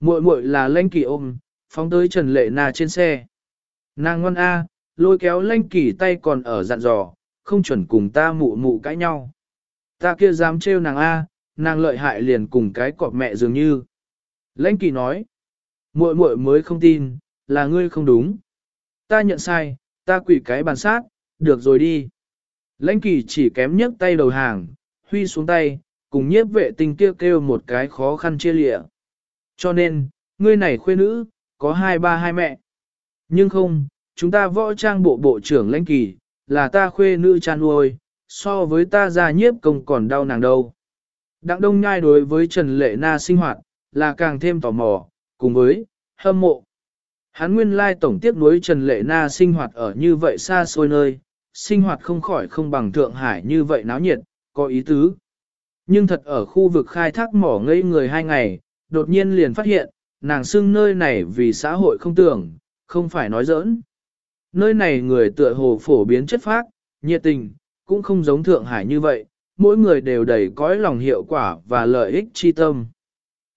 Muội muội là Lanh Kỳ ôm, phóng tới Trần Lệ Na trên xe. Nàng ngoan A, lôi kéo Lanh Kỳ tay còn ở dặn dò, không chuẩn cùng ta mụ mụ cãi nhau. Ta kia dám trêu nàng A, nàng lợi hại liền cùng cái cọp mẹ dường như. Lãnh Kỳ nói, muội muội mới không tin, là ngươi không đúng. Ta nhận sai, ta quỷ cái bàn sát, được rồi đi. Lãnh Kỳ chỉ kém nhấc tay đầu hàng, huy xuống tay, cùng nhiếp vệ tinh kêu kêu một cái khó khăn chia lịa. Cho nên, ngươi này khuê nữ, có hai ba hai mẹ. Nhưng không, chúng ta võ trang bộ bộ trưởng lãnh kỳ, là ta khuê nữ chan nuôi, so với ta gia nhiếp công còn đau nàng đâu. Đặng đông nhai đối với Trần Lệ Na sinh hoạt, là càng thêm tò mò, cùng với, hâm mộ. Hắn nguyên lai tổng tiếc nuối Trần Lệ Na sinh hoạt ở như vậy xa xôi nơi, sinh hoạt không khỏi không bằng Thượng Hải như vậy náo nhiệt, có ý tứ. Nhưng thật ở khu vực khai thác mỏ ngây người hai ngày, đột nhiên liền phát hiện, nàng xưng nơi này vì xã hội không tưởng, không phải nói giỡn. Nơi này người tựa hồ phổ biến chất phác, nhiệt tình, cũng không giống Thượng Hải như vậy, mỗi người đều đầy cõi lòng hiệu quả và lợi ích chi tâm.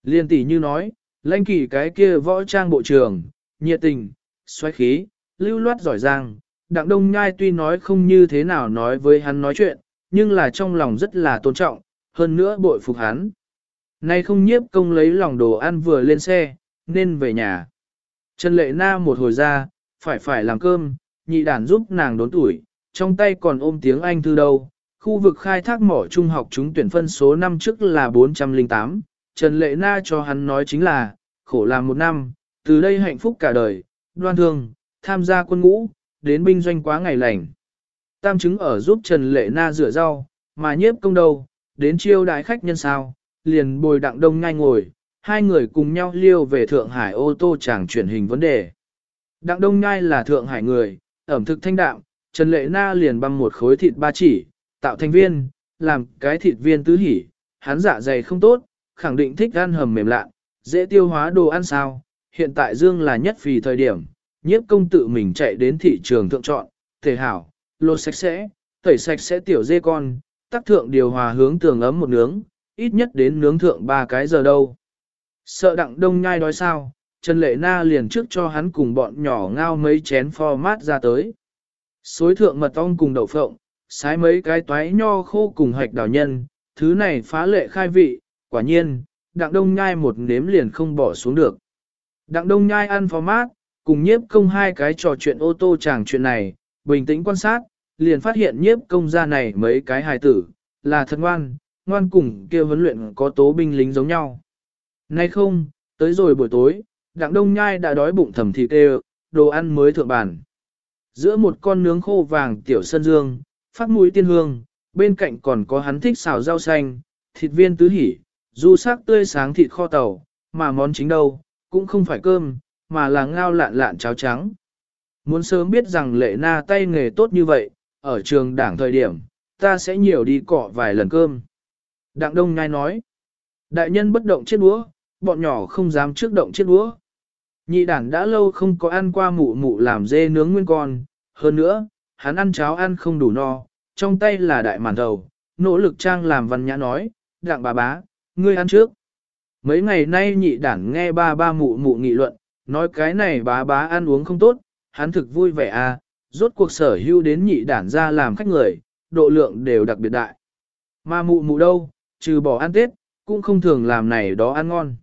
Liên tỷ như nói, lãnh kỳ cái kia võ trang bộ trưởng, nhiệt tình, xoáy khí, lưu loát giỏi giang, đặng đông nhai tuy nói không như thế nào nói với hắn nói chuyện, nhưng là trong lòng rất là tôn trọng, hơn nữa bội phục hắn. Nay không nhiếp công lấy lòng đồ ăn vừa lên xe, nên về nhà. Trần Lệ Na một hồi ra, phải phải làm cơm, nhị đàn giúp nàng đốn tuổi, trong tay còn ôm tiếng Anh thư đâu. Khu vực khai thác mỏ trung học chúng tuyển phân số năm trước là 408, Trần Lệ Na cho hắn nói chính là, khổ làm một năm, từ đây hạnh phúc cả đời, đoan thương, tham gia quân ngũ, đến binh doanh quá ngày lành. Tam chứng ở giúp Trần Lệ Na rửa rau, mà nhiếp công đâu, đến chiêu đại khách nhân sao, liền bồi đặng đông ngay ngồi, hai người cùng nhau liêu về Thượng Hải ô tô chàng chuyển hình vấn đề. Đặng đông ngay là Thượng Hải người, ẩm thực thanh đạm, Trần Lệ Na liền băm một khối thịt ba chỉ, tạo thành viên, làm cái thịt viên tứ hỉ, hắn dạ dày không tốt, khẳng định thích ăn hầm mềm lạ, dễ tiêu hóa đồ ăn sao, hiện tại Dương là nhất vì thời điểm, nhiếp công tự mình chạy đến thị trường thượng chọn, thể hảo, lột sạch sẽ, tẩy sạch sẽ tiểu dê con, tác thượng điều hòa hướng tường ấm một nướng, ít nhất đến nướng thượng ba cái giờ đâu. Sợ đặng đông nhai đói sao, Trần Lệ Na liền trước cho hắn cùng bọn nhỏ ngao mấy chén pho mát ra tới. Xối thượng mật ong cùng đậu phộng, sái mấy cái toái nho khô cùng hạch đào nhân, thứ này phá lệ khai vị, quả nhiên, đặng đông nhai một nếm liền không bỏ xuống được. Đặng đông nhai ăn pho mát, cùng nhiếp công hai cái trò chuyện ô tô chàng chuyện này, bình tĩnh quan sát, liền phát hiện nhiếp công ra này mấy cái hài tử, là thật ngoan, ngoan cùng kia huấn luyện có tố binh lính giống nhau. Nay không, tới rồi buổi tối, đặng đông nhai đã đói bụng thầm thịt đều, đồ ăn mới thượng bản. Giữa một con nướng khô vàng tiểu sân dương, phát mũi tiên hương, bên cạnh còn có hắn thích xào rau xanh, thịt viên tứ hỉ, du sắc tươi sáng thịt kho tàu, mà món chính đâu, cũng không phải cơm, mà là ngao lạn lạn cháo trắng. Muốn sớm biết rằng lệ na tay nghề tốt như vậy, ở trường đảng thời điểm, ta sẽ nhiều đi cọ vài lần cơm. Đặng đông nhai nói, đại nhân bất động chiếc đũa, bọn nhỏ không dám trước động chiếc đũa. Nhị đản đã lâu không có ăn qua mụ mụ làm dê nướng nguyên con, hơn nữa, hắn ăn cháo ăn không đủ no, trong tay là đại màn đầu, nỗ lực trang làm văn nhã nói, đặng bà bá, ngươi ăn trước. Mấy ngày nay nhị đản nghe ba ba mụ mụ nghị luận, nói cái này bá bá ăn uống không tốt, hắn thực vui vẻ à, rốt cuộc sở hưu đến nhị đản ra làm khách người, độ lượng đều đặc biệt đại. Mà mụ mụ đâu, trừ bỏ ăn tết, cũng không thường làm này đó ăn ngon.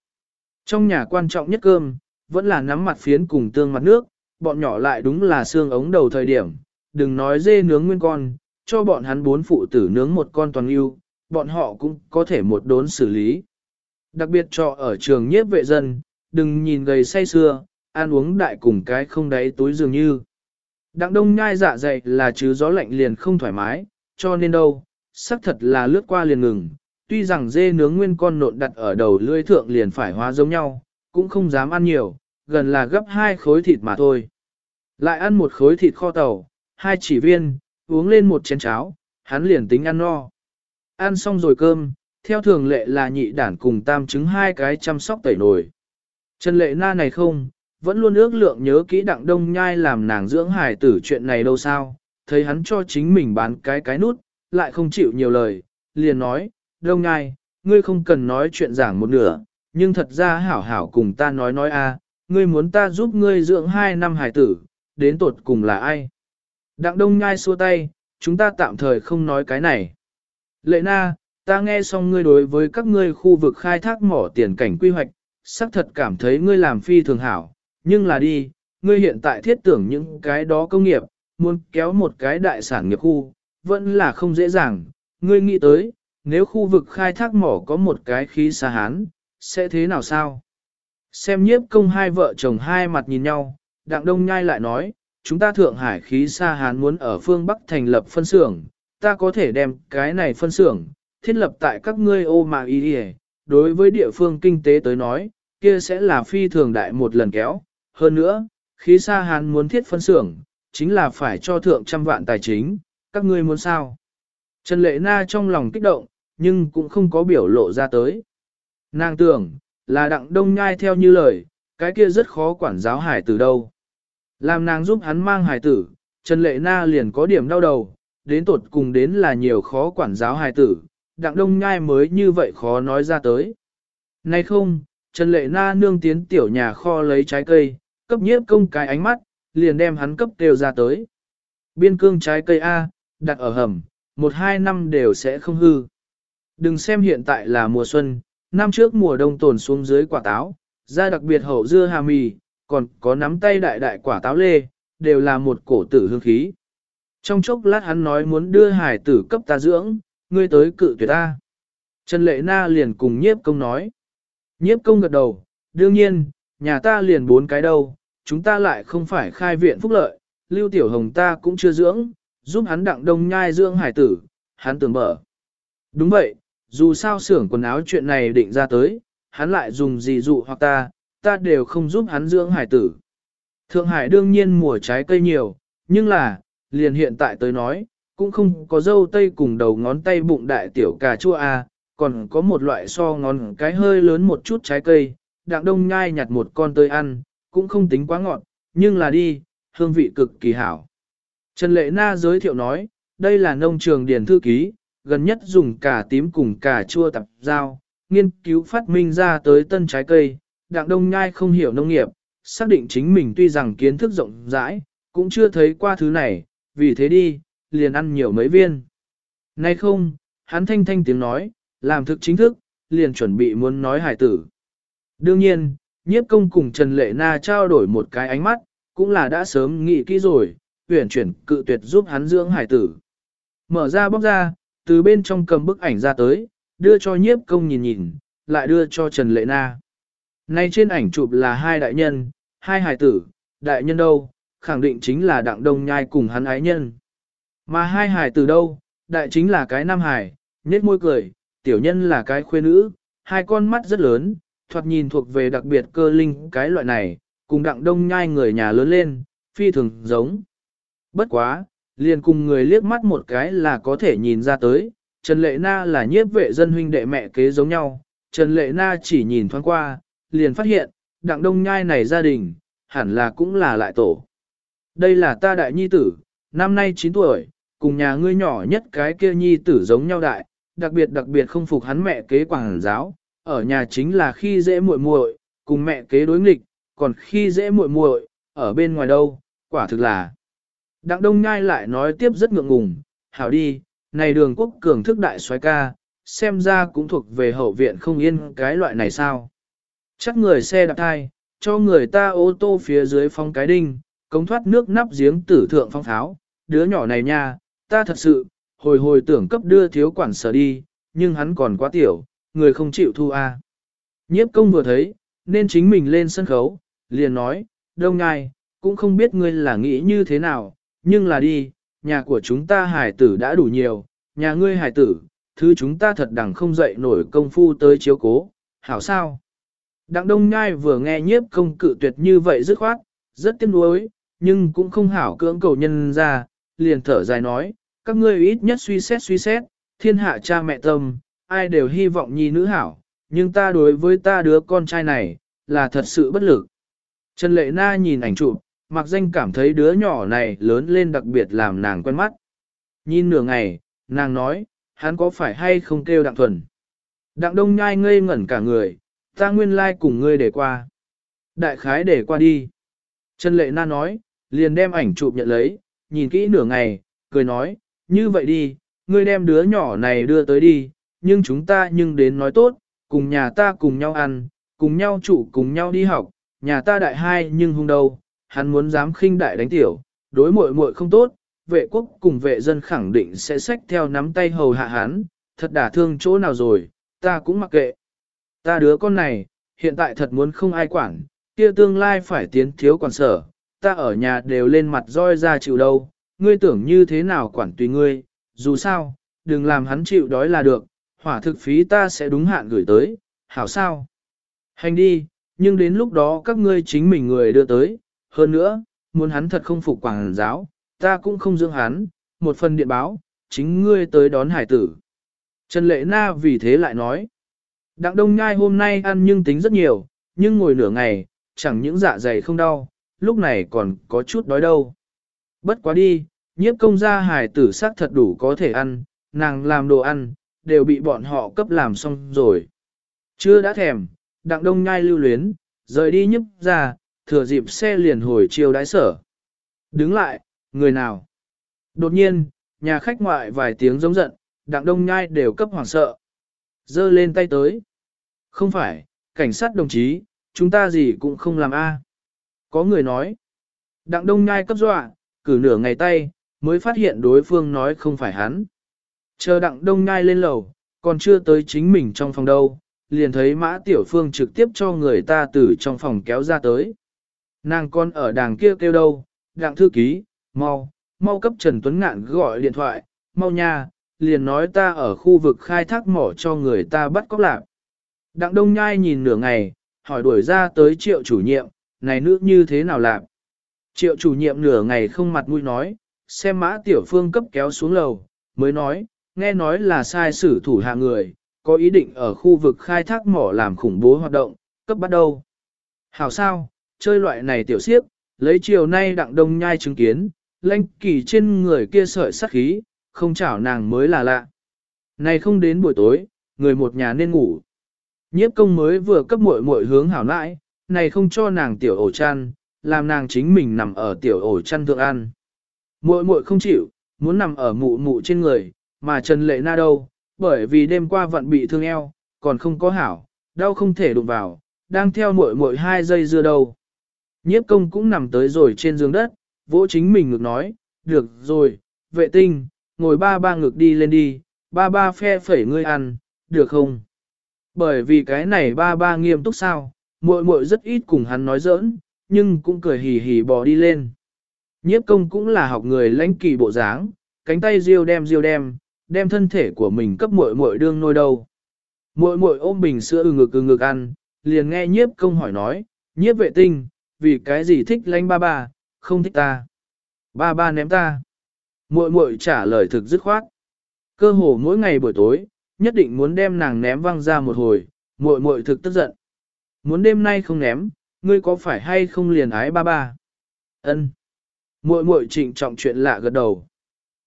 Trong nhà quan trọng nhất cơm, vẫn là nắm mặt phiến cùng tương mặt nước, bọn nhỏ lại đúng là xương ống đầu thời điểm, đừng nói dê nướng nguyên con, cho bọn hắn bốn phụ tử nướng một con toàn yêu, bọn họ cũng có thể một đốn xử lý. Đặc biệt cho ở trường nhiếp vệ dân, đừng nhìn gầy say xưa, ăn uống đại cùng cái không đáy túi dường như. Đặng đông nhai dạ dày là chứ gió lạnh liền không thoải mái, cho nên đâu, xác thật là lướt qua liền ngừng, tuy rằng dê nướng nguyên con nộn đặt ở đầu lưỡi thượng liền phải hóa giống nhau, cũng không dám ăn nhiều, gần là gấp hai khối thịt mà thôi. Lại ăn một khối thịt kho tàu, hai chỉ viên, uống lên một chén cháo, hắn liền tính ăn no. Ăn xong rồi cơm, theo thường lệ là nhị đản cùng tam trứng hai cái chăm sóc tẩy nồi. Trần lệ na này không, vẫn luôn ước lượng nhớ kỹ đặng đông nhai làm nàng dưỡng hài tử chuyện này đâu sao, thấy hắn cho chính mình bán cái cái nút, lại không chịu nhiều lời, liền nói, đông Ngai, ngươi không cần nói chuyện giảng một nửa, nhưng thật ra hảo hảo cùng ta nói nói a, ngươi muốn ta giúp ngươi dưỡng hai năm hải tử, đến tột cùng là ai? Đặng đông Ngai xua tay, chúng ta tạm thời không nói cái này. Lệ na, ta nghe xong ngươi đối với các ngươi khu vực khai thác mỏ tiền cảnh quy hoạch, xác thật cảm thấy ngươi làm phi thường hảo, nhưng là đi, ngươi hiện tại thiết tưởng những cái đó công nghiệp, muốn kéo một cái đại sản nghiệp khu, vẫn là không dễ dàng. Ngươi nghĩ tới, nếu khu vực khai thác mỏ có một cái khí xa hán, sẽ thế nào sao? Xem nhiếp công hai vợ chồng hai mặt nhìn nhau, đặng đông nhai lại nói, chúng ta Thượng Hải khí xa hán muốn ở phương Bắc thành lập phân xưởng, ta có thể đem cái này phân xưởng, thiết lập tại các ngươi ô mà y đi đối với địa phương kinh tế tới nói, kia sẽ là phi thường đại một lần kéo. Hơn nữa, khí xa hán muốn thiết phân xưởng, chính là phải cho thượng trăm vạn tài chính, các ngươi muốn sao? Trần Lệ Na trong lòng kích động, nhưng cũng không có biểu lộ ra tới. Nàng tưởng, là đặng đông nhai theo như lời, cái kia rất khó quản giáo hải tử đâu. Làm nàng giúp hắn mang hải tử, Trần Lệ Na liền có điểm đau đầu, đến tột cùng đến là nhiều khó quản giáo hải tử, đặng đông nhai mới như vậy khó nói ra tới. Nay không, Trần Lệ Na nương tiến tiểu nhà kho lấy trái cây, cấp nhiếp công cái ánh mắt, liền đem hắn cấp đều ra tới. Biên cương trái cây A, đặt ở hầm, một hai năm đều sẽ không hư. Đừng xem hiện tại là mùa xuân, năm trước mùa đông tồn xuống dưới quả táo, ra đặc biệt hậu dưa hà mì, còn có nắm tay đại đại quả táo lê, đều là một cổ tử hương khí. Trong chốc lát hắn nói muốn đưa hải tử cấp ta dưỡng, ngươi tới cự tuyệt ta. Trần Lệ Na liền cùng nhiếp công nói. Nhiếp công gật đầu, đương nhiên, nhà ta liền bốn cái đâu, chúng ta lại không phải khai viện phúc lợi, Lưu Tiểu Hồng ta cũng chưa dưỡng, giúp hắn đặng đông nhai dưỡng hải tử, hắn tưởng mở. Đúng vậy, dù sao xưởng quần áo chuyện này định ra tới, hắn lại dùng gì dụ hoặc ta, ta đều không giúp hắn dưỡng hải tử. Thượng Hải đương nhiên mùa trái cây nhiều, nhưng là, liền hiện tại tới nói, cũng không có dâu tây cùng đầu ngón tay bụng đại tiểu cà chua a, còn có một loại so ngón cái hơi lớn một chút trái cây, đặng đông nhai nhặt một con tới ăn, cũng không tính quá ngọt, nhưng là đi, hương vị cực kỳ hảo. Trần Lệ Na giới thiệu nói, đây là nông trường điển thư ký, gần nhất dùng cà tím cùng cà chua tập giao, nghiên cứu phát minh ra tới tân trái cây, đặng đông nhai không hiểu nông nghiệp, xác định chính mình tuy rằng kiến thức rộng rãi, cũng chưa thấy qua thứ này, vì thế đi, liền ăn nhiều mấy viên. Nay không, hắn thanh thanh tiếng nói, làm thực chính thức, liền chuẩn bị muốn nói hải tử. Đương nhiên, nhiếp công cùng Trần Lệ Na trao đổi một cái ánh mắt, cũng là đã sớm nghĩ kỹ rồi, tuyển chuyển cự tuyệt giúp hắn dưỡng hải tử. Mở ra bóc ra, từ bên trong cầm bức ảnh ra tới, đưa cho nhiếp công nhìn nhìn, lại đưa cho Trần Lệ Na. Nay trên ảnh chụp là hai đại nhân, hai hải tử, đại nhân đâu, khẳng định chính là đặng đông nhai cùng hắn ái nhân. Mà hai hải tử đâu, đại chính là cái nam hải, nhếch môi cười, tiểu nhân là cái khuê nữ, hai con mắt rất lớn, thoạt nhìn thuộc về đặc biệt cơ linh cái loại này, cùng đặng đông nhai người nhà lớn lên, phi thường giống. Bất quá, liền cùng người liếc mắt một cái là có thể nhìn ra tới, Trần Lệ Na là nhiếp vệ dân huynh đệ mẹ kế giống nhau, Trần Lệ Na chỉ nhìn thoáng qua, liền phát hiện, đặng đông nhai này gia đình, hẳn là cũng là lại tổ. Đây là ta đại nhi tử, năm nay 9 tuổi, cùng nhà ngươi nhỏ nhất cái kia nhi tử giống nhau đại, đặc biệt đặc biệt không phục hắn mẹ kế quảng giáo, ở nhà chính là khi dễ muội muội, cùng mẹ kế đối nghịch, còn khi dễ muội muội, ở bên ngoài đâu, quả thực là. Đặng Đông Nhai lại nói tiếp rất ngượng ngùng, hảo đi, này đường quốc cường thức đại soái ca, xem ra cũng thuộc về hậu viện không yên cái loại này sao. Chắc người xe đạp thai, cho người ta ô tô phía dưới phong cái đinh, cống thoát nước nắp giếng tử thượng phong tháo, đứa nhỏ này nha, ta thật sự, hồi hồi tưởng cấp đưa thiếu quản sở đi, nhưng hắn còn quá tiểu, người không chịu thu a. Nhiếp công vừa thấy, nên chính mình lên sân khấu, liền nói, đông ngai, cũng không biết ngươi là nghĩ như thế nào, nhưng là đi, nhà của chúng ta hải tử đã đủ nhiều, nhà ngươi hải tử, thứ chúng ta thật đẳng không dậy nổi công phu tới chiếu cố, hảo sao? Đặng Đông Nhai vừa nghe nhiếp công cự tuyệt như vậy dứt khoát, rất tiếc nuối, nhưng cũng không hảo cưỡng cầu nhân ra, liền thở dài nói, các ngươi ít nhất suy xét suy xét, thiên hạ cha mẹ tâm, ai đều hy vọng nhi nữ hảo, nhưng ta đối với ta đứa con trai này, là thật sự bất lực. Trần Lệ Na nhìn ảnh chụp, mặc danh cảm thấy đứa nhỏ này lớn lên đặc biệt làm nàng quen mắt. Nhìn nửa ngày, nàng nói, hắn có phải hay không kêu đặng thuần. Đặng đông nhai ngây ngẩn cả người, Ta nguyên lai like cùng ngươi để qua. Đại khái để qua đi. Trần Lệ Na nói, liền đem ảnh chụp nhận lấy, nhìn kỹ nửa ngày, cười nói, như vậy đi, ngươi đem đứa nhỏ này đưa tới đi, nhưng chúng ta nhưng đến nói tốt, cùng nhà ta cùng nhau ăn, cùng nhau trụ cùng nhau đi học, nhà ta đại hai nhưng hung đâu, hắn muốn dám khinh đại đánh tiểu, đối muội muội không tốt, vệ quốc cùng vệ dân khẳng định sẽ xách theo nắm tay hầu hạ hắn, thật đả thương chỗ nào rồi, ta cũng mặc kệ. Ta đứa con này, hiện tại thật muốn không ai quản, kia tương lai phải tiến thiếu quản sở, ta ở nhà đều lên mặt roi ra chịu đâu, ngươi tưởng như thế nào quản tùy ngươi, dù sao, đừng làm hắn chịu đói là được, hỏa thực phí ta sẽ đúng hạn gửi tới, hảo sao? Hành đi, nhưng đến lúc đó các ngươi chính mình người đưa tới, hơn nữa, muốn hắn thật không phục quảng giáo, ta cũng không dưỡng hắn, một phần điện báo, chính ngươi tới đón hải tử. Trần Lệ Na vì thế lại nói, Đặng Đông Nhai hôm nay ăn nhưng tính rất nhiều, nhưng ngồi nửa ngày, chẳng những dạ dày không đau, lúc này còn có chút đói đâu. Bất quá đi, nhiếp công gia hải tử sắc thật đủ có thể ăn, nàng làm đồ ăn, đều bị bọn họ cấp làm xong rồi. Chưa đã thèm, đặng đông nhai lưu luyến, rời đi nhấp ra, thừa dịp xe liền hồi chiều đái sở. Đứng lại, người nào? Đột nhiên, nhà khách ngoại vài tiếng giống giận, đặng đông nhai đều cấp hoảng sợ. Dơ lên tay tới. Không phải, cảnh sát đồng chí, chúng ta gì cũng không làm a. Có người nói. Đặng đông nhai cấp dọa, cử nửa ngày tay, mới phát hiện đối phương nói không phải hắn. Chờ đặng đông nhai lên lầu, còn chưa tới chính mình trong phòng đâu, liền thấy mã tiểu phương trực tiếp cho người ta từ trong phòng kéo ra tới. Nàng con ở đàng kia kêu đâu, đặng thư ký, mau, mau cấp Trần Tuấn Ngạn gọi điện thoại, mau nha, liền nói ta ở khu vực khai thác mỏ cho người ta bắt cóc lạc. Đặng đông nhai nhìn nửa ngày, hỏi đuổi ra tới triệu chủ nhiệm, này nữ như thế nào lạc? Triệu chủ nhiệm nửa ngày không mặt mũi nói, xem mã tiểu phương cấp kéo xuống lầu, mới nói, nghe nói là sai sử thủ hạ người, có ý định ở khu vực khai thác mỏ làm khủng bố hoạt động, cấp bắt đầu. Hảo sao, chơi loại này tiểu siếp, lấy chiều nay đặng đông nhai chứng kiến, lanh kỳ trên người kia sợi sắc khí, không chảo nàng mới là lạ. Này không đến buổi tối, người một nhà nên ngủ. Nhiếp công mới vừa cấp muội muội hướng hảo nãi, này không cho nàng tiểu ổ chăn, làm nàng chính mình nằm ở tiểu ổ chăn thượng ăn. Muội muội không chịu, muốn nằm ở mụ mụ trên người, mà Trần Lệ Na đâu, bởi vì đêm qua vận bị thương eo, còn không có hảo, đau không thể đụng vào, đang theo muội muội hai giây dưa đâu. Nhiếp công cũng nằm tới rồi trên giường đất, vỗ chính mình ngực nói, được rồi, vệ tinh, ngồi ba ba ngực đi lên đi, ba ba phe phẩy ngươi ăn, được không? Bởi vì cái này ba ba nghiêm túc sao, muội muội rất ít cùng hắn nói giỡn, nhưng cũng cười hì hì bò đi lên. Nhiếp công cũng là học người lãnh kỳ bộ dáng, cánh tay riêu đem riêu đem, đem thân thể của mình cấp muội muội đương nôi đâu. Muội muội ôm bình sữa ừ ngực ừ ngực ăn, liền nghe nhiếp công hỏi nói, nhiếp vệ tinh, vì cái gì thích lãnh ba ba, không thích ta. Ba ba ném ta. Muội muội trả lời thực dứt khoát. Cơ hồ mỗi ngày buổi tối, nhất định muốn đem nàng ném văng ra một hồi, muội muội thực tức giận. Muốn đêm nay không ném, ngươi có phải hay không liền ái ba ba? Ân. Muội muội trịnh trọng chuyện lạ gật đầu.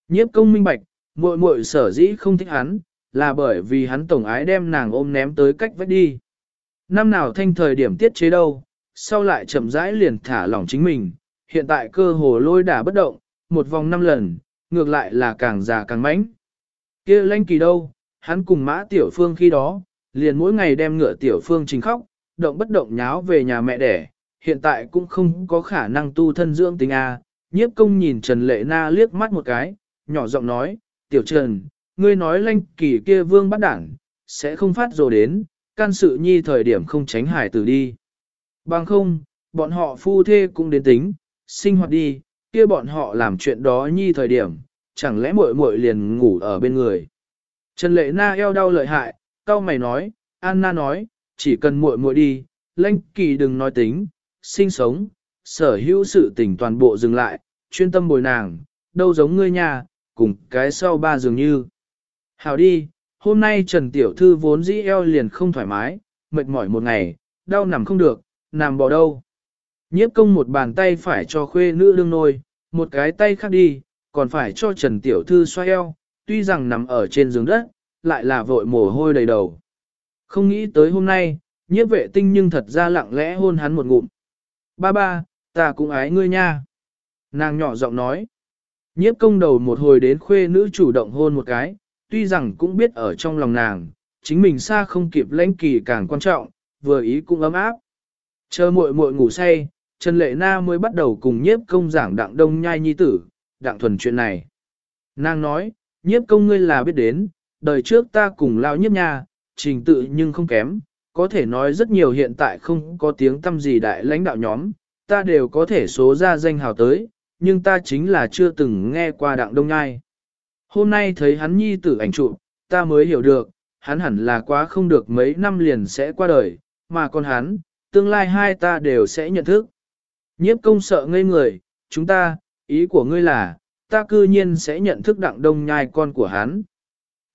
Nhiếp công minh bạch, muội muội sở dĩ không thích hắn, là bởi vì hắn tổng ái đem nàng ôm ném tới cách vách đi. Năm nào thanh thời điểm tiết chế đâu, sau lại chậm rãi liền thả lỏng chính mình, hiện tại cơ hồ lôi đả bất động, một vòng năm lần, ngược lại là càng già càng mãnh. kia lanh kỳ đâu, hắn cùng mã tiểu phương khi đó, liền mỗi ngày đem ngựa tiểu phương trình khóc, động bất động nháo về nhà mẹ đẻ, hiện tại cũng không có khả năng tu thân dưỡng tính A, nhiếp công nhìn Trần Lệ Na liếc mắt một cái, nhỏ giọng nói, tiểu Trần, ngươi nói lanh kỳ kia vương bắt đảng, sẽ không phát rồi đến, can sự nhi thời điểm không tránh hải tử đi. Bằng không, bọn họ phu thê cũng đến tính, sinh hoạt đi, kia bọn họ làm chuyện đó nhi thời điểm, chẳng lẽ muội muội liền ngủ ở bên người. Trần Lệ Na eo đau lợi hại, cao mày nói, Anna nói, chỉ cần muội muội đi, lanh kỳ đừng nói tính, sinh sống, sở hữu sự tình toàn bộ dừng lại, chuyên tâm bồi nàng, đâu giống ngươi nhà, cùng cái sau ba dường như. Hảo đi, hôm nay Trần Tiểu Thư vốn dĩ eo liền không thoải mái, mệt mỏi một ngày, đau nằm không được, nằm bỏ đâu. Nhiếp công một bàn tay phải cho khuê nữ đương nôi, một cái tay khác đi, còn phải cho Trần Tiểu Thư xoay eo, tuy rằng nằm ở trên giường đất, lại là vội mồ hôi đầy đầu. Không nghĩ tới hôm nay, Nhiếp vệ tinh nhưng thật ra lặng lẽ hôn hắn một ngụm. Ba ba, ta cũng ái ngươi nha. Nàng nhỏ giọng nói. Nhiếp công đầu một hồi đến khuê nữ chủ động hôn một cái, tuy rằng cũng biết ở trong lòng nàng, chính mình xa không kịp lãnh kỳ càng quan trọng, vừa ý cũng ấm áp. Chờ muội muội ngủ say, Trần Lệ Na mới bắt đầu cùng nhiếp công giảng đặng đông nhai nhi tử, đặng thuần chuyện này. Nàng nói, nhiếp công ngươi là biết đến, đời trước ta cùng lao nhiếp nha, trình tự nhưng không kém, có thể nói rất nhiều hiện tại không có tiếng tâm gì đại lãnh đạo nhóm, ta đều có thể số ra danh hào tới, nhưng ta chính là chưa từng nghe qua đặng đông nhai. Hôm nay thấy hắn nhi tử ảnh trụ, ta mới hiểu được, hắn hẳn là quá không được mấy năm liền sẽ qua đời, mà còn hắn, tương lai hai ta đều sẽ nhận thức. Nhiếp công sợ ngây người, chúng ta, ý của ngươi là, ta cư nhiên sẽ nhận thức đặng đông nhai con của hắn.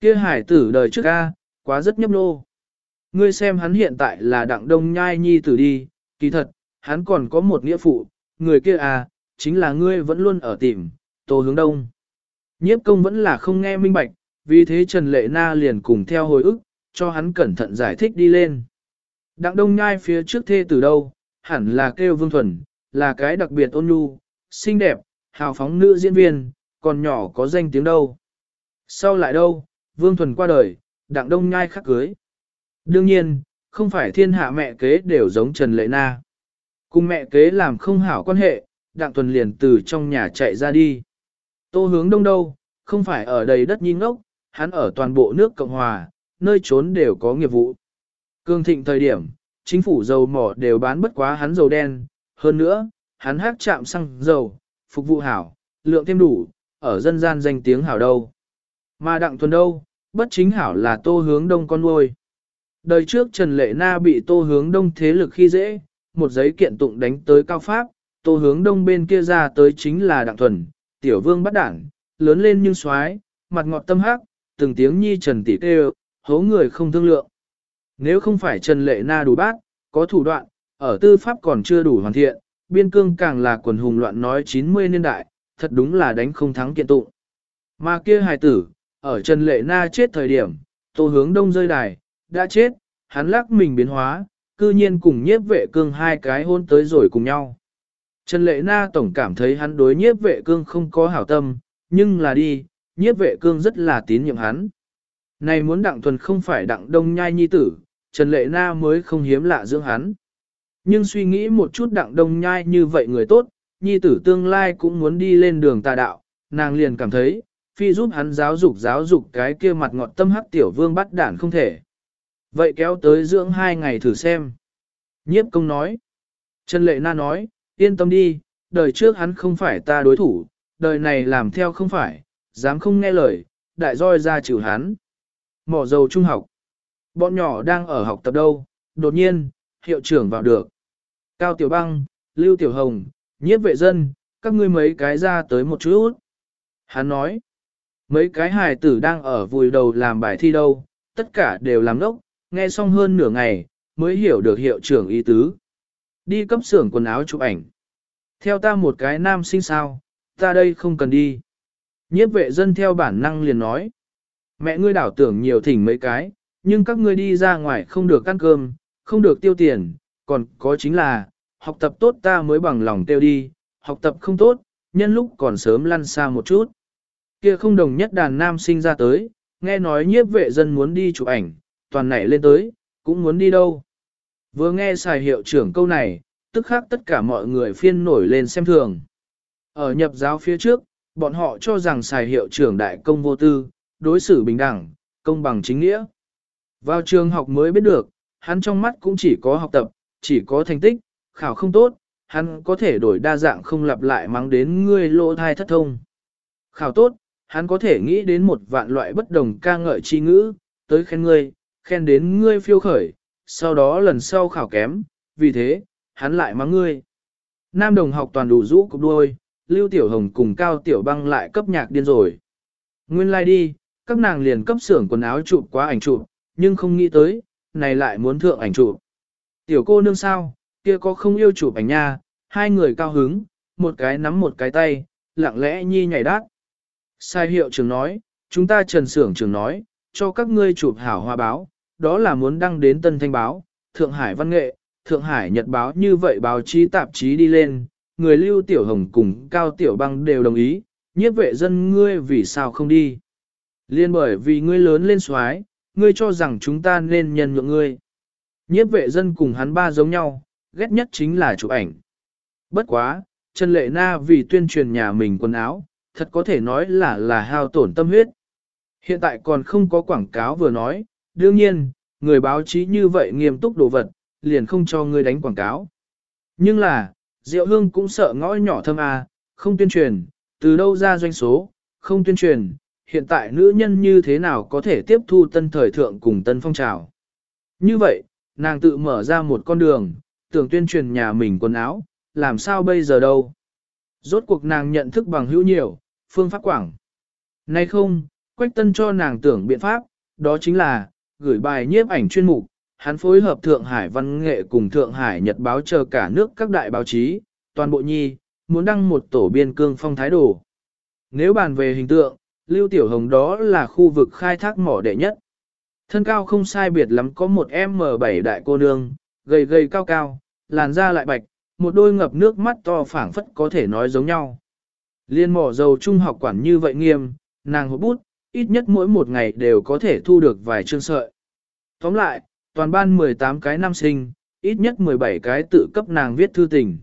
Kia hải tử đời trước ca, quá rất nhấp nô. Ngươi xem hắn hiện tại là đặng đông nhai nhi tử đi, kỳ thật, hắn còn có một nghĩa phụ, người kia à, chính là ngươi vẫn luôn ở tìm, tô hướng đông. Nhiếp công vẫn là không nghe minh bạch, vì thế Trần Lệ Na liền cùng theo hồi ức, cho hắn cẩn thận giải thích đi lên. Đặng đông nhai phía trước thê từ đâu, hẳn là kêu vương thuần, là cái đặc biệt ôn nhu, xinh đẹp, hào phóng nữ diễn viên, còn nhỏ có danh tiếng đâu. Sau lại đâu, vương thuần qua đời, đặng đông nhai khắc cưới. Đương nhiên, không phải thiên hạ mẹ kế đều giống Trần Lệ Na. Cùng mẹ kế làm không hảo quan hệ, đặng tuần liền từ trong nhà chạy ra đi. Tô hướng đông đâu, không phải ở đầy đất nhìn ngốc, hắn ở toàn bộ nước Cộng Hòa, nơi trốn đều có nghiệp vụ. Cương thịnh thời điểm, chính phủ dầu mỏ đều bán bất quá hắn dầu đen, hơn nữa, hắn hát chạm xăng dầu, phục vụ hảo, lượng thêm đủ, ở dân gian danh tiếng hảo đâu. Mà đặng thuần đâu, bất chính hảo là tô hướng đông con nuôi. Đời trước Trần Lệ Na bị tô hướng đông thế lực khi dễ, một giấy kiện tụng đánh tới cao pháp, tô hướng đông bên kia ra tới chính là đặng thuần, tiểu vương bắt đảng, lớn lên nhưng xoái, mặt ngọt tâm hắc, từng tiếng nhi trần tỷ kêu, hố người không thương lượng. Nếu không phải Trần Lệ Na đủ bát, có thủ đoạn, ở tư pháp còn chưa đủ hoàn thiện, biên cương càng là quần hùng loạn nói 90 niên đại, thật đúng là đánh không thắng kiện tụng. Mà kia hài tử, ở Trần Lệ Na chết thời điểm, tô hướng đông rơi đài, đã chết, hắn lắc mình biến hóa, cư nhiên cùng nhiếp vệ cương hai cái hôn tới rồi cùng nhau. Trần Lệ Na tổng cảm thấy hắn đối nhiếp vệ cương không có hảo tâm, nhưng là đi, nhiếp vệ cương rất là tín nhiệm hắn. Này muốn đặng thuần không phải đặng đông nhai nhi tử, Trần Lệ Na mới không hiếm lạ dưỡng hắn. Nhưng suy nghĩ một chút đặng đông nhai như vậy người tốt, nhi tử tương lai cũng muốn đi lên đường tà đạo, nàng liền cảm thấy, phi giúp hắn giáo dục giáo dục cái kia mặt ngọt tâm hắc tiểu vương bắt đản không thể. Vậy kéo tới dưỡng hai ngày thử xem. Nhiếp công nói. Trần Lệ Na nói, yên tâm đi, đời trước hắn không phải ta đối thủ, đời này làm theo không phải, dám không nghe lời, đại roi ra chịu hắn. Mỏ dầu trung học. Bọn nhỏ đang ở học tập đâu, đột nhiên, hiệu trưởng vào được. Cao Tiểu Băng, Lưu Tiểu Hồng, nhiếp vệ dân, các ngươi mấy cái ra tới một chút. Hắn nói, mấy cái hài tử đang ở vùi đầu làm bài thi đâu, tất cả đều làm đốc, nghe xong hơn nửa ngày, mới hiểu được hiệu trưởng ý tứ. Đi cấp xưởng quần áo chụp ảnh. Theo ta một cái nam sinh sao, ta đây không cần đi. Nhiếp vệ dân theo bản năng liền nói. Mẹ ngươi đảo tưởng nhiều thỉnh mấy cái, nhưng các ngươi đi ra ngoài không được ăn cơm, không được tiêu tiền, còn có chính là, học tập tốt ta mới bằng lòng tiêu đi, học tập không tốt, nhân lúc còn sớm lăn xa một chút. Kia không đồng nhất đàn nam sinh ra tới, nghe nói nhiếp vệ dân muốn đi chụp ảnh, toàn nảy lên tới, cũng muốn đi đâu. Vừa nghe xài hiệu trưởng câu này, tức khác tất cả mọi người phiên nổi lên xem thường. Ở nhập giáo phía trước, bọn họ cho rằng xài hiệu trưởng đại công vô tư, đối xử bình đẳng, công bằng chính nghĩa. Vào trường học mới biết được, hắn trong mắt cũng chỉ có học tập, chỉ có thành tích, khảo không tốt, hắn có thể đổi đa dạng không lặp lại mắng đến ngươi lỗ thai thất thông. Khảo tốt, hắn có thể nghĩ đến một vạn loại bất đồng ca ngợi chi ngữ, tới khen ngươi, khen đến ngươi phiêu khởi, sau đó lần sau khảo kém, vì thế, hắn lại mắng ngươi. Nam đồng học toàn đủ rũ cục đuôi, Lưu Tiểu Hồng cùng Cao Tiểu Băng lại cấp nhạc điên rồi. Nguyên lai like đi, các nàng liền cấp xưởng quần áo chụp quá ảnh chụp, nhưng không nghĩ tới, này lại muốn thượng ảnh chụp. Tiểu cô nương sao, kia có không yêu chụp ảnh nha, hai người cao hứng, một cái nắm một cái tay, lặng lẽ nhi nhảy đát. Sai hiệu trưởng nói, chúng ta trần sưởng trưởng nói, cho các ngươi chụp hảo hoa báo, đó là muốn đăng đến tân thanh báo, Thượng Hải Văn Nghệ, Thượng Hải Nhật Báo như vậy báo chí tạp chí đi lên, người lưu tiểu hồng cùng cao tiểu băng đều đồng ý, nhiếp vệ dân ngươi vì sao không đi. Liên bởi vì ngươi lớn lên xoái, ngươi cho rằng chúng ta nên nhân nhượng ngươi. Nhiếp vệ dân cùng hắn ba giống nhau, ghét nhất chính là chụp ảnh. Bất quá, Trần Lệ Na vì tuyên truyền nhà mình quần áo, thật có thể nói là là hao tổn tâm huyết. Hiện tại còn không có quảng cáo vừa nói, đương nhiên, người báo chí như vậy nghiêm túc đồ vật, liền không cho ngươi đánh quảng cáo. Nhưng là, Diệu Hương cũng sợ ngõ nhỏ thâm à, không tuyên truyền, từ đâu ra doanh số, không tuyên truyền, hiện tại nữ nhân như thế nào có thể tiếp thu tân thời thượng cùng tân phong trào. Như vậy, nàng tự mở ra một con đường, tưởng tuyên truyền nhà mình quần áo, làm sao bây giờ đâu. Rốt cuộc nàng nhận thức bằng hữu nhiều, phương pháp quảng. Nay không, Quách Tân cho nàng tưởng biện pháp, đó chính là, gửi bài nhiếp ảnh chuyên mục, hắn phối hợp Thượng Hải Văn Nghệ cùng Thượng Hải Nhật báo chờ cả nước các đại báo chí, toàn bộ nhi, muốn đăng một tổ biên cương phong thái đồ. Nếu bàn về hình tượng, Lưu Tiểu Hồng đó là khu vực khai thác mỏ đệ nhất. Thân cao không sai biệt lắm có một M7 đại cô nương, gầy gầy cao cao, làn da lại bạch, một đôi ngập nước mắt to phảng phất có thể nói giống nhau. Liên mỏ dầu trung học quản như vậy nghiêm, nàng hộp bút, ít nhất mỗi một ngày đều có thể thu được vài chương sợi. Tóm lại, toàn ban 18 cái nam sinh, ít nhất 17 cái tự cấp nàng viết thư tình.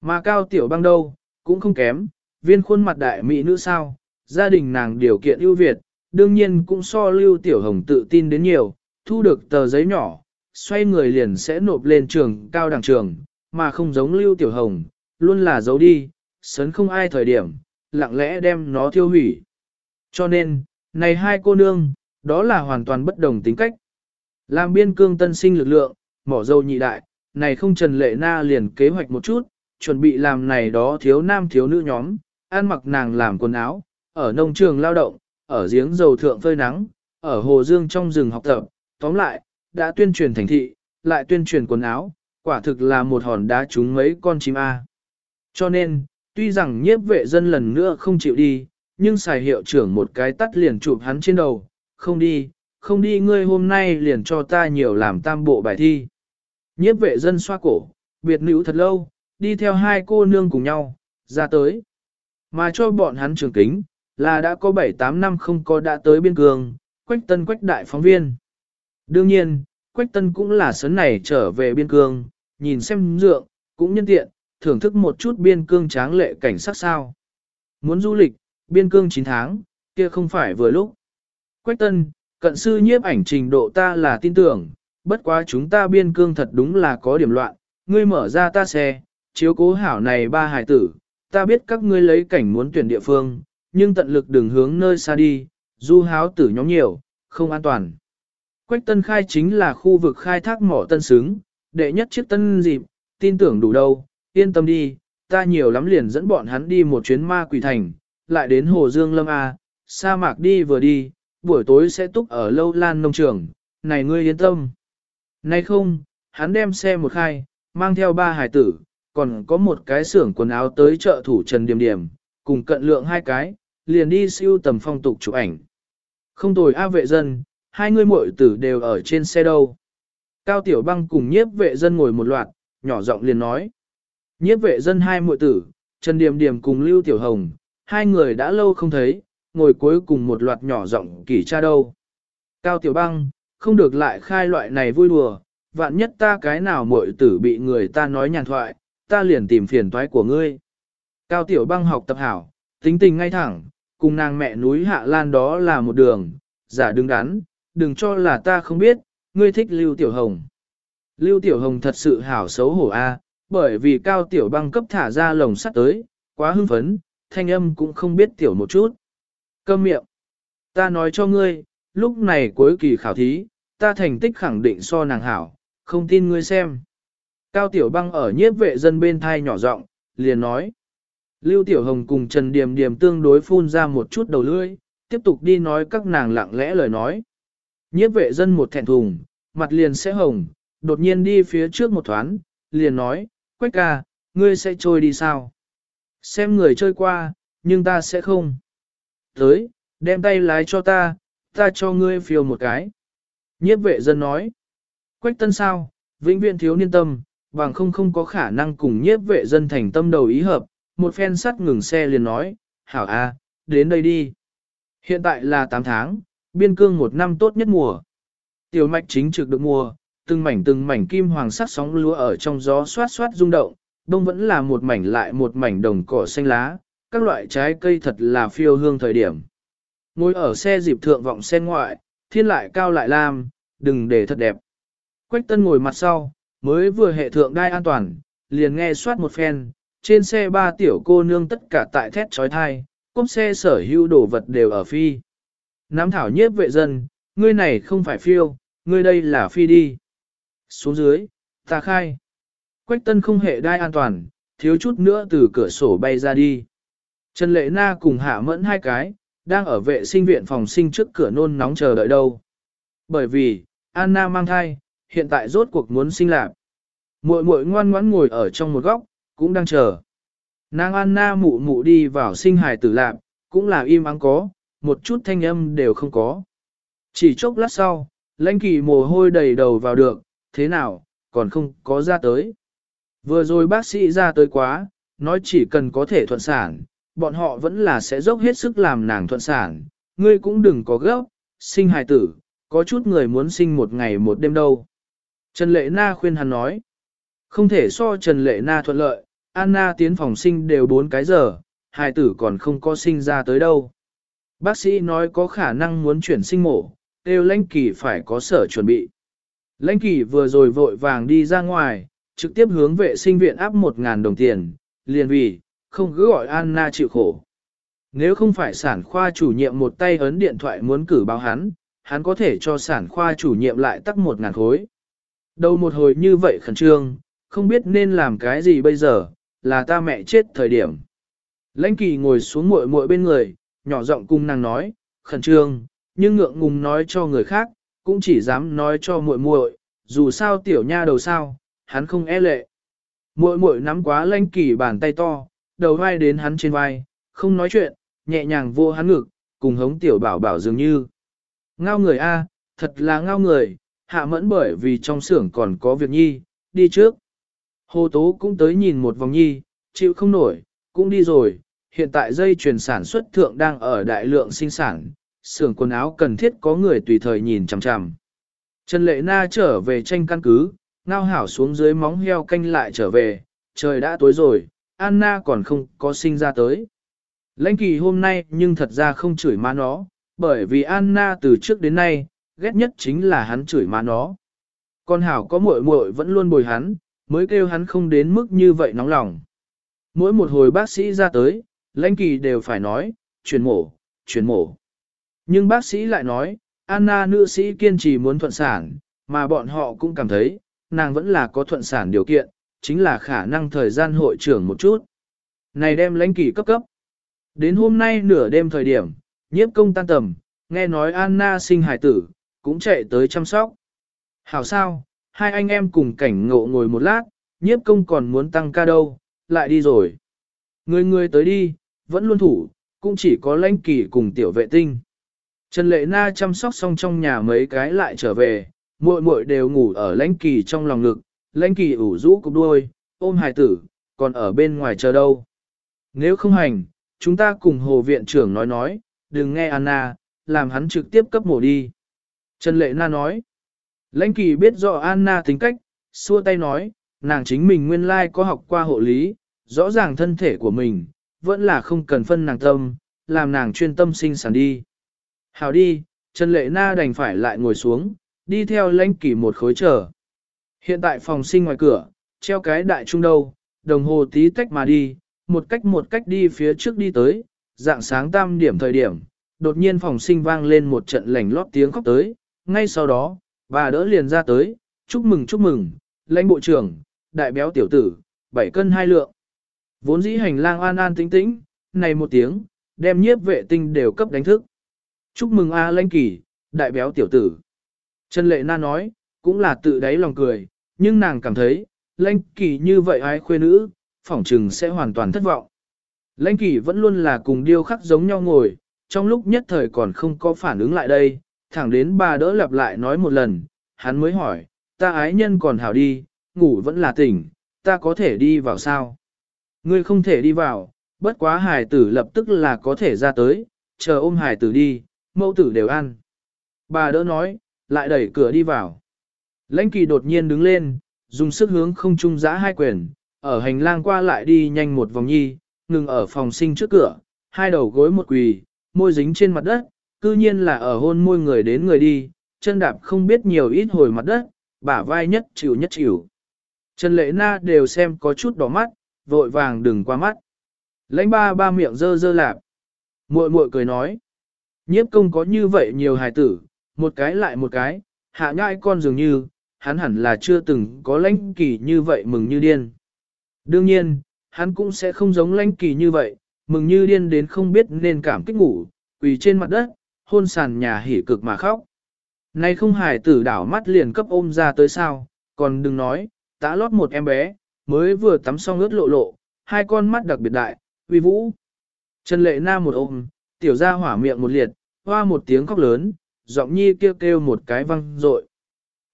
Mà cao tiểu băng đâu, cũng không kém, viên khuôn mặt đại mỹ nữ sao, gia đình nàng điều kiện ưu việt, đương nhiên cũng so lưu tiểu hồng tự tin đến nhiều, thu được tờ giấy nhỏ, xoay người liền sẽ nộp lên trường cao đẳng trường, mà không giống lưu tiểu hồng, luôn là giấu đi, sấn không ai thời điểm, lặng lẽ đem nó tiêu hủy. Cho nên, này hai cô nương, đó là hoàn toàn bất đồng tính cách. Làm biên cương tân sinh lực lượng, mỏ dâu nhị đại, này không Trần Lệ Na liền kế hoạch một chút, chuẩn bị làm này đó thiếu nam thiếu nữ nhóm, ăn mặc nàng làm quần áo, ở nông trường lao động, ở giếng dầu thượng phơi nắng, ở hồ dương trong rừng học tập, tóm lại, đã tuyên truyền thành thị, lại tuyên truyền quần áo, quả thực là một hòn đá trúng mấy con chim A. Cho nên, tuy rằng nhiếp vệ dân lần nữa không chịu đi, nhưng xài hiệu trưởng một cái tắt liền chụp hắn trên đầu, không đi, không đi ngươi hôm nay liền cho ta nhiều làm tam bộ bài thi. Nhiếp vệ dân xoa cổ, biệt nữ thật lâu, đi theo hai cô nương cùng nhau, ra tới. Mà cho bọn hắn trường kính, là đã có 7-8 năm không có đã tới biên cương, quách tân quách đại phóng viên. Đương nhiên, quách tân cũng là sớm này trở về biên cương, nhìn xem dượng, cũng nhân tiện, thưởng thức một chút biên cương tráng lệ cảnh sát sao. Muốn du lịch, biên cương 9 tháng, kia không phải vừa lúc. Quách tân, cận sư nhiếp ảnh trình độ ta là tin tưởng, bất quá chúng ta biên cương thật đúng là có điểm loạn, ngươi mở ra ta xe, chiếu cố hảo này ba hải tử, ta biết các ngươi lấy cảnh muốn tuyển địa phương, nhưng tận lực đường hướng nơi xa đi, du háo tử nhóm nhiều, không an toàn. Quách tân khai chính là khu vực khai thác mỏ tân xứng, đệ nhất chiếc tân dịp, tin tưởng đủ đâu, yên tâm đi, ta nhiều lắm liền dẫn bọn hắn đi một chuyến ma quỷ thành, lại đến Hồ Dương Lâm A, sa mạc đi vừa đi, buổi tối sẽ túc ở lâu lan nông trường, này ngươi yên tâm. Này không, hắn đem xe một khai, mang theo ba hải tử, còn có một cái xưởng quần áo tới chợ thủ Trần Điểm Điểm, cùng cận lượng hai cái, liền đi siêu tầm phong tục chụp ảnh. Không tồi A vệ dân, hai người muội tử đều ở trên xe đâu. Cao Tiểu Băng cùng nhiếp vệ dân ngồi một loạt, nhỏ giọng liền nói. Nhiếp vệ dân hai muội tử, Trần Điềm Điềm cùng Lưu Tiểu Hồng, hai người đã lâu không thấy, ngồi cuối cùng một loạt nhỏ giọng kỷ cha đâu. Cao Tiểu Băng, không được lại khai loại này vui đùa, vạn nhất ta cái nào muội tử bị người ta nói nhàn thoại, ta liền tìm phiền toái của ngươi. Cao Tiểu Băng học tập hảo, tính tình ngay thẳng, cùng nàng mẹ núi Hạ Lan đó là một đường, giả đứng đắn, đừng cho là ta không biết, ngươi thích Lưu Tiểu Hồng. Lưu Tiểu Hồng thật sự hảo xấu hổ a, bởi vì Cao Tiểu Băng cấp thả ra lồng sắt tới, quá hưng phấn, thanh âm cũng không biết tiểu một chút. Câm miệng. Ta nói cho ngươi, lúc này cuối kỳ khảo thí, ta thành tích khẳng định so nàng hảo, không tin ngươi xem. Cao Tiểu Băng ở nhiếp vệ dân bên thai nhỏ giọng, liền nói. Lưu Tiểu Hồng cùng Trần Điềm Điềm tương đối phun ra một chút đầu lưỡi, tiếp tục đi nói các nàng lặng lẽ lời nói. Nhiếp vệ dân một thẹn thùng, mặt liền sẽ hồng, đột nhiên đi phía trước một thoáng, liền nói, Quách ca, ngươi sẽ trôi đi sao? Xem người chơi qua, nhưng ta sẽ không. Tới, đem tay lái cho ta, ta cho ngươi phiêu một cái. Nhiếp vệ dân nói, Quách tân sao, vĩnh viễn thiếu niên tâm, bằng không không có khả năng cùng nhiếp vệ dân thành tâm đầu ý hợp, một phen sắt ngừng xe liền nói, hảo a, đến đây đi. Hiện tại là 8 tháng, biên cương một năm tốt nhất mùa. Tiểu mạch chính trực được mùa, từng mảnh từng mảnh kim hoàng sắc sóng lúa ở trong gió xoát xoát rung động, đông vẫn là một mảnh lại một mảnh đồng cỏ xanh lá, các loại trái cây thật là phiêu hương thời điểm. Ngồi ở xe dịp thượng vọng sen ngoại, thiên lại cao lại lam, đừng để thật đẹp. Quách tân ngồi mặt sau, mới vừa hệ thượng đai an toàn, liền nghe soát một phen, trên xe ba tiểu cô nương tất cả tại thét trói thai, cốp xe sở hữu đồ vật đều ở phi. Nám thảo nhiếp vệ dân, ngươi này không phải phiêu, ngươi đây là phi đi. Xuống dưới, ta khai. Quách tân không hệ đai an toàn, thiếu chút nữa từ cửa sổ bay ra đi. Trần Lệ Na cùng Hạ Mẫn hai cái, đang ở vệ sinh viện phòng sinh trước cửa nôn nóng chờ đợi đâu. Bởi vì, Anna mang thai, hiện tại rốt cuộc muốn sinh lạc. Muội muội ngoan ngoãn ngồi ở trong một góc, cũng đang chờ. Nàng Anna mụ mụ đi vào sinh hài tử lạc, cũng là im ắng có, một chút thanh âm đều không có. Chỉ chốc lát sau, lãnh kỳ mồ hôi đầy đầu vào được, thế nào, còn không có ra tới. Vừa rồi bác sĩ ra tới quá, nói chỉ cần có thể thuận sản, bọn họ vẫn là sẽ dốc hết sức làm nàng thuận sản, ngươi cũng đừng có gấp, sinh hài tử, có chút người muốn sinh một ngày một đêm đâu. Trần Lệ Na khuyên hắn nói, không thể so Trần Lệ Na thuận lợi, Anna tiến phòng sinh đều 4 cái giờ, hài tử còn không có sinh ra tới đâu. Bác sĩ nói có khả năng muốn chuyển sinh mổ, đều lãnh kỳ phải có sở chuẩn bị. Lãnh kỳ vừa rồi vội vàng đi ra ngoài, trực tiếp hướng vệ sinh viện áp 1.000 đồng tiền, liền vì, không cứ gọi Anna chịu khổ. Nếu không phải sản khoa chủ nhiệm một tay ấn điện thoại muốn cử báo hắn, hắn có thể cho sản khoa chủ nhiệm lại tắc 1.000 khối. Đầu một hồi như vậy khẩn trương, không biết nên làm cái gì bây giờ, là ta mẹ chết thời điểm. Lãnh kỳ ngồi xuống muội muội bên người, nhỏ giọng cùng nàng nói, khẩn trương, nhưng ngượng ngùng nói cho người khác, cũng chỉ dám nói cho muội muội, dù sao tiểu nha đầu sao, hắn không e lệ. Muội muội nắm quá lãnh kỳ bàn tay to, đầu vai đến hắn trên vai, không nói chuyện, nhẹ nhàng vô hắn ngực, cùng hống tiểu bảo bảo dường như. Ngao người a, thật là ngao người, hạ mẫn bởi vì trong xưởng còn có việc nhi, đi trước. Hồ Tố cũng tới nhìn một vòng nhi, chịu không nổi, cũng đi rồi, hiện tại dây chuyển sản xuất thượng đang ở đại lượng sinh sản, xưởng quần áo cần thiết có người tùy thời nhìn chằm chằm. Trần Lệ Na trở về tranh căn cứ, ngao hảo xuống dưới móng heo canh lại trở về, trời đã tối rồi, Anna còn không có sinh ra tới. Lãnh kỳ hôm nay nhưng thật ra không chửi má nó, bởi vì Anna từ trước đến nay, ghét nhất chính là hắn chửi má nó. Con hảo có muội muội vẫn luôn bồi hắn, mới kêu hắn không đến mức như vậy nóng lòng. Mỗi một hồi bác sĩ ra tới, lãnh kỳ đều phải nói, chuyển mổ, chuyển mổ. Nhưng bác sĩ lại nói, Anna nữ sĩ kiên trì muốn thuận sản, mà bọn họ cũng cảm thấy, nàng vẫn là có thuận sản điều kiện, chính là khả năng thời gian hội trưởng một chút. Này đem lãnh kỳ cấp cấp. Đến hôm nay nửa đêm thời điểm, nhiếp công tan tầm, nghe nói Anna sinh hài tử, cũng chạy tới chăm sóc. Hảo sao, hai anh em cùng cảnh ngộ ngồi một lát, nhiếp công còn muốn tăng ca đâu, lại đi rồi. Người người tới đi, vẫn luôn thủ, cũng chỉ có lãnh kỳ cùng tiểu vệ tinh. Trần Lệ Na chăm sóc xong trong nhà mấy cái lại trở về, muội muội đều ngủ ở lãnh kỳ trong lòng ngực, lãnh kỳ ủ rũ cục đuôi, ôm hài tử, còn ở bên ngoài chờ đâu. Nếu không hành, chúng ta cùng hồ viện trưởng nói nói, đừng nghe Anna, làm hắn trực tiếp cấp mổ đi. Trần Lệ Na nói, lãnh kỳ biết rõ Anna tính cách, xua tay nói, nàng chính mình nguyên lai có học qua hộ lý, rõ ràng thân thể của mình, vẫn là không cần phân nàng tâm, làm nàng chuyên tâm sinh sản đi. Hào đi, Trần Lệ Na đành phải lại ngồi xuống, đi theo lãnh kỳ một khối chờ. Hiện tại phòng sinh ngoài cửa, treo cái đại trung đâu, đồng hồ tí tách mà đi, một cách một cách đi phía trước đi tới, dạng sáng tam điểm thời điểm, đột nhiên phòng sinh vang lên một trận lảnh lót tiếng khóc tới, ngay sau đó, bà đỡ liền ra tới, chúc mừng chúc mừng, lãnh bộ trưởng, đại béo tiểu tử, 7 cân hai lượng. Vốn dĩ hành lang an an tĩnh tĩnh, này một tiếng, đem nhiếp vệ tinh đều cấp đánh thức. Chúc mừng A lãnh kỳ, đại béo tiểu tử. Trần Lệ Na nói, cũng là tự đáy lòng cười, nhưng nàng cảm thấy, lãnh kỳ như vậy ai khuê nữ, phỏng trừng sẽ hoàn toàn thất vọng. Lãnh kỳ vẫn luôn là cùng điêu khắc giống nhau ngồi, trong lúc nhất thời còn không có phản ứng lại đây, thẳng đến bà đỡ lặp lại nói một lần, hắn mới hỏi, ta ái nhân còn hảo đi, ngủ vẫn là tỉnh, ta có thể đi vào sao? Ngươi không thể đi vào, bất quá hải tử lập tức là có thể ra tới, chờ ôm hải tử đi, mẫu tử đều ăn. Bà đỡ nói, lại đẩy cửa đi vào. Lãnh kỳ đột nhiên đứng lên, dùng sức hướng không trung giã hai quyền, ở hành lang qua lại đi nhanh một vòng nhi, ngừng ở phòng sinh trước cửa, hai đầu gối một quỳ, môi dính trên mặt đất, cư nhiên là ở hôn môi người đến người đi, chân đạp không biết nhiều ít hồi mặt đất, bả vai nhất chịu nhất chịu. Trần Lệ Na đều xem có chút đỏ mắt, vội vàng đừng qua mắt. Lãnh ba ba miệng dơ dơ lạp. Muội muội cười nói. Nhiếp công có như vậy nhiều hài tử, một cái lại một cái, hạ nhai con dường như, hắn hẳn là chưa từng có lãnh kỳ như vậy mừng như điên. Đương nhiên, hắn cũng sẽ không giống lãnh kỳ như vậy, mừng như điên đến không biết nên cảm kích ngủ, quỳ trên mặt đất, hôn sàn nhà hỉ cực mà khóc. Nay không hài tử đảo mắt liền cấp ôm ra tới sao, còn đừng nói, tã lót một em bé, mới vừa tắm xong ướt lộ lộ, hai con mắt đặc biệt đại, uy vũ. Trần lệ nam một ôm, tiểu ra hỏa miệng một liệt, hoa một tiếng khóc lớn, giọng nhi kêu kêu một cái văng rội.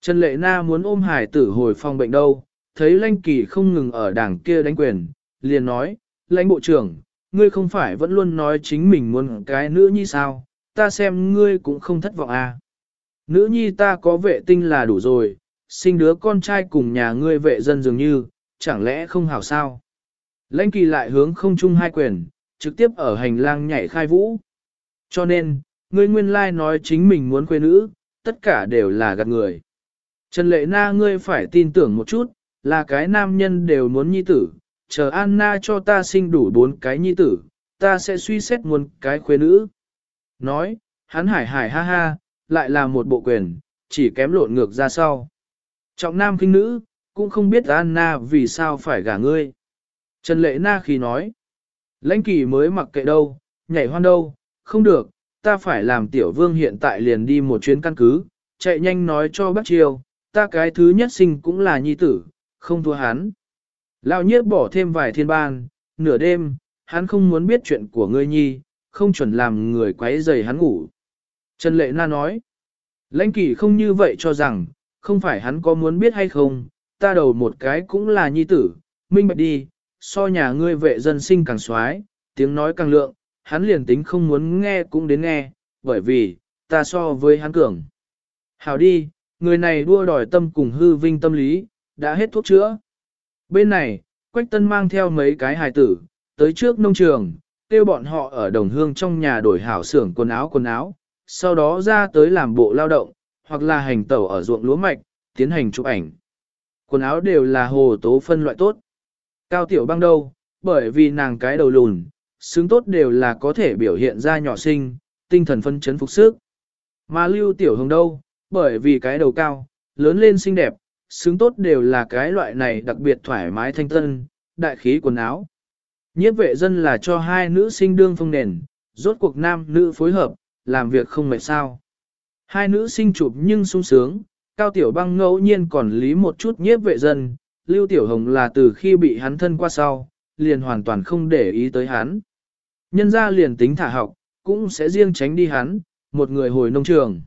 Trần lệ na muốn ôm hải tử hồi phòng bệnh đâu, thấy lanh kỳ không ngừng ở đảng kia đánh quyền, liền nói, lãnh bộ trưởng, ngươi không phải vẫn luôn nói chính mình muốn cái nữ như sao, ta xem ngươi cũng không thất vọng à. Nữ nhi ta có vệ tinh là đủ rồi, sinh đứa con trai cùng nhà ngươi vệ dân dường như, chẳng lẽ không hảo sao? Lãnh kỳ lại hướng không chung hai quyền, trực tiếp ở hành lang nhảy khai vũ. Cho nên, ngươi nguyên lai nói chính mình muốn quê nữ, tất cả đều là gạt người. Trần Lệ Na ngươi phải tin tưởng một chút, là cái nam nhân đều muốn nhi tử, chờ Anna cho ta sinh đủ bốn cái nhi tử, ta sẽ suy xét muốn cái khuê nữ. Nói, hắn hải hải ha ha, lại là một bộ quyền, chỉ kém lộn ngược ra sau. Trọng nam kinh nữ, cũng không biết Anna vì sao phải gả ngươi. Trần Lệ Na khi nói, lãnh kỳ mới mặc kệ đâu, nhảy hoan đâu, không được, ta phải làm tiểu vương hiện tại liền đi một chuyến căn cứ, chạy nhanh nói cho bác triều, ta cái thứ nhất sinh cũng là nhi tử, không thua hắn. Lão nhiếp bỏ thêm vài thiên ban, nửa đêm, hắn không muốn biết chuyện của ngươi nhi, không chuẩn làm người quấy rầy hắn ngủ. Trần Lệ Na nói, lãnh kỷ không như vậy cho rằng, không phải hắn có muốn biết hay không, ta đầu một cái cũng là nhi tử, minh bạch đi, so nhà ngươi vệ dân sinh càng xoái, tiếng nói càng lượng, hắn liền tính không muốn nghe cũng đến nghe, bởi vì, ta so với hắn cường. Hảo đi, người này đua đòi tâm cùng hư vinh tâm lý, đã hết thuốc chữa. Bên này, Quách Tân mang theo mấy cái hài tử, tới trước nông trường, kêu bọn họ ở đồng hương trong nhà đổi hảo xưởng quần áo quần áo, sau đó ra tới làm bộ lao động, hoặc là hành tẩu ở ruộng lúa mạch, tiến hành chụp ảnh. Quần áo đều là hồ tố phân loại tốt. Cao tiểu băng đâu, bởi vì nàng cái đầu lùn, xứng tốt đều là có thể biểu hiện ra nhỏ sinh, tinh thần phân chấn phục sức. Mà lưu tiểu hồng đâu, bởi vì cái đầu cao, lớn lên xinh đẹp, xứng tốt đều là cái loại này đặc biệt thoải mái thanh tân, đại khí quần áo. Nhiếp vệ dân là cho hai nữ sinh đương phong nền, rốt cuộc nam nữ phối hợp, làm việc không mệt sao. Hai nữ sinh chụp nhưng sung sướng, cao tiểu băng ngẫu nhiên còn lý một chút nhiếp vệ dân, lưu tiểu hồng là từ khi bị hắn thân qua sau, liền hoàn toàn không để ý tới hắn. Nhân ra liền tính thả học, cũng sẽ riêng tránh đi hắn, một người hồi nông trường.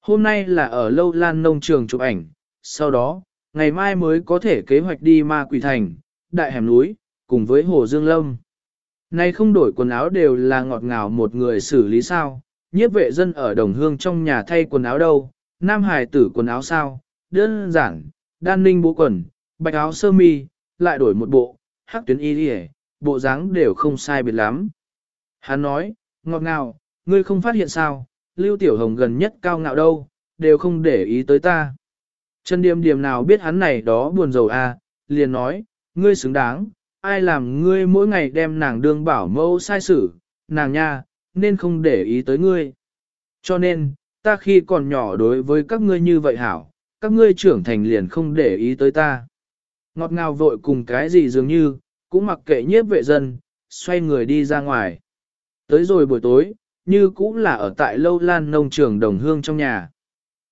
Hôm nay là ở lâu lan nông trường chụp ảnh, sau đó, ngày mai mới có thể kế hoạch đi ma quỷ thành, đại hẻm núi, cùng với hồ Dương Lâm. Nay không đổi quần áo đều là ngọt ngào một người xử lý sao, nhiếp vệ dân ở đồng hương trong nhà thay quần áo đâu, nam hài tử quần áo sao, đơn giản, đan ninh bố quần, bạch áo sơ mi, lại đổi một bộ, hắc tuyến y đi bộ dáng đều không sai biệt lắm. Hắn nói, ngọt ngào, ngươi không phát hiện sao, Lưu Tiểu Hồng gần nhất cao ngạo đâu, đều không để ý tới ta. Trần Điềm Điềm nào biết hắn này đó buồn rầu a, à, liền nói, ngươi xứng đáng, ai làm ngươi mỗi ngày đem nàng đương bảo mẫu sai xử, nàng nha, nên không để ý tới ngươi. Cho nên, ta khi còn nhỏ đối với các ngươi như vậy hảo, các ngươi trưởng thành liền không để ý tới ta. Ngọt ngào vội cùng cái gì dường như, cũng mặc kệ nhiếp vệ dân, xoay người đi ra ngoài. Tới rồi buổi tối, như cũng là ở tại lâu lan nông trường đồng hương trong nhà.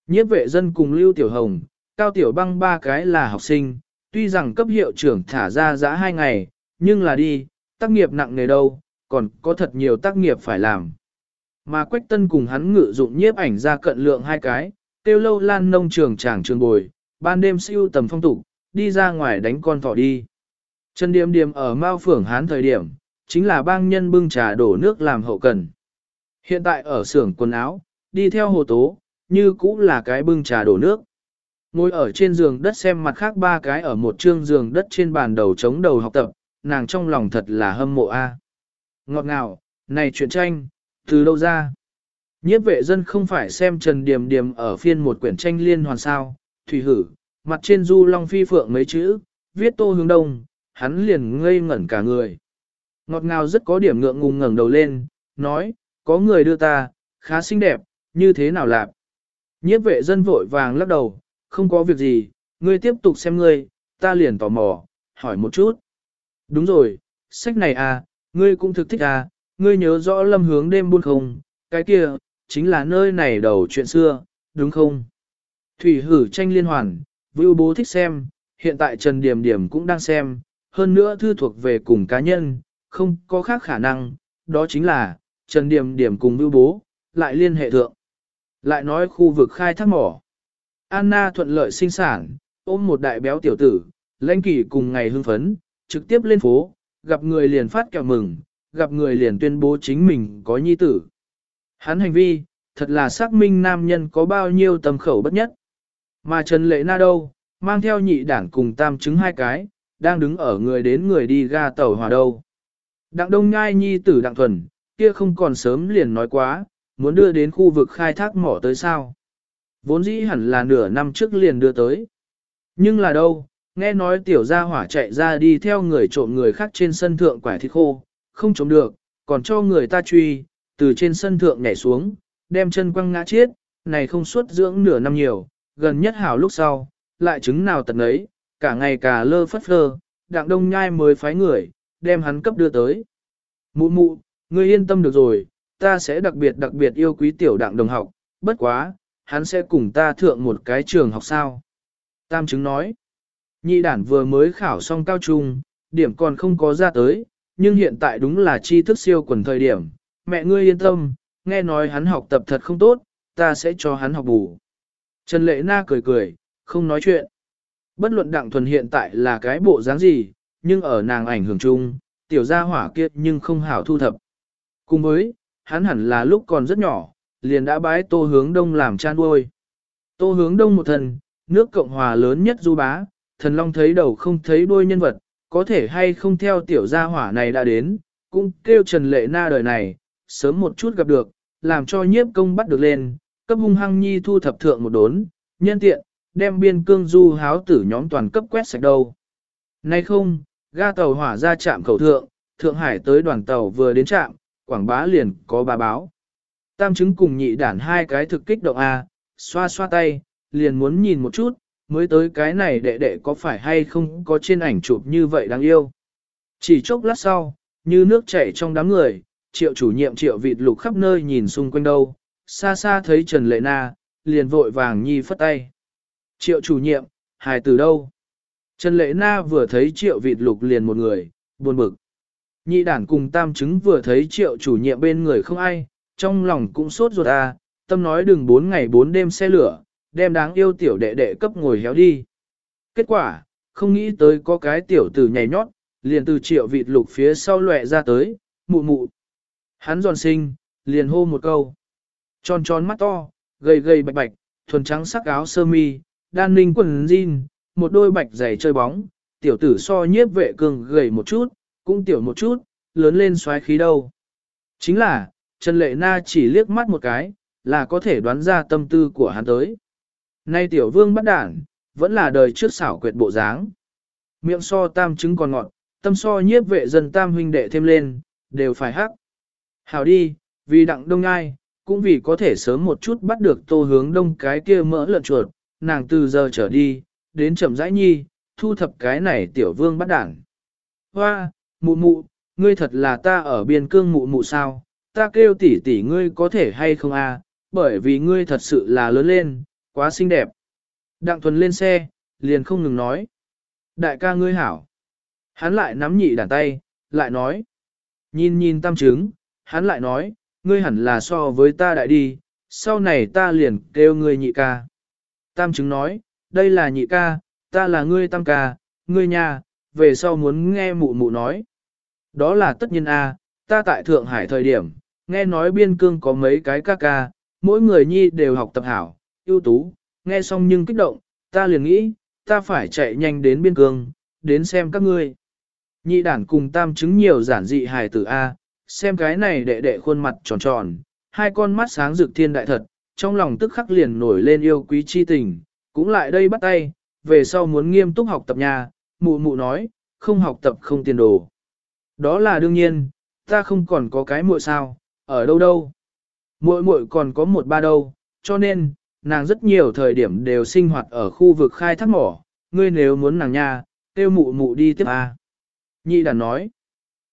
Nhiếp vệ dân cùng Lưu Tiểu Hồng, Cao Tiểu Băng ba cái là học sinh, tuy rằng cấp hiệu trưởng thả ra giã hai ngày, nhưng là đi, tác nghiệp nặng nề đâu, còn có thật nhiều tác nghiệp phải làm. Mà Quách Tân cùng hắn ngự dụng nhiếp ảnh ra cận lượng hai cái, tiêu lâu lan nông trường tràng trường bồi, ban đêm siêu tầm phong tục, đi ra ngoài đánh con thỏ đi. Trần Điềm Điềm ở Mao Phưởng Hán thời điểm, chính là bang nhân bưng trà đổ nước làm hậu cần. Hiện tại ở xưởng quần áo, đi theo hồ tố, như cũ là cái bưng trà đổ nước. Ngồi ở trên giường đất xem mặt khác ba cái ở một trương giường đất trên bàn đầu chống đầu học tập, nàng trong lòng thật là hâm mộ a. Ngọt ngào, này chuyện tranh, từ đâu ra? Nhiếp vệ dân không phải xem Trần Điềm Điềm ở phiên một quyển tranh liên hoàn sao, thủy hử, mặt trên du long phi phượng mấy chữ, viết tô hướng đông, hắn liền ngây ngẩn cả người. Ngọt ngào rất có điểm ngượng ngùng ngẩng đầu lên, nói, có người đưa ta, khá xinh đẹp, như thế nào lạp? Nhiếp vệ dân vội vàng lắc đầu, không có việc gì, ngươi tiếp tục xem ngươi, ta liền tò mò, hỏi một chút. Đúng rồi, sách này à, ngươi cũng thực thích à, ngươi nhớ rõ lâm hướng đêm buôn không, cái kia, chính là nơi này đầu chuyện xưa, đúng không? Thủy hử tranh liên hoàn, vưu bố thích xem, hiện tại Trần Điểm Điểm cũng đang xem, hơn nữa thư thuộc về cùng cá nhân, không có khác khả năng, đó chính là, Trần Điểm Điểm cùng vưu bố, lại liên hệ thượng. Lại nói khu vực khai thác mỏ. Anna thuận lợi sinh sản, ôm một đại béo tiểu tử, lãnh kỳ cùng ngày hưng phấn, trực tiếp lên phố, gặp người liền phát kẹo mừng, gặp người liền tuyên bố chính mình có nhi tử. Hắn hành vi, thật là xác minh nam nhân có bao nhiêu tầm khẩu bất nhất. Mà Trần Lệ Na đâu, mang theo nhị đảng cùng tam chứng hai cái, đang đứng ở người đến người đi ga tàu hòa đâu. Đặng Đông Nhai nhi tử Đặng Thuần, kia không còn sớm liền nói quá, muốn đưa đến khu vực khai thác mỏ tới sao. Vốn dĩ hẳn là nửa năm trước liền đưa tới. Nhưng là đâu, nghe nói tiểu gia hỏa chạy ra đi theo người trộm người khác trên sân thượng quải thịt khô, không trộm được, còn cho người ta truy, từ trên sân thượng nhảy xuống, đem chân quăng ngã chết, này không suốt dưỡng nửa năm nhiều, gần nhất hảo lúc sau, lại chứng nào tận ấy, cả ngày cả lơ phất phơ, đặng đông nhai mới phái người, đem hắn cấp đưa tới. Mụ mụ, ngươi yên tâm được rồi, ta sẽ đặc biệt đặc biệt yêu quý tiểu đặng đồng học, bất quá, hắn sẽ cùng ta thượng một cái trường học sao. Tam chứng nói, nhị đản vừa mới khảo xong cao trung, điểm còn không có ra tới, nhưng hiện tại đúng là tri thức siêu quần thời điểm, mẹ ngươi yên tâm, nghe nói hắn học tập thật không tốt, ta sẽ cho hắn học bù. Trần Lệ Na cười cười, không nói chuyện. Bất luận Đặng Thuần hiện tại là cái bộ dáng gì, nhưng ở nàng ảnh hưởng chung, tiểu gia hỏa kiệt nhưng không hảo thu thập. Cùng với, hắn hẳn là lúc còn rất nhỏ, liền đã bái tô hướng đông làm cha nuôi. Tô hướng đông một thần, nước Cộng Hòa lớn nhất du bá, thần long thấy đầu không thấy đuôi nhân vật, có thể hay không theo tiểu gia hỏa này đã đến, cũng kêu Trần Lệ Na đời này, sớm một chút gặp được, làm cho nhiếp công bắt được lên, cấp hung hăng nhi thu thập thượng một đốn, nhân tiện, đem biên cương du háo tử nhóm toàn cấp quét sạch đâu. Nay không, ga tàu hỏa ra trạm khẩu thượng, Thượng Hải tới đoàn tàu vừa đến trạm, Quảng Bá liền có bà báo. Tam chứng cùng nhị đản hai cái thực kích động A, xoa xoa tay, liền muốn nhìn một chút, mới tới cái này đệ đệ có phải hay không có trên ảnh chụp như vậy đáng yêu. Chỉ chốc lát sau, như nước chảy trong đám người, triệu chủ nhiệm triệu vịt lục khắp nơi nhìn xung quanh đâu, xa xa thấy Trần Lệ Na, liền vội vàng nhi phất tay. Triệu chủ nhiệm, hài từ đâu? Trần Lệ Na vừa thấy triệu vịt lục liền một người, buồn bực. Nhị đản cùng tam chứng vừa thấy triệu chủ nhiệm bên người không ai, trong lòng cũng sốt ruột à, tâm nói đừng bốn ngày bốn đêm xe lửa, đem đáng yêu tiểu đệ đệ cấp ngồi héo đi. Kết quả, không nghĩ tới có cái tiểu tử nhảy nhót, liền từ triệu vịt lục phía sau lệ ra tới, mụ mụ. Hắn giòn sinh, liền hô một câu. Tròn tròn mắt to, gầy gầy bạch bạch, thuần trắng sắc áo sơ mi, đan ninh quần jean, một đôi bạch giày chơi bóng, tiểu tử so nhiếp vệ cường gầy một chút, cũng tiểu một chút, lớn lên xoáy khí đâu. Chính là, Trần Lệ Na chỉ liếc mắt một cái, là có thể đoán ra tâm tư của hắn tới. Nay tiểu vương bắt đản, vẫn là đời trước xảo quyệt bộ dáng. Miệng so tam trứng còn ngọt, tâm so nhiếp vệ dân tam huynh đệ thêm lên, đều phải hắc. Hảo đi, vì đặng đông ngai, cũng vì có thể sớm một chút bắt được tô hướng đông cái kia mỡ lợn chuột, nàng từ giờ trở đi, đến chậm rãi nhi, thu thập cái này tiểu vương bắt đảng. Hoa, mụ mụ, ngươi thật là ta ở biên cương mụ mụ sao, ta kêu tỷ tỷ ngươi có thể hay không à, bởi vì ngươi thật sự là lớn lên, quá xinh đẹp. Đặng thuần lên xe, liền không ngừng nói. Đại ca ngươi hảo. Hắn lại nắm nhị đàn tay, lại nói. Nhìn nhìn tam trứng, hắn lại nói, ngươi hẳn là so với ta đại đi, sau này ta liền kêu ngươi nhị ca. Tam chứng nói, đây là nhị ca, ta là ngươi tam ca, ngươi nhà, về sau muốn nghe mụ mụ nói. Đó là tất nhiên a, ta tại Thượng Hải thời điểm, nghe nói biên cương có mấy cái ca ca, mỗi người nhi đều học tập hảo, ưu tú, nghe xong nhưng kích động, ta liền nghĩ, ta phải chạy nhanh đến biên cương, đến xem các ngươi. Nhị đản cùng tam chứng nhiều giản dị hài tử A, xem cái này đệ đệ khuôn mặt tròn tròn, hai con mắt sáng rực thiên đại thật, trong lòng tức khắc liền nổi lên yêu quý chi tình, cũng lại đây bắt tay, về sau muốn nghiêm túc học tập nhà, mụ mụ nói, không học tập không tiền đồ. Đó là đương nhiên, ta không còn có cái muội sao, ở đâu đâu. Muội muội còn có một ba đâu, cho nên, nàng rất nhiều thời điểm đều sinh hoạt ở khu vực khai thác mỏ, ngươi nếu muốn nàng nha, tiêu mụ mụ đi tiếp a. Nhị đàn nói,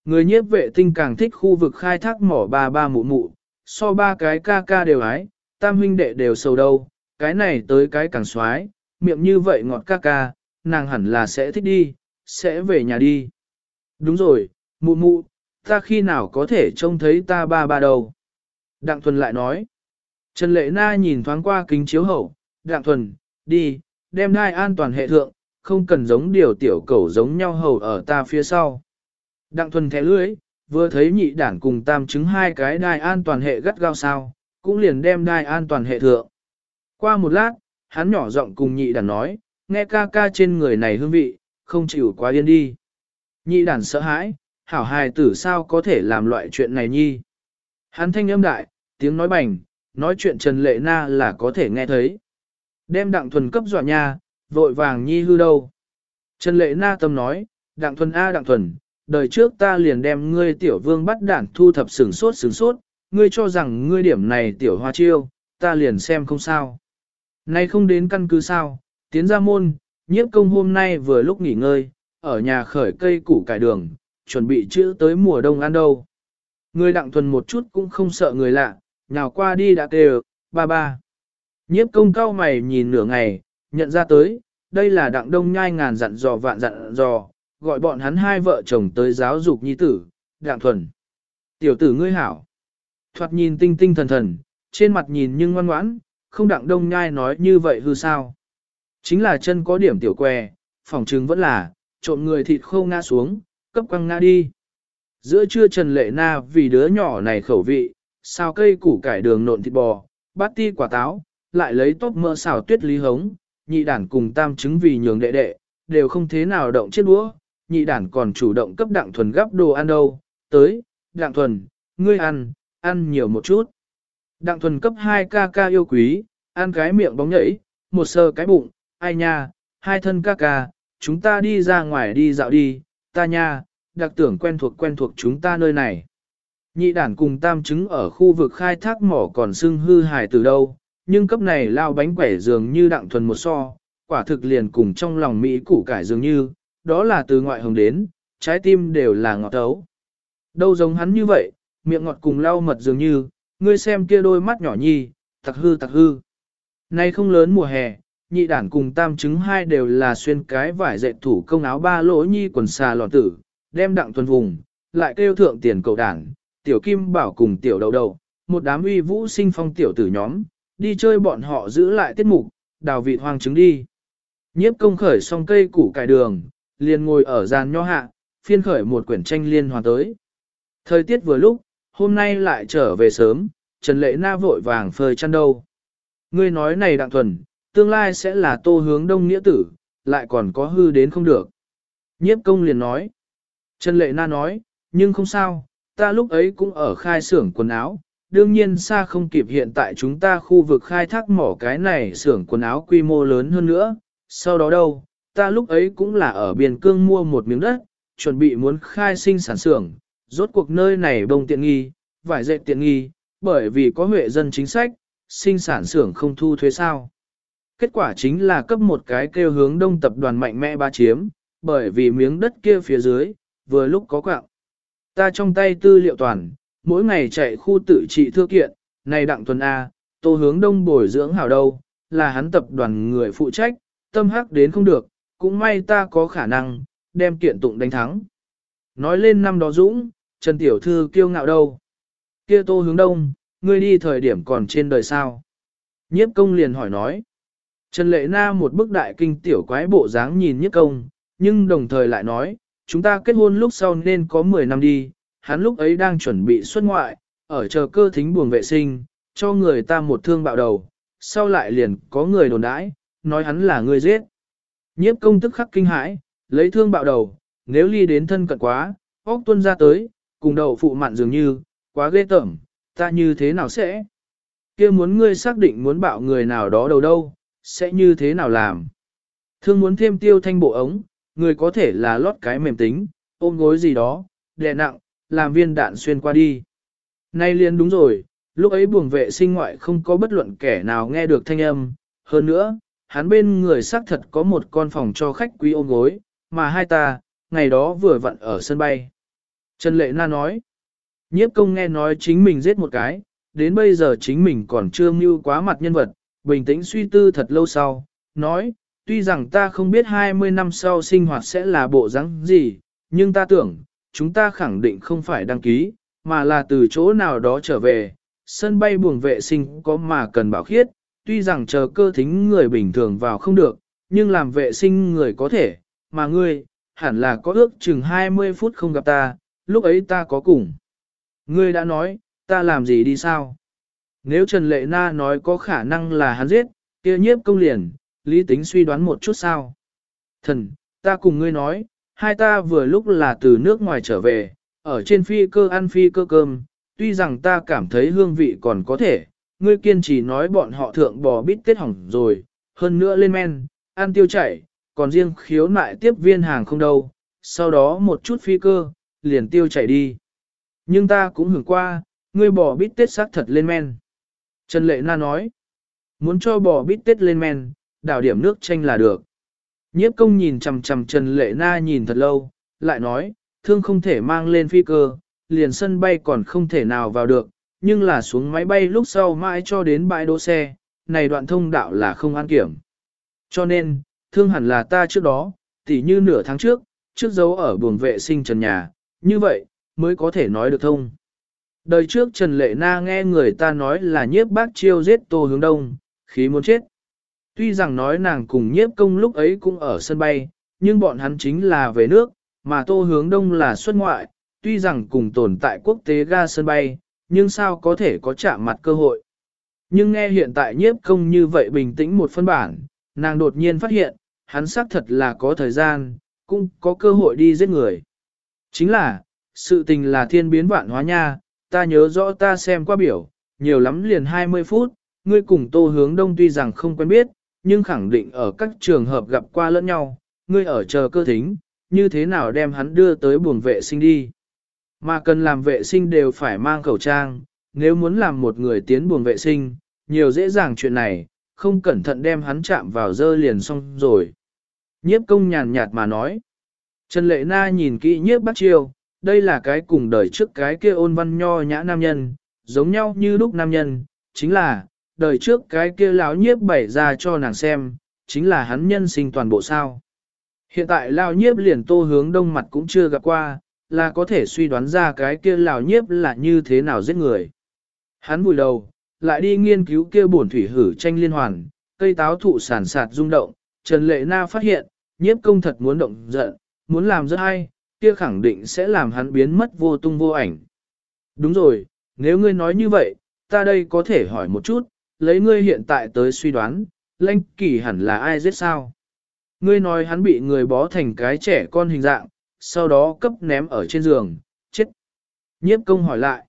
người nhiếp vệ tinh càng thích khu vực khai thác mỏ ba ba mụ mụ, so ba cái ca ca đều ái, tam huynh đệ đều sầu đâu, cái này tới cái càng xoái, miệng như vậy ngọt ca ca, nàng hẳn là sẽ thích đi, sẽ về nhà đi. Đúng rồi, mụ mụ, ta khi nào có thể trông thấy ta ba ba đâu. Đặng Thuần lại nói. Trần Lệ Na nhìn thoáng qua kính chiếu hậu, Đặng Thuần, đi, đem đai an toàn hệ thượng, không cần giống điều tiểu cẩu giống nhau hầu ở ta phía sau. Đặng Thuần thẻ lưới, vừa thấy nhị đản cùng tam chứng hai cái đai an toàn hệ gắt gao sao, cũng liền đem đai an toàn hệ thượng. Qua một lát, hắn nhỏ giọng cùng nhị đản nói, nghe ca ca trên người này hương vị, không chịu quá yên đi. Nhị đản sợ hãi, hảo hài tử sao có thể làm loại chuyện này nhi. Hắn thanh âm đại, tiếng nói bành, nói chuyện Trần Lệ Na là có thể nghe thấy. Đem đặng thuần cấp dọa nha, vội vàng nhi hư đâu. Trần Lệ Na tâm nói, đặng thuần A đặng thuần, đời trước ta liền đem ngươi tiểu vương bắt đản thu thập sừng sốt sừng sốt, ngươi cho rằng ngươi điểm này tiểu hoa chiêu, ta liền xem không sao. Nay không đến căn cứ sao, tiến ra môn, nhiếp công hôm nay vừa lúc nghỉ ngơi, ở nhà khởi cây củ cải đường, chuẩn bị chữ tới mùa đông ăn đâu. Người đặng thuần một chút cũng không sợ người lạ, nhào qua đi đã kêu, ba ba. Nhiếp công cao mày nhìn nửa ngày, nhận ra tới, đây là đặng đông nhai ngàn dặn dò vạn dặn dò, gọi bọn hắn hai vợ chồng tới giáo dục nhi tử, đặng thuần. Tiểu tử ngươi hảo. Thoạt nhìn tinh tinh thần thần, trên mặt nhìn nhưng ngoan ngoãn, không đặng đông nhai nói như vậy hư sao. Chính là chân có điểm tiểu què, phòng trừng vẫn là, trộm người thịt khô ngã xuống, cấp quăng ngã đi. Giữa trưa Trần Lệ Na vì đứa nhỏ này khẩu vị, xào cây củ cải đường nộn thịt bò, bát ti quả táo, lại lấy tốt mỡ xào tuyết lý hống, nhị đản cùng tam trứng vì nhường đệ đệ, đều không thế nào động chết đũa, nhị đản còn chủ động cấp đặng thuần gấp đồ ăn đâu, tới, đặng thuần, ngươi ăn, ăn nhiều một chút. Đặng thuần cấp 2 ca ca yêu quý, ăn cái miệng bóng nhảy, một sơ cái bụng, ai nha, hai thân ca ca, chúng ta đi ra ngoài đi dạo đi, ta nha, đặc tưởng quen thuộc quen thuộc chúng ta nơi này. Nhị đản cùng tam chứng ở khu vực khai thác mỏ còn xưng hư hài từ đâu, nhưng cấp này lao bánh quẻ dường như đặng thuần một so, quả thực liền cùng trong lòng Mỹ củ cải dường như, đó là từ ngoại hồng đến, trái tim đều là ngọt tấu. Đâu giống hắn như vậy, miệng ngọt cùng lau mật dường như, ngươi xem kia đôi mắt nhỏ nhi, tặc hư tặc hư. Nay không lớn mùa hè, nhị đản cùng tam chứng hai đều là xuyên cái vải dệt thủ công áo ba lỗ nhi quần xà lọt tử, đem đặng thuần vùng, lại kêu thượng tiền cầu đảng, tiểu kim bảo cùng tiểu đầu đầu, một đám uy vũ sinh phong tiểu tử nhóm, đi chơi bọn họ giữ lại tiết mục, đào vị hoang trứng đi. Nhiếp công khởi xong cây củ cải đường, liền ngồi ở gian nho hạ, phiên khởi một quyển tranh liên hoàn tới. Thời tiết vừa lúc, hôm nay lại trở về sớm, Trần Lệ Na vội vàng phơi chăn đâu. Ngươi nói này đặng thuần, tương lai sẽ là tô hướng đông nghĩa tử, lại còn có hư đến không được. Nhiếp công liền nói. Trần Lệ Na nói, nhưng không sao, ta lúc ấy cũng ở khai xưởng quần áo, đương nhiên xa không kịp hiện tại chúng ta khu vực khai thác mỏ cái này xưởng quần áo quy mô lớn hơn nữa. Sau đó đâu, ta lúc ấy cũng là ở Biên Cương mua một miếng đất, chuẩn bị muốn khai sinh sản xưởng, rốt cuộc nơi này bông tiện nghi, vải dệt tiện nghi, bởi vì có huệ dân chính sách, sinh sản xưởng không thu thuế sao. Kết quả chính là cấp một cái kêu hướng đông tập đoàn mạnh mẽ ba chiếm, bởi vì miếng đất kia phía dưới, vừa lúc có quạng. Ta trong tay tư liệu toàn, mỗi ngày chạy khu tự trị thư kiện, này đặng tuần A, tô hướng đông bồi dưỡng hảo đâu, là hắn tập đoàn người phụ trách, tâm hắc đến không được, cũng may ta có khả năng, đem kiện tụng đánh thắng. Nói lên năm đó Dũng, Trần Tiểu Thư kiêu ngạo đâu. Kia tô hướng đông, ngươi đi thời điểm còn trên đời sao. Nhiếp công liền hỏi nói. Trần Lệ Na một bức đại kinh tiểu quái bộ dáng nhìn nhất công, nhưng đồng thời lại nói, chúng ta kết hôn lúc sau nên có 10 năm đi, hắn lúc ấy đang chuẩn bị xuất ngoại, ở chờ cơ thính buồng vệ sinh, cho người ta một thương bạo đầu, sau lại liền có người đồn đãi, nói hắn là người giết. Nhiếp công tức khắc kinh hãi, lấy thương bạo đầu, nếu ly đến thân cận quá, óc tuân ra tới, cùng đầu phụ mặn dường như, quá ghê tởm, ta như thế nào sẽ? kia muốn ngươi xác định muốn bạo người nào đó đầu đâu, sẽ như thế nào làm? Thương muốn thêm tiêu thanh bộ ống, người có thể là lót cái mềm tính, ôm gối gì đó, đè nặng, làm viên đạn xuyên qua đi. Nay liền đúng rồi, lúc ấy buồng vệ sinh ngoại không có bất luận kẻ nào nghe được thanh âm, hơn nữa, hắn bên người xác thật có một con phòng cho khách quý ôm gối, mà hai ta, ngày đó vừa vặn ở sân bay. Trần Lệ Na nói, nhiếp công nghe nói chính mình giết một cái, đến bây giờ chính mình còn chưa mưu quá mặt nhân vật, bình tĩnh suy tư thật lâu sau, nói, tuy rằng ta không biết 20 năm sau sinh hoạt sẽ là bộ dáng gì, nhưng ta tưởng, chúng ta khẳng định không phải đăng ký, mà là từ chỗ nào đó trở về, sân bay buồng vệ sinh có mà cần bảo khiết, tuy rằng chờ cơ thính người bình thường vào không được, nhưng làm vệ sinh người có thể, mà ngươi, hẳn là có ước chừng 20 phút không gặp ta, lúc ấy ta có cùng. Ngươi đã nói, ta làm gì đi sao? Nếu Trần Lệ Na nói có khả năng là hắn giết, kia nhiếp công liền, lý tính suy đoán một chút sao? Thần, ta cùng ngươi nói, hai ta vừa lúc là từ nước ngoài trở về, ở trên phi cơ ăn phi cơ cơm, tuy rằng ta cảm thấy hương vị còn có thể, ngươi kiên trì nói bọn họ thượng bò bít tết hỏng rồi, hơn nữa lên men, ăn tiêu chảy, còn riêng khiếu nại tiếp viên hàng không đâu, sau đó một chút phi cơ, liền tiêu chảy đi. Nhưng ta cũng hưởng qua, ngươi bò bít tết xác thật lên men. Trần Lệ Na nói, muốn cho bò bít tết lên men, đảo điểm nước chanh là được. Nhiếp công nhìn chằm chằm Trần Lệ Na nhìn thật lâu, lại nói, thương không thể mang lên phi cơ, liền sân bay còn không thể nào vào được, nhưng là xuống máy bay lúc sau mãi cho đến bãi đỗ xe, này đoạn thông đạo là không an kiểm. Cho nên, thương hẳn là ta trước đó, tỉ như nửa tháng trước, trước dấu ở buồng vệ sinh trần nhà, như vậy, mới có thể nói được thông. Đời trước Trần Lệ Na nghe người ta nói là nhiếp bác chiêu giết tô hướng đông, khí muốn chết. Tuy rằng nói nàng cùng nhiếp công lúc ấy cũng ở sân bay, nhưng bọn hắn chính là về nước, mà tô hướng đông là xuất ngoại, tuy rằng cùng tồn tại quốc tế ga sân bay, nhưng sao có thể có chạm mặt cơ hội. Nhưng nghe hiện tại nhiếp công như vậy bình tĩnh một phân bản, nàng đột nhiên phát hiện, hắn xác thật là có thời gian, cũng có cơ hội đi giết người. Chính là, sự tình là thiên biến vạn hóa nha, ta nhớ rõ ta xem qua biểu, nhiều lắm liền 20 phút, ngươi cùng tô hướng đông tuy rằng không quen biết, nhưng khẳng định ở các trường hợp gặp qua lẫn nhau, ngươi ở chờ cơ thính, như thế nào đem hắn đưa tới buồng vệ sinh đi. Mà cần làm vệ sinh đều phải mang khẩu trang, nếu muốn làm một người tiến buồng vệ sinh, nhiều dễ dàng chuyện này, không cẩn thận đem hắn chạm vào dơ liền xong rồi. Nhiếp công nhàn nhạt mà nói. Trần Lệ Na nhìn kỹ nhiếp bắt chiêu, đây là cái cùng đời trước cái kia ôn văn nho nhã nam nhân, giống nhau như lúc nam nhân, chính là, đời trước cái kia lão nhiếp bày ra cho nàng xem, chính là hắn nhân sinh toàn bộ sao. Hiện tại lão nhiếp liền tô hướng đông mặt cũng chưa gặp qua, là có thể suy đoán ra cái kia lão nhiếp là như thế nào giết người. Hắn vùi đầu, lại đi nghiên cứu kia bổn thủy hử tranh liên hoàn, cây táo thụ sản sạt rung động, Trần Lệ Na phát hiện, nhiếp công thật muốn động giận, muốn làm rất hay, kia khẳng định sẽ làm hắn biến mất vô tung vô ảnh. Đúng rồi, nếu ngươi nói như vậy, ta đây có thể hỏi một chút, lấy ngươi hiện tại tới suy đoán, lãnh kỳ hẳn là ai giết sao? Ngươi nói hắn bị người bó thành cái trẻ con hình dạng, sau đó cấp ném ở trên giường, chết. Nhiếp công hỏi lại.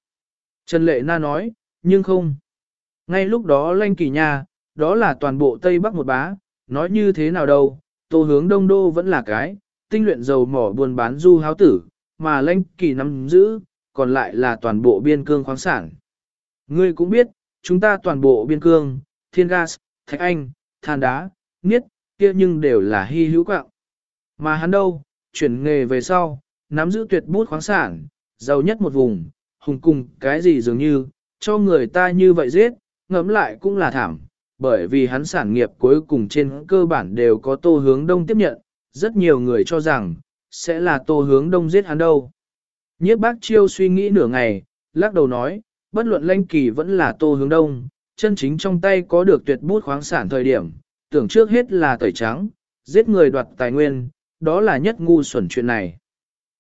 Trần Lệ Na nói, nhưng không. Ngay lúc đó lãnh kỳ nha, đó là toàn bộ Tây Bắc một bá, nói như thế nào đâu, tô hướng đông đô vẫn là cái, tinh luyện dầu mỏ buôn bán du háo tử, mà lãnh kỳ nắm giữ, còn lại là toàn bộ biên cương khoáng sản. Ngươi cũng biết, chúng ta toàn bộ biên cương, thiên gas, thạch anh, than đá, niết, kia nhưng đều là hy hữu quạng. Mà hắn đâu, chuyển nghề về sau, nắm giữ tuyệt bút khoáng sản, giàu nhất một vùng, hùng cùng cái gì dường như, cho người ta như vậy giết, ngẫm lại cũng là thảm, bởi vì hắn sản nghiệp cuối cùng trên cơ bản đều có tô hướng đông tiếp nhận, rất nhiều người cho rằng, sẽ là tô hướng đông giết hắn đâu. Nhiếp bác chiêu suy nghĩ nửa ngày, lắc đầu nói, bất luận lãnh kỳ vẫn là tô hướng đông, chân chính trong tay có được tuyệt bút khoáng sản thời điểm, tưởng trước hết là tẩy trắng, giết người đoạt tài nguyên, đó là nhất ngu xuẩn chuyện này.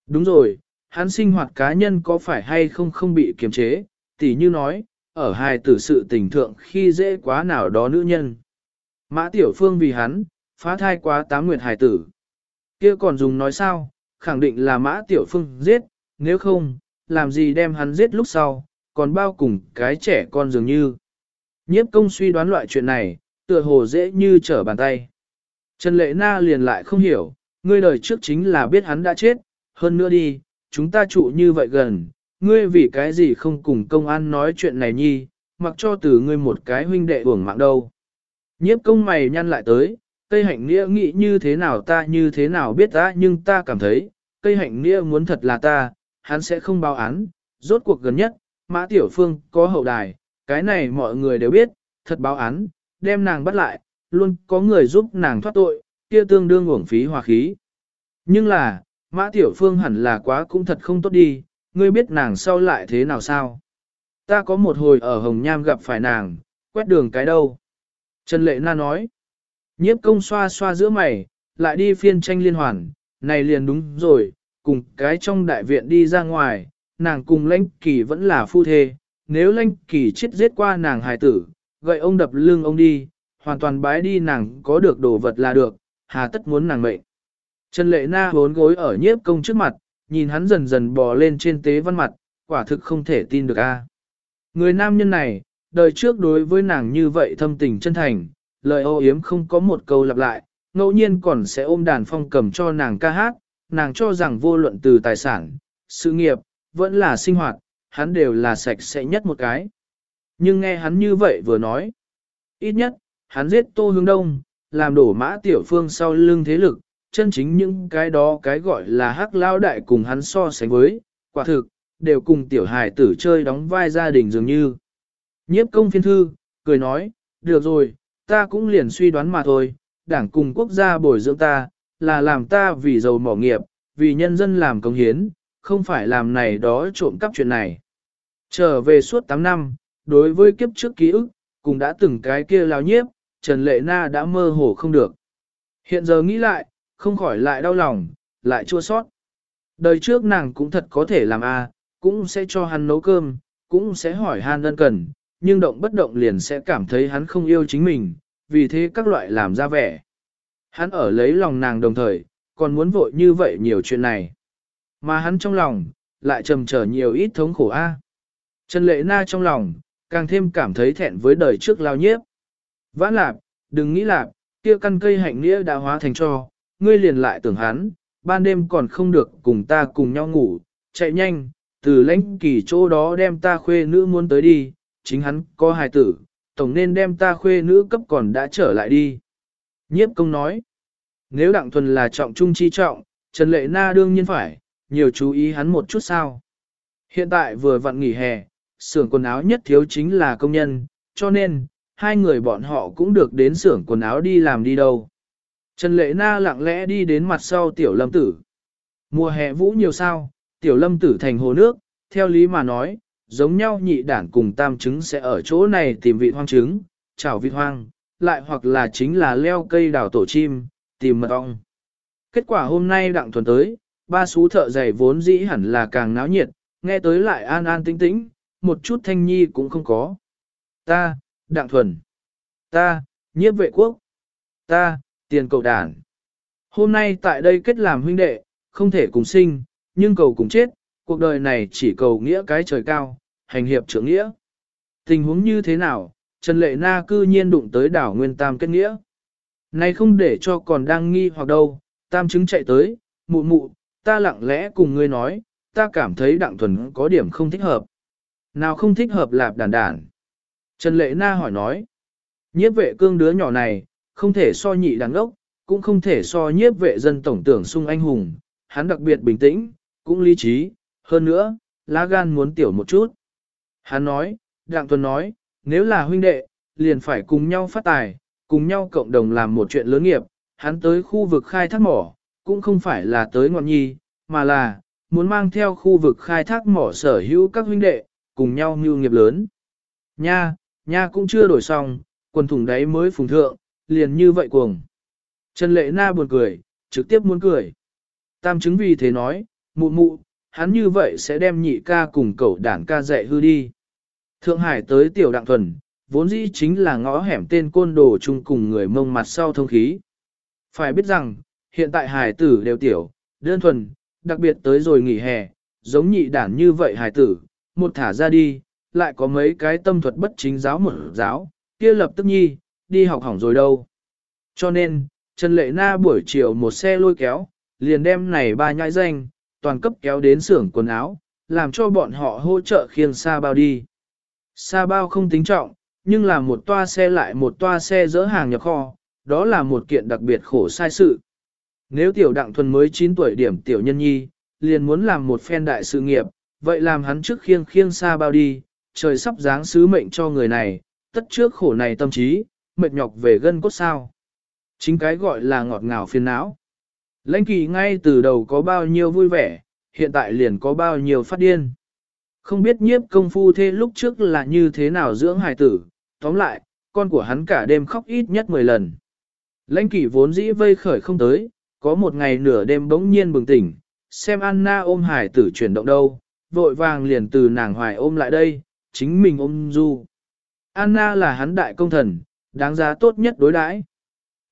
Đúng rồi, hắn sinh hoạt cá nhân có phải hay không không bị kiềm chế, tỉ như nói, ở hài tử sự tình thượng khi dễ quá nào đó nữ nhân. Mã Tiểu Phương vì hắn, phá thai quá tám nguyệt hài tử kia còn dùng nói sao, khẳng định là Mã Tiểu Phương giết, nếu không, làm gì đem hắn giết lúc sau, còn bao cùng cái trẻ con dường như. Nhiếp công suy đoán loại chuyện này, tựa hồ dễ như trở bàn tay. Trần Lệ Na liền lại không hiểu, ngươi đời trước chính là biết hắn đã chết, hơn nữa đi, chúng ta trụ như vậy gần, ngươi vì cái gì không cùng công an nói chuyện này nhi, mặc cho từ ngươi một cái huynh đệ uổng mạng đâu. Nhiếp công mày nhăn lại tới, cây hạnh nghĩa nghĩ như thế nào ta như thế nào biết ta nhưng ta cảm thấy, cây hạnh nghĩa muốn thật là ta, hắn sẽ không báo án, rốt cuộc gần nhất, Mã Tiểu Phương có hậu đài, cái này mọi người đều biết, thật báo án, đem nàng bắt lại, luôn có người giúp nàng thoát tội, kia tương đương uổng phí hòa khí. Nhưng là, Mã Tiểu Phương hẳn là quá cũng thật không tốt đi, ngươi biết nàng sau lại thế nào sao? Ta có một hồi ở Hồng Nham gặp phải nàng, quét đường cái đâu? Trần Lệ Na nói, nhiếp công xoa xoa giữa mày, lại đi phiên tranh liên hoàn, này liền đúng rồi, cùng cái trong đại viện đi ra ngoài, nàng cùng lãnh kỳ vẫn là phu thê, nếu lãnh kỳ chết giết qua nàng hài tử, gậy ông đập lưng ông đi, hoàn toàn bái đi nàng có được đồ vật là được, hà tất muốn nàng mệnh. Trần Lệ Na bốn gối ở nhiếp công trước mặt, nhìn hắn dần dần bò lên trên tế văn mặt, quả thực không thể tin được a. Người nam nhân này, đời trước đối với nàng như vậy thâm tình chân thành, lời ô yếm không có một câu lặp lại, ngẫu nhiên còn sẽ ôm đàn phong cầm cho nàng ca hát, nàng cho rằng vô luận từ tài sản, sự nghiệp, vẫn là sinh hoạt, hắn đều là sạch sẽ nhất một cái. Nhưng nghe hắn như vậy vừa nói, ít nhất, hắn giết Tô Hướng Đông, làm đổ mã tiểu phương sau lưng thế lực, chân chính những cái đó cái gọi là hắc lao đại cùng hắn so sánh với, quả thực, đều cùng tiểu hài tử chơi đóng vai gia đình dường như. Nhiếp công phiên thư, cười nói, được rồi, ta cũng liền suy đoán mà thôi, đảng cùng quốc gia bồi dưỡng ta, là làm ta vì giàu mỏ nghiệp, vì nhân dân làm công hiến, không phải làm này đó trộm cắp chuyện này. Trở về suốt 8 năm, đối với kiếp trước ký ức, cùng đã từng cái kia lao nhiếp, Trần Lệ Na đã mơ hồ không được. Hiện giờ nghĩ lại, không khỏi lại đau lòng, lại chua sót. Đời trước nàng cũng thật có thể làm a, cũng sẽ cho hắn nấu cơm, cũng sẽ hỏi han đơn cần, nhưng động bất động liền sẽ cảm thấy hắn không yêu chính mình, vì thế các loại làm ra vẻ. Hắn ở lấy lòng nàng đồng thời, còn muốn vội như vậy nhiều chuyện này. Mà hắn trong lòng, lại trầm trở nhiều ít thống khổ a. Trần Lệ Na trong lòng, càng thêm cảm thấy thẹn với đời trước lao nhiếp. Vãn lạp, đừng nghĩ lạp, kia căn cây hạnh nghĩa đã hóa thành cho, ngươi liền lại tưởng hắn, ban đêm còn không được cùng ta cùng nhau ngủ, chạy nhanh, từ lãnh kỳ chỗ đó đem ta khuê nữ muốn tới đi, chính hắn có hài tử, tổng nên đem ta khuê nữ cấp còn đã trở lại đi. Nhiếp công nói, nếu đặng thuần là trọng trung chi trọng, Trần Lệ Na đương nhiên phải, nhiều chú ý hắn một chút sao. Hiện tại vừa vặn nghỉ hè, xưởng quần áo nhất thiếu chính là công nhân, cho nên, hai người bọn họ cũng được đến xưởng quần áo đi làm đi đâu. Trần Lệ Na lặng lẽ đi đến mặt sau tiểu lâm tử. Mùa hè vũ nhiều sao, tiểu lâm tử thành hồ nước, theo lý mà nói, giống nhau nhị đản cùng tam trứng sẽ ở chỗ này tìm vị hoang trứng, chảo vị hoang, lại hoặc là chính là leo cây đào tổ chim, tìm mật ong. Kết quả hôm nay đặng thuần tới, ba số thợ giày vốn dĩ hẳn là càng náo nhiệt, nghe tới lại an an tĩnh tĩnh, một chút thanh nhi cũng không có. Ta, đặng thuần. Ta, nhiếp vệ quốc. Ta, tiền cầu đàn. Hôm nay tại đây kết làm huynh đệ, không thể cùng sinh, nhưng cầu cùng chết, cuộc đời này chỉ cầu nghĩa cái trời cao, hành hiệp trưởng nghĩa. Tình huống như thế nào, Trần Lệ Na cư nhiên đụng tới đảo Nguyên Tam kết nghĩa. Này không để cho còn đang nghi hoặc đâu, Tam chứng chạy tới, mụ mụ, ta lặng lẽ cùng ngươi nói, ta cảm thấy Đặng Thuần có điểm không thích hợp. Nào không thích hợp lạp đàn đàn. Trần Lệ Na hỏi nói, nhiếp vệ cương đứa nhỏ này, không thể so nhị đàn ốc, cũng không thể so nhiếp vệ dân tổng tưởng sung anh hùng, hắn đặc biệt bình tĩnh, cũng lý trí, hơn nữa, lá gan muốn tiểu một chút. Hắn nói, Đặng Tuấn nói, nếu là huynh đệ, liền phải cùng nhau phát tài, cùng nhau cộng đồng làm một chuyện lớn nghiệp, hắn tới khu vực khai thác mỏ, cũng không phải là tới ngọn nhi, mà là, muốn mang theo khu vực khai thác mỏ sở hữu các huynh đệ, cùng nhau mưu nghiệp lớn. Nha, nha cũng chưa đổi xong, quần thủng đấy mới phùng thượng, liền như vậy cuồng. Trần Lệ Na buồn cười, trực tiếp muốn cười. Tam chứng vì thế nói, mụ mụ, hắn như vậy sẽ đem nhị ca cùng cậu đảng ca dạy hư đi. Thượng Hải tới tiểu đặng thuần, vốn dĩ chính là ngõ hẻm tên côn đồ chung cùng người mông mặt sau thông khí. Phải biết rằng, hiện tại hải tử đều tiểu, đơn thuần, đặc biệt tới rồi nghỉ hè, giống nhị đản như vậy hải tử, một thả ra đi, lại có mấy cái tâm thuật bất chính giáo một giáo, kia lập tức nhi, đi học hỏng rồi đâu. Cho nên, Trần Lệ Na buổi chiều một xe lôi kéo, liền đem này ba nhãi danh, toàn cấp kéo đến xưởng quần áo, làm cho bọn họ hỗ trợ khiêng xa bao đi. Xa bao không tính trọng, nhưng là một toa xe lại một toa xe dỡ hàng nhập kho, đó là một kiện đặc biệt khổ sai sự. Nếu tiểu đặng thuần mới 9 tuổi điểm tiểu nhân nhi, liền muốn làm một phen đại sự nghiệp, vậy làm hắn trước khiêng khiêng xa bao đi, trời sắp giáng sứ mệnh cho người này, tất trước khổ này tâm trí, mệt nhọc về gân cốt sao. Chính cái gọi là ngọt ngào phiền não. Lãnh kỳ ngay từ đầu có bao nhiêu vui vẻ, hiện tại liền có bao nhiêu phát điên. Không biết nhiếp công phu thế lúc trước là như thế nào dưỡng hài tử, tóm lại, con của hắn cả đêm khóc ít nhất 10 lần. Lãnh kỷ vốn dĩ vây khởi không tới, có một ngày nửa đêm bỗng nhiên bừng tỉnh, xem Anna ôm hải tử chuyển động đâu, vội vàng liền từ nàng hoài ôm lại đây, chính mình ôm du. Anna là hắn đại công thần, đáng giá tốt nhất đối đãi.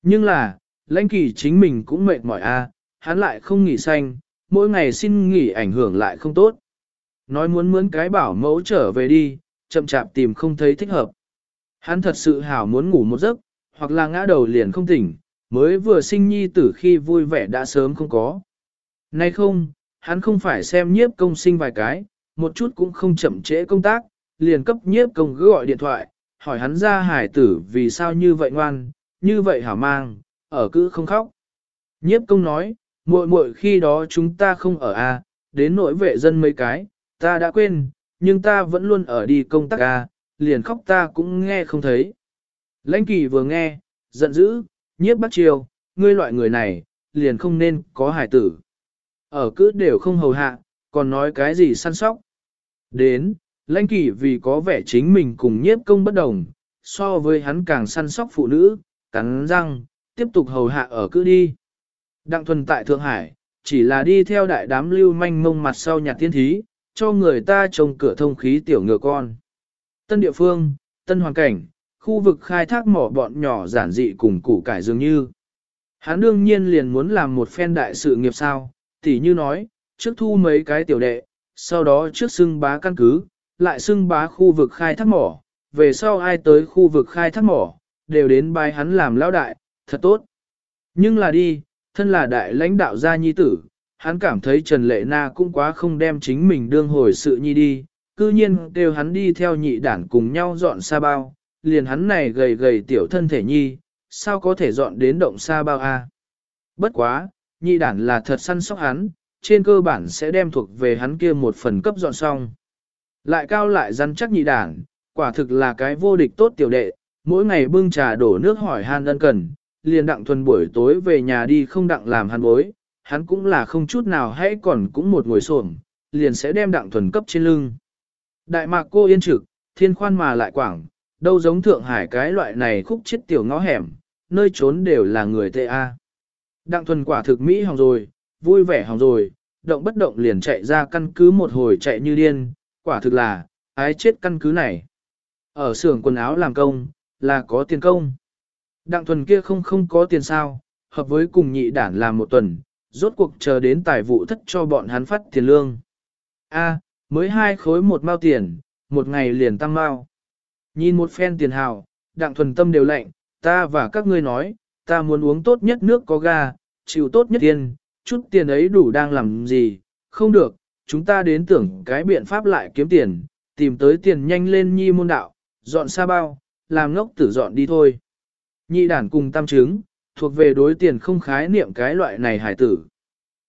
Nhưng là, lãnh kỳ chính mình cũng mệt mỏi a, hắn lại không nghỉ xanh, mỗi ngày xin nghỉ ảnh hưởng lại không tốt. Nói muốn mướn cái bảo mẫu trở về đi, chậm chạp tìm không thấy thích hợp. Hắn thật sự hảo muốn ngủ một giấc, hoặc là ngã đầu liền không tỉnh, mới vừa sinh nhi tử khi vui vẻ đã sớm không có. Nay không, hắn không phải xem nhiếp công sinh vài cái, một chút cũng không chậm trễ công tác, liền cấp nhiếp công cứ gọi điện thoại, hỏi hắn ra hải tử vì sao như vậy ngoan, như vậy hảo mang, ở cứ không khóc. Nhiếp công nói, muội muội khi đó chúng ta không ở a, đến nỗi vệ dân mấy cái, ta đã quên, nhưng ta vẫn luôn ở đi công tác à, liền khóc ta cũng nghe không thấy. Lãnh kỳ vừa nghe, giận dữ, nhiếp bắt chiều, ngươi loại người này, liền không nên có hải tử. Ở cứ đều không hầu hạ, còn nói cái gì săn sóc. Đến, lãnh kỳ vì có vẻ chính mình cùng nhiếp công bất đồng, so với hắn càng săn sóc phụ nữ, cắn răng, tiếp tục hầu hạ ở cứ đi. Đặng thuần tại Thượng Hải, chỉ là đi theo đại đám lưu manh mông mặt sau nhà tiên thí, cho người ta trông cửa thông khí tiểu ngựa con. Tân địa phương, tân hoàn cảnh, khu vực khai thác mỏ bọn nhỏ giản dị cùng củ cải dường như. Hắn đương nhiên liền muốn làm một phen đại sự nghiệp sao, tỉ như nói, trước thu mấy cái tiểu đệ, sau đó trước xưng bá căn cứ, lại xưng bá khu vực khai thác mỏ, về sau ai tới khu vực khai thác mỏ, đều đến bài hắn làm lão đại, thật tốt. Nhưng là đi, thân là đại lãnh đạo gia nhi tử, hắn cảm thấy Trần Lệ Na cũng quá không đem chính mình đương hồi sự nhi đi, cư nhiên đều hắn đi theo nhị đản cùng nhau dọn xa bao, liền hắn này gầy gầy tiểu thân thể nhi, sao có thể dọn đến động xa bao a? Bất quá, nhị đản là thật săn sóc hắn, trên cơ bản sẽ đem thuộc về hắn kia một phần cấp dọn xong. Lại cao lại rắn chắc nhị đản, quả thực là cái vô địch tốt tiểu đệ, mỗi ngày bưng trà đổ nước hỏi han ân cần, liền đặng thuần buổi tối về nhà đi không đặng làm hắn bối, hắn cũng là không chút nào hãy còn cũng một ngồi xổm liền sẽ đem đặng thuần cấp trên lưng. Đại mạc cô yên trực, thiên khoan mà lại quảng, đâu giống Thượng Hải cái loại này khúc chết tiểu ngõ hẻm, nơi trốn đều là người tê a. Đặng thuần quả thực Mỹ hỏng rồi, vui vẻ hỏng rồi, động bất động liền chạy ra căn cứ một hồi chạy như điên, quả thực là, ái chết căn cứ này. Ở xưởng quần áo làm công, là có tiền công. Đặng thuần kia không không có tiền sao, hợp với cùng nhị đản làm một tuần, rốt cuộc chờ đến tài vụ thất cho bọn hắn phát tiền lương. A, mới hai khối một mao tiền, một ngày liền tăng mao. Nhìn một phen tiền hào, đặng thuần tâm đều lạnh, ta và các ngươi nói, ta muốn uống tốt nhất nước có ga, chịu tốt nhất tiền, chút tiền ấy đủ đang làm gì, không được, chúng ta đến tưởng cái biện pháp lại kiếm tiền, tìm tới tiền nhanh lên nhi môn đạo, dọn xa bao, làm ngốc tử dọn đi thôi. Nhị đản cùng tam trứng thuộc về đối tiền không khái niệm cái loại này hải tử.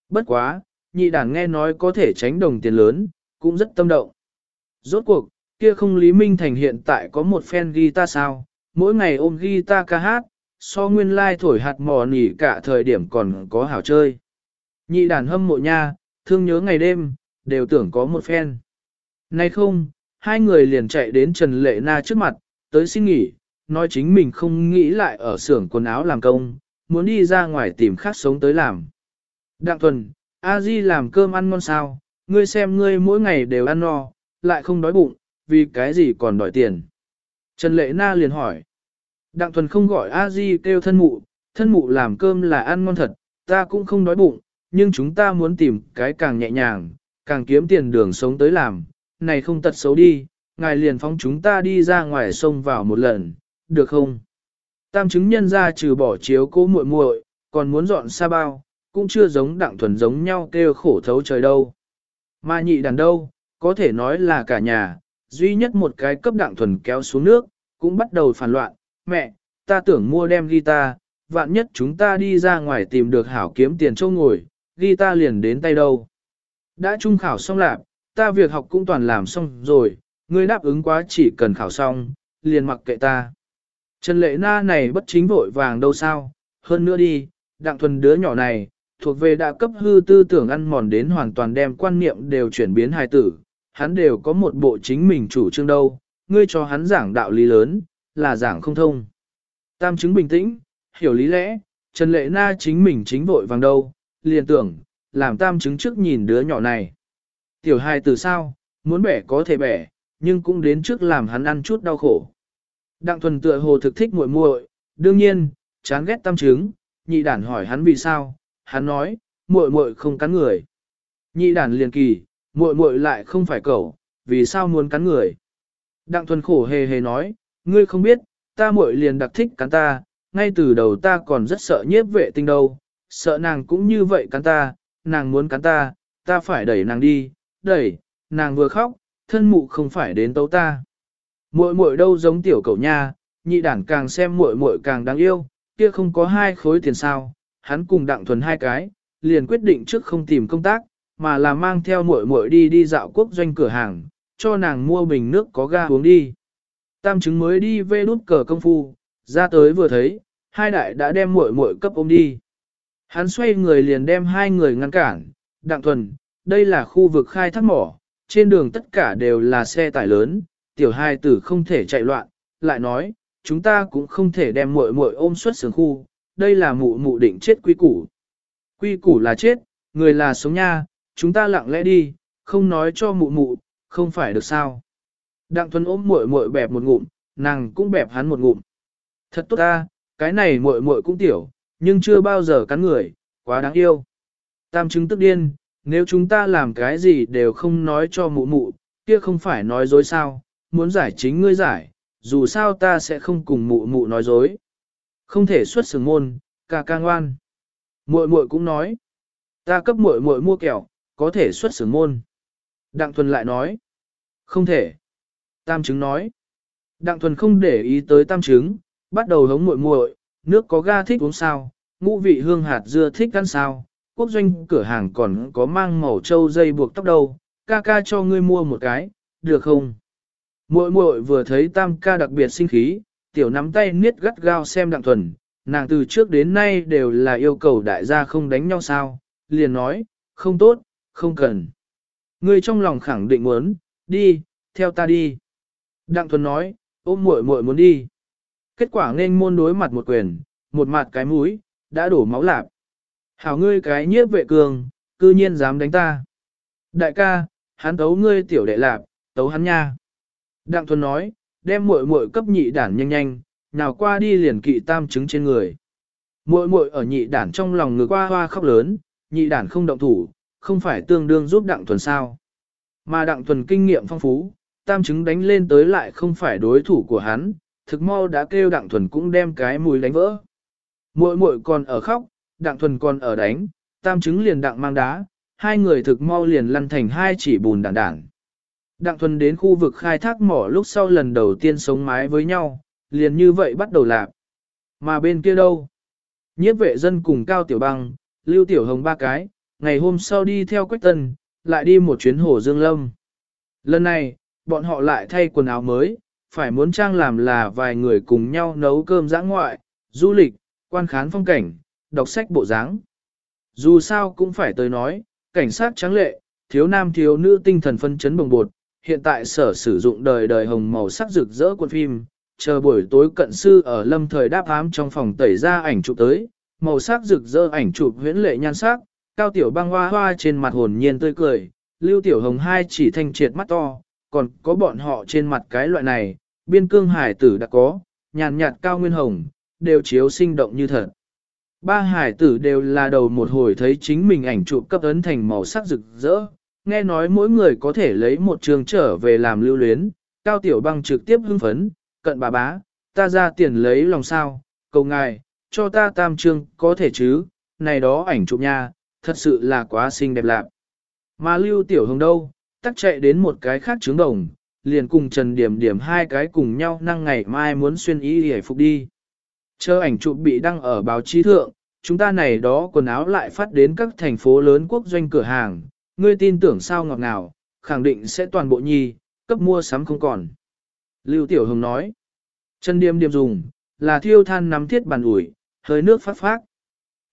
Bất quá, nhị đàn nghe nói có thể tránh đồng tiền lớn, cũng rất tâm động. Rốt cuộc, kia không Lý Minh Thành hiện tại có một fan guitar sao, mỗi ngày ôm guitar ca hát, so nguyên lai like thổi hạt mò nỉ cả thời điểm còn có hảo chơi. Nhị đàn hâm mộ nha, thương nhớ ngày đêm, đều tưởng có một fan. Nay không, hai người liền chạy đến Trần Lệ Na trước mặt, tới xin nghỉ, nói chính mình không nghĩ lại ở xưởng quần áo làm công, muốn đi ra ngoài tìm khác sống tới làm. Đặng Thuần, A Di làm cơm ăn ngon sao, ngươi xem ngươi mỗi ngày đều ăn no, lại không đói bụng, vì cái gì còn đòi tiền. Trần Lệ Na liền hỏi. Đặng Thuần không gọi A Di kêu thân mụ, thân mụ làm cơm là ăn ngon thật, ta cũng không đói bụng, nhưng chúng ta muốn tìm cái càng nhẹ nhàng, càng kiếm tiền đường sống tới làm, này không tật xấu đi, ngài liền phóng chúng ta đi ra ngoài sông vào một lần, được không? Tam chứng nhân ra trừ bỏ chiếu cố muội muội, còn muốn dọn xa bao, cũng chưa giống đặng thuần giống nhau kêu khổ thấu trời đâu. Mà nhị đàn đâu, có thể nói là cả nhà, duy nhất một cái cấp đặng thuần kéo xuống nước, cũng bắt đầu phản loạn, mẹ, ta tưởng mua đem guitar, vạn nhất chúng ta đi ra ngoài tìm được hảo kiếm tiền châu ngồi, guitar liền đến tay đâu. Đã trung khảo xong lạc, ta việc học cũng toàn làm xong rồi, ngươi đáp ứng quá chỉ cần khảo xong, liền mặc kệ ta. Trần lệ na này bất chính vội vàng đâu sao, hơn nữa đi, đặng thuần đứa nhỏ này, thuộc về đã cấp hư tư tưởng ăn mòn đến hoàn toàn đem quan niệm đều chuyển biến hài tử, hắn đều có một bộ chính mình chủ trương đâu, ngươi cho hắn giảng đạo lý lớn, là giảng không thông. Tam chứng bình tĩnh, hiểu lý lẽ, Trần Lệ Na chính mình chính vội vàng đâu, liền tưởng, làm tam chứng trước nhìn đứa nhỏ này. Tiểu hài từ sao, muốn bẻ có thể bẻ, nhưng cũng đến trước làm hắn ăn chút đau khổ. Đặng thuần tựa hồ thực thích muội muội, đương nhiên, chán ghét tam chứng, nhị đản hỏi hắn vì sao, hắn nói, muội muội không cắn người. Nhị đản liền kỳ, muội muội lại không phải cẩu, vì sao muốn cắn người. Đặng thuần khổ hề hề nói, ngươi không biết, ta muội liền đặc thích cắn ta, ngay từ đầu ta còn rất sợ nhiếp vệ tinh đâu, sợ nàng cũng như vậy cắn ta, nàng muốn cắn ta, ta phải đẩy nàng đi, đẩy, nàng vừa khóc, thân mụ không phải đến tấu ta. Muội muội đâu giống tiểu cậu nha, nhị đản càng xem muội muội càng đáng yêu, kia không có hai khối tiền sao, hắn cùng đặng thuần hai cái, liền quyết định trước không tìm công tác, mà là mang theo muội muội đi đi dạo quốc doanh cửa hàng, cho nàng mua bình nước có ga uống đi. Tam chứng mới đi về nút cờ công phu, ra tới vừa thấy, hai đại đã đem muội muội cấp ôm đi. Hắn xoay người liền đem hai người ngăn cản, đặng thuần, đây là khu vực khai thác mỏ, trên đường tất cả đều là xe tải lớn, tiểu hai tử không thể chạy loạn, lại nói, chúng ta cũng không thể đem muội muội ôm xuất sướng khu, đây là mụ mụ định chết quy củ. Quy củ là chết, người là sống nha, chúng ta lặng lẽ đi, không nói cho mụ mụ, không phải được sao. Đặng Thuần ôm muội muội bẹp một ngụm, nàng cũng bẹp hắn một ngụm. Thật tốt ta, cái này muội muội cũng tiểu, nhưng chưa bao giờ cắn người, quá đáng yêu. Tam chứng tức điên, nếu chúng ta làm cái gì đều không nói cho mụ mụ, kia không phải nói dối sao, muốn giải chính ngươi giải, dù sao ta sẽ không cùng mụ mụ nói dối. Không thể xuất sừng môn, ca ca ngoan. Muội muội cũng nói, ta cấp muội muội mua kẹo, có thể xuất sừng môn. Đặng Thuần lại nói, không thể. Tam chứng nói, Đặng Thuần không để ý tới tam chứng, bắt đầu hống muội muội, nước có ga thích uống sao, ngũ vị hương hạt dưa thích ăn sao, quốc doanh cửa hàng còn có mang màu trâu dây buộc tóc đâu, ca ca cho ngươi mua một cái, được không? Muội muội vừa thấy tam ca đặc biệt sinh khí, tiểu nắm tay niết gắt gao xem đặng thuần, nàng từ trước đến nay đều là yêu cầu đại gia không đánh nhau sao, liền nói, không tốt, không cần. Ngươi trong lòng khẳng định muốn, đi, theo ta đi. Đặng thuần nói, ôm muội muội muốn đi. Kết quả nên môn đối mặt một quyền, một mặt cái mũi, đã đổ máu lạp. Hảo ngươi cái nhiếp vệ cường, cư nhiên dám đánh ta. Đại ca, hắn tấu ngươi tiểu đệ lạp, tấu hắn nha. Đặng Thuần nói, đem muội muội cấp nhị đản nhanh nhanh, nào qua đi liền kỵ tam trứng trên người. Muội muội ở nhị đản trong lòng ngược qua hoa khóc lớn, nhị đản không động thủ, không phải tương đương giúp Đặng Thuần sao. Mà Đặng Thuần kinh nghiệm phong phú, tam trứng đánh lên tới lại không phải đối thủ của hắn, thực mau đã kêu Đặng Thuần cũng đem cái mùi đánh vỡ. Muội muội còn ở khóc, Đặng Thuần còn ở đánh, tam trứng liền đặng mang đá, hai người thực mau liền lăn thành hai chỉ bùn đạn đạn. Đặng Thuần đến khu vực khai thác mỏ lúc sau lần đầu tiên sống mái với nhau, liền như vậy bắt đầu lạc. Mà bên kia đâu? Nhiếp vệ dân cùng Cao Tiểu Băng, Lưu Tiểu Hồng ba cái, ngày hôm sau đi theo Quách Tân, lại đi một chuyến hồ Dương Lâm. Lần này, bọn họ lại thay quần áo mới, phải muốn trang làm là vài người cùng nhau nấu cơm giã ngoại, du lịch, quan khán phong cảnh, đọc sách bộ dáng. Dù sao cũng phải tới nói, cảnh sát trắng lệ, thiếu nam thiếu nữ tinh thần phân chấn bồng bột, hiện tại sở sử dụng đời đời hồng màu sắc rực rỡ quân phim, chờ buổi tối cận sư ở lâm thời đáp ám trong phòng tẩy ra ảnh chụp tới, màu sắc rực rỡ ảnh chụp huyễn lệ nhan sắc, cao tiểu băng hoa hoa trên mặt hồn nhiên tươi cười, lưu tiểu hồng hai chỉ thanh triệt mắt to, còn có bọn họ trên mặt cái loại này, biên cương hải tử đã có, nhàn nhạt cao nguyên hồng, đều chiếu sinh động như thật. Ba hải tử đều là đầu một hồi thấy chính mình ảnh chụp cấp ấn thành màu sắc rực rỡ, nghe nói mỗi người có thể lấy một trường trở về làm lưu luyến, cao tiểu băng trực tiếp hưng phấn, cận bà bá, ta ra tiền lấy lòng sao, cầu ngài, cho ta tam trường có thể chứ, này đó ảnh chụp nha, thật sự là quá xinh đẹp lạc. Mà lưu tiểu hồng đâu, tắt chạy đến một cái khác trướng đồng, liền cùng Trần Điểm Điểm hai cái cùng nhau năng ngày mai muốn xuyên y hề phục đi. Chờ ảnh chụp bị đăng ở báo chí thượng, chúng ta này đó quần áo lại phát đến các thành phố lớn quốc doanh cửa hàng, ngươi tin tưởng sao ngọt ngào, khẳng định sẽ toàn bộ nhi, cấp mua sắm không còn. Lưu Tiểu Hồng nói, chân điềm điềm dùng, là thiêu than nắm thiết bàn ủi, hơi nước phát phát.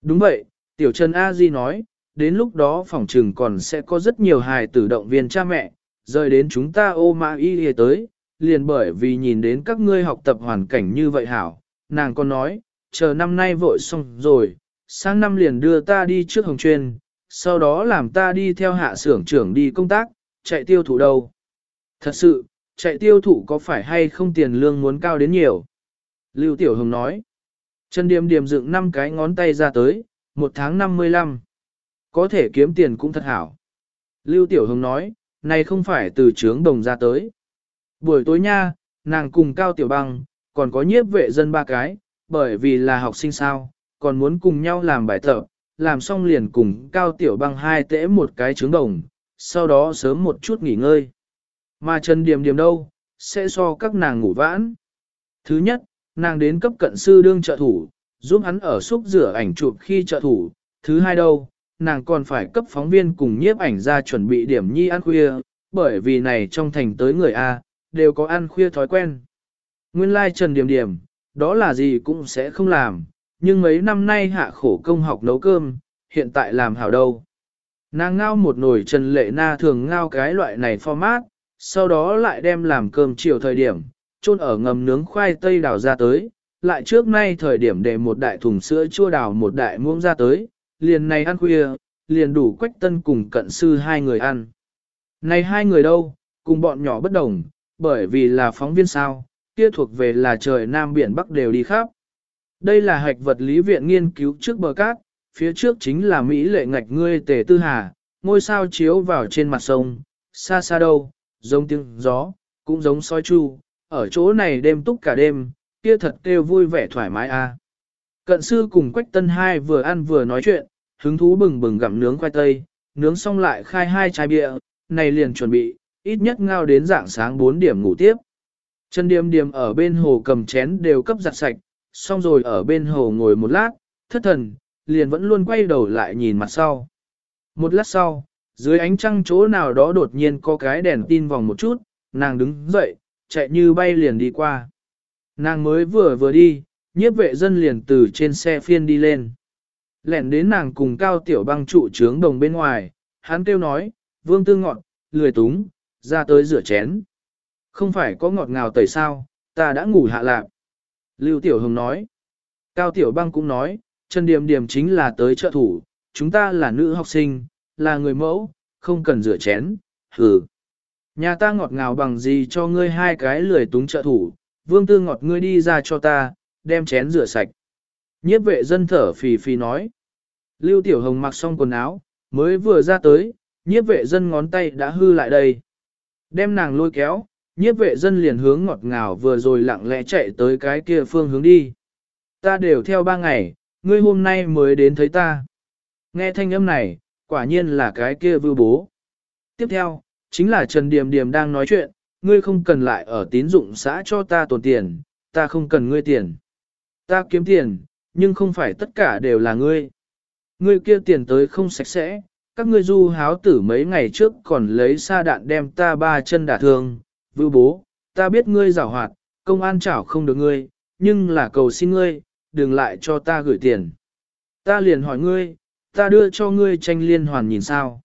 Đúng vậy, Tiểu Trần A Di nói, đến lúc đó phòng trừng còn sẽ có rất nhiều hài tử động viên cha mẹ, rời đến chúng ta ô mã y tới, liền bởi vì nhìn đến các ngươi học tập hoàn cảnh như vậy hảo, nàng còn nói, chờ năm nay vội xong rồi, sang năm liền đưa ta đi trước hồng chuyên, sau đó làm ta đi theo hạ xưởng trưởng đi công tác, chạy tiêu thụ đâu. Thật sự, chạy tiêu thụ có phải hay không tiền lương muốn cao đến nhiều? Lưu Tiểu Hồng nói. Trần Điềm Điềm dựng năm cái ngón tay ra tới, một tháng 55. Có thể kiếm tiền cũng thật hảo. Lưu Tiểu Hồng nói, này không phải từ trướng đồng ra tới. Buổi tối nha, nàng cùng Cao Tiểu Băng, còn có nhiếp vệ dân ba cái, bởi vì là học sinh sao, còn muốn cùng nhau làm bài tập, làm xong liền cùng Cao Tiểu Băng hai tễ một cái trứng đồng, sau đó sớm một chút nghỉ ngơi. Mà Trần Điềm Điềm đâu, sẽ so các nàng ngủ vãn. Thứ nhất, nàng đến cấp cận sư đương trợ thủ, giúp hắn ở xúc rửa ảnh chụp khi trợ thủ. Thứ hai đâu, nàng còn phải cấp phóng viên cùng nhiếp ảnh ra chuẩn bị điểm nhi ăn khuya, bởi vì này trong thành tới người A, đều có ăn khuya thói quen. Nguyên lai like Trần Điểm Điểm, đó là gì cũng sẽ không làm, nhưng mấy năm nay hạ khổ công học nấu cơm, hiện tại làm hảo đâu. Nàng ngao một nồi Trần Lệ Na thường ngao cái loại này format, sau đó lại đem làm cơm chiều thời điểm, chôn ở ngầm nướng khoai tây đào ra tới, lại trước nay thời điểm để một đại thùng sữa chua đào một đại muỗng ra tới, liền này ăn khuya, liền đủ quách tân cùng cận sư hai người ăn. Này hai người đâu, cùng bọn nhỏ bất đồng, bởi vì là phóng viên sao, kia thuộc về là trời Nam Biển Bắc đều đi khắp. Đây là hạch vật lý viện nghiên cứu trước bờ cát, phía trước chính là Mỹ lệ ngạch ngươi tề tư hà, ngôi sao chiếu vào trên mặt sông, xa xa đâu, giống tiếng gió, cũng giống soi chu, ở chỗ này đêm túc cả đêm, kia thật kêu vui vẻ thoải mái a. Cận sư cùng Quách Tân Hai vừa ăn vừa nói chuyện, hứng thú bừng bừng gặm nướng khoai tây, nướng xong lại khai hai chai bia, này liền chuẩn bị, ít nhất ngao đến dạng sáng 4 điểm ngủ tiếp. Chân điềm điềm ở bên hồ cầm chén đều cấp giặt sạch, xong rồi ở bên hồ ngồi một lát, thất thần, liền vẫn luôn quay đầu lại nhìn mặt sau. Một lát sau, dưới ánh trăng chỗ nào đó đột nhiên có cái đèn tin vòng một chút, nàng đứng dậy, chạy như bay liền đi qua. Nàng mới vừa vừa đi, nhiếp vệ dân liền từ trên xe phiên đi lên. Lẻn đến nàng cùng cao tiểu băng trụ trướng đồng bên ngoài, hắn kêu nói, vương tư ngọn lười túng, ra tới rửa chén. Không phải có ngọt ngào tẩy sao, ta đã ngủ hạ lạc. Lưu Tiểu Hồng nói. Cao Tiểu Băng cũng nói, Trần Điềm Điềm chính là tới trợ thủ, chúng ta là nữ học sinh, là người mẫu, không cần rửa chén, hừ. Nhà ta ngọt ngào bằng gì cho ngươi hai cái lười túng trợ thủ, vương tư ngọt ngươi đi ra cho ta, đem chén rửa sạch. Nhiếp vệ dân thở phì phì nói. Lưu Tiểu Hồng mặc xong quần áo, mới vừa ra tới, nhiếp vệ dân ngón tay đã hư lại đây. Đem nàng lôi kéo, nhiếp vệ dân liền hướng ngọt ngào vừa rồi lặng lẽ chạy tới cái kia phương hướng đi. Ta đều theo ba ngày, ngươi hôm nay mới đến thấy ta. Nghe thanh âm này, quả nhiên là cái kia vưu bố. Tiếp theo, chính là Trần Điềm Điềm đang nói chuyện, ngươi không cần lại ở tín dụng xã cho ta tồn tiền, ta không cần ngươi tiền. Ta kiếm tiền, nhưng không phải tất cả đều là ngươi. Ngươi kia tiền tới không sạch sẽ, các ngươi du háo tử mấy ngày trước còn lấy sa đạn đem ta ba chân đả thương, vưu bố, ta biết ngươi giảo hoạt, công an chảo không được ngươi, nhưng là cầu xin ngươi, đừng lại cho ta gửi tiền. Ta liền hỏi ngươi, ta đưa cho ngươi tranh liên hoàn nhìn sao?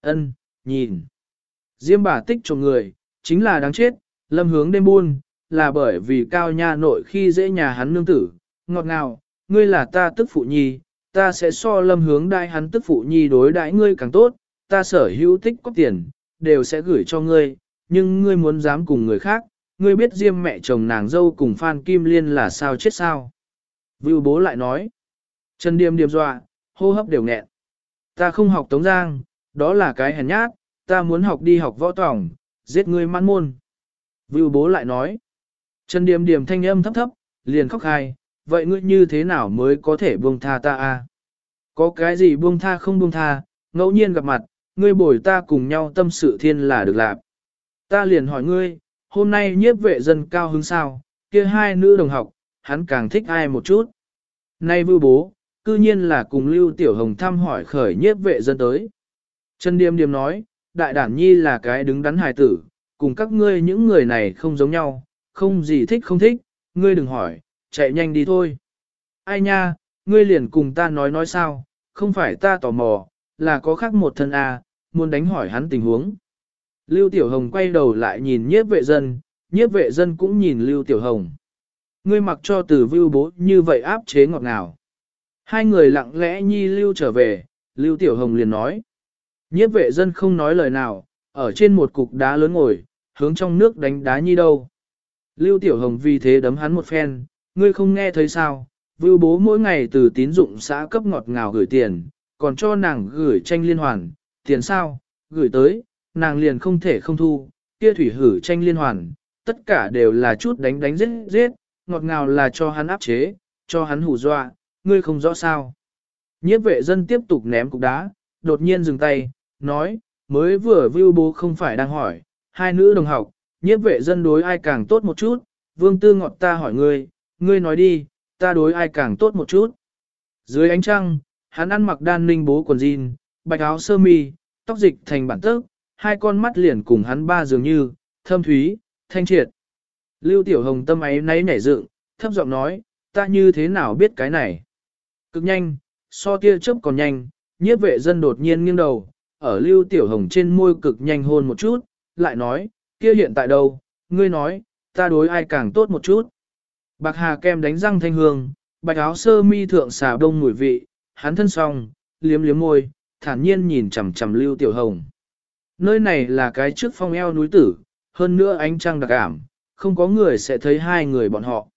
Ân, nhìn. Diêm bà tích cho người, chính là đáng chết, lâm hướng đêm buôn, là bởi vì cao nha nội khi dễ nhà hắn nương tử, ngọt ngào, ngươi là ta tức phụ nhi, ta sẽ so lâm hướng đại hắn tức phụ nhi đối đãi ngươi càng tốt, ta sở hữu tích có tiền, đều sẽ gửi cho ngươi, nhưng ngươi muốn dám cùng người khác, ngươi biết riêng mẹ chồng nàng dâu cùng Phan Kim Liên là sao chết sao. Vưu bố lại nói, Trần Điềm điềm dọa, hô hấp đều nghẹn. Ta không học Tống Giang, đó là cái hèn nhát, ta muốn học đi học võ tòng, giết ngươi man môn. Vưu bố lại nói, Trần Điềm Điềm thanh âm thấp thấp, liền khóc hai, vậy ngươi như thế nào mới có thể buông tha ta a? Có cái gì buông tha không buông tha, ngẫu nhiên gặp mặt, ngươi bồi ta cùng nhau tâm sự thiên là được làm. Ta liền hỏi ngươi, hôm nay nhiếp vệ dân cao hứng sao, kia hai nữ đồng học, hắn càng thích ai một chút. Nay vưu bố, cư nhiên là cùng Lưu Tiểu Hồng thăm hỏi khởi nhiếp vệ dân tới. Trần Điềm Điềm nói, đại đản nhi là cái đứng đắn hài tử, cùng các ngươi những người này không giống nhau, không gì thích không thích, ngươi đừng hỏi, chạy nhanh đi thôi. Ai nha, ngươi liền cùng ta nói nói sao, không phải ta tò mò, là có khác một thân à, muốn đánh hỏi hắn tình huống. Lưu Tiểu Hồng quay đầu lại nhìn nhiếp vệ dân, nhiếp vệ dân cũng nhìn Lưu Tiểu Hồng. Ngươi mặc cho từ vưu bố như vậy áp chế ngọt ngào. Hai người lặng lẽ nhi Lưu trở về, Lưu Tiểu Hồng liền nói. Nhiếp vệ dân không nói lời nào, ở trên một cục đá lớn ngồi, hướng trong nước đánh đá nhi đâu. Lưu Tiểu Hồng vì thế đấm hắn một phen, ngươi không nghe thấy sao, vưu bố mỗi ngày từ tín dụng xã cấp ngọt ngào gửi tiền, còn cho nàng gửi tranh liên hoàn, tiền sao, gửi tới, nàng liền không thể không thu, kia thủy hử tranh liên hoàn, tất cả đều là chút đánh đánh giết giết, ngọt ngào là cho hắn áp chế, cho hắn hù dọa, ngươi không rõ sao. Nhiếp vệ dân tiếp tục ném cục đá, đột nhiên dừng tay, nói, mới vừa vưu bố không phải đang hỏi, hai nữ đồng học, nhiếp vệ dân đối ai càng tốt một chút, vương tư ngọt ta hỏi ngươi, ngươi nói đi, ta đối ai càng tốt một chút. Dưới ánh trăng, hắn ăn mặc đan ninh bố quần jean, bạch áo sơ mi, tóc dịch thành bản tước hai con mắt liền cùng hắn ba dường như, thâm thúy, thanh triệt. Lưu Tiểu Hồng tâm ấy nấy nhảy dựng, thấp giọng nói, ta như thế nào biết cái này. Cực nhanh, so tia chớp còn nhanh, nhiếp vệ dân đột nhiên nghiêng đầu, ở Lưu Tiểu Hồng trên môi cực nhanh hôn một chút, lại nói, kia hiện tại đâu, ngươi nói, ta đối ai càng tốt một chút. Bạc hà kem đánh răng thanh hương, bạch áo sơ mi thượng xà đông mùi vị, hắn thân song, liếm liếm môi, thản nhiên nhìn chằm chằm Lưu Tiểu Hồng. Nơi này là cái trước phong eo núi tử, hơn nữa ánh trăng đặc ảm, không có người sẽ thấy hai người bọn họ.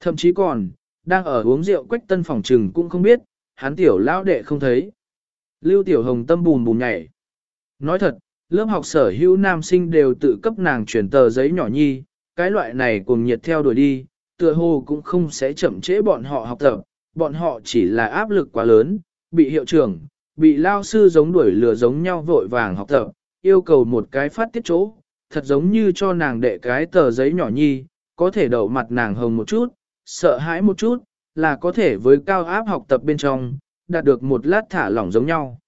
Thậm chí còn, đang ở uống rượu quách tân phòng trừng cũng không biết, hắn tiểu lão đệ không thấy. Lưu Tiểu Hồng tâm bùn bùn nhảy. Nói thật, lớp học sở hữu nam sinh đều tự cấp nàng chuyển tờ giấy nhỏ nhi, cái loại này cùng nhiệt theo đuổi đi, tựa hồ cũng không sẽ chậm trễ bọn họ học tập, bọn họ chỉ là áp lực quá lớn, bị hiệu trưởng, bị lao sư giống đuổi lừa giống nhau vội vàng học tập, yêu cầu một cái phát tiết chỗ, thật giống như cho nàng đệ cái tờ giấy nhỏ nhi, có thể đậu mặt nàng hồng một chút, sợ hãi một chút, là có thể với cao áp học tập bên trong, đạt được một lát thả lỏng giống nhau.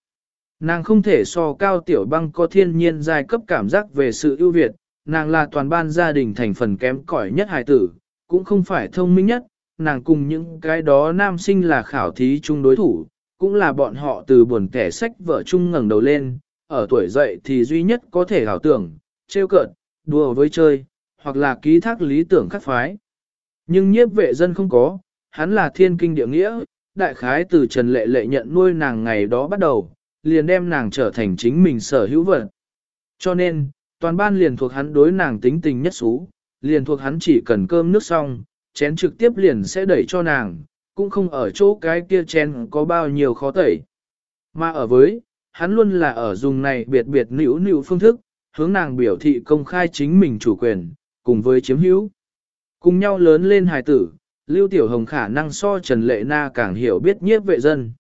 Nàng không thể so cao tiểu băng có thiên nhiên giai cấp cảm giác về sự ưu việt, nàng là toàn ban gia đình thành phần kém cỏi nhất hài tử, cũng không phải thông minh nhất, nàng cùng những cái đó nam sinh là khảo thí chung đối thủ, cũng là bọn họ từ buồn kẻ sách vợ chung ngẩng đầu lên, ở tuổi dậy thì duy nhất có thể hảo tưởng, trêu cợt, đùa với chơi, hoặc là ký thác lý tưởng khắc phái. Nhưng nhiếp vệ dân không có, hắn là thiên kinh địa nghĩa, đại khái từ Trần Lệ Lệ nhận nuôi nàng ngày đó bắt đầu, liền đem nàng trở thành chính mình sở hữu vật. Cho nên, toàn ban liền thuộc hắn đối nàng tính tình nhất xú, liền thuộc hắn chỉ cần cơm nước xong, chén trực tiếp liền sẽ đẩy cho nàng, cũng không ở chỗ cái kia chén có bao nhiêu khó tẩy. Mà ở với, hắn luôn là ở dùng này biệt biệt nữ nữ phương thức, hướng nàng biểu thị công khai chính mình chủ quyền, cùng với chiếm hữu. Cùng nhau lớn lên hài tử, Lưu Tiểu Hồng khả năng so Trần Lệ Na càng hiểu biết nhiếp vệ dân.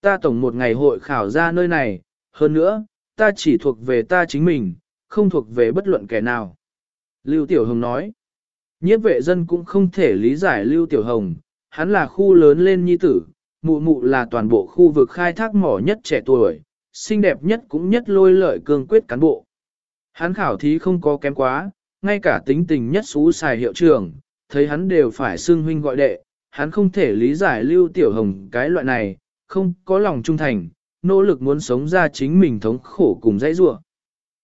Ta tổng một ngày hội khảo ra nơi này, hơn nữa, ta chỉ thuộc về ta chính mình, không thuộc về bất luận kẻ nào. Lưu Tiểu Hồng nói, nhiếp vệ dân cũng không thể lý giải Lưu Tiểu Hồng, hắn là khu lớn lên nhi tử, mụ mụ là toàn bộ khu vực khai thác mỏ nhất trẻ tuổi, xinh đẹp nhất cũng nhất lôi lợi cương quyết cán bộ. Hắn khảo thí không có kém quá, ngay cả tính tình nhất xú xài hiệu trưởng, thấy hắn đều phải xưng huynh gọi đệ, hắn không thể lý giải Lưu Tiểu Hồng cái loại này, không có lòng trung thành, nỗ lực muốn sống ra chính mình thống khổ cùng dãy rủa.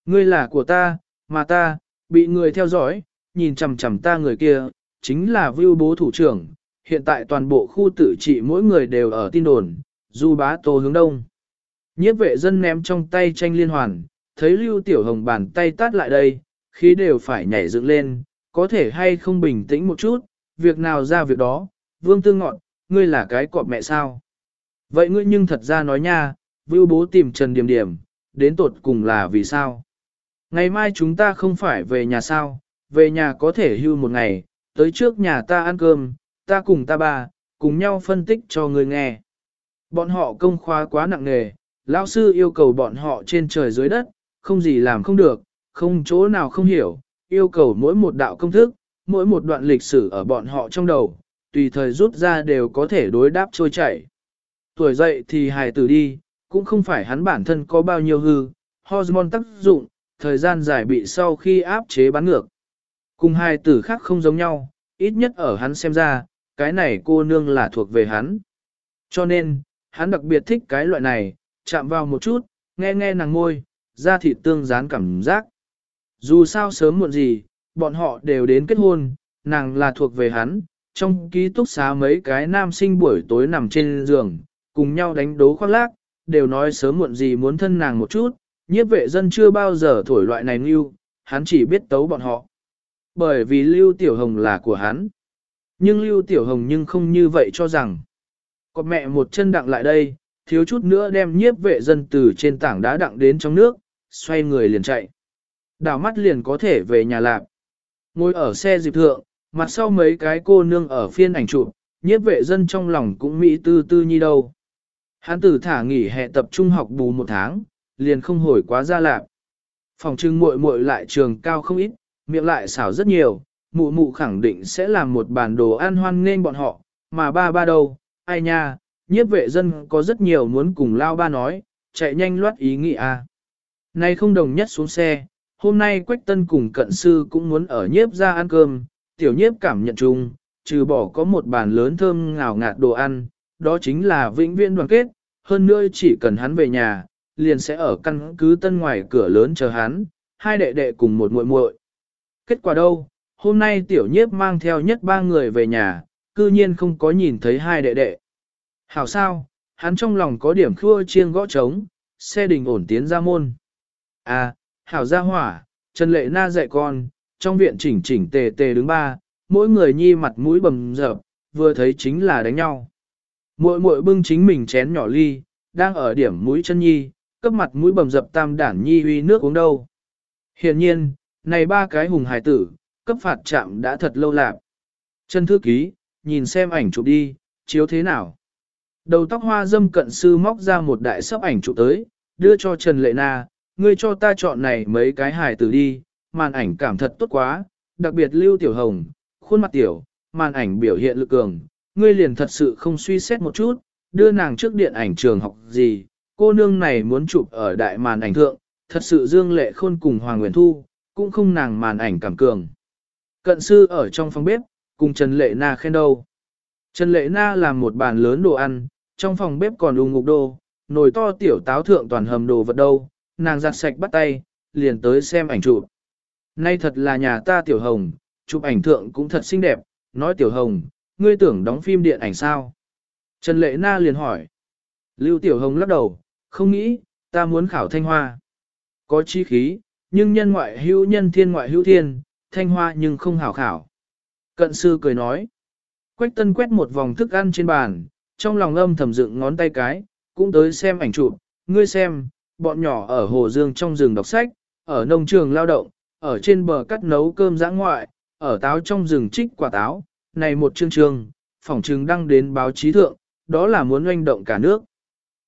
Ngươi là của ta, mà ta, bị người theo dõi, nhìn chằm chằm ta người kia, chính là vưu bố thủ trưởng, hiện tại toàn bộ khu tự trị mỗi người đều ở tin đồn, du bá tô hướng đông. Nhiếp vệ dân ném trong tay tranh liên hoàn, thấy lưu tiểu hồng bàn tay tát lại đây, khí đều phải nhảy dựng lên, có thể hay không bình tĩnh một chút, việc nào ra việc đó, vương tương ngọn, ngươi là cái cọp mẹ sao. Vậy ngươi nhưng thật ra nói nha, vưu bố tìm Trần Điểm Điểm, đến tột cùng là vì sao? Ngày mai chúng ta không phải về nhà sao, về nhà có thể hưu một ngày, tới trước nhà ta ăn cơm, ta cùng ta bà cùng nhau phân tích cho ngươi nghe. Bọn họ công khoa quá nặng nề, lão sư yêu cầu bọn họ trên trời dưới đất, không gì làm không được, không chỗ nào không hiểu, yêu cầu mỗi một đạo công thức, mỗi một đoạn lịch sử ở bọn họ trong đầu, tùy thời rút ra đều có thể đối đáp trôi chảy. Tuổi dậy thì hài tử đi, cũng không phải hắn bản thân có bao nhiêu hư, hormone tác dụng, thời gian dài bị sau khi áp chế bán ngược. Cùng hai tử khác không giống nhau, ít nhất ở hắn xem ra, cái này cô nương là thuộc về hắn. Cho nên, hắn đặc biệt thích cái loại này, chạm vào một chút, nghe nghe nàng ngôi, da thịt tương dán cảm giác. Dù sao sớm muộn gì, bọn họ đều đến kết hôn, nàng là thuộc về hắn, trong ký túc xá mấy cái nam sinh buổi tối nằm trên giường, cùng nhau đánh đố khoác lác, đều nói sớm muộn gì muốn thân nàng một chút, nhiếp vệ dân chưa bao giờ thổi loại này lưu, hắn chỉ biết tấu bọn họ. Bởi vì Lưu Tiểu Hồng là của hắn. Nhưng Lưu Tiểu Hồng nhưng không như vậy cho rằng. Có mẹ một chân đặng lại đây, thiếu chút nữa đem nhiếp vệ dân từ trên tảng đá đặng đến trong nước, xoay người liền chạy. Đảo mắt liền có thể về nhà lạp. Ngồi ở xe dịp thượng, mặt sau mấy cái cô nương ở phiên ảnh chụp, nhiếp vệ dân trong lòng cũng mỹ tư tư nhi đâu. Hắn tử thả nghỉ hè tập trung học bù một tháng, liền không hồi quá ra lạp. Phòng trưng muội muội lại trường cao không ít, miệng lại xảo rất nhiều, mụ mụ khẳng định sẽ làm một bản đồ ăn hoan nên bọn họ, mà ba ba đâu, ai nha, nhiếp vệ dân có rất nhiều muốn cùng lao ba nói, chạy nhanh loát ý nghĩ a. À. Nay không đồng nhất xuống xe, hôm nay Quách Tân cùng cận sư cũng muốn ở nhiếp ra ăn cơm, tiểu nhiếp cảm nhận chung, trừ bỏ có một bàn lớn thơm ngào ngạt đồ ăn, đó chính là vĩnh viễn đoàn kết, hơn nữa chỉ cần hắn về nhà, liền sẽ ở căn cứ tân ngoài cửa lớn chờ hắn, hai đệ đệ cùng một muội muội. Kết quả đâu, hôm nay tiểu nhiếp mang theo nhất ba người về nhà, cư nhiên không có nhìn thấy hai đệ đệ. Hảo sao, hắn trong lòng có điểm khua chiêng gõ trống, xe đình ổn tiến ra môn. À, Hảo gia hỏa, Trần Lệ Na dạy con, trong viện chỉnh chỉnh tề tề đứng ba, mỗi người nhi mặt mũi bầm dập, vừa thấy chính là đánh nhau. Muội muội bưng chính mình chén nhỏ ly, đang ở điểm mũi chân nhi, cấp mặt mũi bầm dập tam đản nhi uy nước uống đâu. Hiện nhiên, này ba cái hùng hải tử, cấp phạt chạm đã thật lâu lạc. Trần thư ký, nhìn xem ảnh chụp đi, chiếu thế nào. Đầu tóc hoa dâm cận sư móc ra một đại sấp ảnh chụp tới, đưa cho Trần Lệ Na, ngươi cho ta chọn này mấy cái hài tử đi, màn ảnh cảm thật tốt quá, đặc biệt lưu tiểu hồng, khuôn mặt tiểu, màn ảnh biểu hiện lực cường, ngươi liền thật sự không suy xét một chút, đưa nàng trước điện ảnh trường học gì, cô nương này muốn chụp ở đại màn ảnh thượng, thật sự dương lệ khôn cùng Hoàng Nguyễn Thu, cũng không nàng màn ảnh cảm cường. Cận sư ở trong phòng bếp, cùng Trần Lệ Na khen đâu. Trần Lệ Na làm một bàn lớn đồ ăn, trong phòng bếp còn đùng ngục đồ, nồi to tiểu táo thượng toàn hầm đồ vật đâu, nàng giặt sạch bắt tay, liền tới xem ảnh chụp. Nay thật là nhà ta tiểu hồng, chụp ảnh thượng cũng thật xinh đẹp, nói tiểu hồng, ngươi tưởng đóng phim điện ảnh sao? Trần Lệ Na liền hỏi. Lưu Tiểu Hồng lắc đầu, không nghĩ, ta muốn khảo thanh hoa. Có chi khí, nhưng nhân ngoại hữu nhân thiên ngoại hữu thiên, thanh hoa nhưng không hảo khảo. Cận sư cười nói. Quách tân quét một vòng thức ăn trên bàn, trong lòng âm thầm dựng ngón tay cái, cũng tới xem ảnh chụp, ngươi xem, bọn nhỏ ở Hồ Dương trong rừng đọc sách, ở nông trường lao động, ở trên bờ cắt nấu cơm giã ngoại, ở táo trong rừng trích quả táo, này một chương trường, phỏng trường đăng đến báo chí thượng, đó là muốn oanh động cả nước.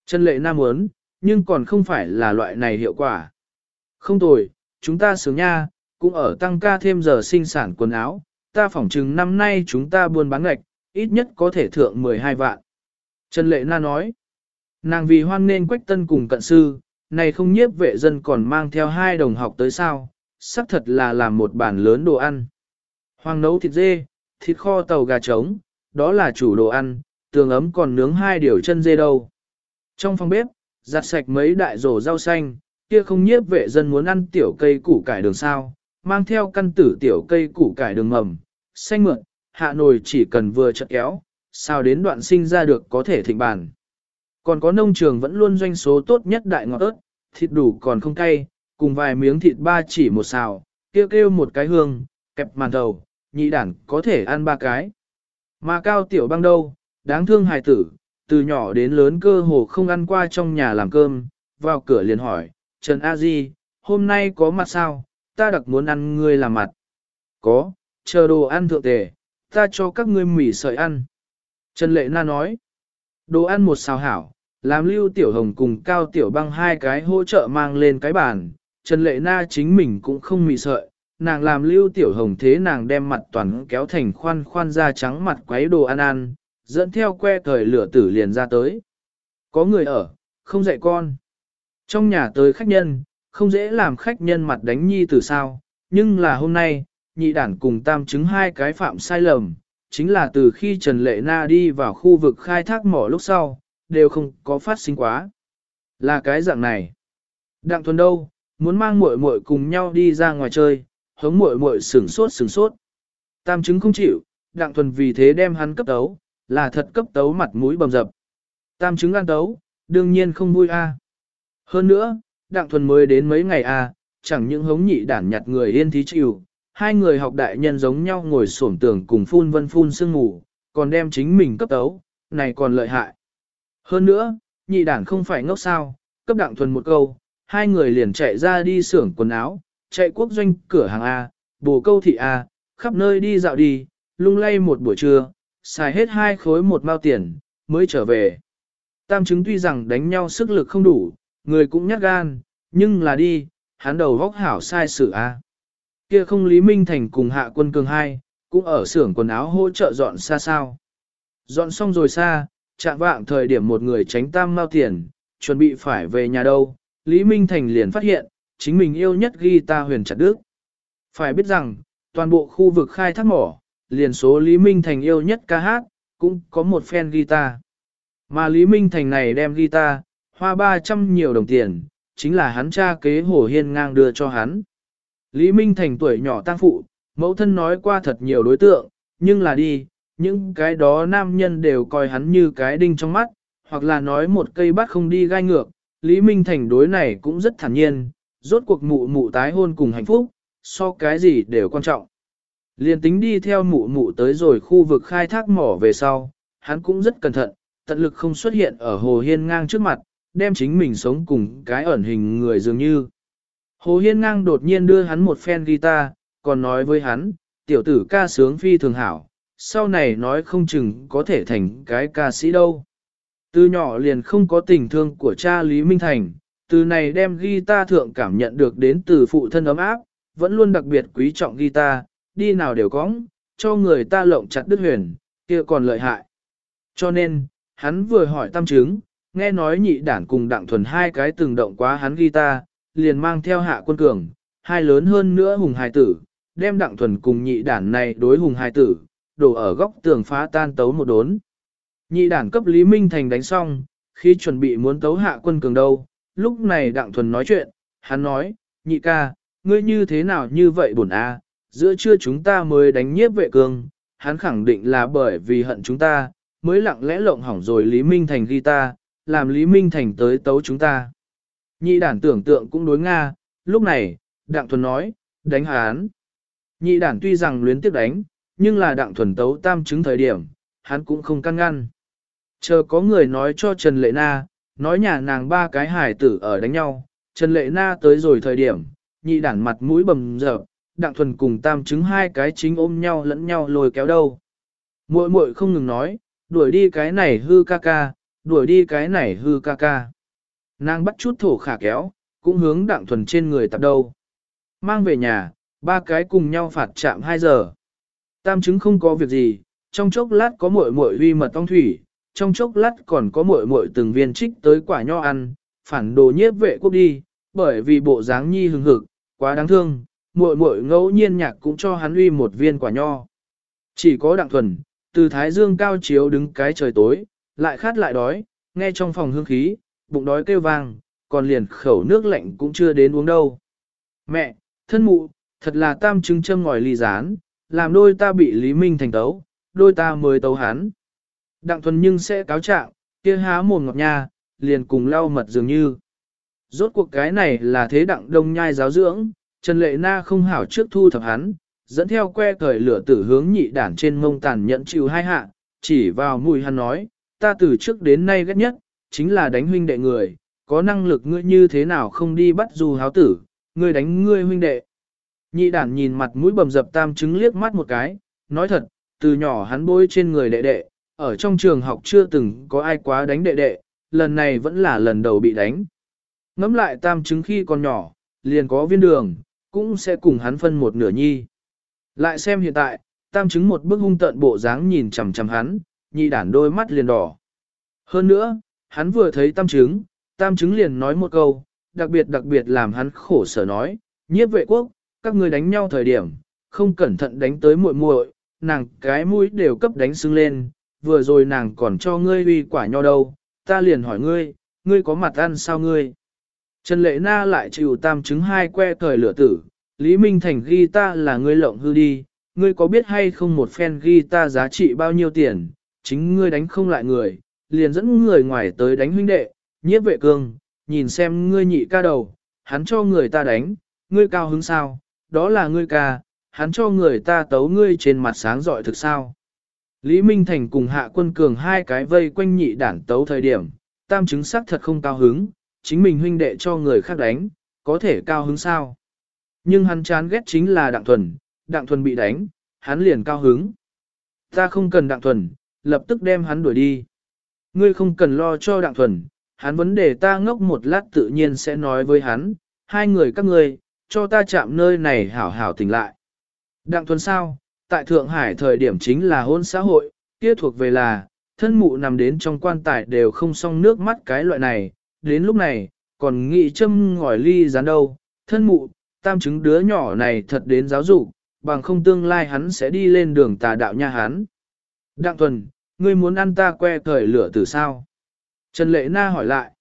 Trần Lệ Nam muốn, nhưng còn không phải là loại này hiệu quả. Không tồi, chúng ta sướng nha, cũng ở tăng ca thêm giờ sinh sản quần áo, ta phỏng chừng năm nay chúng ta buôn bán ngạch, ít nhất có thể thượng 12 vạn. Trần Lệ Na nói, nàng vì hoan nên quách tân cùng cận sư, này không nhiếp vệ dân còn mang theo hai đồng học tới sao, xác thật là làm một bản lớn đồ ăn. Hoàng nấu thịt dê, thịt kho tàu gà trống, đó là chủ đồ ăn, tường ấm còn nướng hai điều chân dê đâu. Trong phòng bếp, giặt sạch mấy đại rổ rau xanh, kia không nhiếp vệ dân muốn ăn tiểu cây củ cải đường sao, mang theo căn tử tiểu cây củ cải đường mầm, xanh mượn, hạ nồi chỉ cần vừa chật kéo, sao đến đoạn sinh ra được có thể thịnh bản, Còn có nông trường vẫn luôn doanh số tốt nhất đại ngọt ớt, thịt đủ còn không cay, cùng vài miếng thịt ba chỉ một xào, kêu kêu một cái hương, kẹp màn đầu, nhị đản có thể ăn ba cái. Mà cao tiểu băng đâu, đáng thương hài tử, từ nhỏ đến lớn cơ hồ không ăn qua trong nhà làm cơm, vào cửa liền hỏi, Trần A Di, hôm nay có mặt sao, ta đặc muốn ăn ngươi làm mặt. Có, chờ đồ ăn thượng tề, ta cho các ngươi mì sợi ăn. Trần Lệ Na nói, đồ ăn một xào hảo, làm lưu tiểu hồng cùng cao tiểu băng hai cái hỗ trợ mang lên cái bàn, Trần Lệ Na chính mình cũng không mị sợi, nàng làm lưu tiểu hồng thế nàng đem mặt toàn kéo thành khoan khoan da trắng mặt quấy đồ ăn ăn, dẫn theo que thời lửa tử liền ra tới. Có người ở, không dạy con. Trong nhà tới khách nhân, không dễ làm khách nhân mặt đánh nhi từ sao, nhưng là hôm nay, nhị đản cùng tam chứng hai cái phạm sai lầm, chính là từ khi Trần Lệ Na đi vào khu vực khai thác mỏ lúc sau, đều không có phát sinh quá. Là cái dạng này. Đặng thuần đâu, muốn mang muội muội cùng nhau đi ra ngoài chơi, hống muội muội sửng sốt sửng sốt. Tam chứng không chịu, đặng thuần vì thế đem hắn cấp tấu, là thật cấp tấu mặt mũi bầm dập. Tam chứng ăn tấu, đương nhiên không vui a. Hơn nữa, đặng thuần mới đến mấy ngày a, chẳng những hống nhị đản nhặt người yên thí chịu, hai người học đại nhân giống nhau ngồi xổm tường cùng phun vân phun sương ngủ, còn đem chính mình cấp tấu, này còn lợi hại. Hơn nữa, nhị đản không phải ngốc sao, cấp đặng thuần một câu, hai người liền chạy ra đi xưởng quần áo, chạy quốc doanh cửa hàng A, bồ câu thị A, khắp nơi đi dạo đi, lung lay một buổi trưa, xài hết hai khối một mao tiền, mới trở về. Tam chứng tuy rằng đánh nhau sức lực không đủ, người cũng nhát gan, nhưng là đi, hắn đầu vóc hảo sai sự A. Kia không Lý Minh Thành cùng hạ quân cường hai, cũng ở xưởng quần áo hỗ trợ dọn xa sao. Dọn xong rồi xa, chạm vạng thời điểm một người tránh tam mao tiền, chuẩn bị phải về nhà đâu, Lý Minh Thành liền phát hiện, chính mình yêu nhất guitar huyền chặt đức. Phải biết rằng, toàn bộ khu vực khai thác mỏ, liền số Lý Minh Thành yêu nhất ca hát, cũng có một fan guitar. Mà Lý Minh Thành này đem guitar, hoa 300 nhiều đồng tiền, chính là hắn cha kế Hồ Hiên ngang đưa cho hắn. Lý Minh Thành tuổi nhỏ tăng phụ, mẫu thân nói qua thật nhiều đối tượng, nhưng là đi, những cái đó nam nhân đều coi hắn như cái đinh trong mắt, hoặc là nói một cây bắt không đi gai ngược, Lý Minh Thành đối này cũng rất thản nhiên, rốt cuộc mụ mụ tái hôn cùng hạnh phúc, so cái gì đều quan trọng. Liên tính đi theo mụ mụ tới rồi khu vực khai thác mỏ về sau, hắn cũng rất cẩn thận, tận lực không xuất hiện ở Hồ Hiên ngang trước mặt, đem chính mình sống cùng cái ẩn hình người dường như. Hồ Hiên ngang đột nhiên đưa hắn một phen guitar, còn nói với hắn, tiểu tử ca sướng phi thường hảo, sau này nói không chừng có thể thành cái ca sĩ đâu. Từ nhỏ liền không có tình thương của cha Lý Minh Thành, từ này đem guitar thượng cảm nhận được đến từ phụ thân ấm áp, vẫn luôn đặc biệt quý trọng guitar, đi nào đều cóng, cho người ta lộng chặt đứt huyền, kia còn lợi hại. Cho nên, hắn vừa hỏi tâm chứng, nghe nói nhị đản cùng đặng thuần hai cái từng động quá hắn guitar, liền mang theo hạ quân cường, hai lớn hơn nữa hùng hài tử, đem đặng thuần cùng nhị đản này đối hùng hài tử, đổ ở góc tường phá tan tấu một đốn. Nhị đản cấp Lý Minh Thành đánh xong, khi chuẩn bị muốn tấu hạ quân cường đâu, lúc này đặng thuần nói chuyện, hắn nói, nhị ca, ngươi như thế nào như vậy buồn a? giữa trưa chúng ta mới đánh nhiếp vệ cường, hắn khẳng định là bởi vì hận chúng ta, mới lặng lẽ lộng hỏng rồi Lý Minh Thành ghi ta, làm Lý Minh Thành tới tấu chúng ta. Nhị đản tưởng tượng cũng đối Nga, lúc này, Đặng Thuần nói, đánh hắn. Nhị đản tuy rằng luyến tiếp đánh, nhưng là Đặng Thuần tấu tam chứng thời điểm, hắn cũng không căn ngăn. Chờ có người nói cho Trần Lệ Na, nói nhà nàng ba cái hải tử ở đánh nhau, Trần Lệ Na tới rồi thời điểm, nhị đản mặt mũi bầm dở, Đặng Thuần cùng tam chứng hai cái chính ôm nhau lẫn nhau lôi kéo đâu. Muội muội không ngừng nói, đuổi đi cái này hư ca ca, đuổi đi cái này hư ca ca. Nàng bắt chút thổ khả kéo, cũng hướng đặng thuần trên người tập đâu. Mang về nhà, ba cái cùng nhau phạt chạm 2 giờ. Tam chứng không có việc gì, trong chốc lát có muội muội uy mật tông thủy, trong chốc lát còn có muội muội từng viên trích tới quả nho ăn, phản đồ nhiếp vệ quốc đi, bởi vì bộ dáng nhi hừng hực, quá đáng thương, muội muội ngẫu nhiên nhạc cũng cho hắn uy một viên quả nho. Chỉ có đặng thuần, từ thái dương cao chiếu đứng cái trời tối, lại khát lại đói, nghe trong phòng hương khí, bụng đói kêu vang, còn liền khẩu nước lạnh cũng chưa đến uống đâu. Mẹ, thân mụ, thật là tam chứng châm ngòi ly rán, làm đôi ta bị Lý Minh thành tấu, đôi ta mới tấu hắn. Đặng thuần nhưng sẽ cáo trạng, kia há mồm ngọt nha, liền cùng lau mật dường như. Rốt cuộc cái này là thế đặng đông nhai giáo dưỡng, Trần Lệ Na không hảo trước thu thập hắn, dẫn theo que thời lửa tử hướng nhị đản trên mông tàn nhẫn chịu hai hạ, chỉ vào mùi hắn nói, ta từ trước đến nay ghét nhất, chính là đánh huynh đệ người, có năng lực ngươi như thế nào không đi bắt dù háo tử, ngươi đánh ngươi huynh đệ. Nhị đản nhìn mặt mũi bầm dập tam chứng liếc mắt một cái, nói thật, từ nhỏ hắn bôi trên người đệ đệ, ở trong trường học chưa từng có ai quá đánh đệ đệ, lần này vẫn là lần đầu bị đánh. Ngắm lại tam chứng khi còn nhỏ, liền có viên đường, cũng sẽ cùng hắn phân một nửa nhi. Lại xem hiện tại, tam chứng một bức hung tận bộ dáng nhìn chằm chằm hắn, nhị đản đôi mắt liền đỏ. Hơn nữa, hắn vừa thấy tam chứng, tam chứng liền nói một câu, đặc biệt đặc biệt làm hắn khổ sở nói, nhiếp vệ quốc, các người đánh nhau thời điểm, không cẩn thận đánh tới muội muội, nàng cái mũi đều cấp đánh sưng lên, vừa rồi nàng còn cho ngươi uy quả nho đâu, ta liền hỏi ngươi, ngươi có mặt ăn sao ngươi? Trần Lệ Na lại chịu tam chứng hai que thời lửa tử, Lý Minh Thành ghi ta là ngươi lộng hư đi, ngươi có biết hay không một phen ghi ta giá trị bao nhiêu tiền, chính ngươi đánh không lại người, liền dẫn người ngoài tới đánh huynh đệ, nhiếp vệ cương, nhìn xem ngươi nhị ca đầu, hắn cho người ta đánh, ngươi cao hứng sao, đó là ngươi ca, hắn cho người ta tấu ngươi trên mặt sáng giỏi thực sao. Lý Minh Thành cùng hạ quân cường hai cái vây quanh nhị đản tấu thời điểm, tam chứng sắc thật không cao hứng, chính mình huynh đệ cho người khác đánh, có thể cao hứng sao. Nhưng hắn chán ghét chính là đặng thuần, đặng thuần bị đánh, hắn liền cao hứng. Ta không cần đặng thuần, lập tức đem hắn đuổi đi. Ngươi không cần lo cho đặng thuần, hắn vấn đề ta ngốc một lát tự nhiên sẽ nói với hắn, hai người các ngươi, cho ta chạm nơi này hảo hảo tỉnh lại. Đặng thuần sao, tại Thượng Hải thời điểm chính là hôn xã hội, kia thuộc về là, thân mụ nằm đến trong quan tài đều không xong nước mắt cái loại này, đến lúc này, còn nghĩ châm ngòi ly rán đâu, thân mụ, tam chứng đứa nhỏ này thật đến giáo dục, bằng không tương lai hắn sẽ đi lên đường tà đạo nha hắn. Đặng Thuần, ngươi muốn ăn ta que cởi lửa từ sao? Trần Lệ Na hỏi lại.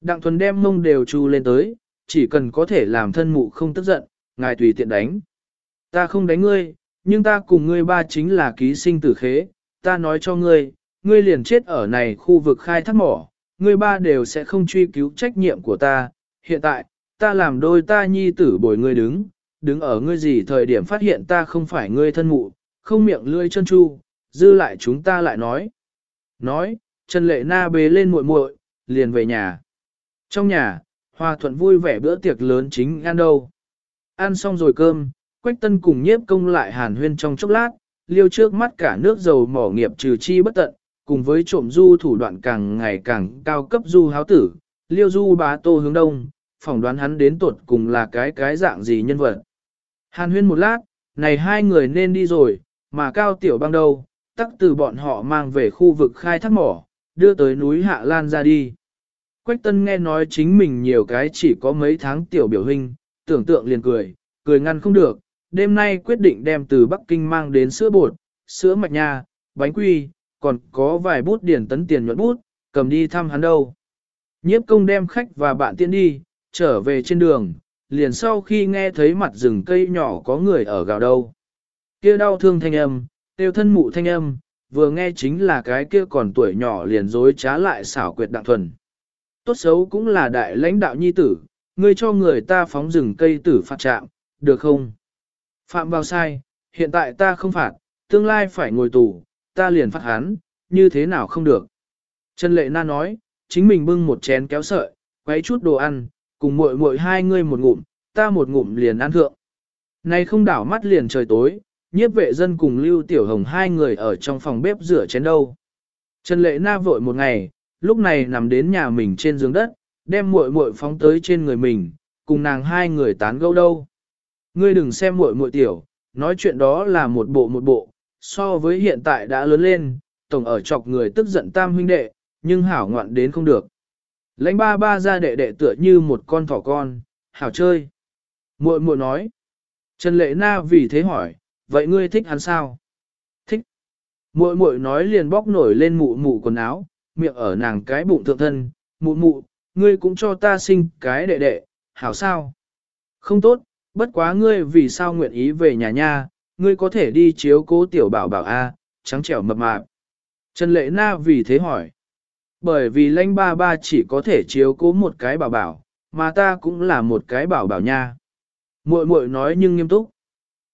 Đặng Thuần đem mông đều chu lên tới, chỉ cần có thể làm thân mụ không tức giận, ngài tùy tiện đánh. Ta không đánh ngươi, nhưng ta cùng ngươi ba chính là ký sinh tử khế, ta nói cho ngươi, ngươi liền chết ở này khu vực khai thác mỏ, ngươi ba đều sẽ không truy cứu trách nhiệm của ta, hiện tại, ta làm đôi ta nhi tử bồi ngươi đứng, đứng ở ngươi gì thời điểm phát hiện ta không phải ngươi thân mụ, không miệng lưỡi chân chu, dư lại chúng ta lại nói. Nói, Trần Lệ Na bế lên muội muội, liền về nhà. Trong nhà, Hòa Thuận vui vẻ bữa tiệc lớn chính ăn đâu. Ăn xong rồi cơm, Quách Tân cùng nhiếp công lại hàn huyên trong chốc lát, liêu trước mắt cả nước dầu mỏ nghiệp trừ chi bất tận, cùng với trộm du thủ đoạn càng ngày càng cao cấp du háo tử, liêu du bá tô hướng đông, phỏng đoán hắn đến tuột cùng là cái cái dạng gì nhân vật. Hàn huyên một lát, này hai người nên đi rồi, mà cao tiểu băng đâu, tắc từ bọn họ mang về khu vực khai thác mỏ, đưa tới núi Hạ Lan ra đi. Quách tân nghe nói chính mình nhiều cái chỉ có mấy tháng tiểu biểu hình, tưởng tượng liền cười, cười ngăn không được, đêm nay quyết định đem từ Bắc Kinh mang đến sữa bột, sữa mạch nha, bánh quy, còn có vài bút điển tấn tiền nhuận bút, cầm đi thăm hắn đâu. Nhiếp công đem khách và bạn tiện đi, trở về trên đường, liền sau khi nghe thấy mặt rừng cây nhỏ có người ở gào đâu. Kia đau thương thanh âm, tiêu thân mụ thanh âm, vừa nghe chính là cái kia còn tuổi nhỏ liền dối trá lại xảo quyệt đặng thuần. Tốt xấu cũng là đại lãnh đạo nhi tử, ngươi cho người ta phóng rừng cây tử phạt trạm, được không? Phạm vào sai, hiện tại ta không phạt, tương lai phải ngồi tù, ta liền phạt hắn, như thế nào không được. Trần Lệ Na nói, chính mình bưng một chén kéo sợi, quấy chút đồ ăn, cùng muội muội hai ngươi một ngụm, ta một ngụm liền ăn thượng. Này không đảo mắt liền trời tối, nhiếp vệ dân cùng Lưu Tiểu Hồng hai người ở trong phòng bếp rửa chén đâu. Trần Lệ Na vội một ngày, lúc này nằm đến nhà mình trên giường đất, đem muội muội phóng tới trên người mình, cùng nàng hai người tán gẫu đâu. Ngươi đừng xem muội muội tiểu, nói chuyện đó là một bộ một bộ, so với hiện tại đã lớn lên, tổng ở chọc người tức giận tam huynh đệ, nhưng hảo ngoạn đến không được. Lãnh ba ba ra đệ đệ tựa như một con thỏ con, hảo chơi. Muội muội nói. Trần Lệ Na vì thế hỏi, vậy ngươi thích hắn sao? Thích. Muội muội nói liền bóc nổi lên mụ mụ quần áo, miệng ở nàng cái bụng thượng thân, mụ mụ, ngươi cũng cho ta sinh cái đệ đệ, hảo sao? Không tốt, Bất quá ngươi vì sao nguyện ý về nhà nha, ngươi có thể đi chiếu cố tiểu bảo bảo A, trắng trẻo mập mạp. Trần Lệ Na vì thế hỏi. Bởi vì lãnh ba ba chỉ có thể chiếu cố một cái bảo bảo, mà ta cũng là một cái bảo bảo nha. Muội muội nói nhưng nghiêm túc.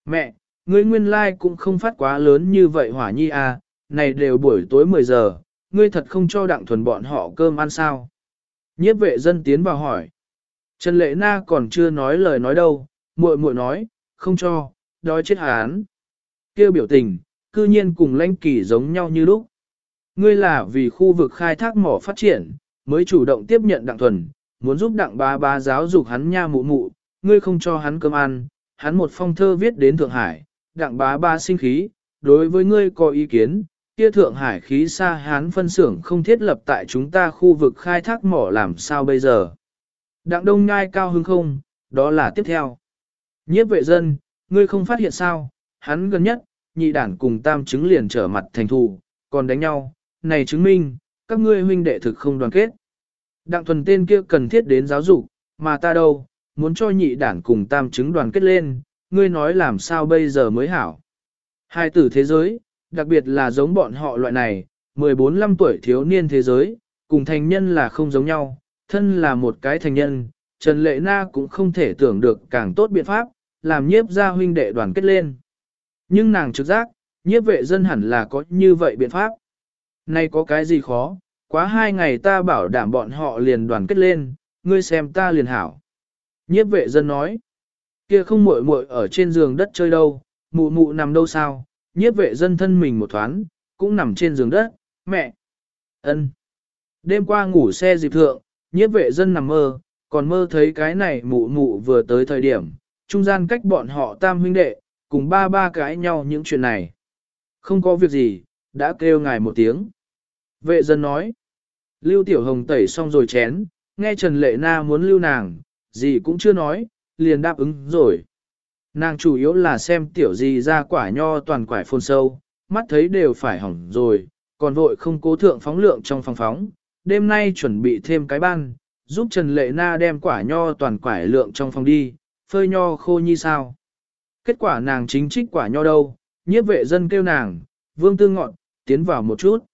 Mẹ, ngươi nguyên lai like cũng không phát quá lớn như vậy hỏa nhi à, này đều buổi tối 10 giờ, ngươi thật không cho đặng thuần bọn họ cơm ăn sao. Nhiếp vệ dân tiến vào hỏi. Trần Lệ Na còn chưa nói lời nói đâu, muội muội nói, không cho, đói chết hán. Kêu biểu tình, cư nhiên cùng lãnh kỳ giống nhau như lúc. Ngươi là vì khu vực khai thác mỏ phát triển, mới chủ động tiếp nhận đặng thuần, muốn giúp đặng ba ba giáo dục hắn nha mụ mụ, ngươi không cho hắn cơm ăn, hắn một phong thơ viết đến Thượng Hải, đặng bá ba sinh khí, đối với ngươi có ý kiến, kia Thượng Hải khí xa hán phân xưởng không thiết lập tại chúng ta khu vực khai thác mỏ làm sao bây giờ. Đặng đông nhai cao hứng không, đó là tiếp theo. Nhiếp vệ dân, ngươi không phát hiện sao, hắn gần nhất, nhị đản cùng tam chứng liền trở mặt thành thù, còn đánh nhau, này chứng minh, các ngươi huynh đệ thực không đoàn kết. Đặng thuần tên kia cần thiết đến giáo dục, mà ta đâu, muốn cho nhị đản cùng tam chứng đoàn kết lên, ngươi nói làm sao bây giờ mới hảo. Hai tử thế giới, đặc biệt là giống bọn họ loại này, 14-15 tuổi thiếu niên thế giới, cùng thành nhân là không giống nhau, thân là một cái thành nhân, Trần Lệ Na cũng không thể tưởng được càng tốt biện pháp, làm nhiếp gia huynh đệ đoàn kết lên. Nhưng nàng trực giác, nhiếp vệ dân hẳn là có như vậy biện pháp. Nay có cái gì khó, quá hai ngày ta bảo đảm bọn họ liền đoàn kết lên, ngươi xem ta liền hảo. Nhiếp vệ dân nói, kia không muội muội ở trên giường đất chơi đâu, mụ mụ nằm đâu sao, nhiếp vệ dân thân mình một thoáng, cũng nằm trên giường đất, mẹ, ân. Đêm qua ngủ xe dịp thượng, nhiếp vệ dân nằm mơ, còn mơ thấy cái này mụ mụ vừa tới thời điểm, trung gian cách bọn họ tam huynh đệ, cùng ba ba cái nhau những chuyện này. Không có việc gì, đã kêu ngài một tiếng. Vệ dân nói, Lưu Tiểu Hồng tẩy xong rồi chén, nghe Trần Lệ Na muốn lưu nàng, gì cũng chưa nói, liền đáp ứng rồi. Nàng chủ yếu là xem tiểu gì ra quả nho toàn quải phôn sâu, mắt thấy đều phải hỏng rồi, còn vội không cố thượng phóng lượng trong phòng phóng, đêm nay chuẩn bị thêm cái ban, giúp Trần Lệ Na đem quả nho toàn quải lượng trong phòng đi, phơi nho khô như sao. Kết quả nàng chính trích quả nho đâu, nhiếp vệ dân kêu nàng, vương tư ngọn, tiến vào một chút.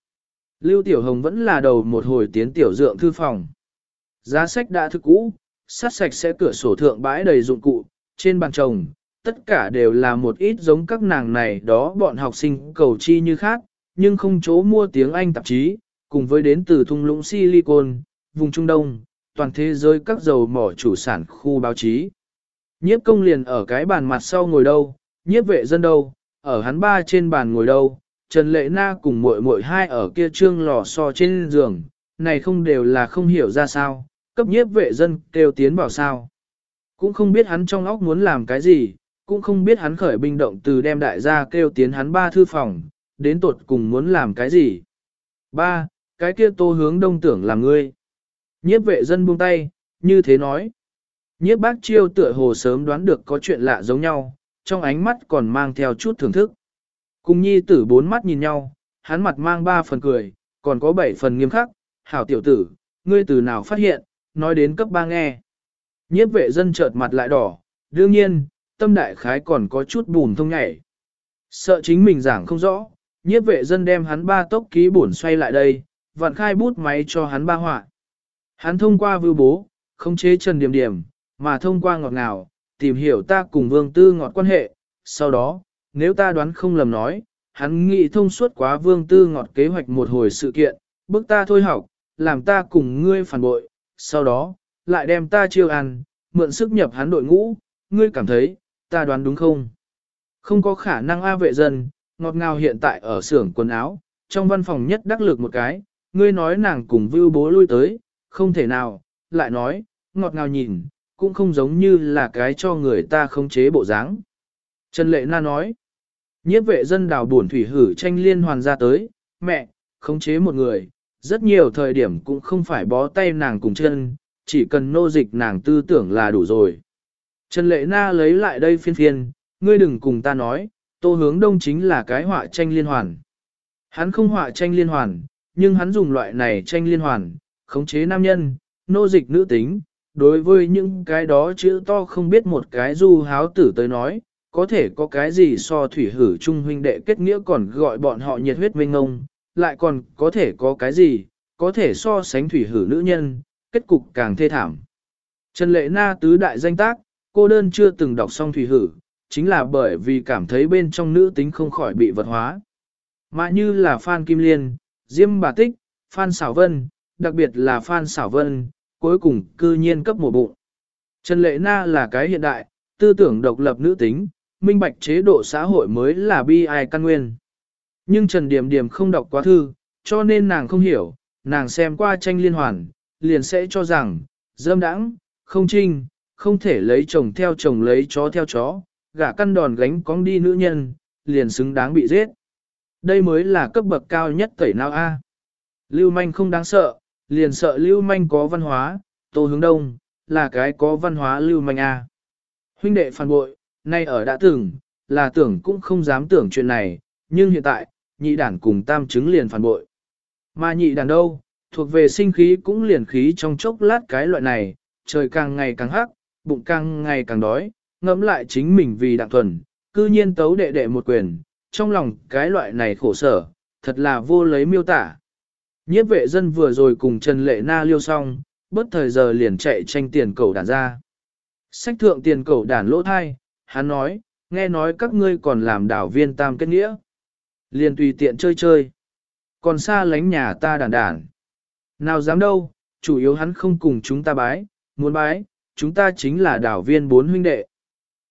Lưu Tiểu Hồng vẫn là đầu một hồi tiến tiểu dượng thư phòng. Giá sách đã thức cũ, sát sạch sẽ cửa sổ thượng bãi đầy dụng cụ, trên bàn trồng, tất cả đều là một ít giống các nàng này đó bọn học sinh cầu chi như khác, nhưng không chỗ mua tiếng Anh tạp chí, cùng với đến từ thung lũng Silicon, vùng Trung Đông, toàn thế giới các dầu mỏ chủ sản khu báo chí. Nhiếp công liền ở cái bàn mặt sau ngồi đâu, nhiếp vệ dân đâu, ở hắn ba trên bàn ngồi đâu, Trần Lệ Na cùng muội muội hai ở kia trương lò so trên giường, này không đều là không hiểu ra sao, cấp nhiếp vệ dân kêu tiến vào sao. Cũng không biết hắn trong óc muốn làm cái gì, cũng không biết hắn khởi binh động từ đem đại gia kêu tiến hắn ba thư phòng, đến tột cùng muốn làm cái gì. Ba, cái kia tô hướng đông tưởng là ngươi. Nhiếp vệ dân buông tay, như thế nói. Nhiếp bác chiêu tựa hồ sớm đoán được có chuyện lạ giống nhau, trong ánh mắt còn mang theo chút thưởng thức. Cùng nhi tử bốn mắt nhìn nhau, hắn mặt mang ba phần cười, còn có bảy phần nghiêm khắc, hảo tiểu tử, ngươi từ nào phát hiện, nói đến cấp ba nghe. Nhiếp vệ dân chợt mặt lại đỏ, đương nhiên, tâm đại khái còn có chút bùn thông nhảy. Sợ chính mình giảng không rõ, nhiếp vệ dân đem hắn ba tốc ký bổn xoay lại đây, vặn khai bút máy cho hắn ba họa. Hắn thông qua vưu bố, không chế trần điểm điểm, mà thông qua ngọt ngào, tìm hiểu ta cùng vương tư ngọt quan hệ, sau đó, nếu ta đoán không lầm nói, hắn nghĩ thông suốt quá vương tư ngọt kế hoạch một hồi sự kiện, bức ta thôi học, làm ta cùng ngươi phản bội, sau đó, lại đem ta chiêu ăn, mượn sức nhập hắn đội ngũ, ngươi cảm thấy, ta đoán đúng không? Không có khả năng A vệ dân, ngọt ngào hiện tại ở xưởng quần áo, trong văn phòng nhất đắc lực một cái, ngươi nói nàng cùng vưu bố lui tới, không thể nào, lại nói, ngọt ngào nhìn, cũng không giống như là cái cho người ta không chế bộ dáng. Trần Lệ Na nói, nhiếp vệ dân đào buồn thủy hử tranh liên hoàn ra tới, mẹ, khống chế một người, rất nhiều thời điểm cũng không phải bó tay nàng cùng chân, chỉ cần nô dịch nàng tư tưởng là đủ rồi. Trần Lệ Na lấy lại đây phiên phiên, ngươi đừng cùng ta nói, tô hướng đông chính là cái họa tranh liên hoàn. Hắn không họa tranh liên hoàn, nhưng hắn dùng loại này tranh liên hoàn, khống chế nam nhân, nô dịch nữ tính, đối với những cái đó chữ to không biết một cái du háo tử tới nói, có thể có cái gì so thủy hử trung huynh đệ kết nghĩa còn gọi bọn họ nhiệt huyết minh ngông, lại còn có thể có cái gì, có thể so sánh thủy hử nữ nhân, kết cục càng thê thảm. Trần Lệ Na tứ đại danh tác, cô đơn chưa từng đọc xong thủy hử, chính là bởi vì cảm thấy bên trong nữ tính không khỏi bị vật hóa. Mà như là Phan Kim Liên, Diêm Bà Tích, Phan Xảo Vân, đặc biệt là Phan Xảo Vân, cuối cùng cư nhiên cấp một bụng. Trần Lệ Na là cái hiện đại, tư tưởng độc lập nữ tính, minh bạch chế độ xã hội mới là bi ai căn nguyên. Nhưng Trần Điểm Điểm không đọc quá thư, cho nên nàng không hiểu, nàng xem qua tranh liên hoàn, liền sẽ cho rằng, dâm đãng, không trinh, không thể lấy chồng theo chồng lấy chó theo chó, gả căn đòn gánh cong đi nữ nhân, liền xứng đáng bị giết. Đây mới là cấp bậc cao nhất tẩy nào A. Lưu manh không đáng sợ, liền sợ lưu manh có văn hóa, tô hướng đông, là cái có văn hóa lưu manh A. Huynh đệ phản bội, nay ở đã từng, là tưởng cũng không dám tưởng chuyện này, nhưng hiện tại, nhị đản cùng tam chứng liền phản bội. Mà nhị đản đâu, thuộc về sinh khí cũng liền khí trong chốc lát cái loại này, trời càng ngày càng hắc, bụng càng ngày càng đói, ngẫm lại chính mình vì đặng thuần, cư nhiên tấu đệ đệ một quyền, trong lòng cái loại này khổ sở, thật là vô lấy miêu tả. Nhiếp vệ dân vừa rồi cùng Trần Lệ Na liêu xong, bất thời giờ liền chạy tranh tiền cầu đàn ra. Sách thượng tiền cầu đàn lỗ thai, hắn nói, nghe nói các ngươi còn làm đảo viên tam kết nghĩa. Liền tùy tiện chơi chơi. Còn xa lánh nhà ta đàn đàn. Nào dám đâu, chủ yếu hắn không cùng chúng ta bái, muốn bái, chúng ta chính là đảo viên bốn huynh đệ.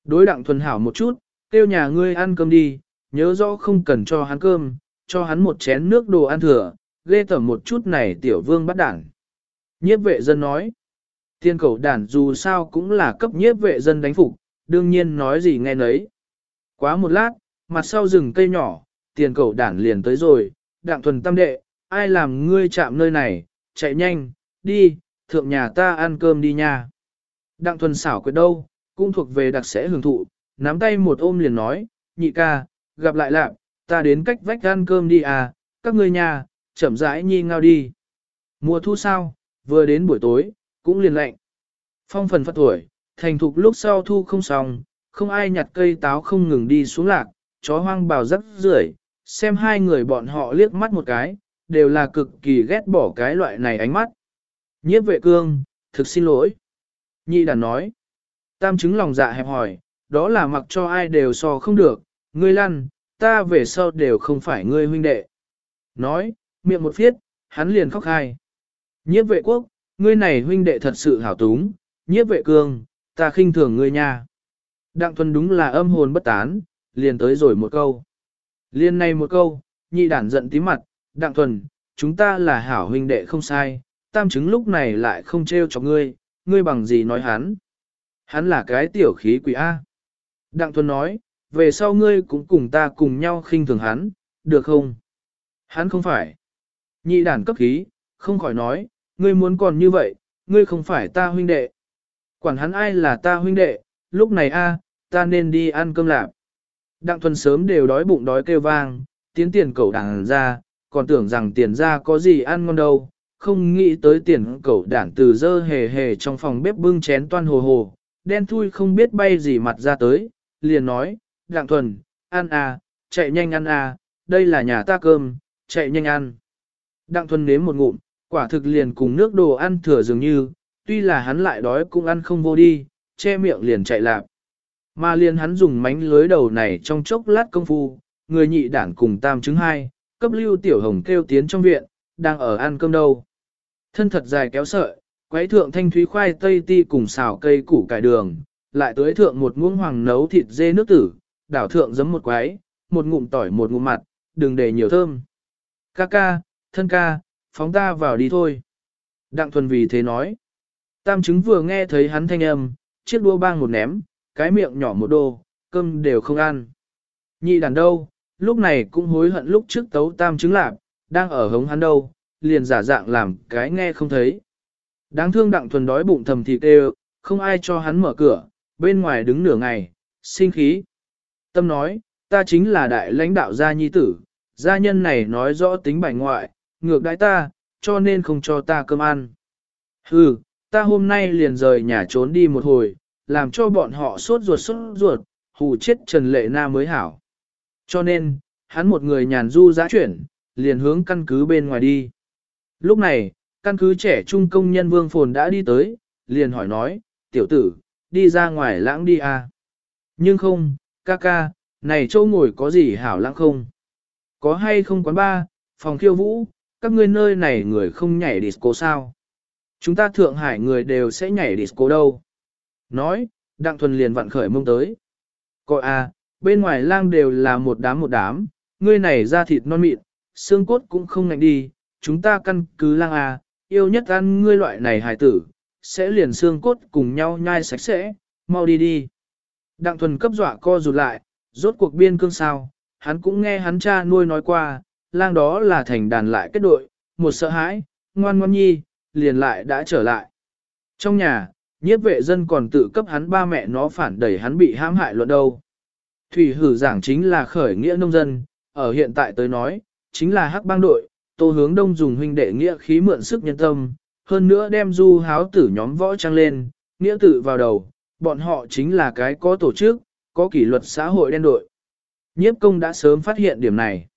Đối đặng thuần hảo một chút, kêu nhà ngươi ăn cơm đi, nhớ rõ không cần cho hắn cơm, cho hắn một chén nước đồ ăn thừa, ghê tởm một chút này tiểu vương bắt đảng. Nhiếp vệ dân nói, tiên cầu đản dù sao cũng là cấp nhiếp vệ dân đánh phục, đương nhiên nói gì nghe nấy. Quá một lát, mặt sau rừng cây nhỏ, tiền cầu đản liền tới rồi, đặng thuần tâm đệ, ai làm ngươi chạm nơi này, chạy nhanh, đi, thượng nhà ta ăn cơm đi nha. Đặng thuần xảo quyết đâu, cũng thuộc về đặc sẽ hưởng thụ, nắm tay một ôm liền nói, nhị ca, gặp lại lạc, ta đến cách vách ăn cơm đi à, các ngươi nhà, chậm rãi nhi ngao đi. Mùa thu sao, vừa đến buổi tối, cũng liền lạnh. Phong phần phát tuổi, thành thục lúc sau thu không xong, không ai nhặt cây táo không ngừng đi xuống lạc, chó hoang bào rất rưởi, xem hai người bọn họ liếc mắt một cái, đều là cực kỳ ghét bỏ cái loại này ánh mắt. Nhiếp vệ cương, thực xin lỗi. Nhị đàn nói, tam chứng lòng dạ hẹp hỏi, đó là mặc cho ai đều so không được, ngươi lăn, ta về sau đều không phải ngươi huynh đệ. Nói, miệng một phiết, hắn liền khóc hai. Nhiếp vệ quốc, ngươi này huynh đệ thật sự hảo túng, nhiếp vệ cương, ta khinh thường ngươi nha. Đặng thuần đúng là âm hồn bất tán, liền tới rồi một câu. Liên này một câu, nhị đản giận tí mặt, đặng thuần, chúng ta là hảo huynh đệ không sai, tam chứng lúc này lại không trêu cho ngươi, ngươi bằng gì nói hắn. Hắn là cái tiểu khí quỷ A. Đặng thuần nói, về sau ngươi cũng cùng ta cùng nhau khinh thường hắn, được không? Hắn không phải. Nhị đản cấp khí, không khỏi nói, ngươi muốn còn như vậy, ngươi không phải ta huynh đệ. Quản hắn ai là ta huynh đệ, lúc này a, ta nên đi ăn cơm lạp. Đặng thuần sớm đều đói bụng đói kêu vang, tiến tiền cẩu đảng ra, còn tưởng rằng tiền ra có gì ăn ngon đâu, không nghĩ tới tiền cẩu đảng từ dơ hề hề trong phòng bếp bưng chén toan hồ hồ, đen thui không biết bay gì mặt ra tới, liền nói, đặng thuần, ăn à, chạy nhanh ăn à, đây là nhà ta cơm, chạy nhanh ăn. Đặng thuần nếm một ngụm, quả thực liền cùng nước đồ ăn thừa dường như, tuy là hắn lại đói cũng ăn không vô đi, che miệng liền chạy lạp. Mà liền hắn dùng mánh lưới đầu này trong chốc lát công phu, người nhị đảng cùng tam chứng hai, cấp lưu tiểu hồng kêu tiến trong viện, đang ở ăn cơm đâu. Thân thật dài kéo sợi, quấy thượng thanh thúy khoai tây ti cùng xào cây củ cải đường, lại tưới thượng một muỗng hoàng nấu thịt dê nước tử, đảo thượng giấm một quái, một ngụm tỏi một ngụm mặt, đừng để nhiều thơm. Ca ca, thân ca, phóng ta vào đi thôi. Đặng thuần vì thế nói. Tam chứng vừa nghe thấy hắn thanh âm, chiếc đua bang một ném, cái miệng nhỏ một đô, cơm đều không ăn. Nhị đàn đâu, lúc này cũng hối hận lúc trước tấu tam chứng lạp, đang ở hống hắn đâu, liền giả dạng làm cái nghe không thấy. Đáng thương đặng thuần đói bụng thầm thịt đều, không ai cho hắn mở cửa, bên ngoài đứng nửa ngày, sinh khí. Tâm nói, ta chính là đại lãnh đạo gia nhi tử, gia nhân này nói rõ tính bài ngoại, ngược đãi ta, cho nên không cho ta cơm ăn. Hừ, ta hôm nay liền rời nhà trốn đi một hồi, làm cho bọn họ sốt ruột sốt ruột, hù chết Trần Lệ Na mới hảo. Cho nên, hắn một người nhàn du giã chuyển, liền hướng căn cứ bên ngoài đi. Lúc này, căn cứ trẻ trung công nhân Vương Phồn đã đi tới, liền hỏi nói, tiểu tử, đi ra ngoài lãng đi à. Nhưng không, ca ca, này châu ngồi có gì hảo lãng không? Có hay không quán ba, phòng khiêu vũ, các ngươi nơi này người không nhảy disco sao? Chúng ta Thượng Hải người đều sẽ nhảy disco đâu. Nói, Đặng Thuần liền vặn khởi mông tới. Coi à, bên ngoài lang đều là một đám một đám, ngươi này da thịt non mịn, xương cốt cũng không ngạnh đi, chúng ta căn cứ lang à, yêu nhất ăn ngươi loại này hài tử, sẽ liền xương cốt cùng nhau nhai sạch sẽ, mau đi đi. Đặng Thuần cấp dọa co rụt lại, rốt cuộc biên cương sao, hắn cũng nghe hắn cha nuôi nói qua, lang đó là thành đàn lại kết đội, một sợ hãi, ngoan ngoan nhi, liền lại đã trở lại. Trong nhà, nhiếp vệ dân còn tự cấp hắn ba mẹ nó phản đẩy hắn bị hãm hại luận đâu. Thủy hử giảng chính là khởi nghĩa nông dân, ở hiện tại tới nói, chính là hắc bang đội, tô hướng đông dùng huynh đệ nghĩa khí mượn sức nhân tâm, hơn nữa đem du háo tử nhóm võ trang lên, nghĩa tử vào đầu, bọn họ chính là cái có tổ chức, có kỷ luật xã hội đen đội. Nhiếp công đã sớm phát hiện điểm này.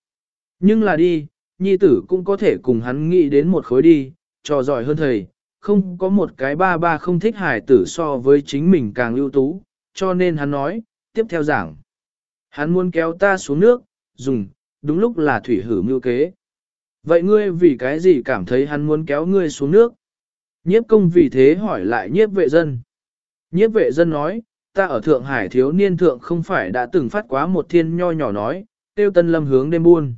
Nhưng là đi, nhi tử cũng có thể cùng hắn nghĩ đến một khối đi, trò giỏi hơn thầy, không có một cái ba ba không thích hải tử so với chính mình càng ưu tú, cho nên hắn nói, tiếp theo giảng. Hắn muốn kéo ta xuống nước, dùng, đúng lúc là thủy hử mưu kế. Vậy ngươi vì cái gì cảm thấy hắn muốn kéo ngươi xuống nước? Nhiếp công vì thế hỏi lại nhiếp vệ dân. Nhiếp vệ dân nói, ta ở Thượng Hải thiếu niên thượng không phải đã từng phát quá một thiên nho nhỏ nói, tiêu tân lâm hướng đêm buôn.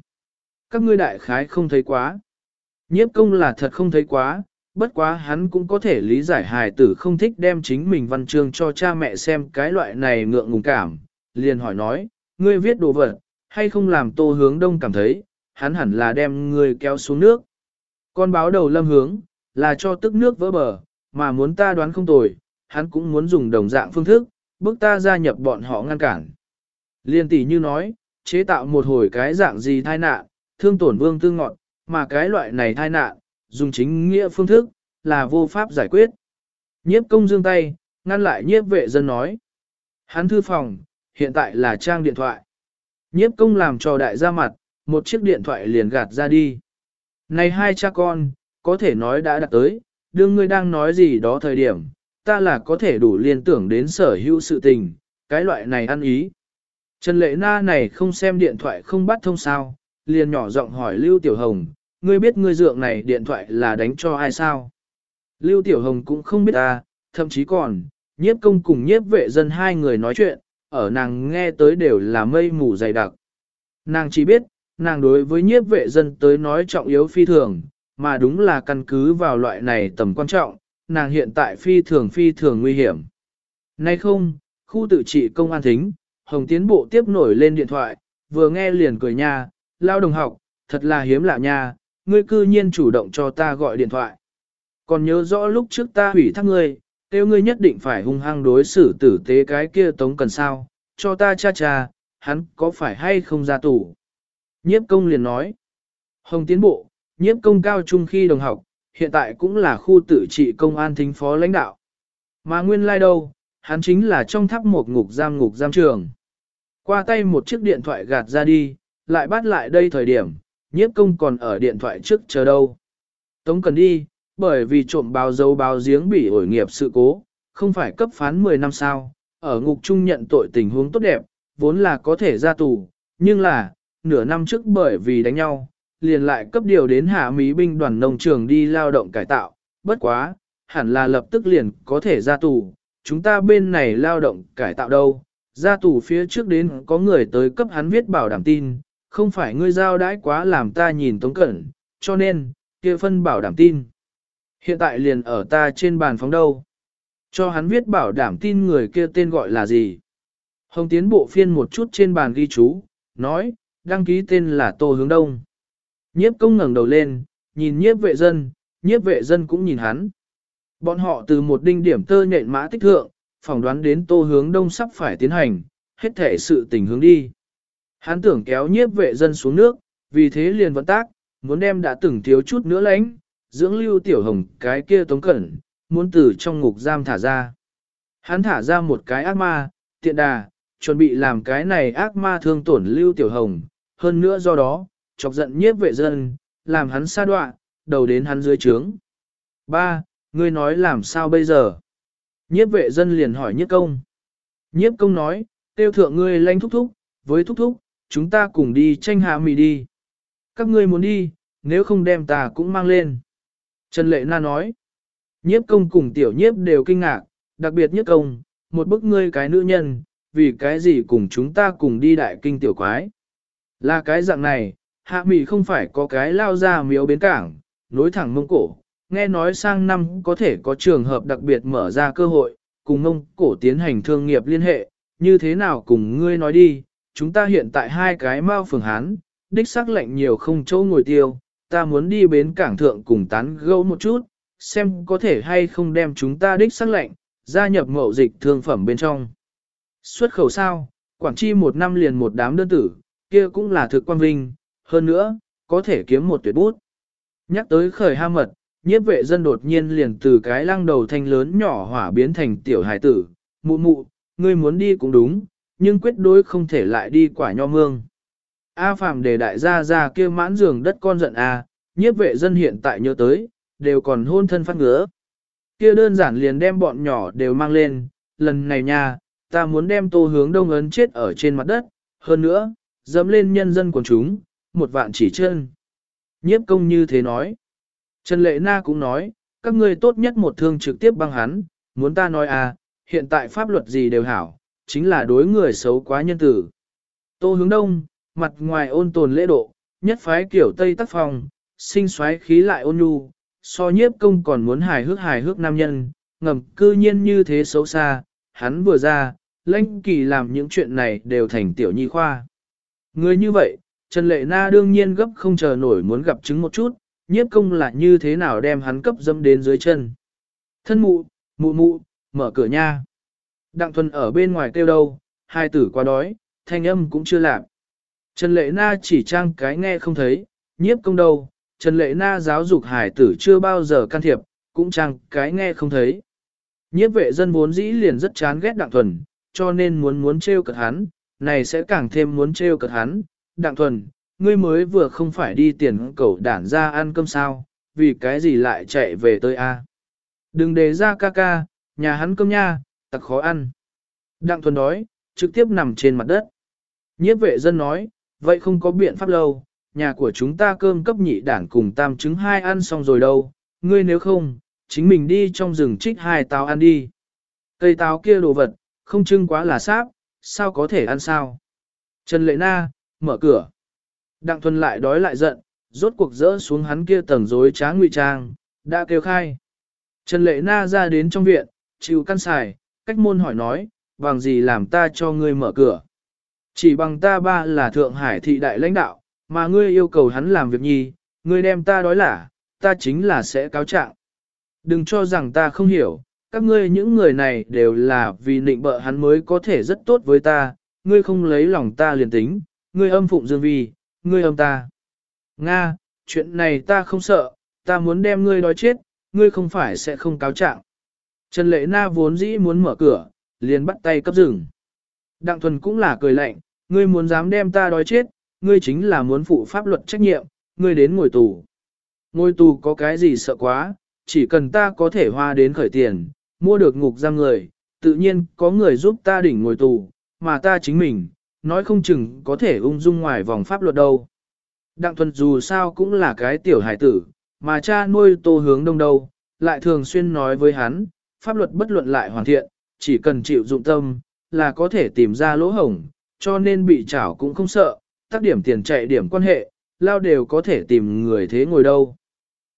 Các ngươi đại khái không thấy quá. Nhiếp công là thật không thấy quá, bất quá hắn cũng có thể lý giải hài tử không thích đem chính mình văn chương cho cha mẹ xem cái loại này ngượng ngùng cảm, liền hỏi nói, ngươi viết đồ vật, hay không làm tô hướng đông cảm thấy, hắn hẳn là đem ngươi kéo xuống nước. Con báo đầu lâm hướng, là cho tức nước vỡ bờ, mà muốn ta đoán không tồi, hắn cũng muốn dùng đồng dạng phương thức, bước ta gia nhập bọn họ ngăn cản. Liên tỷ như nói, chế tạo một hồi cái dạng gì thai nạn, thương tổn vương tư ngọn, mà cái loại này thai nạn, dùng chính nghĩa phương thức, là vô pháp giải quyết. Nhiếp công dương tay, ngăn lại nhiếp vệ dân nói. Hắn thư phòng, hiện tại là trang điện thoại. Nhiếp công làm cho đại gia mặt, một chiếc điện thoại liền gạt ra đi. Này hai cha con, có thể nói đã đặt tới, đương ngươi đang nói gì đó thời điểm, ta là có thể đủ liên tưởng đến sở hữu sự tình, cái loại này ăn ý. Trần Lệ Na này không xem điện thoại không bắt thông sao, liền nhỏ giọng hỏi Lưu Tiểu Hồng, ngươi biết ngươi dượng này điện thoại là đánh cho ai sao? Lưu Tiểu Hồng cũng không biết ta, thậm chí còn, nhiếp công cùng nhiếp vệ dân hai người nói chuyện, ở nàng nghe tới đều là mây mù dày đặc. Nàng chỉ biết, nàng đối với nhiếp vệ dân tới nói trọng yếu phi thường, mà đúng là căn cứ vào loại này tầm quan trọng, nàng hiện tại phi thường phi thường nguy hiểm. Nay không, khu tự trị công an thính, Hồng Tiến Bộ tiếp nổi lên điện thoại, vừa nghe liền cười nha, lao đồng học, thật là hiếm lạ nha, ngươi cư nhiên chủ động cho ta gọi điện thoại. Còn nhớ rõ lúc trước ta hủy thác ngươi, kêu ngươi nhất định phải hung hăng đối xử tử tế cái kia tống cần sao, cho ta cha cha, hắn có phải hay không ra tù. Nhiếp công liền nói, Hồng Tiến Bộ, nhiếp công cao trung khi đồng học, hiện tại cũng là khu tự trị công an thính phó lãnh đạo. Mà nguyên lai like đâu, hắn chính là trong tháp một ngục giam ngục giam trường. Qua tay một chiếc điện thoại gạt ra đi, lại bắt lại đây thời điểm, nhiếp công còn ở điện thoại trước chờ đâu. Tống cần đi, bởi vì trộm báo dấu báo giếng bị ổi nghiệp sự cố, không phải cấp phán 10 năm sao, ở ngục trung nhận tội tình huống tốt đẹp, vốn là có thể ra tù, nhưng là, nửa năm trước bởi vì đánh nhau, liền lại cấp điều đến hạ mỹ binh đoàn nông trường đi lao động cải tạo, bất quá, hẳn là lập tức liền có thể ra tù, chúng ta bên này lao động cải tạo đâu, ra tù phía trước đến có người tới cấp hắn viết bảo đảm tin, không phải ngươi giao đãi quá làm ta nhìn tống cẩn, cho nên, kia phân bảo đảm tin. Hiện tại liền ở ta trên bàn phóng đâu. Cho hắn viết bảo đảm tin người kia tên gọi là gì. Hồng tiến bộ phiên một chút trên bàn ghi chú, nói, đăng ký tên là Tô Hướng Đông. Nhiếp công ngẩng đầu lên, nhìn nhiếp vệ dân, nhiếp vệ dân cũng nhìn hắn. Bọn họ từ một đinh điểm tơ nhện mã tích thượng, phỏng đoán đến Tô Hướng Đông sắp phải tiến hành, hết thể sự tình hướng đi. Hắn tưởng kéo nhiếp vệ dân xuống nước, vì thế liền vận tác, muốn đem đã từng thiếu chút nữa lánh, dưỡng lưu tiểu hồng cái kia tống cẩn, muốn từ trong ngục giam thả ra. Hắn thả ra một cái ác ma, tiện đà, chuẩn bị làm cái này ác ma thương tổn Lưu Tiểu Hồng, hơn nữa do đó, chọc giận nhiếp vệ dân, làm hắn xa đoạn, đầu đến hắn dưới trướng. Ba, ngươi nói làm sao bây giờ? Nhiếp vệ dân liền hỏi nhiếp công. Nhiếp công nói, tiêu thượng ngươi lanh thúc thúc, với thúc thúc, chúng ta cùng đi tranh hạ mì đi. Các ngươi muốn đi, nếu không đem ta cũng mang lên. Trần Lệ Na nói, nhiếp công cùng tiểu nhiếp đều kinh ngạc, đặc biệt nhiếp công, một bức ngươi cái nữ nhân, vì cái gì cùng chúng ta cùng đi đại kinh tiểu quái. Là cái dạng này, hạ mì không phải có cái lao ra miếu bến cảng, nối thẳng mông cổ, nghe nói sang năm có thể có trường hợp đặc biệt mở ra cơ hội, cùng mông cổ tiến hành thương nghiệp liên hệ, như thế nào cùng ngươi nói đi, chúng ta hiện tại hai cái mao phường Hán, đích xác lệnh nhiều không chỗ ngồi tiêu, ta muốn đi bến cảng thượng cùng tán gẫu một chút, xem có thể hay không đem chúng ta đích xác lệnh, gia nhập mậu dịch thương phẩm bên trong. Xuất khẩu sao, Quảng Chi một năm liền một đám đơn tử, kia cũng là thực quan vinh, hơn nữa, có thể kiếm một tuyệt bút. Nhắc tới khởi ha mật, nhiếp vệ dân đột nhiên liền từ cái lăng đầu thanh lớn nhỏ hỏa biến thành tiểu hải tử, mụ mụ, ngươi muốn đi cũng đúng, nhưng quyết đối không thể lại đi quả nho mương. A Phạm để đại gia ra kia mãn giường đất con giận A, nhiếp vệ dân hiện tại nhớ tới, đều còn hôn thân phát ngứa. Kia đơn giản liền đem bọn nhỏ đều mang lên, lần này nha, ta muốn đem tô hướng đông ấn chết ở trên mặt đất, hơn nữa, dẫm lên nhân dân của chúng, một vạn chỉ chân. Nhiếp công như thế nói. Trần Lệ Na cũng nói, các ngươi tốt nhất một thương trực tiếp băng hắn, muốn ta nói à, hiện tại pháp luật gì đều hảo, chính là đối người xấu quá nhân tử. Tô hướng đông, mặt ngoài ôn tồn lễ độ, nhất phái kiểu Tây tác phong, sinh xoáy khí lại ôn nhu, so nhiếp công còn muốn hài hước hài hước nam nhân, ngầm cư nhiên như thế xấu xa, hắn vừa ra, lãnh kỳ làm những chuyện này đều thành tiểu nhi khoa. Người như vậy, Trần Lệ Na đương nhiên gấp không chờ nổi muốn gặp chứng một chút, nhiếp công là như thế nào đem hắn cấp dâm đến dưới chân. Thân mụ, mụ mụ, mở cửa nha. Đặng thuần ở bên ngoài kêu đâu, hai tử quá đói, thanh âm cũng chưa làm. Trần Lệ Na chỉ trang cái nghe không thấy, nhiếp công đâu, Trần Lệ Na giáo dục hải tử chưa bao giờ can thiệp, cũng trang cái nghe không thấy. Nhiếp vệ dân vốn dĩ liền rất chán ghét Đặng Thuần, cho nên muốn muốn trêu cợt hắn, này sẽ càng thêm muốn trêu cợt hắn. Đặng Thuần, ngươi mới vừa không phải đi tiền cẩu đản ra ăn cơm sao, vì cái gì lại chạy về tới a? Đừng để ra ca ca, nhà hắn cơm nha, tặc khó ăn. Đặng Thuần đói, trực tiếp nằm trên mặt đất. Nhiếp vệ dân nói, vậy không có biện pháp lâu, nhà của chúng ta cơm cấp nhị đản cùng tam trứng hai ăn xong rồi đâu, ngươi nếu không, chính mình đi trong rừng trích hai táo ăn đi. Cây táo kia đồ vật, không trưng quá là sáp, sao có thể ăn sao? Trần Lệ Na, mở cửa. Đặng Thuần lại đói lại giận, rốt cuộc rỡ xuống hắn kia tầng rối trá ngụy trang, đã kêu khai. Trần Lệ Na ra đến trong viện, chịu căn xài, cách môn hỏi nói, bằng gì làm ta cho ngươi mở cửa. Chỉ bằng ta ba là Thượng Hải thị đại lãnh đạo, mà ngươi yêu cầu hắn làm việc nhi, ngươi đem ta đói lả, ta chính là sẽ cáo trạng. Đừng cho rằng ta không hiểu, các ngươi những người này đều là vì nịnh bợ hắn mới có thể rất tốt với ta, ngươi không lấy lòng ta liền tính, ngươi âm phụng dương vi, ngươi âm ta. Nga, chuyện này ta không sợ, ta muốn đem ngươi đói chết, ngươi không phải sẽ không cáo trạng. Trần Lệ Na vốn dĩ muốn mở cửa, liền bắt tay cấp rừng. Đặng Thuần cũng là cười lạnh, ngươi muốn dám đem ta đói chết, ngươi chính là muốn phụ pháp luật trách nhiệm, ngươi đến ngồi tù. Ngồi tù có cái gì sợ quá, chỉ cần ta có thể hoa đến khởi tiền, mua được ngục giam người, tự nhiên có người giúp ta đỉnh ngồi tù, mà ta chính mình, nói không chừng có thể ung dung ngoài vòng pháp luật đâu. Đặng Thuần dù sao cũng là cái tiểu hải tử, mà cha nuôi tô hướng đông đâu, lại thường xuyên nói với hắn, pháp luật bất luận lại hoàn thiện, chỉ cần chịu dụng tâm, là có thể tìm ra lỗ hổng, cho nên bị trảo cũng không sợ, tác điểm tiền chạy điểm quan hệ, lao đều có thể tìm người thế ngồi đâu.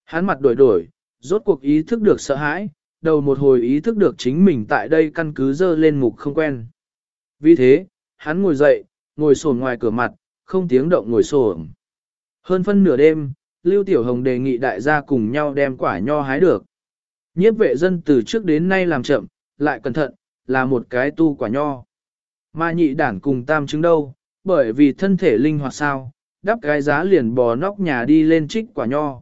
Hắn mặt đổi đổi, rốt cuộc ý thức được sợ hãi, đầu một hồi ý thức được chính mình tại đây căn cứ dơ lên mục không quen. Vì thế, hắn ngồi dậy, ngồi sổn ngoài cửa mặt, không tiếng động ngồi sổn. Hơn phân nửa đêm, Lưu Tiểu Hồng đề nghị đại gia cùng nhau đem quả nho hái được. Nhiếp vệ dân từ trước đến nay làm chậm, lại cẩn thận, là một cái tu quả nho. Mà nhị đản cùng tam chứng đâu, bởi vì thân thể linh hoạt sao, đắp cái giá liền bò nóc nhà đi lên trích quả nho.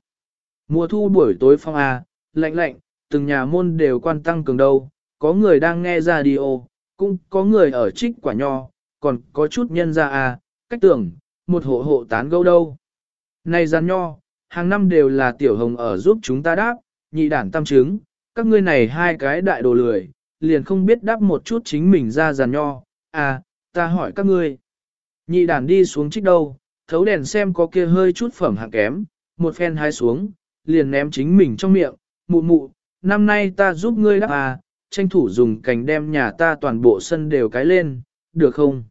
Mùa thu buổi tối phong A, lạnh lạnh, từng nhà môn đều quan tăng cường đâu, có người đang nghe radio, cũng có người ở trích quả nho, còn có chút nhân ra à, cách tưởng, một hộ hộ tán gẫu đâu. Này gian nho, hàng năm đều là tiểu hồng ở giúp chúng ta đáp, nhị đản tam trứng, các ngươi này hai cái đại đồ lười, liền không biết đáp một chút chính mình ra giàn nho, à, ta hỏi các ngươi. Nhị đản đi xuống trích đâu, thấu đèn xem có kia hơi chút phẩm hạng kém, một phen hai xuống, liền ném chính mình trong miệng, mụ mụ, năm nay ta giúp ngươi đáp à, tranh thủ dùng cành đem nhà ta toàn bộ sân đều cái lên, được không?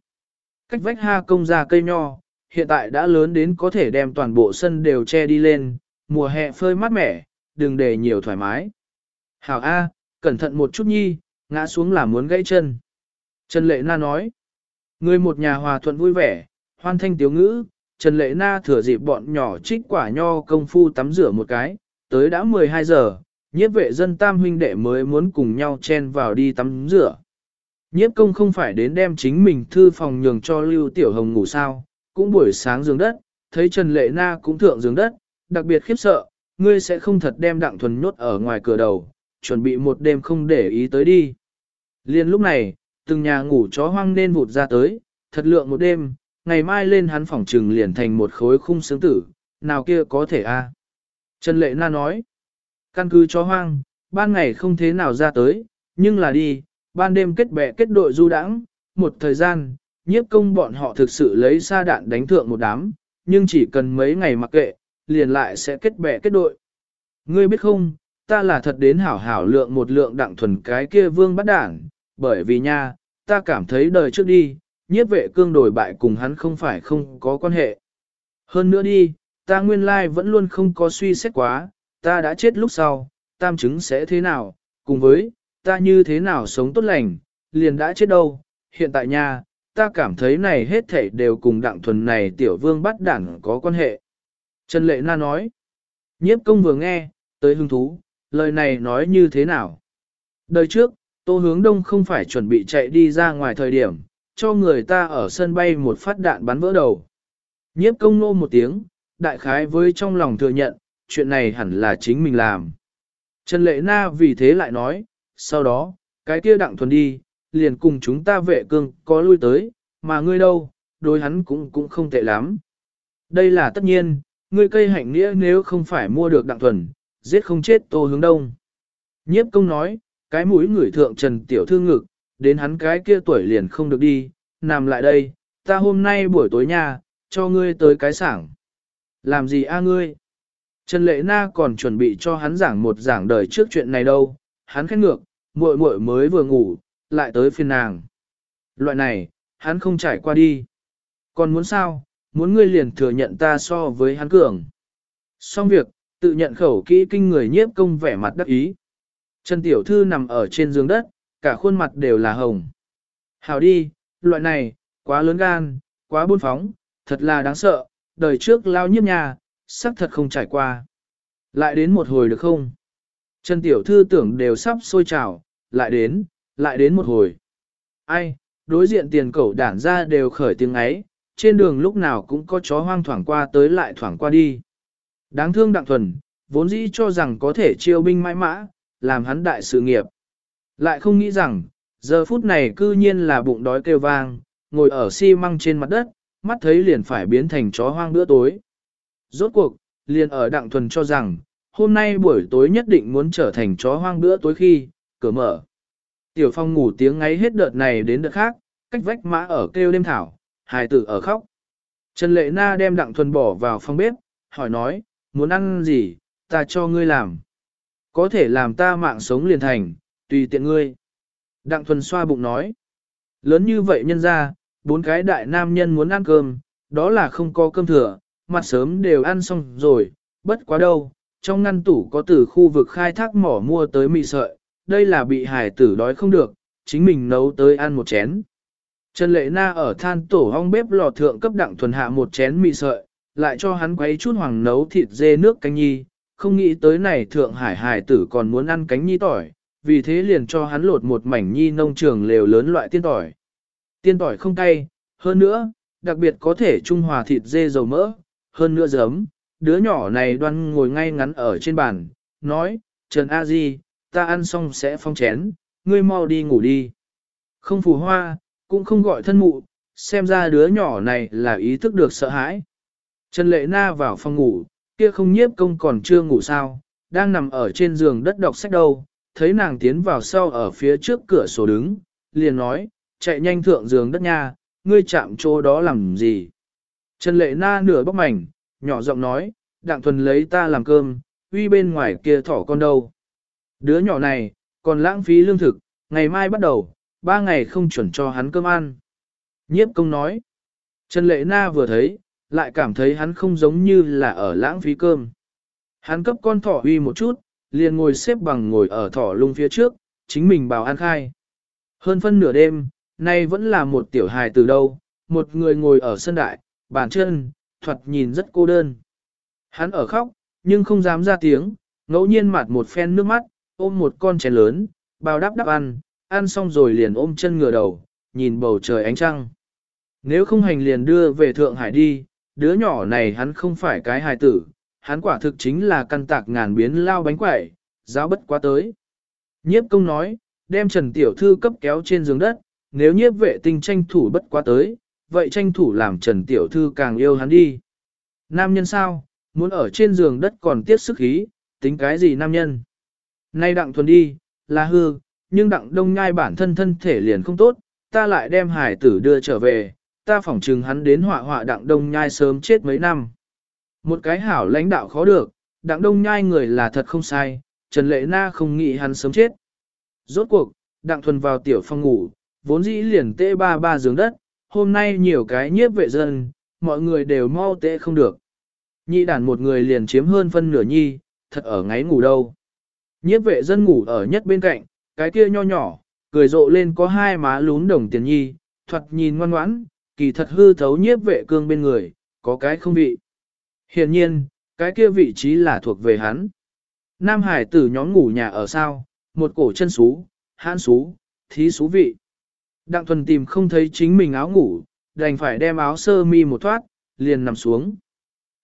Cách vách ha công ra cây nho, hiện tại đã lớn đến có thể đem toàn bộ sân đều che đi lên, mùa hè phơi mát mẻ, đừng để nhiều thoải mái. Hảo A, cẩn thận một chút nhi, ngã xuống là muốn gãy chân. Trần Lệ Na nói, người một nhà hòa thuận vui vẻ, hoan thanh tiếu ngữ, Trần Lệ Na thừa dịp bọn nhỏ trích quả nho công phu tắm rửa một cái, tới đã 12 giờ, nhiếp vệ dân tam huynh đệ mới muốn cùng nhau chen vào đi tắm rửa. Nhiếp công không phải đến đem chính mình thư phòng nhường cho Lưu Tiểu Hồng ngủ sao, cũng buổi sáng giường đất, thấy Trần Lệ Na cũng thượng giường đất, đặc biệt khiếp sợ, ngươi sẽ không thật đem đặng thuần nhốt ở ngoài cửa đầu, chuẩn bị một đêm không để ý tới đi. Liên lúc này, từng nhà ngủ chó hoang nên vụt ra tới, thật lượng một đêm, ngày mai lên hắn phòng trừng liền thành một khối khung sướng tử, nào kia có thể a Trần Lệ Na nói, căn cứ chó hoang, ban ngày không thế nào ra tới, nhưng là đi, ban đêm kết bè kết đội du đãng, một thời gian, nhiếp công bọn họ thực sự lấy xa đạn đánh thượng một đám, nhưng chỉ cần mấy ngày mặc kệ, liền lại sẽ kết bè kết đội. Ngươi biết không, ta là thật đến hảo hảo lượng một lượng đặng thuần cái kia vương bắt đảng, bởi vì nha, ta cảm thấy đời trước đi, nhiếp vệ cương đổi bại cùng hắn không phải không có quan hệ. Hơn nữa đi, ta nguyên lai vẫn luôn không có suy xét quá, ta đã chết lúc sau, tam chứng sẽ thế nào, cùng với, ta như thế nào sống tốt lành, liền đã chết đâu, hiện tại nha, ta cảm thấy này hết thảy đều cùng đặng thuần này tiểu vương bắt đảng có quan hệ. Trần Lệ Na nói, nhiếp công vừa nghe, tới hứng thú, lời này nói như thế nào? Đời trước, Tô Hướng Đông không phải chuẩn bị chạy đi ra ngoài thời điểm, cho người ta ở sân bay một phát đạn bắn vỡ đầu. Nhiếp công nô một tiếng, đại khái với trong lòng thừa nhận, chuyện này hẳn là chính mình làm. Trần Lệ Na vì thế lại nói, sau đó, cái kia đặng thuần đi, liền cùng chúng ta vệ cương có lui tới, mà ngươi đâu, đối hắn cũng cũng không tệ lắm. Đây là tất nhiên, ngươi cây hạnh nghĩa nếu không phải mua được đặng thuần, giết không chết tô hướng đông. Nhiếp công nói, cái mũi người thượng trần tiểu thư ngực, đến hắn cái kia tuổi liền không được đi, nằm lại đây, ta hôm nay buổi tối nha, cho ngươi tới cái sảng. Làm gì a ngươi? Trần Lệ Na còn chuẩn bị cho hắn giảng một giảng đời trước chuyện này đâu, hắn khét ngược, muội muội mới vừa ngủ, lại tới phiên nàng. Loại này, hắn không trải qua đi. Còn muốn sao, muốn ngươi liền thừa nhận ta so với hắn cường. Xong việc, tự nhận khẩu kỹ kinh người nhiếp công vẻ mặt đắc ý. Trần Tiểu Thư nằm ở trên giường đất, cả khuôn mặt đều là hồng. Hào đi, loại này, quá lớn gan, quá buôn phóng, thật là đáng sợ, đời trước lao nhiếp nhà, sắc thật không trải qua. Lại đến một hồi được không? Trần Tiểu Thư tưởng đều sắp sôi trào, lại đến, lại đến một hồi. Ai, đối diện tiền cẩu đản ra đều khởi tiếng ấy, trên đường lúc nào cũng có chó hoang thoảng qua tới lại thoảng qua đi. Đáng thương Đặng Thuần, vốn dĩ cho rằng có thể chiêu binh mãi mã, làm hắn đại sự nghiệp. Lại không nghĩ rằng, giờ phút này cư nhiên là bụng đói kêu vang, ngồi ở xi măng trên mặt đất, mắt thấy liền phải biến thành chó hoang bữa tối. Rốt cuộc, liền ở Đặng Thuần cho rằng, hôm nay buổi tối nhất định muốn trở thành chó hoang bữa tối khi, cửa mở. Tiểu phong ngủ tiếng ngáy hết đợt này đến đợt khác, cách vách mã ở kêu đêm thảo, hài tử ở khóc. Trần Lệ Na đem Đặng Thuần bỏ vào phòng bếp, hỏi nói, muốn ăn gì, ta cho ngươi làm. Có thể làm ta mạng sống liền thành, tùy tiện ngươi. Đặng Thuần xoa bụng nói, lớn như vậy nhân ra, bốn cái đại nam nhân muốn ăn cơm, đó là không có cơm thừa, mặt sớm đều ăn xong rồi, bất quá đâu, trong ngăn tủ có từ khu vực khai thác mỏ mua tới mì sợi, đây là bị hải tử đói không được, chính mình nấu tới ăn một chén. Trần Lệ Na ở than tổ hong bếp lò thượng cấp đặng thuần hạ một chén mì sợi, lại cho hắn quấy chút hoàng nấu thịt dê nước canh nhi, không nghĩ tới này thượng hải hải tử còn muốn ăn cánh nhi tỏi, vì thế liền cho hắn lột một mảnh nhi nông trường lều lớn loại tiên tỏi. Tiên tỏi không cay, hơn nữa, đặc biệt có thể trung hòa thịt dê dầu mỡ, hơn nữa giấm, đứa nhỏ này đoan ngồi ngay ngắn ở trên bàn, nói, Trần A Di, ta ăn xong sẽ phong chén, ngươi mau đi ngủ đi. Không phù hoa, cũng không gọi thân mụ, xem ra đứa nhỏ này là ý thức được sợ hãi. Trần Lệ Na vào phòng ngủ, kia không nhiếp công còn chưa ngủ sao, đang nằm ở trên giường đất đọc sách đâu, thấy nàng tiến vào sau ở phía trước cửa sổ đứng, liền nói, chạy nhanh thượng giường đất nha, ngươi chạm chỗ đó làm gì. Trần Lệ Na nửa bóc mảnh, nhỏ giọng nói, đặng thuần lấy ta làm cơm, uy bên ngoài kia thỏ con đâu. Đứa nhỏ này, còn lãng phí lương thực, ngày mai bắt đầu, ba ngày không chuẩn cho hắn cơm ăn. Nhiếp công nói, Trần Lệ Na vừa thấy, lại cảm thấy hắn không giống như là ở lãng phí cơm. Hắn cấp con thỏ uy một chút, liền ngồi xếp bằng ngồi ở thỏ lung phía trước, chính mình bảo ăn khai. Hơn phân nửa đêm, nay vẫn là một tiểu hài từ đâu, một người ngồi ở sân đại, bàn chân, thuật nhìn rất cô đơn. Hắn ở khóc, nhưng không dám ra tiếng, ngẫu nhiên mặt một phen nước mắt, ôm một con chén lớn, bao đắp đắp ăn, ăn xong rồi liền ôm chân ngửa đầu, nhìn bầu trời ánh trăng. Nếu không hành liền đưa về Thượng Hải đi, đứa nhỏ này hắn không phải cái hài tử, hắn quả thực chính là căn tạc ngàn biến lao bánh quẩy, giáo bất quá tới. Nhiếp công nói, đem Trần Tiểu Thư cấp kéo trên giường đất, nếu nhiếp vệ tinh tranh thủ bất quá tới, vậy tranh thủ làm Trần Tiểu Thư càng yêu hắn đi. Nam nhân sao, muốn ở trên giường đất còn tiết sức khí, tính cái gì nam nhân? Nay đặng thuần đi, là hư, nhưng đặng đông nhai bản thân thân thể liền không tốt, ta lại đem hải tử đưa trở về, ta phỏng chừng hắn đến họa họa đặng đông nhai sớm chết mấy năm. Một cái hảo lãnh đạo khó được, đặng đông nhai người là thật không sai, Trần Lệ Na không nghĩ hắn sớm chết. Rốt cuộc, đặng thuần vào tiểu phòng ngủ, vốn dĩ liền tê ba ba giường đất, hôm nay nhiều cái nhiếp vệ dân, mọi người đều mau tê không được. Nhị đàn một người liền chiếm hơn phân nửa nhi, thật ở ngáy ngủ đâu. Nhiếp vệ dân ngủ ở nhất bên cạnh, cái kia nho nhỏ, cười rộ lên có hai má lún đồng tiền nhi, thuật nhìn ngoan ngoãn, kỳ thật hư thấu nhiếp vệ cương bên người, có cái không vị. Hiện nhiên, cái kia vị trí là thuộc về hắn. Nam Hải tử nhóm ngủ nhà ở sao, một cổ chân xú, hãn xú, thí xú vị. Đặng thuần tìm không thấy chính mình áo ngủ, đành phải đem áo sơ mi một thoát, liền nằm xuống.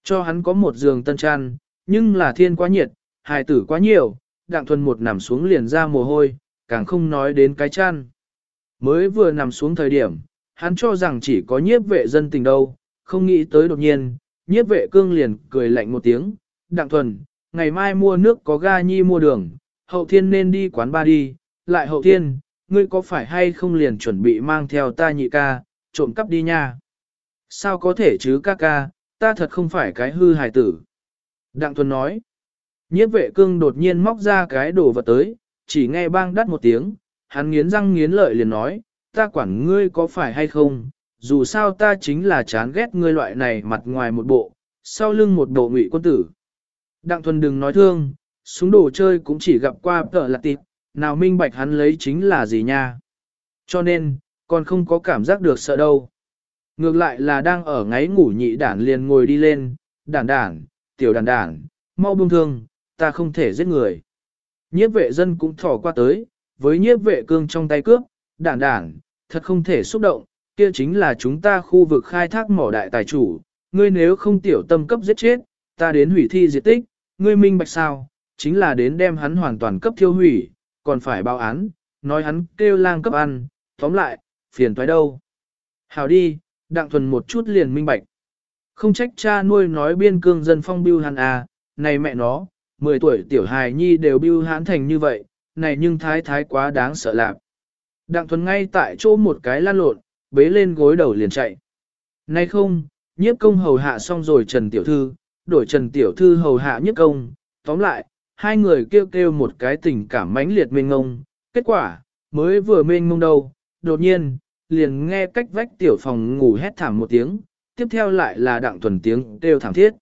Cho hắn có một giường tân tràn, nhưng là thiên quá nhiệt, hài tử quá nhiều, đặng thuần một nằm xuống liền ra mồ hôi, càng không nói đến cái chăn. Mới vừa nằm xuống thời điểm, hắn cho rằng chỉ có nhiếp vệ dân tình đâu, không nghĩ tới đột nhiên, nhiếp vệ cương liền cười lạnh một tiếng, đặng thuần, ngày mai mua nước có ga nhi mua đường, hậu thiên nên đi quán ba đi, lại hậu thiên, ngươi có phải hay không liền chuẩn bị mang theo ta nhị ca, trộm cắp đi nha. Sao có thể chứ ca ca, ta thật không phải cái hư hài tử. Đặng thuần nói, nhiếp vệ cương đột nhiên móc ra cái đồ vật tới, chỉ nghe bang đắt một tiếng, hắn nghiến răng nghiến lợi liền nói, ta quản ngươi có phải hay không, dù sao ta chính là chán ghét ngươi loại này mặt ngoài một bộ, sau lưng một bộ ngụy quân tử. Đặng thuần đừng nói thương, súng đồ chơi cũng chỉ gặp qua tợ lạc tịp, nào minh bạch hắn lấy chính là gì nha. Cho nên, còn không có cảm giác được sợ đâu. Ngược lại là đang ở ngáy ngủ nhị đản liền ngồi đi lên, đản đản, tiểu đản đản, mau buông thương, ta không thể giết người. Nhiếp vệ dân cũng thỏ qua tới, với nhiếp vệ cương trong tay cướp, đản đản, thật không thể xúc động, kia chính là chúng ta khu vực khai thác mỏ đại tài chủ, ngươi nếu không tiểu tâm cấp giết chết, ta đến hủy thi diệt tích, ngươi minh bạch sao, chính là đến đem hắn hoàn toàn cấp thiêu hủy, còn phải báo án, nói hắn kêu lang cấp ăn, tóm lại, phiền toái đâu. Hào đi, đặng thuần một chút liền minh bạch. Không trách cha nuôi nói biên cương dân phong bưu hắn à, này mẹ nó, 10 tuổi tiểu hài nhi đều bưu hãn thành như vậy, này nhưng thái thái quá đáng sợ lạc. Đặng thuần ngay tại chỗ một cái lan lộn, bế lên gối đầu liền chạy. Nay không, nhiếp công hầu hạ xong rồi Trần Tiểu Thư, đổi Trần Tiểu Thư hầu hạ nhiếp công, tóm lại, hai người kêu kêu một cái tình cảm mãnh liệt mênh ngông, kết quả, mới vừa mênh ngông đâu, đột nhiên, liền nghe cách vách tiểu phòng ngủ hét thảm một tiếng, tiếp theo lại là đặng thuần tiếng kêu thảm thiết.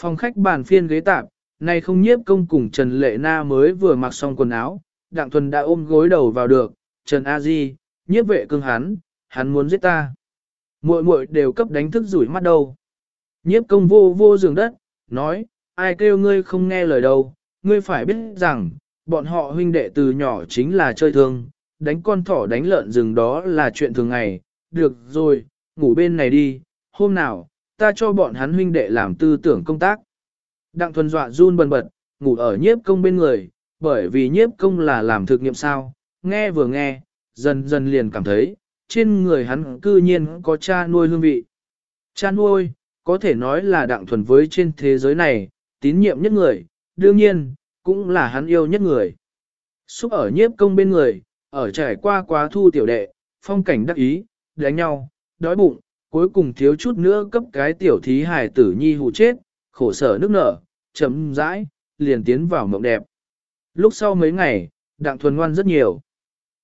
Phòng khách bàn phiên ghế tạp, nay không nhiếp công cùng Trần Lệ Na mới vừa mặc xong quần áo, đặng thuần đã ôm gối đầu vào được, Trần A Di, nhiếp vệ cương hắn, hắn muốn giết ta. Muội muội đều cấp đánh thức rủi mắt đầu. Nhiếp công vô vô giường đất, nói, ai kêu ngươi không nghe lời đâu, ngươi phải biết rằng, bọn họ huynh đệ từ nhỏ chính là chơi thương, đánh con thỏ đánh lợn rừng đó là chuyện thường ngày, được rồi, ngủ bên này đi, hôm nào, ta cho bọn hắn huynh đệ làm tư tưởng công tác. Đặng thuần dọa run bần bật, ngủ ở nhiếp công bên người, bởi vì nhiếp công là làm thực nghiệm sao, nghe vừa nghe, dần dần liền cảm thấy, trên người hắn cư nhiên có cha nuôi hương vị. Cha nuôi, có thể nói là đặng thuần với trên thế giới này, tín nhiệm nhất người, đương nhiên, cũng là hắn yêu nhất người. Xúc ở nhiếp công bên người, ở trải qua quá thu tiểu đệ, phong cảnh đắc ý, đánh nhau, đói bụng, cuối cùng thiếu chút nữa cấp cái tiểu thí hài tử nhi hù chết, khổ sở nước nở, chấm rãi, liền tiến vào mộng đẹp. Lúc sau mấy ngày, đặng thuần ngoan rất nhiều.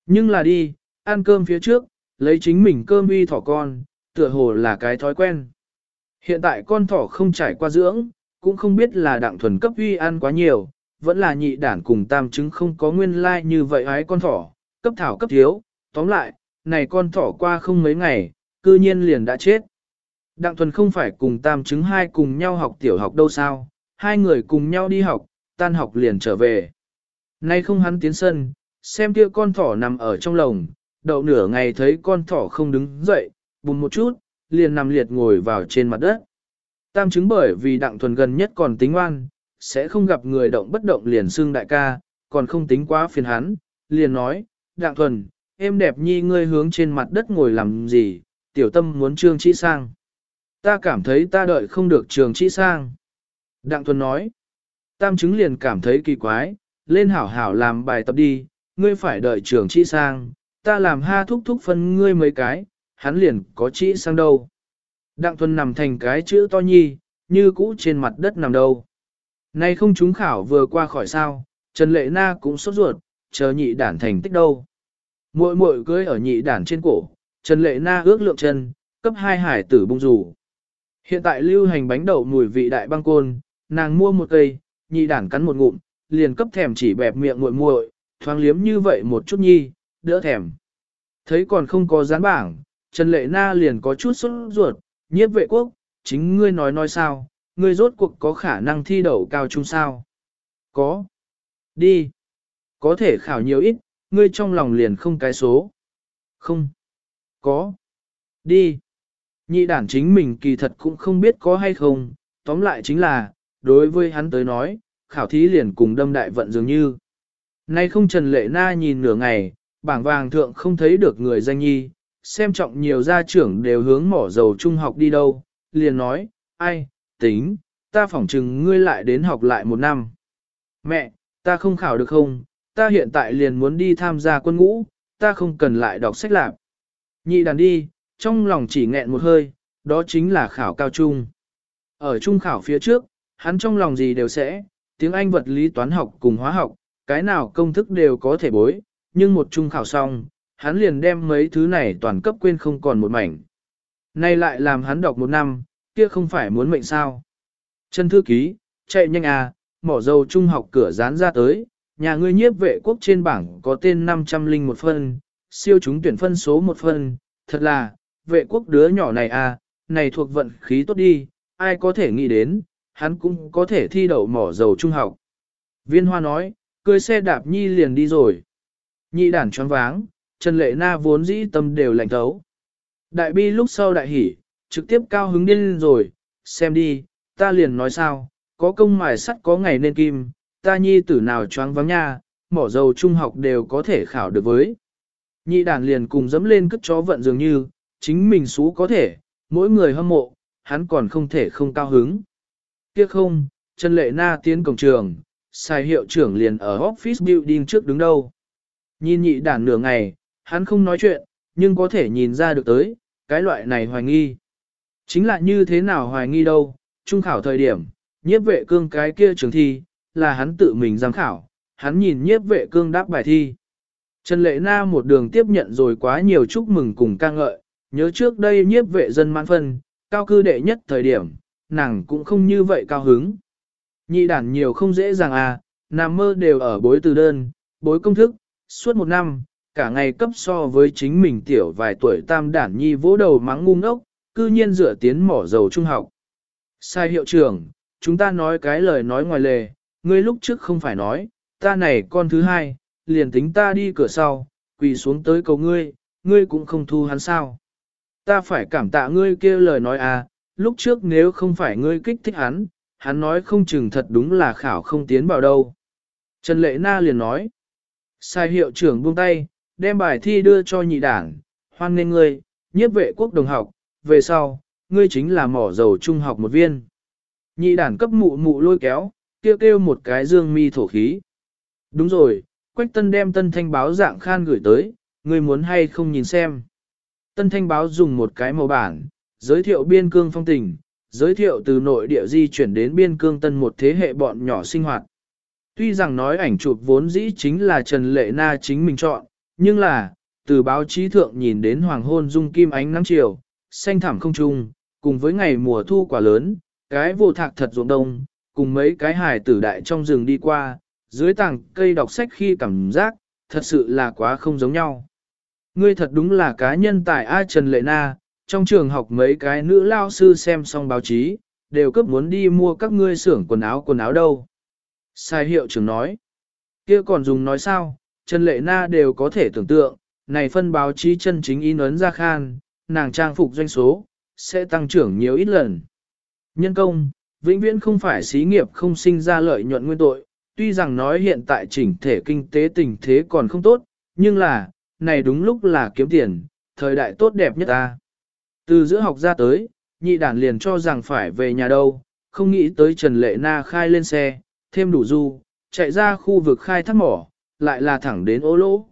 Nhưng là đi, ăn cơm phía trước, lấy chính mình cơm uy thỏ con, tựa hồ là cái thói quen. Hiện tại con thỏ không trải qua dưỡng, cũng không biết là đặng thuần cấp uy ăn quá nhiều, vẫn là nhị đản cùng tam chứng không có nguyên lai like như vậy ái con thỏ, cấp thảo cấp thiếu, tóm lại, này con thỏ qua không mấy ngày, cư nhiên liền đã chết. Đặng thuần không phải cùng tam chứng hai cùng nhau học tiểu học đâu sao, hai người cùng nhau đi học, tan học liền trở về. Nay không hắn tiến sân, xem kia con thỏ nằm ở trong lồng, đậu nửa ngày thấy con thỏ không đứng dậy, bùn một chút, liền nằm liệt ngồi vào trên mặt đất. Tam chứng bởi vì đặng thuần gần nhất còn tính oan, sẽ không gặp người động bất động liền xưng đại ca, còn không tính quá phiền hắn, liền nói, đặng thuần, em đẹp nhi ngươi hướng trên mặt đất ngồi làm gì, tiểu tâm muốn trương trị sang. Ta cảm thấy ta đợi không được trường trị sang. Đặng thuần nói, tam chứng liền cảm thấy kỳ quái, lên hảo hảo làm bài tập đi, ngươi phải đợi trường trị sang, ta làm ha thúc thúc phân ngươi mấy cái, hắn liền có trị sang đâu. Đặng thuần nằm thành cái chữ to nhi, như cũ trên mặt đất nằm đâu. Nay không chúng khảo vừa qua khỏi sao, Trần Lệ Na cũng sốt ruột, chờ nhị đản thành tích đâu. Muội muội cưới ở nhị đản trên cổ, Trần Lệ Na ước lượng chân, cấp hai hải tử bung rủ. Hiện tại lưu hành bánh đậu mùi vị đại băng côn, nàng mua một cây, nhị đản cắn một ngụm, liền cấp thèm chỉ bẹp miệng muội muội, thoáng liếm như vậy một chút nhi, đỡ thèm. Thấy còn không có dán bảng, Trần Lệ Na liền có chút sốt ruột, nhiếp vệ quốc, chính ngươi nói nói sao, ngươi rốt cuộc có khả năng thi đậu cao trung sao? Có. Đi. Có thể khảo nhiều ít, ngươi trong lòng liền không cái số. Không. Có. Đi. Nhị đản chính mình kỳ thật cũng không biết có hay không, tóm lại chính là, đối với hắn tới nói, khảo thí liền cùng đâm đại vận dường như. Nay không Trần Lệ Na nhìn nửa ngày, bảng vàng thượng không thấy được người danh nhi, xem trọng nhiều gia trưởng đều hướng mỏ dầu trung học đi đâu, liền nói, ai, tính, ta phỏng chừng ngươi lại đến học lại một năm. Mẹ, ta không khảo được không, ta hiện tại liền muốn đi tham gia quân ngũ, ta không cần lại đọc sách lạc. Nhị đàn đi, trong lòng chỉ nghẹn một hơi, đó chính là khảo cao trung. Ở trung khảo phía trước, hắn trong lòng gì đều sẽ, tiếng Anh vật lý toán học cùng hóa học, cái nào công thức đều có thể bối, nhưng một trung khảo xong, hắn liền đem mấy thứ này toàn cấp quên không còn một mảnh. Nay lại làm hắn đọc một năm, kia không phải muốn mệnh sao. Chân thư ký, chạy nhanh à, mỏ dầu trung học cửa dán ra tới, nhà ngươi nhiếp vệ quốc trên bảng có tên 500 linh một phân, siêu chúng tuyển phân số một phân, thật là, vệ quốc đứa nhỏ này à, này thuộc vận khí tốt đi, ai có thể nghĩ đến, hắn cũng có thể thi đậu mỏ dầu trung học. Viên hoa nói, cưới xe đạp nhi liền đi rồi. Nhị đản choáng váng, Trần Lệ Na vốn dĩ tâm đều lạnh thấu. Đại bi lúc sau đại hỉ, trực tiếp cao hứng điên rồi, xem đi, ta liền nói sao, có công mài sắt có ngày nên kim, ta nhi tử nào choáng vắng nha, mỏ dầu trung học đều có thể khảo được với. Nhị đàn liền cùng dẫm lên cất chó vận dường như, chính mình xú có thể, mỗi người hâm mộ, hắn còn không thể không cao hứng. Tiếc không, Trần Lệ Na tiến cổng trường, sai hiệu trưởng liền ở office building trước đứng đâu. Nhìn nhị đàn nửa ngày, hắn không nói chuyện, nhưng có thể nhìn ra được tới, cái loại này hoài nghi. Chính là như thế nào hoài nghi đâu, trung khảo thời điểm, nhiếp vệ cương cái kia trường thi, là hắn tự mình giám khảo, hắn nhìn nhiếp vệ cương đáp bài thi. Trần Lệ Na một đường tiếp nhận rồi quá nhiều chúc mừng cùng ca ngợi, nhớ trước đây nhiếp vệ dân mãn phân, cao cư đệ nhất thời điểm, nàng cũng không như vậy cao hứng. Nhị đản nhiều không dễ dàng à, nằm mơ đều ở bối từ đơn, bối công thức, suốt một năm, cả ngày cấp so với chính mình tiểu vài tuổi tam đản nhi vỗ đầu mắng ngu ngốc, cư nhiên dựa tiến mỏ dầu trung học. Sai hiệu trưởng, chúng ta nói cái lời nói ngoài lề, ngươi lúc trước không phải nói, ta này con thứ hai, liền tính ta đi cửa sau, quỳ xuống tới cầu ngươi, ngươi cũng không thu hắn sao. Ta phải cảm tạ ngươi kia lời nói à, lúc trước nếu không phải ngươi kích thích hắn, hắn nói không chừng thật đúng là khảo không tiến vào đâu. Trần Lệ Na liền nói. Sai hiệu trưởng buông tay, đem bài thi đưa cho nhị đảng, hoan nghênh ngươi, nhiếp vệ quốc đồng học, về sau, ngươi chính là mỏ dầu trung học một viên. Nhị đảng cấp mụ mụ lôi kéo, kêu kêu một cái dương mi thổ khí. Đúng rồi, Quách Tân đem Tân Thanh báo dạng khan gửi tới, ngươi muốn hay không nhìn xem. Tân Thanh báo dùng một cái màu bản, giới thiệu biên cương phong tình, giới thiệu từ nội địa di chuyển đến biên cương tân một thế hệ bọn nhỏ sinh hoạt. Tuy rằng nói ảnh chụp vốn dĩ chính là Trần Lệ Na chính mình chọn, nhưng là, từ báo chí thượng nhìn đến hoàng hôn dung kim ánh nắng chiều, xanh thảm không trung, cùng với ngày mùa thu quả lớn, cái vô thạc thật ruộng đông, cùng mấy cái hài tử đại trong rừng đi qua, dưới tảng cây đọc sách khi cảm giác, thật sự là quá không giống nhau. Ngươi thật đúng là cá nhân tài A Trần Lệ Na, trong trường học mấy cái nữ lao sư xem xong báo chí, đều cấp muốn đi mua các ngươi xưởng quần áo quần áo đâu. Sai hiệu trưởng nói, kia còn dùng nói sao, Trần Lệ Na đều có thể tưởng tượng, này phân báo chí chân chính in ấn ra khan, nàng trang phục doanh số, sẽ tăng trưởng nhiều ít lần. Nhân công, vĩnh viễn không phải xí nghiệp không sinh ra lợi nhuận nguyên tội, tuy rằng nói hiện tại chỉnh thể kinh tế tình thế còn không tốt, nhưng là, này đúng lúc là kiếm tiền, thời đại tốt đẹp nhất ta. Từ giữa học ra tới, nhị đản liền cho rằng phải về nhà đâu, không nghĩ tới Trần Lệ Na khai lên xe, thêm đủ du, chạy ra khu vực khai thác mỏ, lại là thẳng đến ô lô.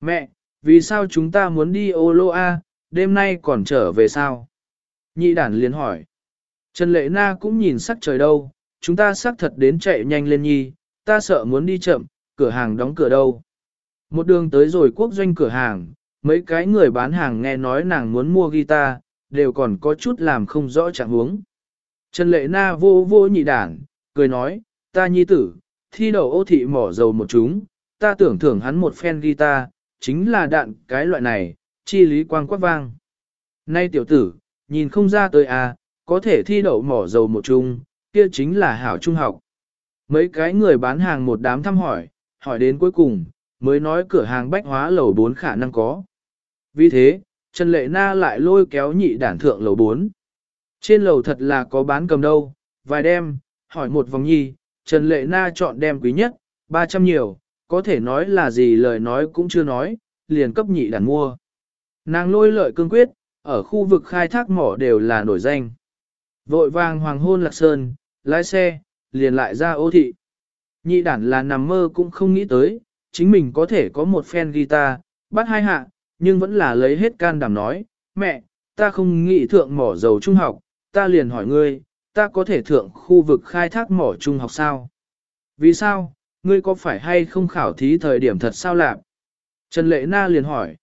Mẹ, vì sao chúng ta muốn đi ô lô A, đêm nay còn trở về sao? Nhị đản liền hỏi. Trần Lệ Na cũng nhìn sắc trời đâu, chúng ta xác thật đến chạy nhanh lên nhi, ta sợ muốn đi chậm, cửa hàng đóng cửa đâu. Một đường tới rồi quốc doanh cửa hàng, mấy cái người bán hàng nghe nói nàng muốn mua guitar, đều còn có chút làm không rõ trạng huống. Trần Lệ Na vô vô nhị đản, cười nói, ta nhi tử, thi đầu ô thị mỏ dầu một chúng, ta tưởng thưởng hắn một phen guitar, chính là đạn cái loại này, chi lý quang quát vang. Nay tiểu tử, nhìn không ra tới à, có thể thi đậu mỏ dầu một chung, kia chính là hảo trung học. Mấy cái người bán hàng một đám thăm hỏi, hỏi đến cuối cùng, mới nói cửa hàng bách hóa lầu 4 khả năng có. Vì thế, Trần Lệ Na lại lôi kéo nhị đản thượng lầu 4. Trên lầu thật là có bán cầm đâu, vài đem hỏi một vòng nhi, Trần Lệ Na chọn đem quý nhất, 300 nhiều, có thể nói là gì lời nói cũng chưa nói, liền cấp nhị đản mua. Nàng lôi lợi cương quyết, ở khu vực khai thác mỏ đều là nổi danh. Vội vàng hoàng hôn lạc sơn, lái xe, liền lại ra ô thị. Nhị đản là nằm mơ cũng không nghĩ tới, chính mình có thể có một phen guitar, bắt hai hạ, nhưng vẫn là lấy hết can đảm nói, mẹ, ta không nghĩ thượng mỏ dầu trung học, ta liền hỏi ngươi, ta có thể thượng khu vực khai thác mỏ trung học sao? Vì sao, ngươi có phải hay không khảo thí thời điểm thật sao lạc? Trần Lệ Na liền hỏi.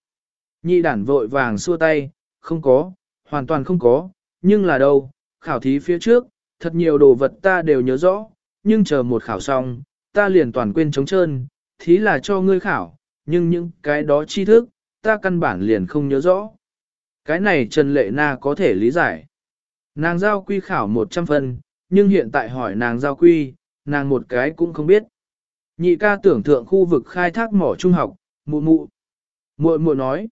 Nhị đản vội vàng xua tay, không có, hoàn toàn không có, nhưng là đâu, khảo thí phía trước, thật nhiều đồ vật ta đều nhớ rõ, nhưng chờ một khảo xong, ta liền toàn quên trống trơn, thí là cho ngươi khảo, nhưng những cái đó tri thức, ta căn bản liền không nhớ rõ. Cái này Trần Lệ Na có thể lý giải. Nàng giao quy khảo 100 phân, nhưng hiện tại hỏi nàng giao quy, nàng một cái cũng không biết. Nhị ca tưởng thượng khu vực khai thác mỏ trung học, mụ mụ. Muội muội nói.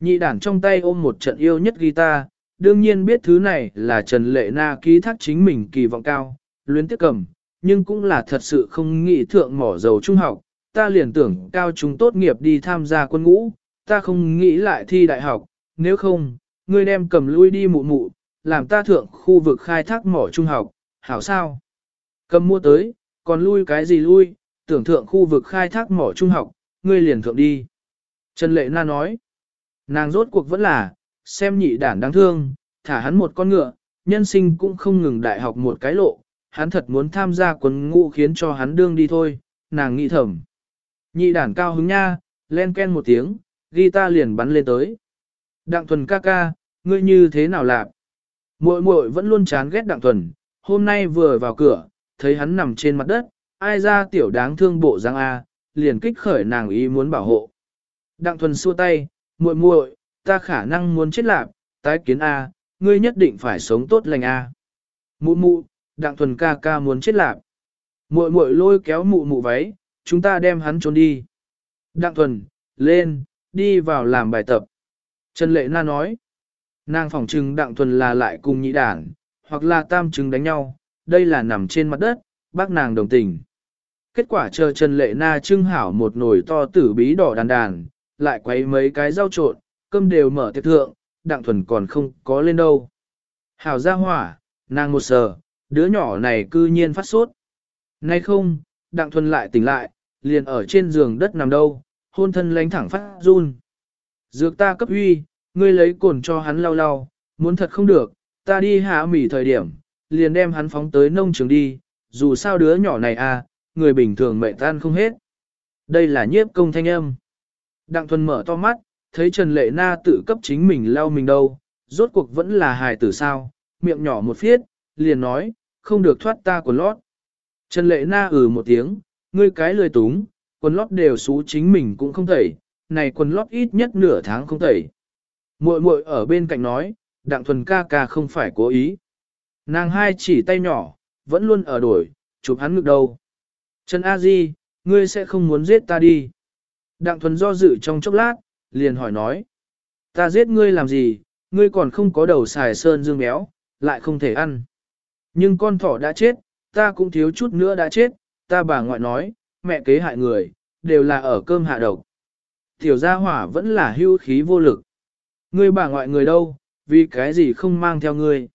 Nhị đản trong tay ôm một trận yêu nhất guitar, đương nhiên biết thứ này là Trần Lệ Na ký thác chính mình kỳ vọng cao, luyến tiếc cầm, nhưng cũng là thật sự không nghĩ thượng mỏ dầu trung học, ta liền tưởng cao chúng tốt nghiệp đi tham gia quân ngũ, ta không nghĩ lại thi đại học, nếu không, ngươi đem cầm lui đi mụ mụ, làm ta thượng khu vực khai thác mỏ trung học, hảo sao? Cầm mua tới, còn lui cái gì lui, tưởng thượng khu vực khai thác mỏ trung học, ngươi liền thượng đi. Trần Lệ Na nói, nàng rốt cuộc vẫn là, xem nhị đản đáng thương, thả hắn một con ngựa, nhân sinh cũng không ngừng đại học một cái lộ, hắn thật muốn tham gia quân ngũ khiến cho hắn đương đi thôi, nàng nghĩ thầm. Nhị đản cao hứng nha, len ken một tiếng, guitar liền bắn lên tới. Đặng thuần ca ca, ngươi như thế nào lạc? Muội muội vẫn luôn chán ghét đặng thuần, hôm nay vừa vào cửa, thấy hắn nằm trên mặt đất, ai ra tiểu đáng thương bộ giang A, liền kích khởi nàng ý muốn bảo hộ. Đặng thuần xua tay, muội muội, ta khả năng muốn chết lạc, tái kiến A, ngươi nhất định phải sống tốt lành A. Mụ mụ, đặng thuần ca ca muốn chết lạc. Muội muội lôi kéo mụ mụ váy, chúng ta đem hắn trốn đi. Đặng thuần, lên, đi vào làm bài tập. Trần Lệ Na nói, nàng phỏng trừng đặng thuần là lại cùng nhị đảng, hoặc là tam trừng đánh nhau, đây là nằm trên mặt đất, bác nàng đồng tình. Kết quả chờ Trần Lệ Na trưng hảo một nồi to tử bí đỏ đàn đàn, lại quấy mấy cái rau trộn, cơm đều mở tiệc thượng, đặng thuần còn không có lên đâu. Hảo ra hỏa, nàng một sờ, đứa nhỏ này cư nhiên phát sốt. Nay không, đặng thuần lại tỉnh lại, liền ở trên giường đất nằm đâu, hôn thân lánh thẳng phát run. Dược ta cấp huy, ngươi lấy cồn cho hắn lau lau, muốn thật không được, ta đi hạ mỉ thời điểm, liền đem hắn phóng tới nông trường đi, dù sao đứa nhỏ này à, người bình thường mệnh tan không hết. Đây là nhiếp công thanh âm. Đặng thuần mở to mắt, thấy Trần Lệ Na tự cấp chính mình lau mình đâu, rốt cuộc vẫn là hài tử sao, miệng nhỏ một phiết, liền nói, không được thoát ta của lót. Trần Lệ Na ừ một tiếng, ngươi cái lười túng, quần lót đều xú chính mình cũng không tẩy, này quần lót ít nhất nửa tháng không tẩy. Muội muội ở bên cạnh nói, đặng thuần ca ca không phải cố ý. Nàng hai chỉ tay nhỏ, vẫn luôn ở đổi, chụp hắn ngực đầu. Trần A Di, ngươi sẽ không muốn giết ta đi. Đặng thuần do dự trong chốc lát, liền hỏi nói. Ta giết ngươi làm gì, ngươi còn không có đầu xài sơn dương béo, lại không thể ăn. Nhưng con thỏ đã chết, ta cũng thiếu chút nữa đã chết, ta bà ngoại nói, mẹ kế hại người, đều là ở cơm hạ độc. Tiểu gia hỏa vẫn là hưu khí vô lực. Ngươi bà ngoại người đâu, vì cái gì không mang theo ngươi.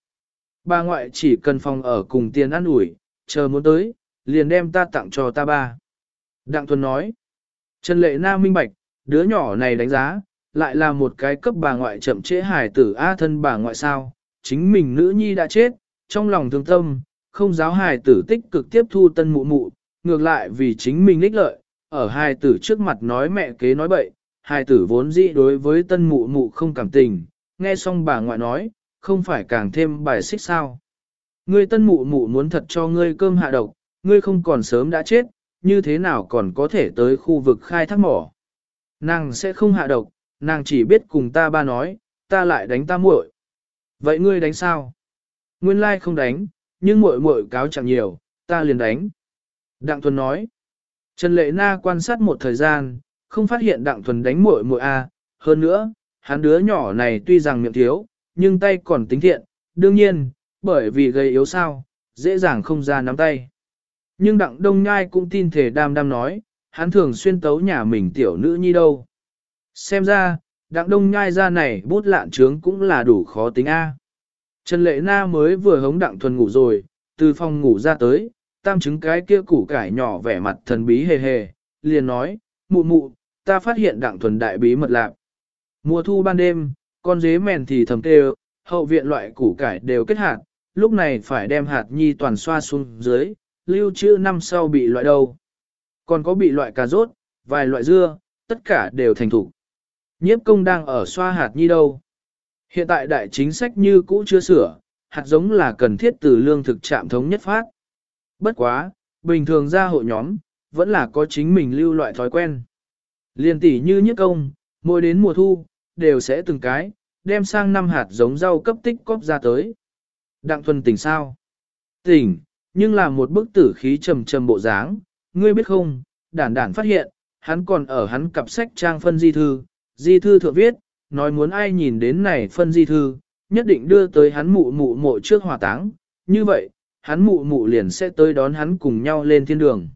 Bà ngoại chỉ cần phòng ở cùng tiền ăn ủi, chờ muốn tới, liền đem ta tặng cho ta ba. Đặng Thuần nói, Trần Lệ Na minh bạch, đứa nhỏ này đánh giá, lại là một cái cấp bà ngoại chậm trễ hài tử A thân bà ngoại sao, chính mình nữ nhi đã chết, trong lòng thương tâm, không giáo hài tử tích cực tiếp thu tân mụ mụ, ngược lại vì chính mình ích lợi, ở hài tử trước mặt nói mẹ kế nói bậy, hài tử vốn dĩ đối với tân mụ mụ không cảm tình, nghe xong bà ngoại nói, không phải càng thêm bài xích sao. Ngươi tân mụ mụ muốn thật cho ngươi cơm hạ độc, ngươi không còn sớm đã chết, như thế nào còn có thể tới khu vực khai thác mỏ. Nàng sẽ không hạ độc, nàng chỉ biết cùng ta ba nói, ta lại đánh ta muội. Vậy ngươi đánh sao? Nguyên lai không đánh, nhưng muội muội cáo chẳng nhiều, ta liền đánh. Đặng Thuần nói. Trần Lệ Na quan sát một thời gian, không phát hiện Đặng Thuần đánh muội muội a. Hơn nữa, hắn đứa nhỏ này tuy rằng miệng thiếu, nhưng tay còn tính thiện, đương nhiên, bởi vì gây yếu sao, dễ dàng không ra nắm tay. Nhưng Đặng Đông Nhai cũng tin thể đam đam nói, hắn thường xuyên tấu nhà mình tiểu nữ nhi đâu. Xem ra, Đặng Đông Nhai ra này bút lạn trướng cũng là đủ khó tính A. Trần Lệ Na mới vừa hống Đặng Thuần ngủ rồi, từ phòng ngủ ra tới, tam chứng cái kia củ cải nhỏ vẻ mặt thần bí hề hề, liền nói, mụ mụ, ta phát hiện Đặng Thuần đại bí mật lạc. Mùa thu ban đêm, con dế mèn thì thầm kêu, hậu viện loại củ cải đều kết hạt, lúc này phải đem hạt nhi toàn xoa xuống dưới, lưu trữ năm sau bị loại đâu. Còn có bị loại cà rốt, vài loại dưa, tất cả đều thành thủ. Nhiếp công đang ở xoa hạt nhi đâu. Hiện tại đại chính sách như cũ chưa sửa, hạt giống là cần thiết từ lương thực trạm thống nhất phát. Bất quá, bình thường ra hội nhóm, vẫn là có chính mình lưu loại thói quen. Liên tỷ như nhất công, mỗi đến mùa thu, đều sẽ từng cái, đem sang năm hạt giống rau cấp tích cóp ra tới. Đặng thuần tỉnh sao? Tỉnh, nhưng là một bức tử khí trầm trầm bộ dáng, ngươi biết không, đản đản phát hiện, hắn còn ở hắn cặp sách trang phân di thư, di thư thượng viết, nói muốn ai nhìn đến này phân di thư, nhất định đưa tới hắn mụ mụ mộ trước hỏa táng, như vậy, hắn mụ mụ liền sẽ tới đón hắn cùng nhau lên thiên đường.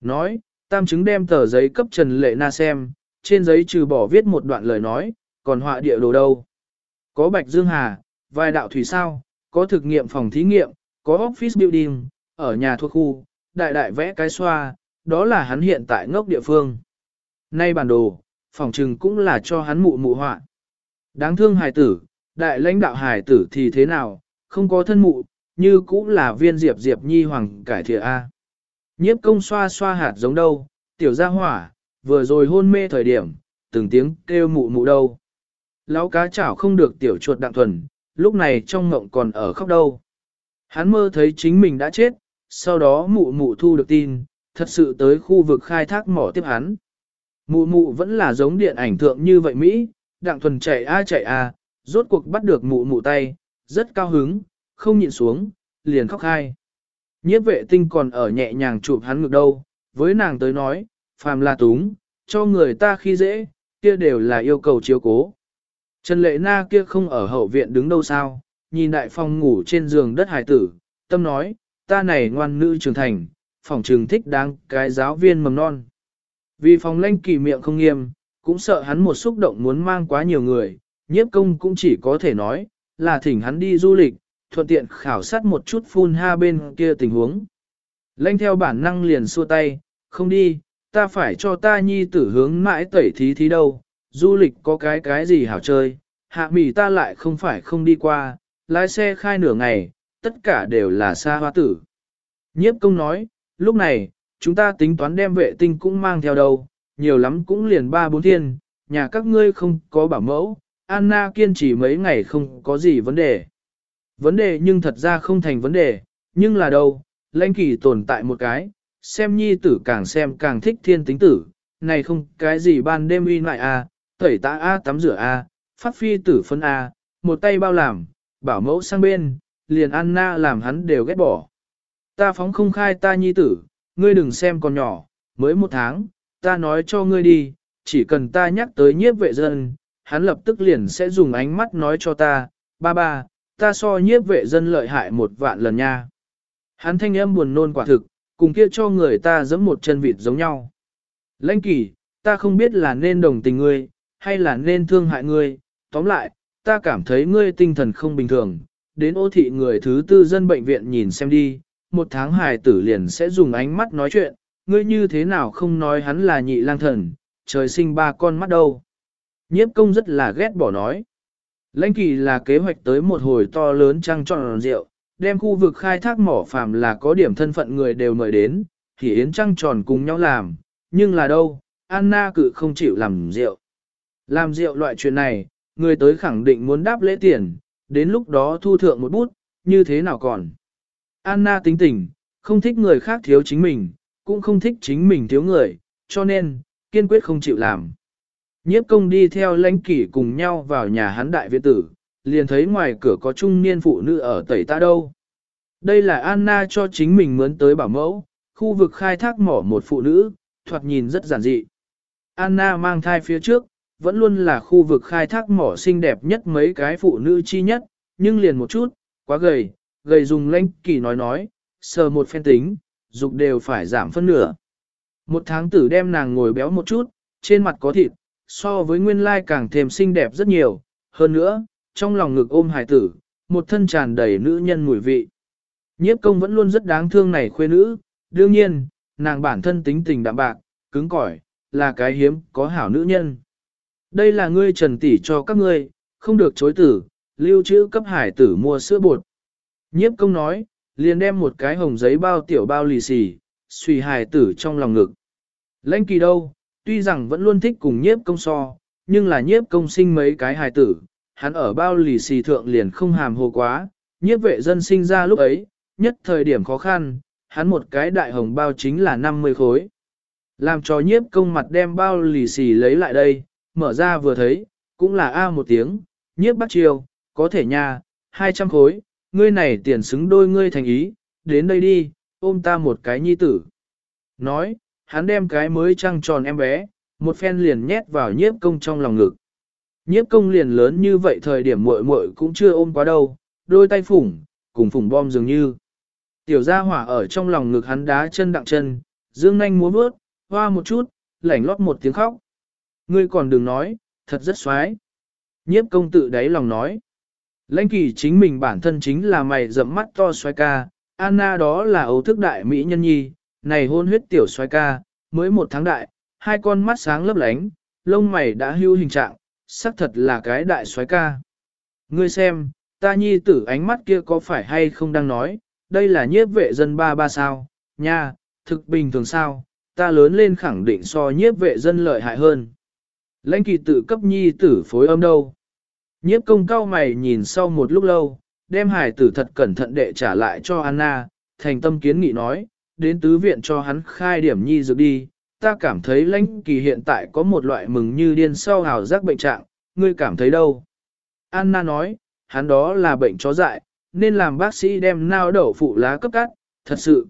Nói, tam chứng đem tờ giấy cấp Trần Lệ Na xem, trên giấy trừ bỏ viết một đoạn lời nói, còn họa địa đồ đâu. Có Bạch Dương Hà, vài đạo thủy sao, có thực nghiệm phòng thí nghiệm, có office building, ở nhà thuộc khu, đại đại vẽ cái xoa, đó là hắn hiện tại ngốc địa phương. Nay bản đồ, phòng trừng cũng là cho hắn mụ mụ họa. Đáng thương hài tử, đại lãnh đạo hài tử thì thế nào, không có thân mụ, như cũng là viên diệp diệp nhi hoàng cải thiện A. Nhiếp công xoa xoa hạt giống đâu, tiểu gia hỏa, vừa rồi hôn mê thời điểm, từng tiếng kêu mụ mụ đâu. Lão cá chảo không được tiểu chuột đặng thuần, lúc này trong ngộng còn ở khóc đâu. Hắn mơ thấy chính mình đã chết, sau đó mụ mụ thu được tin, thật sự tới khu vực khai thác mỏ tiếp hắn. Mụ mụ vẫn là giống điện ảnh thượng như vậy Mỹ, đặng thuần chạy a chạy a, rốt cuộc bắt được mụ mụ tay, rất cao hứng, không nhịn xuống, liền khóc hai. Nhiếp vệ tinh còn ở nhẹ nhàng chụp hắn ngực đâu, với nàng tới nói, phàm là túng, cho người ta khi dễ, kia đều là yêu cầu chiếu cố. Trần lệ na kia không ở hậu viện đứng đâu sao, nhìn đại phong ngủ trên giường đất hải tử, tâm nói, ta này ngoan nữ trưởng thành, phòng trường thích đáng cái giáo viên mầm non. Vì phòng lanh kỳ miệng không nghiêm, cũng sợ hắn một xúc động muốn mang quá nhiều người, nhiếp công cũng chỉ có thể nói, là thỉnh hắn đi du lịch, thuận tiện khảo sát một chút phun ha bên kia tình huống. Lanh theo bản năng liền xua tay, không đi, ta phải cho ta nhi tử hướng mãi tẩy thí thí đâu, du lịch có cái cái gì hảo chơi, hạ mì ta lại không phải không đi qua, lái xe khai nửa ngày, tất cả đều là xa hoa tử. Nhiếp công nói, lúc này, chúng ta tính toán đem vệ tinh cũng mang theo đâu, nhiều lắm cũng liền ba bốn thiên, nhà các ngươi không có bảo mẫu, Anna kiên trì mấy ngày không có gì vấn đề. Vấn đề nhưng thật ra không thành vấn đề, nhưng là đâu, lãnh kỳ tồn tại một cái, xem nhi tử càng xem càng thích thiên tính tử, này không cái gì ban đêm uy lại a, tẩy tạ a tắm rửa a, phát phi tử phân a, một tay bao làm, bảo mẫu sang bên, liền Anna làm hắn đều ghét bỏ. Ta phóng không khai ta nhi tử, ngươi đừng xem còn nhỏ, mới một tháng, ta nói cho ngươi đi, chỉ cần ta nhắc tới nhiếp vệ dân, hắn lập tức liền sẽ dùng ánh mắt nói cho ta, ba ba, ta so nhiếp vệ dân lợi hại một vạn lần nha. Hắn thanh âm buồn nôn quả thực, cùng kia cho người ta giẫm một chân vịt giống nhau. Lãnh kỳ, ta không biết là nên đồng tình ngươi, hay là nên thương hại ngươi, tóm lại, ta cảm thấy ngươi tinh thần không bình thường, đến ô thị người thứ tư dân bệnh viện nhìn xem đi, một tháng hài tử liền sẽ dùng ánh mắt nói chuyện, ngươi như thế nào không nói hắn là nhị lang thần, trời sinh ba con mắt đâu. Nhiếp công rất là ghét bỏ nói. Lãnh kỳ là kế hoạch tới một hồi to lớn trăng tròn rượu, đem khu vực khai thác mỏ phàm là có điểm thân phận người đều mời đến, thì yến trăng tròn cùng nhau làm, nhưng là đâu, Anna cự không chịu làm rượu. Làm rượu loại chuyện này, người tới khẳng định muốn đáp lễ tiền, đến lúc đó thu thượng một bút, như thế nào còn. Anna tính tình, không thích người khác thiếu chính mình, cũng không thích chính mình thiếu người, cho nên, kiên quyết không chịu làm. Nhiếp công đi theo lãnh kỷ cùng nhau vào nhà hắn đại viện tử, liền thấy ngoài cửa có trung niên phụ nữ ở tẩy ta đâu. Đây là Anna cho chính mình mướn tới bảo mẫu, khu vực khai thác mỏ một phụ nữ, thoạt nhìn rất giản dị. Anna mang thai phía trước, vẫn luôn là khu vực khai thác mỏ xinh đẹp nhất mấy cái phụ nữ chi nhất, nhưng liền một chút, quá gầy, gầy dùng lãnh kỳ nói nói, sờ một phen tính, dục đều phải giảm phân nửa. Một tháng tử đem nàng ngồi béo một chút, trên mặt có thịt, so với nguyên lai càng thêm xinh đẹp rất nhiều, hơn nữa, trong lòng ngực ôm hài tử, một thân tràn đầy nữ nhân mùi vị. Nhiếp công vẫn luôn rất đáng thương này khuê nữ, đương nhiên, nàng bản thân tính tình đạm bạc, cứng cỏi, là cái hiếm có hảo nữ nhân. Đây là ngươi trần tỷ cho các ngươi, không được chối tử, lưu trữ cấp hải tử mua sữa bột. Nhiếp công nói, liền đem một cái hồng giấy bao tiểu bao lì xì, suy hài tử trong lòng ngực. Lãnh kỳ đâu, tuy rằng vẫn luôn thích cùng nhiếp công so, nhưng là nhiếp công sinh mấy cái hài tử, hắn ở bao lì xì thượng liền không hàm hồ quá, nhiếp vệ dân sinh ra lúc ấy, nhất thời điểm khó khăn, hắn một cái đại hồng bao chính là 50 khối. Làm cho nhiếp công mặt đem bao lì xì lấy lại đây, mở ra vừa thấy, cũng là A một tiếng, nhiếp bắt chiều, có thể nha, 200 khối, ngươi này tiền xứng đôi ngươi thành ý, đến đây đi, ôm ta một cái nhi tử. Nói, hắn đem cái mới trăng tròn em bé, một phen liền nhét vào nhiếp công trong lòng ngực. Nhiếp công liền lớn như vậy thời điểm muội muội cũng chưa ôm quá đâu, đôi tay phủng, cùng phủng bom dường như. Tiểu gia hỏa ở trong lòng ngực hắn đá chân đặng chân, dương nanh múa bước, hoa một chút, lảnh lót một tiếng khóc. Ngươi còn đừng nói, thật rất xoái. Nhiếp công tự đáy lòng nói. Lãnh kỳ chính mình bản thân chính là mày rậm mắt to xoay ca, Anna đó là ấu thức đại mỹ nhân nhi, này hôn huyết tiểu xoay ca, mới một tháng đại, hai con mắt sáng lấp lánh, lông mày đã hưu hình trạng, xác thật là cái đại xoay ca. Ngươi xem, ta nhi tử ánh mắt kia có phải hay không đang nói, đây là nhiếp vệ dân ba ba sao, nha, thực bình thường sao, ta lớn lên khẳng định so nhiếp vệ dân lợi hại hơn. Lãnh kỳ tự cấp nhi tử phối âm đâu. Nhiếp công cao mày nhìn sau một lúc lâu, đem hải tử thật cẩn thận đệ trả lại cho Anna, thành tâm kiến nghị nói, đến tứ viện cho hắn khai điểm nhi dược đi, ta cảm thấy lãnh kỳ hiện tại có một loại mừng như điên sau hào giác bệnh trạng, ngươi cảm thấy đâu? Anna nói, hắn đó là bệnh chó dại, nên làm bác sĩ đem nao đậu phụ lá cấp cắt, thật sự.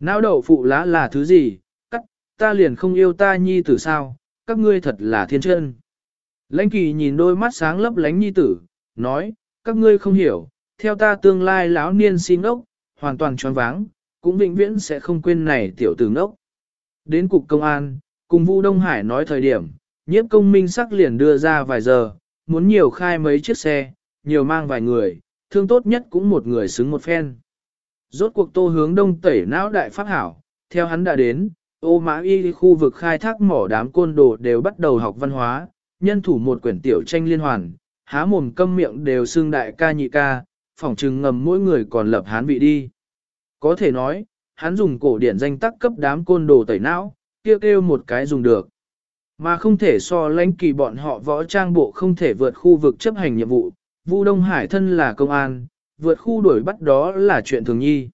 Nao đậu phụ lá là thứ gì? Cắt, ta liền không yêu ta nhi tử sao, các ngươi thật là thiên chân. Lãnh kỳ nhìn đôi mắt sáng lấp lánh nhi tử, nói, các ngươi không hiểu, theo ta tương lai lão niên xin ốc, hoàn toàn tròn váng, cũng vĩnh viễn sẽ không quên này tiểu tử ngốc. Đến cục công an, cùng Vu Đông Hải nói thời điểm, nhiếp công minh sắc liền đưa ra vài giờ, muốn nhiều khai mấy chiếc xe, nhiều mang vài người, thương tốt nhất cũng một người xứng một phen. Rốt cuộc tô hướng đông tẩy não đại pháp hảo, theo hắn đã đến, ô mã y khu vực khai thác mỏ đám côn đồ đều bắt đầu học văn hóa, nhân thủ một quyển tiểu tranh liên hoàn, há mồm câm miệng đều xưng đại ca nhị ca, phỏng trừng ngầm mỗi người còn lập hán vị đi. Có thể nói, hắn dùng cổ điển danh tắc cấp đám côn đồ tẩy não, kêu kêu một cái dùng được. Mà không thể so lãnh kỳ bọn họ võ trang bộ không thể vượt khu vực chấp hành nhiệm vụ, Vu Đông Hải thân là công an, vượt khu đuổi bắt đó là chuyện thường nhi.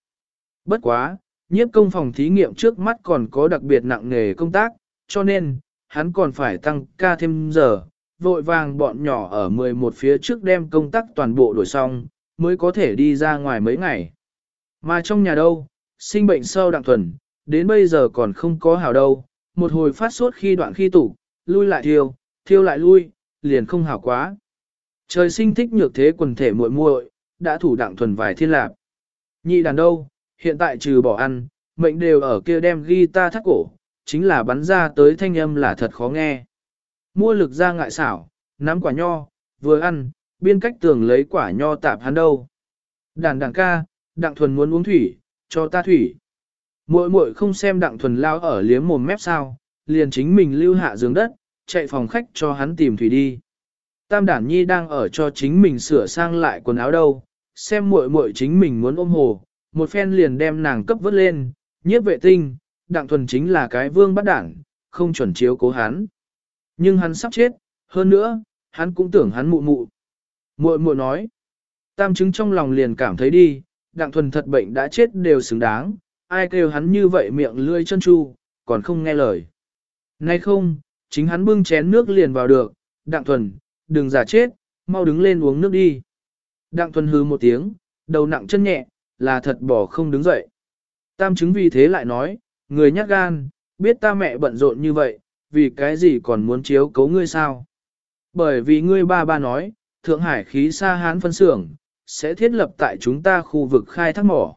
Bất quá, nhiếp công phòng thí nghiệm trước mắt còn có đặc biệt nặng nghề công tác, cho nên, hắn còn phải tăng ca thêm giờ, vội vàng bọn nhỏ ở 11 phía trước đem công tác toàn bộ đổi xong, mới có thể đi ra ngoài mấy ngày. Mà trong nhà đâu, sinh bệnh sâu đặng thuần, đến bây giờ còn không có hảo đâu, một hồi phát sốt khi đoạn khi tủ, lui lại thiêu, thiêu lại lui, liền không hảo quá. Trời sinh thích nhược thế quần thể muội muội, đã thủ đặng thuần vài thiên lạc. Nhị đàn đâu, hiện tại trừ bỏ ăn, mệnh đều ở kia đem guitar thắt cổ, chính là bắn ra tới thanh âm là thật khó nghe. Mua lực ra ngại xảo, nắm quả nho, vừa ăn, biên cách tường lấy quả nho tạp hắn đâu. Đàn đàn ca, đặng thuần muốn uống thủy, cho ta thủy. Muội muội không xem đặng thuần lao ở liếm mồm mép sao, liền chính mình lưu hạ giường đất, chạy phòng khách cho hắn tìm thủy đi. Tam đản nhi đang ở cho chính mình sửa sang lại quần áo đâu, xem muội muội chính mình muốn ôm hồ, một phen liền đem nàng cấp vớt lên, nhiếp vệ tinh, đặng thuần chính là cái vương bắt đảng, không chuẩn chiếu cố hắn. Nhưng hắn sắp chết, hơn nữa, hắn cũng tưởng hắn mụ mụ. Muội muội nói, tam chứng trong lòng liền cảm thấy đi, đặng thuần thật bệnh đã chết đều xứng đáng, ai kêu hắn như vậy miệng lươi chân chu, còn không nghe lời. Nay không, chính hắn bưng chén nước liền vào được, đặng thuần, đừng giả chết, mau đứng lên uống nước đi. Đặng thuần hư một tiếng, đầu nặng chân nhẹ, là thật bỏ không đứng dậy. Tam chứng vì thế lại nói, người nhát gan, biết ta mẹ bận rộn như vậy, vì cái gì còn muốn chiếu cấu ngươi sao? Bởi vì ngươi ba ba nói, Thượng Hải khí xa hán phân xưởng, sẽ thiết lập tại chúng ta khu vực khai thác mỏ.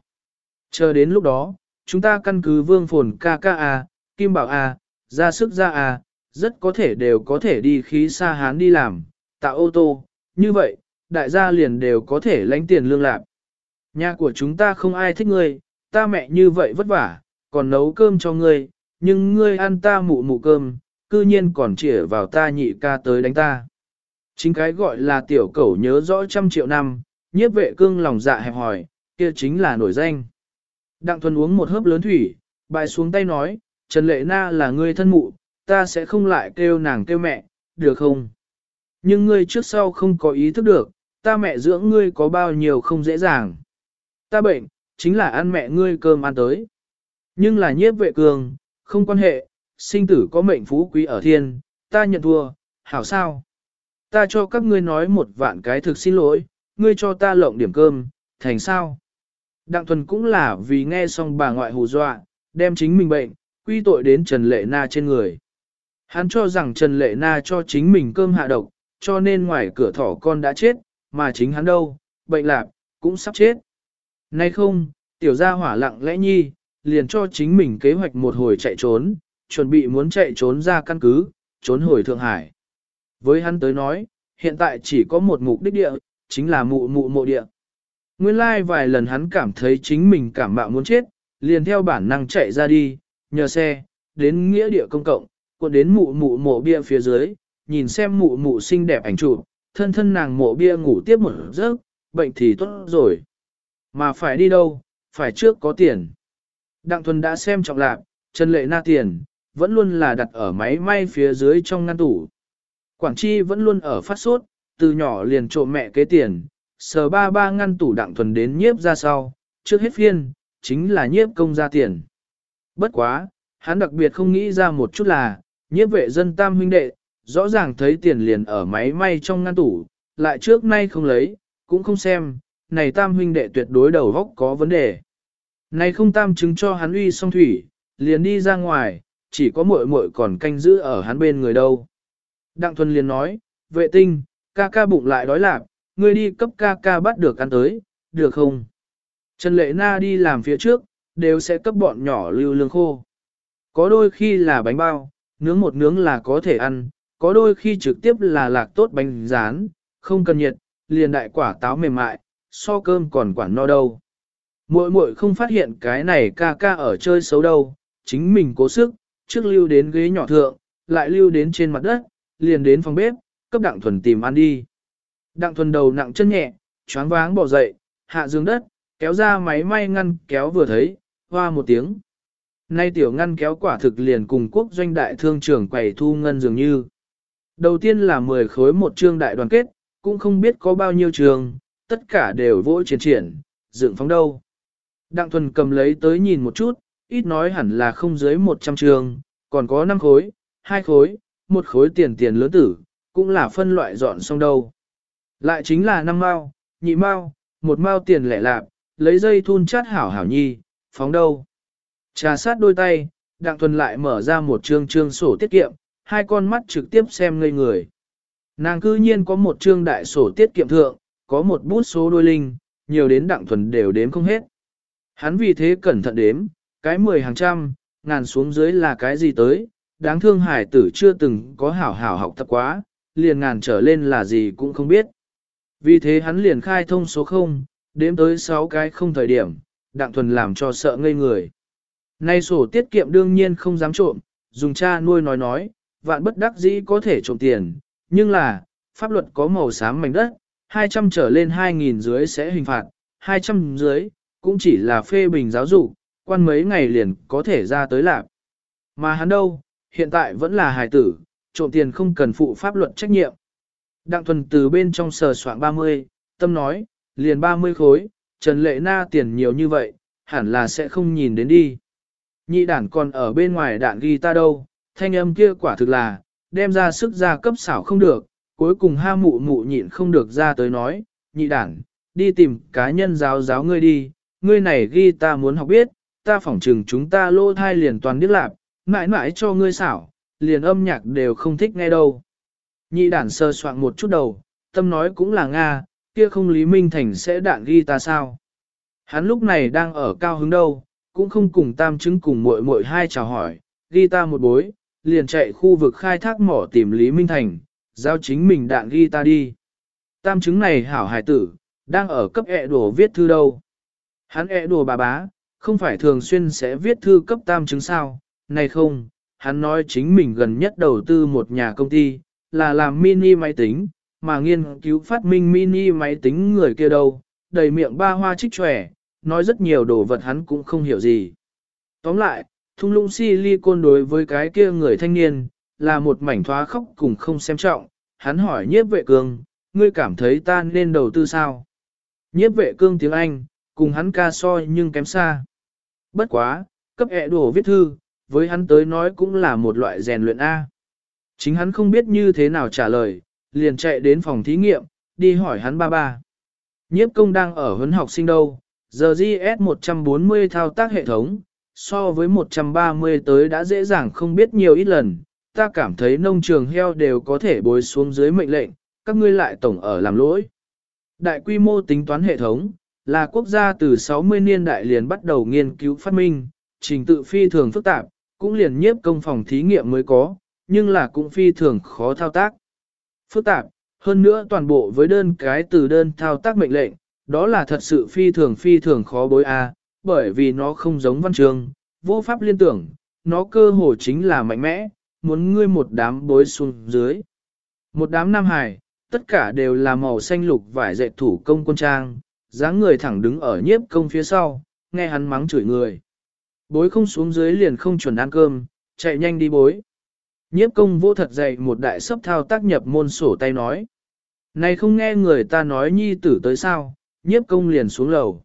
Chờ đến lúc đó, chúng ta căn cứ vương phồn KKA, Kim Bảo A, ra sức ra A, rất có thể đều có thể đi khí xa hán đi làm, tạo ô tô, như vậy, đại gia liền đều có thể lãnh tiền lương lạc. Nhà của chúng ta không ai thích ngươi, ta mẹ như vậy vất vả, còn nấu cơm cho ngươi, nhưng ngươi ăn ta mụ mụ cơm, cư nhiên còn chỉ vào ta nhị ca tới đánh ta. Chính cái gọi là tiểu cẩu nhớ rõ trăm triệu năm, nhiếp vệ cương lòng dạ hẹp hỏi, kia chính là nổi danh. Đặng thuần uống một hớp lớn thủy, bài xuống tay nói, Trần Lệ Na là ngươi thân mụ, ta sẽ không lại kêu nàng kêu mẹ, được không? Nhưng ngươi trước sau không có ý thức được, ta mẹ dưỡng ngươi có bao nhiêu không dễ dàng. Ta bệnh, chính là ăn mẹ ngươi cơm ăn tới. Nhưng là nhiếp vệ cường, không quan hệ, sinh tử có mệnh phú quý ở thiên, ta nhận thua, hảo sao? Ta cho các ngươi nói một vạn cái thực xin lỗi, ngươi cho ta lộng điểm cơm, thành sao? Đặng thuần cũng là vì nghe xong bà ngoại hù dọa, đem chính mình bệnh, quy tội đến Trần Lệ Na trên người. Hắn cho rằng Trần Lệ Na cho chính mình cơm hạ độc, cho nên ngoài cửa thỏ con đã chết, mà chính hắn đâu, bệnh lạc, cũng sắp chết. Nay không, tiểu gia hỏa lặng lẽ nhi, liền cho chính mình kế hoạch một hồi chạy trốn, chuẩn bị muốn chạy trốn ra căn cứ, trốn hồi Thượng Hải. Với hắn tới nói, hiện tại chỉ có một mục đích địa, chính là mụ mụ mộ địa. Nguyên lai like vài lần hắn cảm thấy chính mình cảm mạo muốn chết, liền theo bản năng chạy ra đi, nhờ xe, đến nghĩa địa công cộng, còn đến mụ mụ mộ bia phía dưới, nhìn xem mụ mụ xinh đẹp ảnh chụp, thân thân nàng mộ bia ngủ tiếp một giấc, bệnh thì tốt rồi. Mà phải đi đâu, phải trước có tiền. Đặng Thuần đã xem trọng lạc, Trần Lệ Na tiền, vẫn luôn là đặt ở máy may phía dưới trong ngăn tủ. Quảng Chi vẫn luôn ở phát sốt, từ nhỏ liền trộm mẹ kế tiền, sờ ba ba ngăn tủ Đặng Thuần đến nhiếp ra sau, trước hết phiên, chính là nhiếp công ra tiền. Bất quá, hắn đặc biệt không nghĩ ra một chút là, nhiếp vệ dân tam huynh đệ, rõ ràng thấy tiền liền ở máy may trong ngăn tủ, lại trước nay không lấy, cũng không xem, này tam huynh đệ tuyệt đối đầu góc có vấn đề. Này không tam chứng cho hắn uy song thủy, liền đi ra ngoài, chỉ có muội muội còn canh giữ ở hắn bên người đâu. Đặng Thuần liền nói, vệ tinh, ca ca bụng lại đói lạc, ngươi đi cấp ca ca bắt được ăn tới, được không? Trần Lệ Na đi làm phía trước, đều sẽ cấp bọn nhỏ lưu lương khô. Có đôi khi là bánh bao, nướng một nướng là có thể ăn, có đôi khi trực tiếp là lạc tốt bánh rán, không cần nhiệt, liền đại quả táo mềm mại, so cơm còn quản no đâu. Muội muội không phát hiện cái này ca ca ở chơi xấu đâu, chính mình cố sức, trước lưu đến ghế nhỏ thượng, lại lưu đến trên mặt đất, liền đến phòng bếp, cấp đặng thuần tìm ăn đi. Đặng thuần đầu nặng chân nhẹ, choáng váng bỏ dậy, hạ giường đất, kéo ra máy may ngăn kéo vừa thấy, hoa một tiếng. Nay tiểu ngăn kéo quả thực liền cùng quốc doanh đại thương trưởng quầy thu ngân dường như. Đầu tiên là 10 khối một trương đại đoàn kết, cũng không biết có bao nhiêu trường, tất cả đều vỗ triển triển, dựng phóng đâu. Đặng thuần cầm lấy tới nhìn một chút, ít nói hẳn là không dưới 100 trường, còn có 5 khối, 2 khối, một khối tiền tiền lớn tử, cũng là phân loại dọn xong đâu. Lại chính là 5 mao, nhị mao, một mao tiền lẻ lạp, lấy dây thun chát hảo hảo nhi, phóng đâu. Trà sát đôi tay, đặng thuần lại mở ra một trương trương sổ tiết kiệm, hai con mắt trực tiếp xem ngây người. Nàng cư nhiên có một trương đại sổ tiết kiệm thượng, có một bút số đôi linh, nhiều đến đặng thuần đều đếm không hết. Hắn vì thế cẩn thận đếm, cái mười hàng trăm, ngàn xuống dưới là cái gì tới, đáng thương hải tử chưa từng có hảo hảo học tập quá, liền ngàn trở lên là gì cũng không biết. Vì thế hắn liền khai thông số 0, đếm tới 6 cái không thời điểm, đặng thuần làm cho sợ ngây người. Nay sổ tiết kiệm đương nhiên không dám trộm, dùng cha nuôi nói nói, vạn bất đắc dĩ có thể trộm tiền, nhưng là, pháp luật có màu xám mảnh đất, 200 trở lên 2.000 dưới sẽ hình phạt, 200 dưới, cũng chỉ là phê bình giáo dục, quan mấy ngày liền có thể ra tới lạc. Mà hắn đâu, hiện tại vẫn là hài tử, trộm tiền không cần phụ pháp luật trách nhiệm. Đặng thuần từ bên trong sờ soạn 30, tâm nói, liền 30 khối, Trần Lệ Na tiền nhiều như vậy, hẳn là sẽ không nhìn đến đi. Nhị đản còn ở bên ngoài đạn ghi ta đâu, thanh âm kia quả thực là, đem ra sức ra cấp xảo không được, cuối cùng ha mụ mụ nhịn không được ra tới nói, nhị đản, đi tìm cá nhân giáo giáo ngươi đi, ngươi này ghi ta muốn học biết, ta phỏng trừng chúng ta lô thai liền toàn điếc lạp, mãi mãi cho ngươi xảo, liền âm nhạc đều không thích nghe đâu. Nhị đản sơ soạn một chút đầu, tâm nói cũng là Nga, kia không Lý Minh Thành sẽ đạn ghi ta sao. Hắn lúc này đang ở cao hứng đâu, cũng không cùng tam chứng cùng muội muội hai chào hỏi, ghi ta một bối, liền chạy khu vực khai thác mỏ tìm Lý Minh Thành, giao chính mình đạn ghi ta đi. Tam chứng này hảo hải tử, đang ở cấp ẹ đổ viết thư đâu. Hắn ẹ đùa bà bá, không phải thường xuyên sẽ viết thư cấp tam chứng sao, này không, hắn nói chính mình gần nhất đầu tư một nhà công ty, là làm mini máy tính, mà nghiên cứu phát minh mini máy tính người kia đâu, đầy miệng ba hoa trích trẻ, nói rất nhiều đồ vật hắn cũng không hiểu gì. Tóm lại, thung lũng silicon đối với cái kia người thanh niên, là một mảnh thoá khóc cùng không xem trọng, hắn hỏi nhiếp vệ cương, ngươi cảm thấy ta nên đầu tư sao? Nhiếp vệ cương tiếng Anh, cùng hắn ca so nhưng kém xa. Bất quá, cấp ẹ đổ viết thư, với hắn tới nói cũng là một loại rèn luyện A. Chính hắn không biết như thế nào trả lời, liền chạy đến phòng thí nghiệm, đi hỏi hắn ba ba. Nhiếp công đang ở huấn học sinh đâu, giờ GS 140 thao tác hệ thống, so với 130 tới đã dễ dàng không biết nhiều ít lần, ta cảm thấy nông trường heo đều có thể bồi xuống dưới mệnh lệnh, các ngươi lại tổng ở làm lỗi. Đại quy mô tính toán hệ thống, là quốc gia từ 60 niên đại liền bắt đầu nghiên cứu phát minh, trình tự phi thường phức tạp, cũng liền nhiếp công phòng thí nghiệm mới có, nhưng là cũng phi thường khó thao tác. Phức tạp, hơn nữa toàn bộ với đơn cái từ đơn thao tác mệnh lệnh, đó là thật sự phi thường phi thường khó bối a, bởi vì nó không giống văn chương, vô pháp liên tưởng, nó cơ hồ chính là mạnh mẽ, muốn ngươi một đám bối xuống dưới. Một đám nam hải, tất cả đều là màu xanh lục vải dệt thủ công quân trang, dáng người thẳng đứng ở nhiếp công phía sau, nghe hắn mắng chửi người. Bối không xuống dưới liền không chuẩn ăn cơm, chạy nhanh đi bối. Nhiếp công vô thật dày một đại sấp thao tác nhập môn sổ tay nói. Này không nghe người ta nói nhi tử tới sao, nhiếp công liền xuống lầu.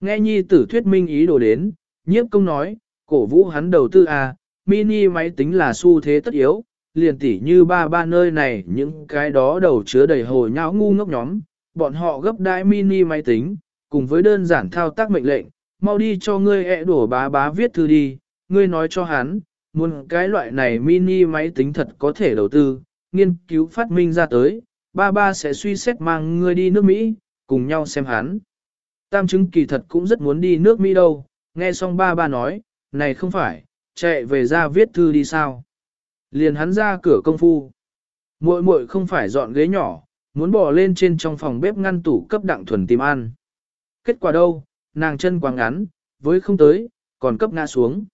Nghe nhi tử thuyết minh ý đồ đến, nhiếp công nói, cổ vũ hắn đầu tư à, mini máy tính là xu thế tất yếu, liền tỉ như ba ba nơi này những cái đó đầu chứa đầy hồ nhão ngu ngốc nhóm, bọn họ gấp đại mini máy tính, cùng với đơn giản thao tác mệnh lệnh, mau đi cho ngươi ẹ đổ bá bá viết thư đi, ngươi nói cho hắn, muốn cái loại này mini máy tính thật có thể đầu tư, nghiên cứu phát minh ra tới, ba ba sẽ suy xét mang ngươi đi nước Mỹ, cùng nhau xem hắn. Tam chứng kỳ thật cũng rất muốn đi nước Mỹ đâu, Nghe xong ba ba nói, này không phải, chạy về ra viết thư đi sao. Liền hắn ra cửa công phu. muội muội không phải dọn ghế nhỏ, muốn bỏ lên trên trong phòng bếp ngăn tủ cấp đặng thuần tìm ăn. Kết quả đâu, nàng chân quá ngắn, với không tới, còn cấp ngã xuống.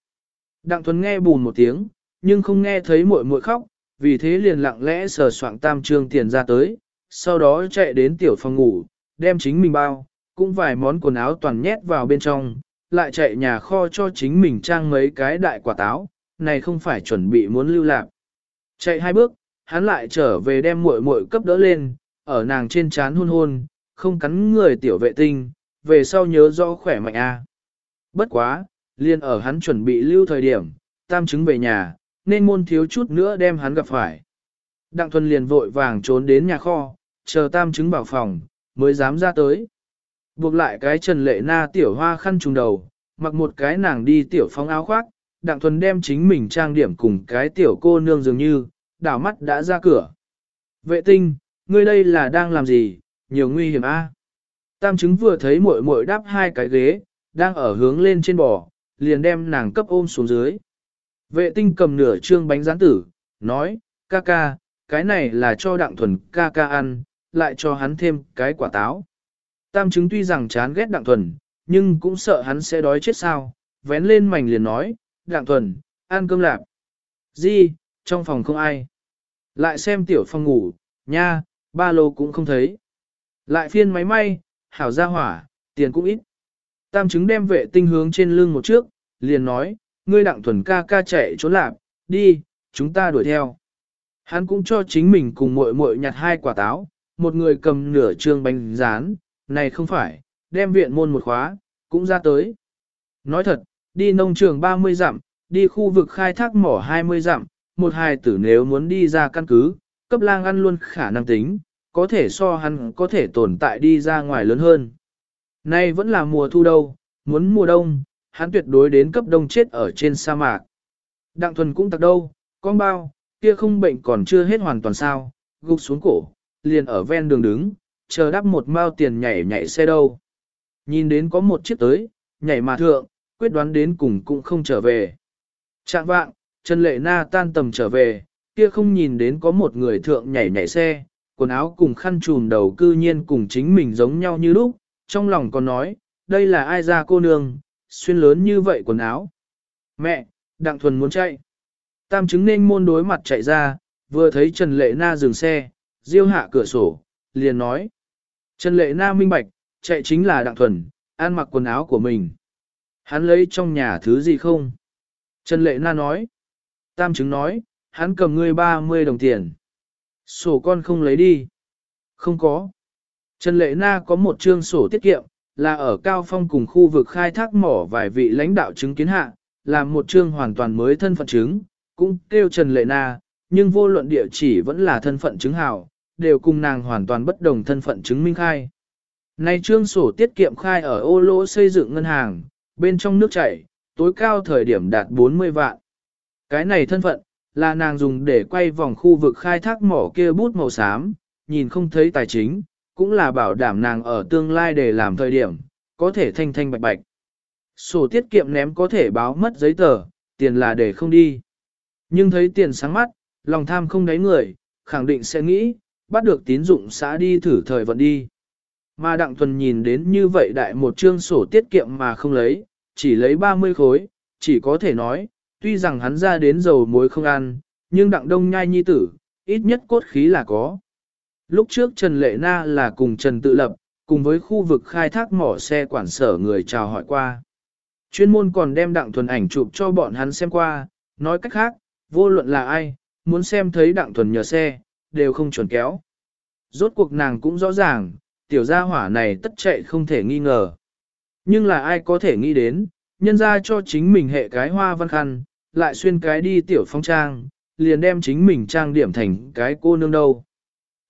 Đặng thuần nghe bùn một tiếng, nhưng không nghe thấy muội muội khóc, vì thế liền lặng lẽ sờ soạng tam trương tiền ra tới, sau đó chạy đến tiểu phòng ngủ, đem chính mình bao, cũng vài món quần áo toàn nhét vào bên trong, lại chạy nhà kho cho chính mình trang mấy cái đại quả táo, này không phải chuẩn bị muốn lưu lạc. Chạy hai bước, hắn lại trở về đem muội muội cấp đỡ lên, ở nàng trên trán hôn hôn, không cắn người tiểu vệ tinh, về sau nhớ rõ khỏe mạnh a. Bất quá, liền ở hắn chuẩn bị lưu thời điểm, tam chứng về nhà, nên môn thiếu chút nữa đem hắn gặp phải. Đặng Thuần liền vội vàng trốn đến nhà kho, chờ tam chứng bảo phòng, mới dám ra tới. Buộc lại cái trần lệ na tiểu hoa khăn trùng đầu, mặc một cái nàng đi tiểu phong áo khoác, Đặng Thuần đem chính mình trang điểm cùng cái tiểu cô nương dường như, đảo mắt đã ra cửa. Vệ tinh, ngươi đây là đang làm gì, nhiều nguy hiểm a. Tam chứng vừa thấy muội muội đáp hai cái ghế, đang ở hướng lên trên bò, liền đem nàng cấp ôm xuống dưới. Vệ tinh cầm nửa trương bánh rán tử, nói, ca ca, cái này là cho đặng thuần ca ca ăn, lại cho hắn thêm cái quả táo. Tam chứng tuy rằng chán ghét đặng thuần, nhưng cũng sợ hắn sẽ đói chết sao, vén lên mảnh liền nói, đặng thuần, ăn cơm lạp. Di, trong phòng không ai. Lại xem tiểu phòng ngủ, nha, ba lô cũng không thấy. Lại phiên máy may, hảo ra hỏa, tiền cũng ít. Tam chứng đem vệ tinh hướng trên lưng một trước, liền nói, ngươi đặng thuần ca ca chạy trốn lạp, đi, chúng ta đuổi theo. Hắn cũng cho chính mình cùng muội muội nhặt hai quả táo, một người cầm nửa trương bánh rán, này không phải, đem viện môn một khóa, cũng ra tới. Nói thật, đi nông trường 30 dặm, đi khu vực khai thác mỏ 20 dặm, một hài tử nếu muốn đi ra căn cứ, cấp lang ăn luôn khả năng tính, có thể so hắn có thể tồn tại đi ra ngoài lớn hơn. Nay vẫn là mùa thu đâu, muốn mùa đông, hắn tuyệt đối đến cấp đông chết ở trên sa mạc. Đặng thuần cũng tặc đâu, con bao, kia không bệnh còn chưa hết hoàn toàn sao, gục xuống cổ, liền ở ven đường đứng, chờ đắp một mao tiền nhảy nhảy xe đâu. Nhìn đến có một chiếc tới, nhảy mà thượng, quyết đoán đến cùng cũng không trở về. Trạng vạng, Trần Lệ Na tan tầm trở về, kia không nhìn đến có một người thượng nhảy nhảy xe, quần áo cùng khăn trùm đầu cư nhiên cùng chính mình giống nhau như lúc, trong lòng còn nói, đây là ai ra cô nương, xuyên lớn như vậy quần áo. Mẹ, Đặng Thuần muốn chạy. Tam chứng nên môn đối mặt chạy ra, vừa thấy Trần Lệ Na dừng xe, diêu hạ cửa sổ, liền nói. Trần Lệ Na minh bạch, chạy chính là Đặng Thuần, ăn mặc quần áo của mình. Hắn lấy trong nhà thứ gì không? Trần Lệ Na nói. Tam chứng nói, hắn cầm ngươi 30 đồng tiền. Sổ con không lấy đi. Không có. Trần Lệ Na có một trương sổ tiết kiệm, là ở Cao Phong cùng khu vực khai thác mỏ vài vị lãnh đạo chứng kiến hạ, làm một trương hoàn toàn mới thân phận chứng, cũng kêu Trần Lệ Na, nhưng vô luận địa chỉ vẫn là thân phận chứng hảo đều cùng nàng hoàn toàn bất đồng thân phận chứng minh khai. Này trương sổ tiết kiệm khai ở ô lỗ xây dựng ngân hàng, bên trong nước chảy, tối cao thời điểm đạt 40 vạn. Cái này thân phận, là nàng dùng để quay vòng khu vực khai thác mỏ kia bút màu xám, nhìn không thấy tài chính, cũng là bảo đảm nàng ở tương lai để làm thời điểm, có thể thanh thanh bạch bạch. Sổ tiết kiệm ném có thể báo mất giấy tờ, tiền là để không đi. Nhưng thấy tiền sáng mắt, lòng tham không đáy người, khẳng định sẽ nghĩ, bắt được tín dụng xã đi thử thời vận đi. Mà Đặng Thuần nhìn đến như vậy đại một chương sổ tiết kiệm mà không lấy, chỉ lấy 30 khối, chỉ có thể nói, tuy rằng hắn ra đến dầu muối không ăn, nhưng Đặng Đông nhai nhi tử, ít nhất cốt khí là có. Lúc trước Trần Lệ Na là cùng Trần Tự Lập, cùng với khu vực khai thác mỏ xe quản sở người chào hỏi qua. Chuyên môn còn đem Đặng Thuần ảnh chụp cho bọn hắn xem qua, nói cách khác, vô luận là ai, muốn xem thấy Đặng Thuần nhờ xe, đều không chuẩn kéo. Rốt cuộc nàng cũng rõ ràng, tiểu gia hỏa này tất chạy không thể nghi ngờ. Nhưng là ai có thể nghĩ đến, nhân ra cho chính mình hệ cái hoa văn khăn, lại xuyên cái đi tiểu phong trang, liền đem chính mình trang điểm thành cái cô nương đâu.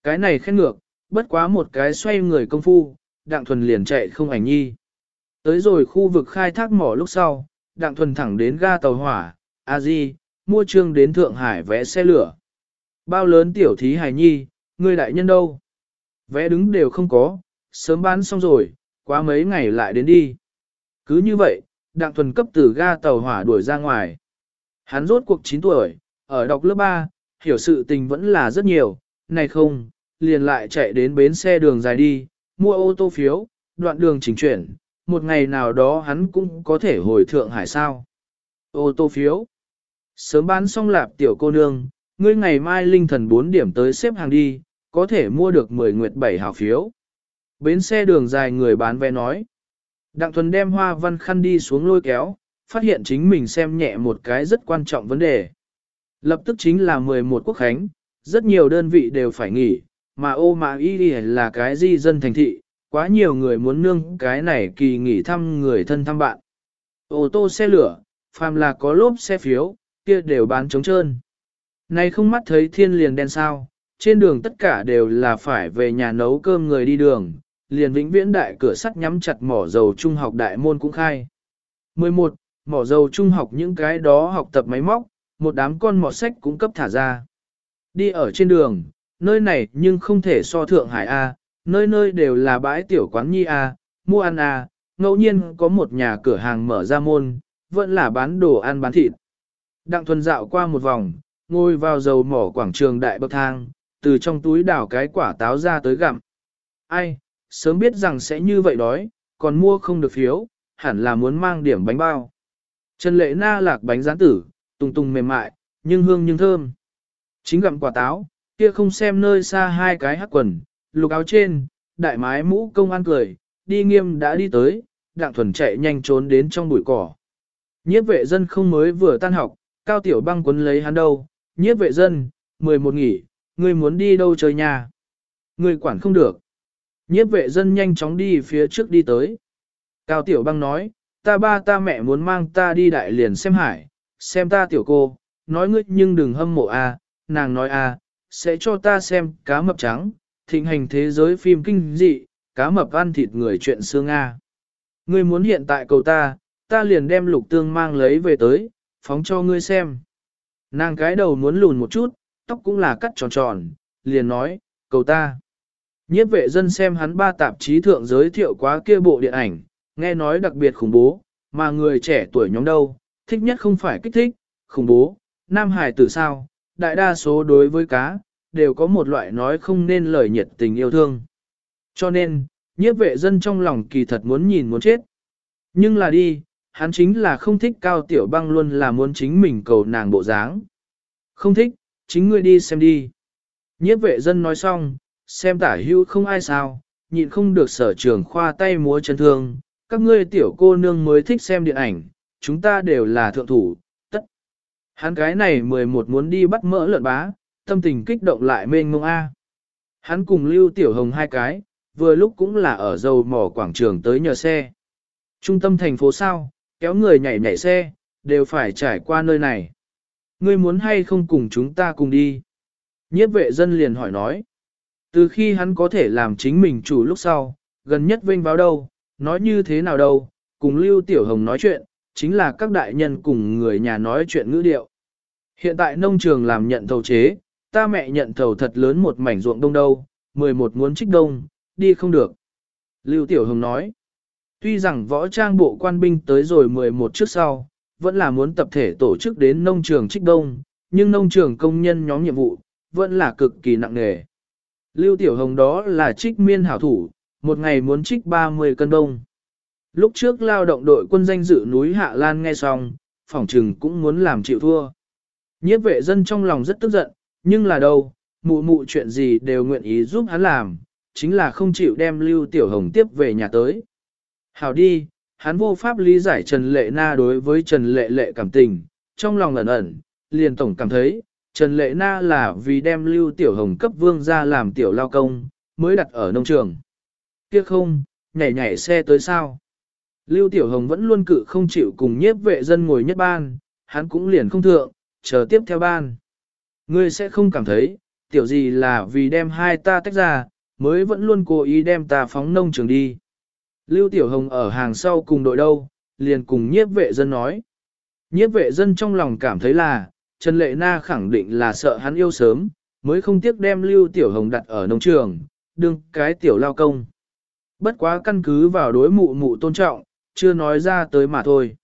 Cái này khét ngược, bất quá một cái xoay người công phu, đặng thuần liền chạy không ảnh nhi. Tới rồi khu vực khai thác mỏ lúc sau, đặng thuần thẳng đến ga tàu hỏa, a di mua trương đến Thượng Hải vẽ xe lửa. Bao lớn tiểu thí hài nhi, người đại nhân đâu? Vẽ đứng đều không có, sớm bán xong rồi, quá mấy ngày lại đến đi. Cứ như vậy, đặng thuần cấp từ ga tàu hỏa đuổi ra ngoài. Hắn rốt cuộc 9 tuổi, ở đọc lớp 3, hiểu sự tình vẫn là rất nhiều, này không, liền lại chạy đến bến xe đường dài đi, mua ô tô phiếu, đoạn đường chỉnh chuyển, một ngày nào đó hắn cũng có thể hồi Thượng Hải sao. Ô tô phiếu. Sớm bán xong lạp tiểu cô nương, ngươi ngày mai linh thần 4 điểm tới xếp hàng đi, có thể mua được 10 nguyệt 7 hào phiếu. Bến xe đường dài người bán vé nói. Đặng Thuần đem hoa văn khăn đi xuống lôi kéo, phát hiện chính mình xem nhẹ một cái rất quan trọng vấn đề. Lập tức chính là 11 quốc khánh, rất nhiều đơn vị đều phải nghỉ, mà ô mà y là cái di dân thành thị, quá nhiều người muốn nương cái này kỳ nghỉ thăm người thân thăm bạn. Ô tô xe lửa, phàm là có lốp xe phiếu, kia đều bán trống trơn. Này không mắt thấy thiên liền đen sao, trên đường tất cả đều là phải về nhà nấu cơm người đi đường, liền vĩnh viễn đại cửa sắt nhắm chặt mỏ dầu trung học đại môn cũng khai. 11. Mỏ dầu trung học những cái đó học tập máy móc, một đám con mọt sách cũng cấp thả ra. Đi ở trên đường, nơi này nhưng không thể so thượng hải A, nơi nơi đều là bãi tiểu quán nhi A, mua ăn A, ngẫu nhiên có một nhà cửa hàng mở ra môn, vẫn là bán đồ ăn bán thịt. Đặng thuần dạo qua một vòng, ngồi vào dầu mỏ quảng trường đại bậc thang, từ trong túi đảo cái quả táo ra tới gặm. Ai, sớm biết rằng sẽ như vậy đói, còn mua không được phiếu, hẳn là muốn mang điểm bánh bao. Trần lệ na lạc bánh rán tử, tùng tùng mềm mại, nhưng hương nhưng thơm. Chính gặm quả táo, kia không xem nơi xa hai cái hắc quần, lục áo trên, đại mái mũ công an cười, đi nghiêm đã đi tới, đặng thuần chạy nhanh trốn đến trong bụi cỏ. Nhiếp vệ dân không mới vừa tan học, cao tiểu băng quấn lấy hắn đâu, nhiếp vệ dân, mười một nghỉ, ngươi muốn đi đâu chơi nhà. Ngươi quản không được. Nhiếp vệ dân nhanh chóng đi phía trước đi tới. Cao tiểu băng nói, ta ba ta mẹ muốn mang ta đi đại liền xem hải, xem ta tiểu cô, nói ngươi nhưng đừng hâm mộ a, nàng nói a, sẽ cho ta xem cá mập trắng, thịnh hành thế giới phim kinh dị, cá mập ăn thịt người chuyện xương a. Ngươi muốn hiện tại cầu ta, ta liền đem lục tương mang lấy về tới, phóng cho ngươi xem. Nàng cái đầu muốn lùn một chút, tóc cũng là cắt tròn tròn, liền nói, cầu ta. Nhiếp vệ dân xem hắn ba tạp chí thượng giới thiệu quá kia bộ điện ảnh, nghe nói đặc biệt khủng bố, mà người trẻ tuổi nhóm đâu, thích nhất không phải kích thích, khủng bố, nam hải tử sao, đại đa số đối với cá, đều có một loại nói không nên lời nhiệt tình yêu thương. Cho nên, nhiếp vệ dân trong lòng kỳ thật muốn nhìn muốn chết. Nhưng là đi, hắn chính là không thích cao tiểu băng luôn là muốn chính mình cầu nàng bộ dáng. Không thích, chính ngươi đi xem đi. Nhiếp vệ dân nói xong, xem tả hưu không ai sao, nhịn không được sở trường khoa tay múa chân thương, các ngươi tiểu cô nương mới thích xem điện ảnh, chúng ta đều là thượng thủ, tất. Hắn cái này 11 muốn đi bắt mỡ lợn bá, tâm tình kích động lại mênh mông A. Hắn cùng Lưu Tiểu Hồng hai cái, vừa lúc cũng là ở dầu mỏ quảng trường tới nhờ xe. Trung tâm thành phố sao, kéo người nhảy nhảy xe, đều phải trải qua nơi này. Ngươi muốn hay không cùng chúng ta cùng đi? Nhiếp vệ dân liền hỏi nói. Từ khi hắn có thể làm chính mình chủ lúc sau, gần nhất vinh báo đâu, nói như thế nào đâu, cùng Lưu Tiểu Hồng nói chuyện, chính là các đại nhân cùng người nhà nói chuyện ngữ điệu. Hiện tại nông trường làm nhận thầu chế, ta mẹ nhận thầu thật lớn một mảnh ruộng đông đâu, 11 muốn trích đông, đi không được. Lưu Tiểu Hồng nói, tuy rằng võ trang bộ quan binh tới rồi 11 trước sau, vẫn là muốn tập thể tổ chức đến nông trường trích đông, nhưng nông trường công nhân nhóm nhiệm vụ, vẫn là cực kỳ nặng nề. Lưu Tiểu Hồng đó là trích miên hảo thủ, một ngày muốn trích 30 cân đông. Lúc trước lao động đội quân danh dự núi Hạ Lan nghe xong, phỏng trừng cũng muốn làm chịu thua. Nhiếp vệ dân trong lòng rất tức giận, nhưng là đâu, mụ mụ chuyện gì đều nguyện ý giúp hắn làm, chính là không chịu đem Lưu Tiểu Hồng tiếp về nhà tới. Hảo đi, hắn vô pháp lý giải Trần Lệ Na đối với Trần Lệ Lệ cảm tình, trong lòng ẩn ẩn, liền tổng cảm thấy, Trần Lệ Na là vì đem Lưu Tiểu Hồng cấp vương ra làm tiểu lao công, mới đặt ở nông trường. Kia không, nhảy nhảy xe tới sao? Lưu Tiểu Hồng vẫn luôn cự không chịu cùng nhiếp vệ dân ngồi nhất ban, hắn cũng liền không thượng, chờ tiếp theo ban. Ngươi sẽ không cảm thấy, tiểu gì là vì đem hai ta tách ra, mới vẫn luôn cố ý đem ta phóng nông trường đi. Lưu Tiểu Hồng ở hàng sau cùng đội đâu, liền cùng nhiếp vệ dân nói. Nhiếp vệ dân trong lòng cảm thấy là, Trần Lệ Na khẳng định là sợ hắn yêu sớm, mới không tiếc đem Lưu Tiểu Hồng đặt ở nông trường, đương cái tiểu lao công. Bất quá căn cứ vào đối mụ mụ tôn trọng, chưa nói ra tới mà thôi.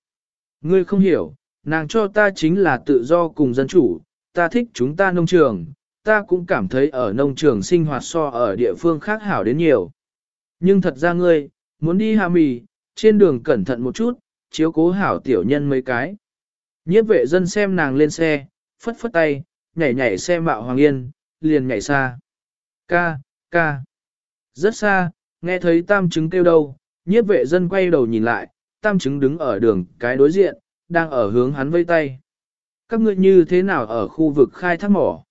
Ngươi không hiểu, nàng cho ta chính là tự do cùng dân chủ, ta thích chúng ta nông trường, ta cũng cảm thấy ở nông trường sinh hoạt so ở địa phương khác hảo đến nhiều. Nhưng thật ra ngươi, muốn đi hà mì, trên đường cẩn thận một chút, chiếu cố hảo tiểu nhân mấy cái. Nhiếp vệ dân xem nàng lên xe, phất phất tay, nhảy nhảy xe mạo Hoàng Yên, liền nhảy xa. Ca, ca. Rất xa, nghe thấy tam chứng kêu đâu, nhiếp vệ dân quay đầu nhìn lại, tam chứng đứng ở đường cái đối diện, đang ở hướng hắn vây tay. Các ngươi như thế nào ở khu vực khai thác mỏ?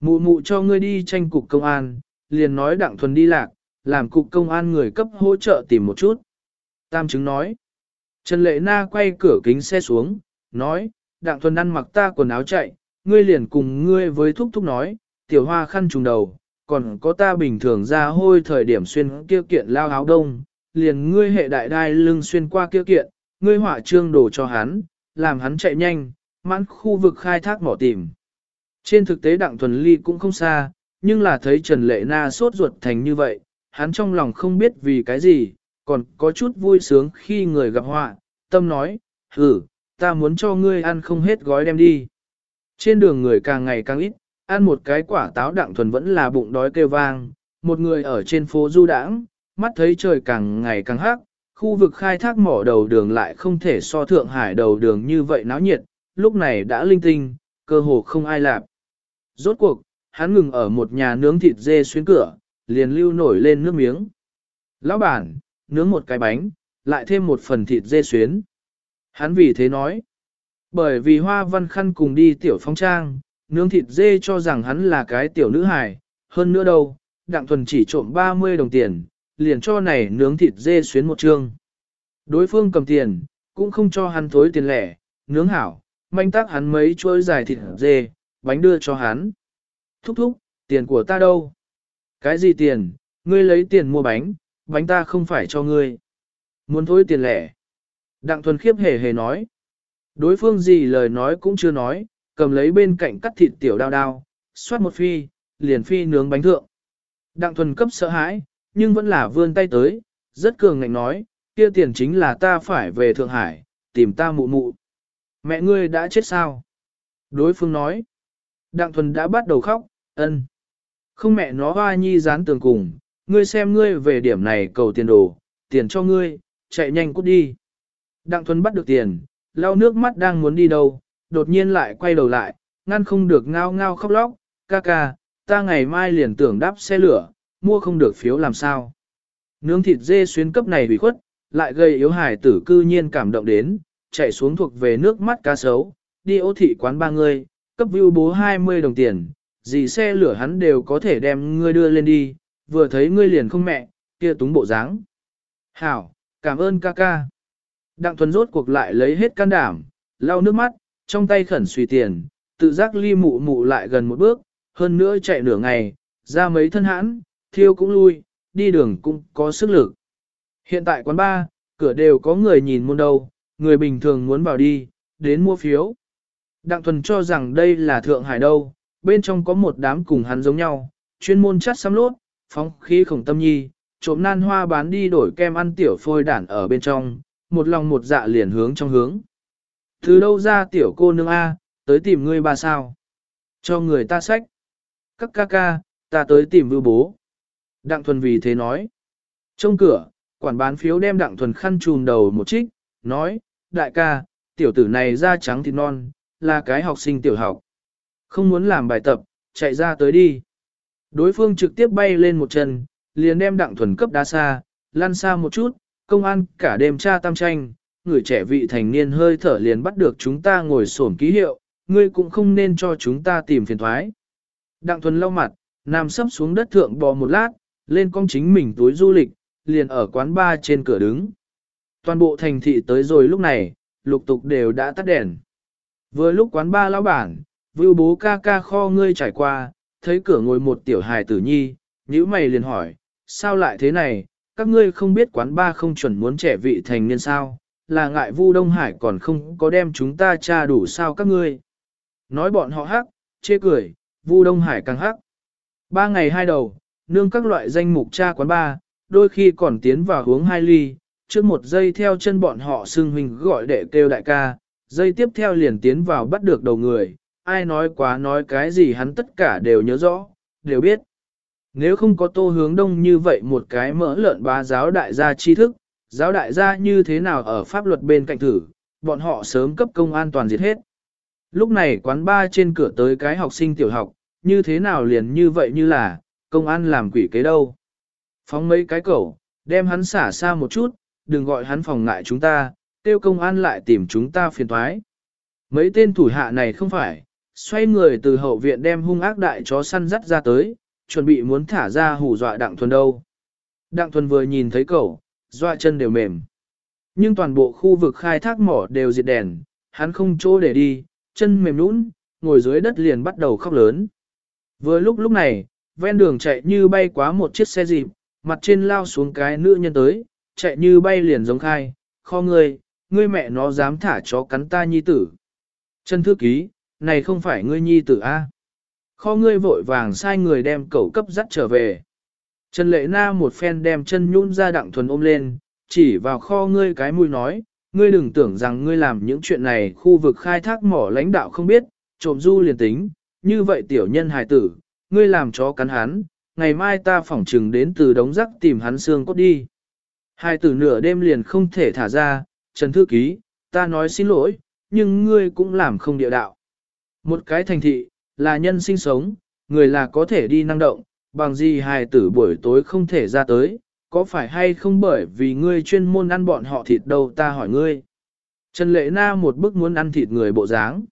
Mụ mụ cho ngươi đi tranh cục công an, liền nói đặng thuần đi lạc, làm cục công an người cấp hỗ trợ tìm một chút. Tam chứng nói. Trần Lệ Na quay cửa kính xe xuống, nói, đặng thuần ăn mặc ta quần áo chạy, ngươi liền cùng ngươi với thúc thúc nói, tiểu hoa khăn trùng đầu, còn có ta bình thường ra hôi thời điểm xuyên kia kiện lao áo đông, liền ngươi hệ đại đai lưng xuyên qua kia kiện, ngươi họa trương đồ cho hắn, làm hắn chạy nhanh, mãn khu vực khai thác mỏ tìm. Trên thực tế Đặng Thuần Ly cũng không xa, nhưng là thấy Trần Lệ Na sốt ruột thành như vậy, hắn trong lòng không biết vì cái gì, còn có chút vui sướng khi người gặp họa, tâm nói, hử, ta muốn cho ngươi ăn không hết gói đem đi. Trên đường người càng ngày càng ít, ăn một cái quả táo Đặng Thuần vẫn là bụng đói kêu vang, một người ở trên phố du đãng, mắt thấy trời càng ngày càng hắc, khu vực khai thác mỏ đầu đường lại không thể so Thượng Hải đầu đường như vậy náo nhiệt, lúc này đã linh tinh, cơ hồ không ai lạp. Rốt cuộc, hắn ngừng ở một nhà nướng thịt dê xuyến cửa, liền lưu nổi lên nước miếng. Lão bản, nướng một cái bánh, lại thêm một phần thịt dê xuyến. Hắn vì thế nói, bởi vì hoa văn khăn cùng đi tiểu phong trang, nướng thịt dê cho rằng hắn là cái tiểu nữ hài, hơn nữa đâu, đặng thuần chỉ trộm 30 đồng tiền, liền cho này nướng thịt dê xuyến một trương. Đối phương cầm tiền, cũng không cho hắn thối tiền lẻ, nướng hảo, manh tác hắn mấy chuỗi dài thịt dê, bánh đưa cho hắn. Thúc thúc, tiền của ta đâu? Cái gì tiền, ngươi lấy tiền mua bánh, bánh ta không phải cho ngươi. Muốn thối tiền lẻ. Đặng thuần khiếp hề hề nói. Đối phương gì lời nói cũng chưa nói, cầm lấy bên cạnh cắt thịt tiểu đao đao, xoát một phi, liền phi nướng bánh thượng. Đặng thuần cấp sợ hãi, nhưng vẫn là vươn tay tới, rất cường ngạnh nói, kia tiền chính là ta phải về Thượng Hải, tìm ta mụ mụ. Mẹ ngươi đã chết sao? Đối phương nói, Đặng thuần đã bắt đầu khóc, ân. Không mẹ nó hoa nhi dán tường cùng, ngươi xem ngươi về điểm này cầu tiền đồ, tiền cho ngươi, chạy nhanh cút đi. Đặng thuần bắt được tiền, lau nước mắt đang muốn đi đâu, đột nhiên lại quay đầu lại, ngăn không được ngao ngao khóc lóc, ca ca, ta ngày mai liền tưởng đáp xe lửa, mua không được phiếu làm sao. Nướng thịt dê xuyến cấp này bị khuất, lại gây yếu hải tử cư nhiên cảm động đến, chạy xuống thuộc về nước mắt cá sấu, đi ô thị quán ba người, cấp view bố 20 đồng tiền, gì xe lửa hắn đều có thể đem ngươi đưa lên đi, vừa thấy ngươi liền không mẹ, kia túng bộ dáng. Hảo, cảm ơn ca ca. Đặng thuần rốt cuộc lại lấy hết can đảm, lau nước mắt, trong tay khẩn suy tiền, tự giác ly mụ mụ lại gần một bước, hơn nữa chạy nửa ngày, ra mấy thân hãn, thiêu cũng lui, đi đường cũng có sức lực. Hiện tại quán ba, cửa đều có người nhìn môn đâu, người bình thường muốn vào đi, đến mua phiếu. Đặng Thuần cho rằng đây là Thượng Hải đâu, bên trong có một đám cùng hắn giống nhau, chuyên môn chắt xăm lốt, phóng khí khổng tâm nhi, trộm nan hoa bán đi đổi kem ăn tiểu phôi đản ở bên trong, một lòng một dạ liền hướng trong hướng. Từ đâu ra tiểu cô nương A, tới tìm ngươi bà sao? Cho người ta sách. Các ca ca, ta tới tìm vưu bố. Đặng Thuần vì thế nói. Trong cửa, quản bán phiếu đem Đặng Thuần khăn trùm đầu một trích, nói, đại ca, tiểu tử này da trắng thịt non, là cái học sinh tiểu học. Không muốn làm bài tập, chạy ra tới đi. Đối phương trực tiếp bay lên một chân, liền đem đặng thuần cấp đá xa, lăn xa một chút, công an cả đêm tra tam tranh, người trẻ vị thành niên hơi thở liền bắt được chúng ta ngồi sổm ký hiệu, ngươi cũng không nên cho chúng ta tìm phiền thoái. Đặng thuần lau mặt, nằm sấp xuống đất thượng bò một lát, lên con chính mình túi du lịch, liền ở quán ba trên cửa đứng. Toàn bộ thành thị tới rồi lúc này, lục tục đều đã tắt đèn. Vừa lúc quán ba lão bản, vưu bố ca ca kho ngươi trải qua, thấy cửa ngồi một tiểu hài tử nhi, nhíu mày liền hỏi, sao lại thế này, các ngươi không biết quán ba không chuẩn muốn trẻ vị thành niên sao, là ngại Vu Đông Hải còn không có đem chúng ta tra đủ sao các ngươi. Nói bọn họ hắc, chê cười, Vu Đông Hải càng hắc. Ba ngày hai đầu, nương các loại danh mục tra quán ba, đôi khi còn tiến vào hướng hai ly, trước một giây theo chân bọn họ xưng huynh gọi đệ kêu đại ca, giây tiếp theo liền tiến vào bắt được đầu người, ai nói quá nói cái gì hắn tất cả đều nhớ rõ, đều biết. Nếu không có tô hướng đông như vậy một cái mỡ lợn bá giáo đại gia tri thức, giáo đại gia như thế nào ở pháp luật bên cạnh thử, bọn họ sớm cấp công an toàn diệt hết. Lúc này quán ba trên cửa tới cái học sinh tiểu học, như thế nào liền như vậy như là, công an làm quỷ kế đâu. Phóng mấy cái cẩu, đem hắn xả xa một chút, đừng gọi hắn phòng ngại chúng ta, tiêu công an lại tìm chúng ta phiền thoái. Mấy tên thủ hạ này không phải, xoay người từ hậu viện đem hung ác đại chó săn dắt ra tới, chuẩn bị muốn thả ra hù dọa đặng thuần đâu. Đặng thuần vừa nhìn thấy cậu, Doa chân đều mềm. Nhưng toàn bộ khu vực khai thác mỏ đều diệt đèn, hắn không chỗ để đi, chân mềm nũng, ngồi dưới đất liền bắt đầu khóc lớn. Vừa lúc lúc này, ven đường chạy như bay quá một chiếc xe dịp, mặt trên lao xuống cái nữ nhân tới, chạy như bay liền giống khai, kho ngươi, ngươi mẹ nó dám thả chó cắn ta nhi tử. Chân thư ký, này không phải ngươi nhi tử A. Kho ngươi vội vàng sai người đem cậu cấp dắt trở về. Trần Lệ Na một phen đem chân nhún ra đặng thuần ôm lên, chỉ vào kho ngươi cái mũi nói, ngươi đừng tưởng rằng ngươi làm những chuyện này khu vực khai thác mỏ lãnh đạo không biết, trộm du liền tính, như vậy tiểu nhân hài tử, ngươi làm chó cắn hắn, ngày mai ta phỏng trừng đến từ đống rắc tìm hắn xương cốt đi. Hai tử nửa đêm liền không thể thả ra, Trần Thư Ký, ta nói xin lỗi, nhưng ngươi cũng làm không địa đạo. Một cái thành thị, là nhân sinh sống, người là có thể đi năng động, bằng gì hài tử buổi tối không thể ra tới, có phải hay không bởi vì ngươi chuyên môn ăn bọn họ thịt đâu ta hỏi ngươi. Trần Lệ Na một bức muốn ăn thịt người bộ dáng.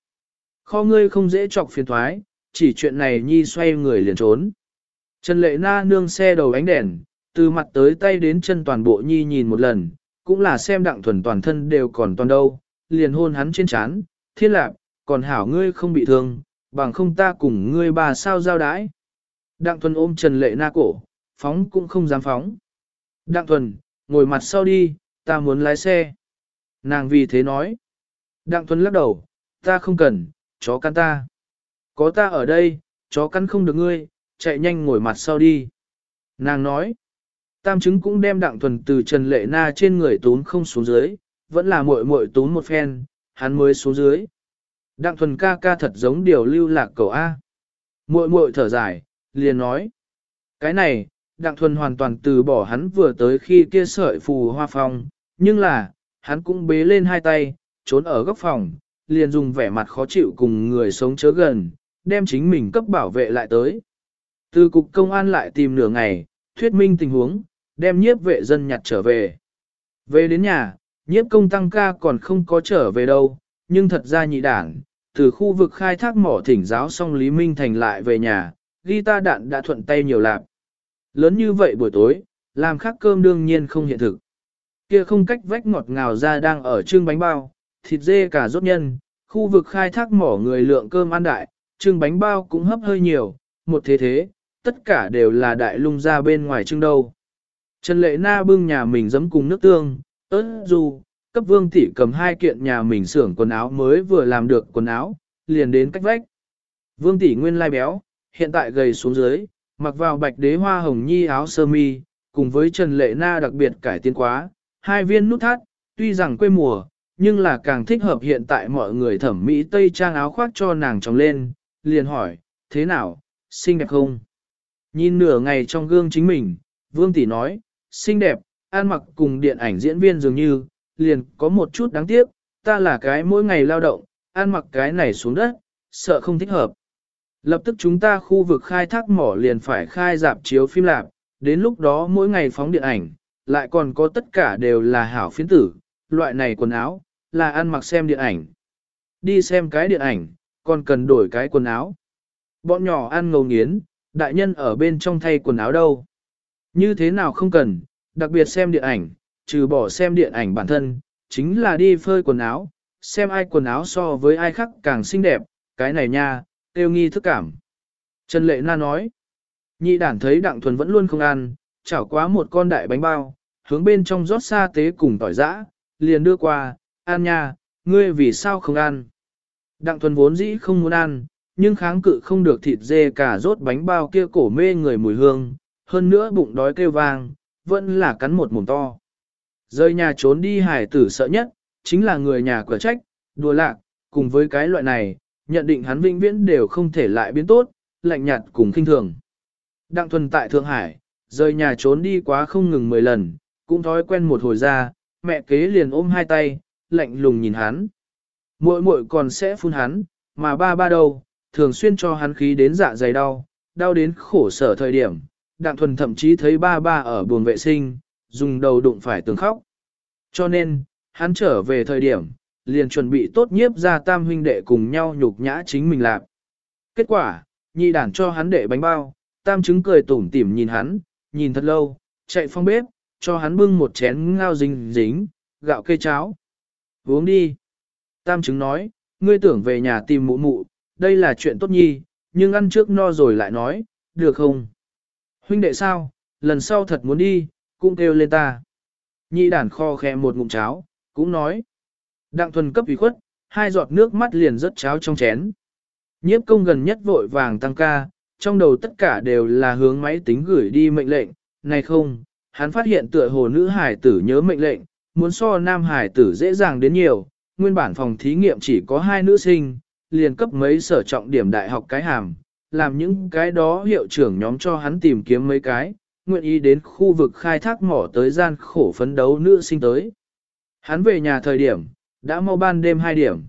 Kho ngươi không dễ chọc phiền thoái, chỉ chuyện này nhi xoay người liền trốn. Trần Lệ Na nương xe đầu ánh đèn, từ mặt tới tay đến chân toàn bộ nhi nhìn một lần, cũng là xem đặng thuần toàn thân đều còn toàn đâu, liền hôn hắn trên chán, thiên lạc, còn hảo ngươi không bị thương, bằng không ta cùng ngươi bà sao giao đái. Đặng thuần ôm Trần Lệ Na cổ, phóng cũng không dám phóng. Đặng thuần, ngồi mặt sau đi, ta muốn lái xe. Nàng vì thế nói. Đặng thuần lắc đầu, ta không cần, chó cắn ta. Có ta ở đây, chó cắn không được ngươi, chạy nhanh ngồi mặt sau đi. Nàng nói, tam chứng cũng đem đặng thuần từ Trần Lệ Na trên người tốn không xuống dưới, vẫn là muội muội tốn một phen, hắn mới xuống dưới. Đặng thuần ca ca thật giống điều lưu lạc cầu A. Muội muội thở dài, liền nói, cái này, đặng thuần hoàn toàn từ bỏ hắn vừa tới khi kia sợi phù hoa phong, nhưng là, hắn cũng bế lên hai tay, trốn ở góc phòng, liền dùng vẻ mặt khó chịu cùng người sống chớ gần, đem chính mình cấp bảo vệ lại tới. Từ cục công an lại tìm nửa ngày, thuyết minh tình huống, đem nhiếp vệ dân nhặt trở về. Về đến nhà, nhiếp công tăng ca còn không có trở về đâu, nhưng thật ra nhị đảng, từ khu vực khai thác mỏ thỉnh giáo xong Lý Minh Thành lại về nhà, ghi ta đạn đã thuận tay nhiều lạp. Lớn như vậy buổi tối, làm khác cơm đương nhiên không hiện thực. Kia không cách vách ngọt ngào ra đang ở trưng bánh bao, thịt dê cả rốt nhân, khu vực khai thác mỏ người lượng cơm ăn đại, trưng bánh bao cũng hấp hơi nhiều, một thế thế, tất cả đều là đại lung ra bên ngoài trưng đâu. Trần Lệ Na bưng nhà mình giấm cùng nước tương, ớt dù, cấp vương tỷ cầm hai kiện nhà mình xưởng quần áo mới vừa làm được quần áo, liền đến cách vách. Vương tỷ nguyên lai béo, hiện tại gầy xuống dưới, mặc vào bạch đế hoa hồng nhi áo sơ mi, cùng với Trần Lệ Na đặc biệt cải tiến quá, hai viên nút thắt, tuy rằng quê mùa, nhưng là càng thích hợp hiện tại mọi người thẩm mỹ tây trang áo khoác cho nàng trồng lên, liền hỏi, thế nào, xinh đẹp không? Nhìn nửa ngày trong gương chính mình, Vương Tỷ nói, xinh đẹp, an mặc cùng điện ảnh diễn viên dường như, liền có một chút đáng tiếc, ta là cái mỗi ngày lao động, an mặc cái này xuống đất, sợ không thích hợp. Lập tức chúng ta khu vực khai thác mỏ liền phải khai dạp chiếu phim lạp, đến lúc đó mỗi ngày phóng điện ảnh, lại còn có tất cả đều là hảo phiến tử, loại này quần áo, là ăn mặc xem điện ảnh. Đi xem cái điện ảnh, còn cần đổi cái quần áo. Bọn nhỏ ăn ngầu nghiến, đại nhân ở bên trong thay quần áo đâu. Như thế nào không cần, đặc biệt xem điện ảnh, trừ bỏ xem điện ảnh bản thân, chính là đi phơi quần áo, xem ai quần áo so với ai khác càng xinh đẹp, cái này nha, tiêu nghi thức cảm. Trần Lệ Na nói, nhị đản thấy đặng thuần vẫn luôn không ăn, chảo quá một con đại bánh bao, hướng bên trong rót sa tế cùng tỏi giã, liền đưa qua, ăn nha, ngươi vì sao không ăn. Đặng thuần vốn dĩ không muốn ăn, nhưng kháng cự không được thịt dê cả rốt bánh bao kia cổ mê người mùi hương, hơn nữa bụng đói kêu vang, vẫn là cắn một mồm to. Rơi nhà trốn đi hải tử sợ nhất, chính là người nhà cửa trách, đùa lạc, cùng với cái loại này, nhận định hắn vĩnh viễn đều không thể lại biến tốt, lạnh nhạt cùng khinh thường. Đặng thuần tại Thượng Hải, rời nhà trốn đi quá không ngừng 10 lần, cũng thói quen một hồi ra, mẹ kế liền ôm hai tay, lạnh lùng nhìn hắn. Muội muội còn sẽ phun hắn, mà ba ba đâu, thường xuyên cho hắn khí đến dạ dày đau, đau đến khổ sở thời điểm. Đặng thuần thậm chí thấy ba ba ở buồng vệ sinh, dùng đầu đụng phải tường khóc. Cho nên, hắn trở về thời điểm, liền chuẩn bị tốt nhiếp ra tam huynh đệ cùng nhau nhục nhã chính mình làm. Kết quả, nhị đản cho hắn đệ bánh bao, tam chứng cười tủm tỉm nhìn hắn, nhìn thật lâu, chạy phong bếp, cho hắn bưng một chén ngao dính dính, gạo cây cháo. Uống đi. Tam chứng nói, ngươi tưởng về nhà tìm mụ mụ, đây là chuyện tốt nhi, nhưng ăn trước no rồi lại nói, được không? Huynh đệ sao, lần sau thật muốn đi, cũng kêu lên ta. Nhị đản kho khẽ một ngụm cháo, cũng nói. Đặng thuần cấp ủy khuất, hai giọt nước mắt liền rớt cháo trong chén. Nhiếp công gần nhất vội vàng tăng ca, trong đầu tất cả đều là hướng máy tính gửi đi mệnh lệnh, này không, hắn phát hiện tựa hồ nữ hải tử nhớ mệnh lệnh, muốn so nam hải tử dễ dàng đến nhiều, nguyên bản phòng thí nghiệm chỉ có hai nữ sinh, liền cấp mấy sở trọng điểm đại học cái hàm, làm những cái đó hiệu trưởng nhóm cho hắn tìm kiếm mấy cái, nguyện ý đến khu vực khai thác mỏ tới gian khổ phấn đấu nữ sinh tới. Hắn về nhà thời điểm, đã mau ban đêm 2 điểm.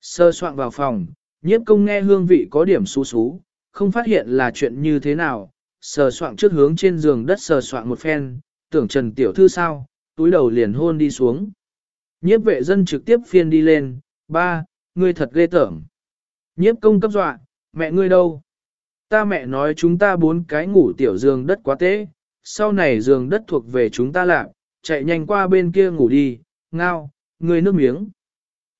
Sơ soạn vào phòng, nhiếp công nghe hương vị có điểm xú xú, không phát hiện là chuyện như thế nào, sờ soạn trước hướng trên giường đất sờ soạn một phen, tưởng Trần Tiểu Thư sao, túi đầu liền hôn đi xuống. Nhiếp vệ dân trực tiếp phiên đi lên, ba, ngươi thật ghê tởm. Nhiếp công cấp dọa, mẹ ngươi đâu? Ta mẹ nói chúng ta bốn cái ngủ tiểu giường đất quá tế, sau này giường đất thuộc về chúng ta làm, chạy nhanh qua bên kia ngủ đi, ngao, ngươi nước miếng.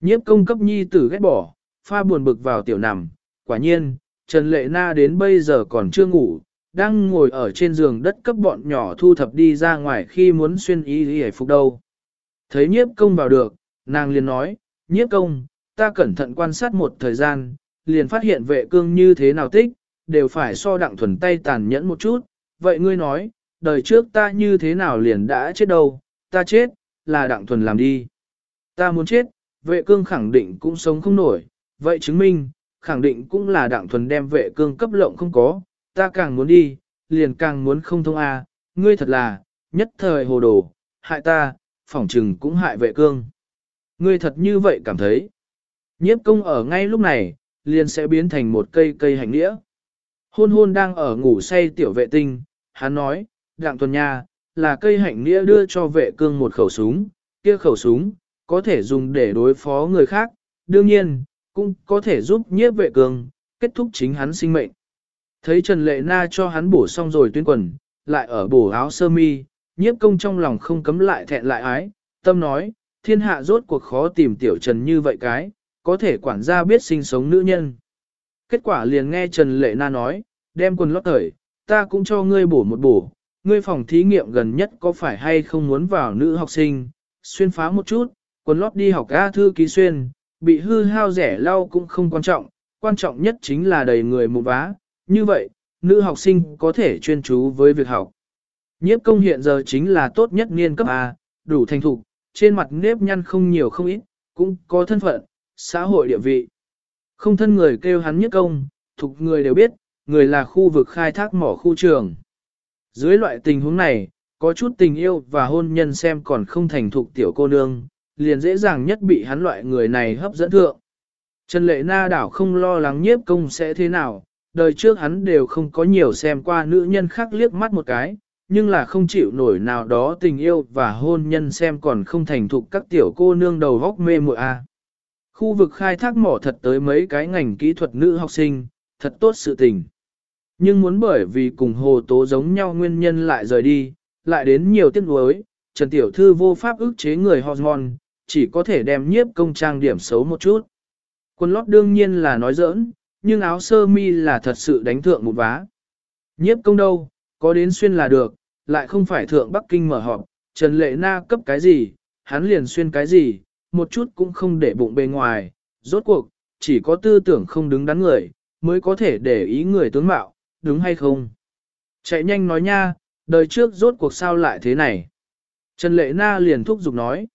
Nhiếp công cấp nhi tử ghét bỏ, pha buồn bực vào tiểu nằm, quả nhiên, Trần Lệ Na đến bây giờ còn chưa ngủ, đang ngồi ở trên giường đất cấp bọn nhỏ thu thập đi ra ngoài khi muốn xuyên y y phục đâu. Thấy nhiếp công vào được, nàng liền nói, nhiếp công, ta cẩn thận quan sát một thời gian, liền phát hiện vệ cương như thế nào tích, đều phải so đặng thuần tay tàn nhẫn một chút, vậy ngươi nói, đời trước ta như thế nào liền đã chết đâu, ta chết, là đặng thuần làm đi. Ta muốn chết, vệ cương khẳng định cũng sống không nổi, vậy chứng minh, khẳng định cũng là đặng thuần đem vệ cương cấp lộng không có, ta càng muốn đi, liền càng muốn không thông a. ngươi thật là, nhất thời hồ đồ, hại ta, phỏng trừng cũng hại vệ cương. Ngươi thật như vậy cảm thấy. Nhiếp công ở ngay lúc này, liền sẽ biến thành một cây cây hành nghĩa. Hôn hôn đang ở ngủ say tiểu vệ tinh, hắn nói, đặng tuần nha, là cây hạnh nghĩa đưa cho vệ cương một khẩu súng, kia khẩu súng, có thể dùng để đối phó người khác, đương nhiên, cũng có thể giúp nhiếp vệ cường kết thúc chính hắn sinh mệnh. Thấy Trần Lệ Na cho hắn bổ xong rồi tuyên quần, lại ở bổ áo sơ mi, nhiếp công trong lòng không cấm lại thẹn lại ái, tâm nói, thiên hạ rốt cuộc khó tìm tiểu Trần như vậy cái, có thể quản gia biết sinh sống nữ nhân. Kết quả liền nghe Trần Lệ Na nói, đem quần lót thời, ta cũng cho ngươi bổ một bổ, ngươi phòng thí nghiệm gần nhất có phải hay không muốn vào nữ học sinh, xuyên phá một chút, quần lót đi học A thư ký xuyên, bị hư hao rẻ lau cũng không quan trọng, quan trọng nhất chính là đầy người một vá, như vậy, nữ học sinh có thể chuyên chú với việc học. Nhiếp công hiện giờ chính là tốt nhất niên cấp A, đủ thành thục, trên mặt nếp nhăn không nhiều không ít, cũng có thân phận, xã hội địa vị. Không thân người kêu hắn nhiếp công, thuộc người đều biết, người là khu vực khai thác mỏ khu trường. Dưới loại tình huống này, có chút tình yêu và hôn nhân xem còn không thành thục tiểu cô nương, liền dễ dàng nhất bị hắn loại người này hấp dẫn thượng. Trần Lệ Na đảo không lo lắng nhiếp công sẽ thế nào, đời trước hắn đều không có nhiều xem qua nữ nhân khác liếc mắt một cái, nhưng là không chịu nổi nào đó tình yêu và hôn nhân xem còn không thành thục các tiểu cô nương đầu góc mê muội a. Khu vực khai thác mỏ thật tới mấy cái ngành kỹ thuật nữ học sinh, thật tốt sự tình. Nhưng muốn bởi vì cùng hồ tố giống nhau nguyên nhân lại rời đi, lại đến nhiều tiếc nuối, Trần Tiểu Thư vô pháp ức chế người hormone, chỉ có thể đem nhiếp công trang điểm xấu một chút. Quần lót đương nhiên là nói giỡn, nhưng áo sơ mi là thật sự đánh thượng một vá. Nhiếp công đâu, có đến xuyên là được, lại không phải thượng Bắc Kinh mở họp, Trần Lệ Na cấp cái gì, hắn liền xuyên cái gì, một chút cũng không để bụng bề ngoài, rốt cuộc, chỉ có tư tưởng không đứng đắn người, mới có thể để ý người tướng mạo, đúng hay không. Chạy nhanh nói nha, đời trước rốt cuộc sao lại thế này. Trần Lệ Na liền thúc giục nói.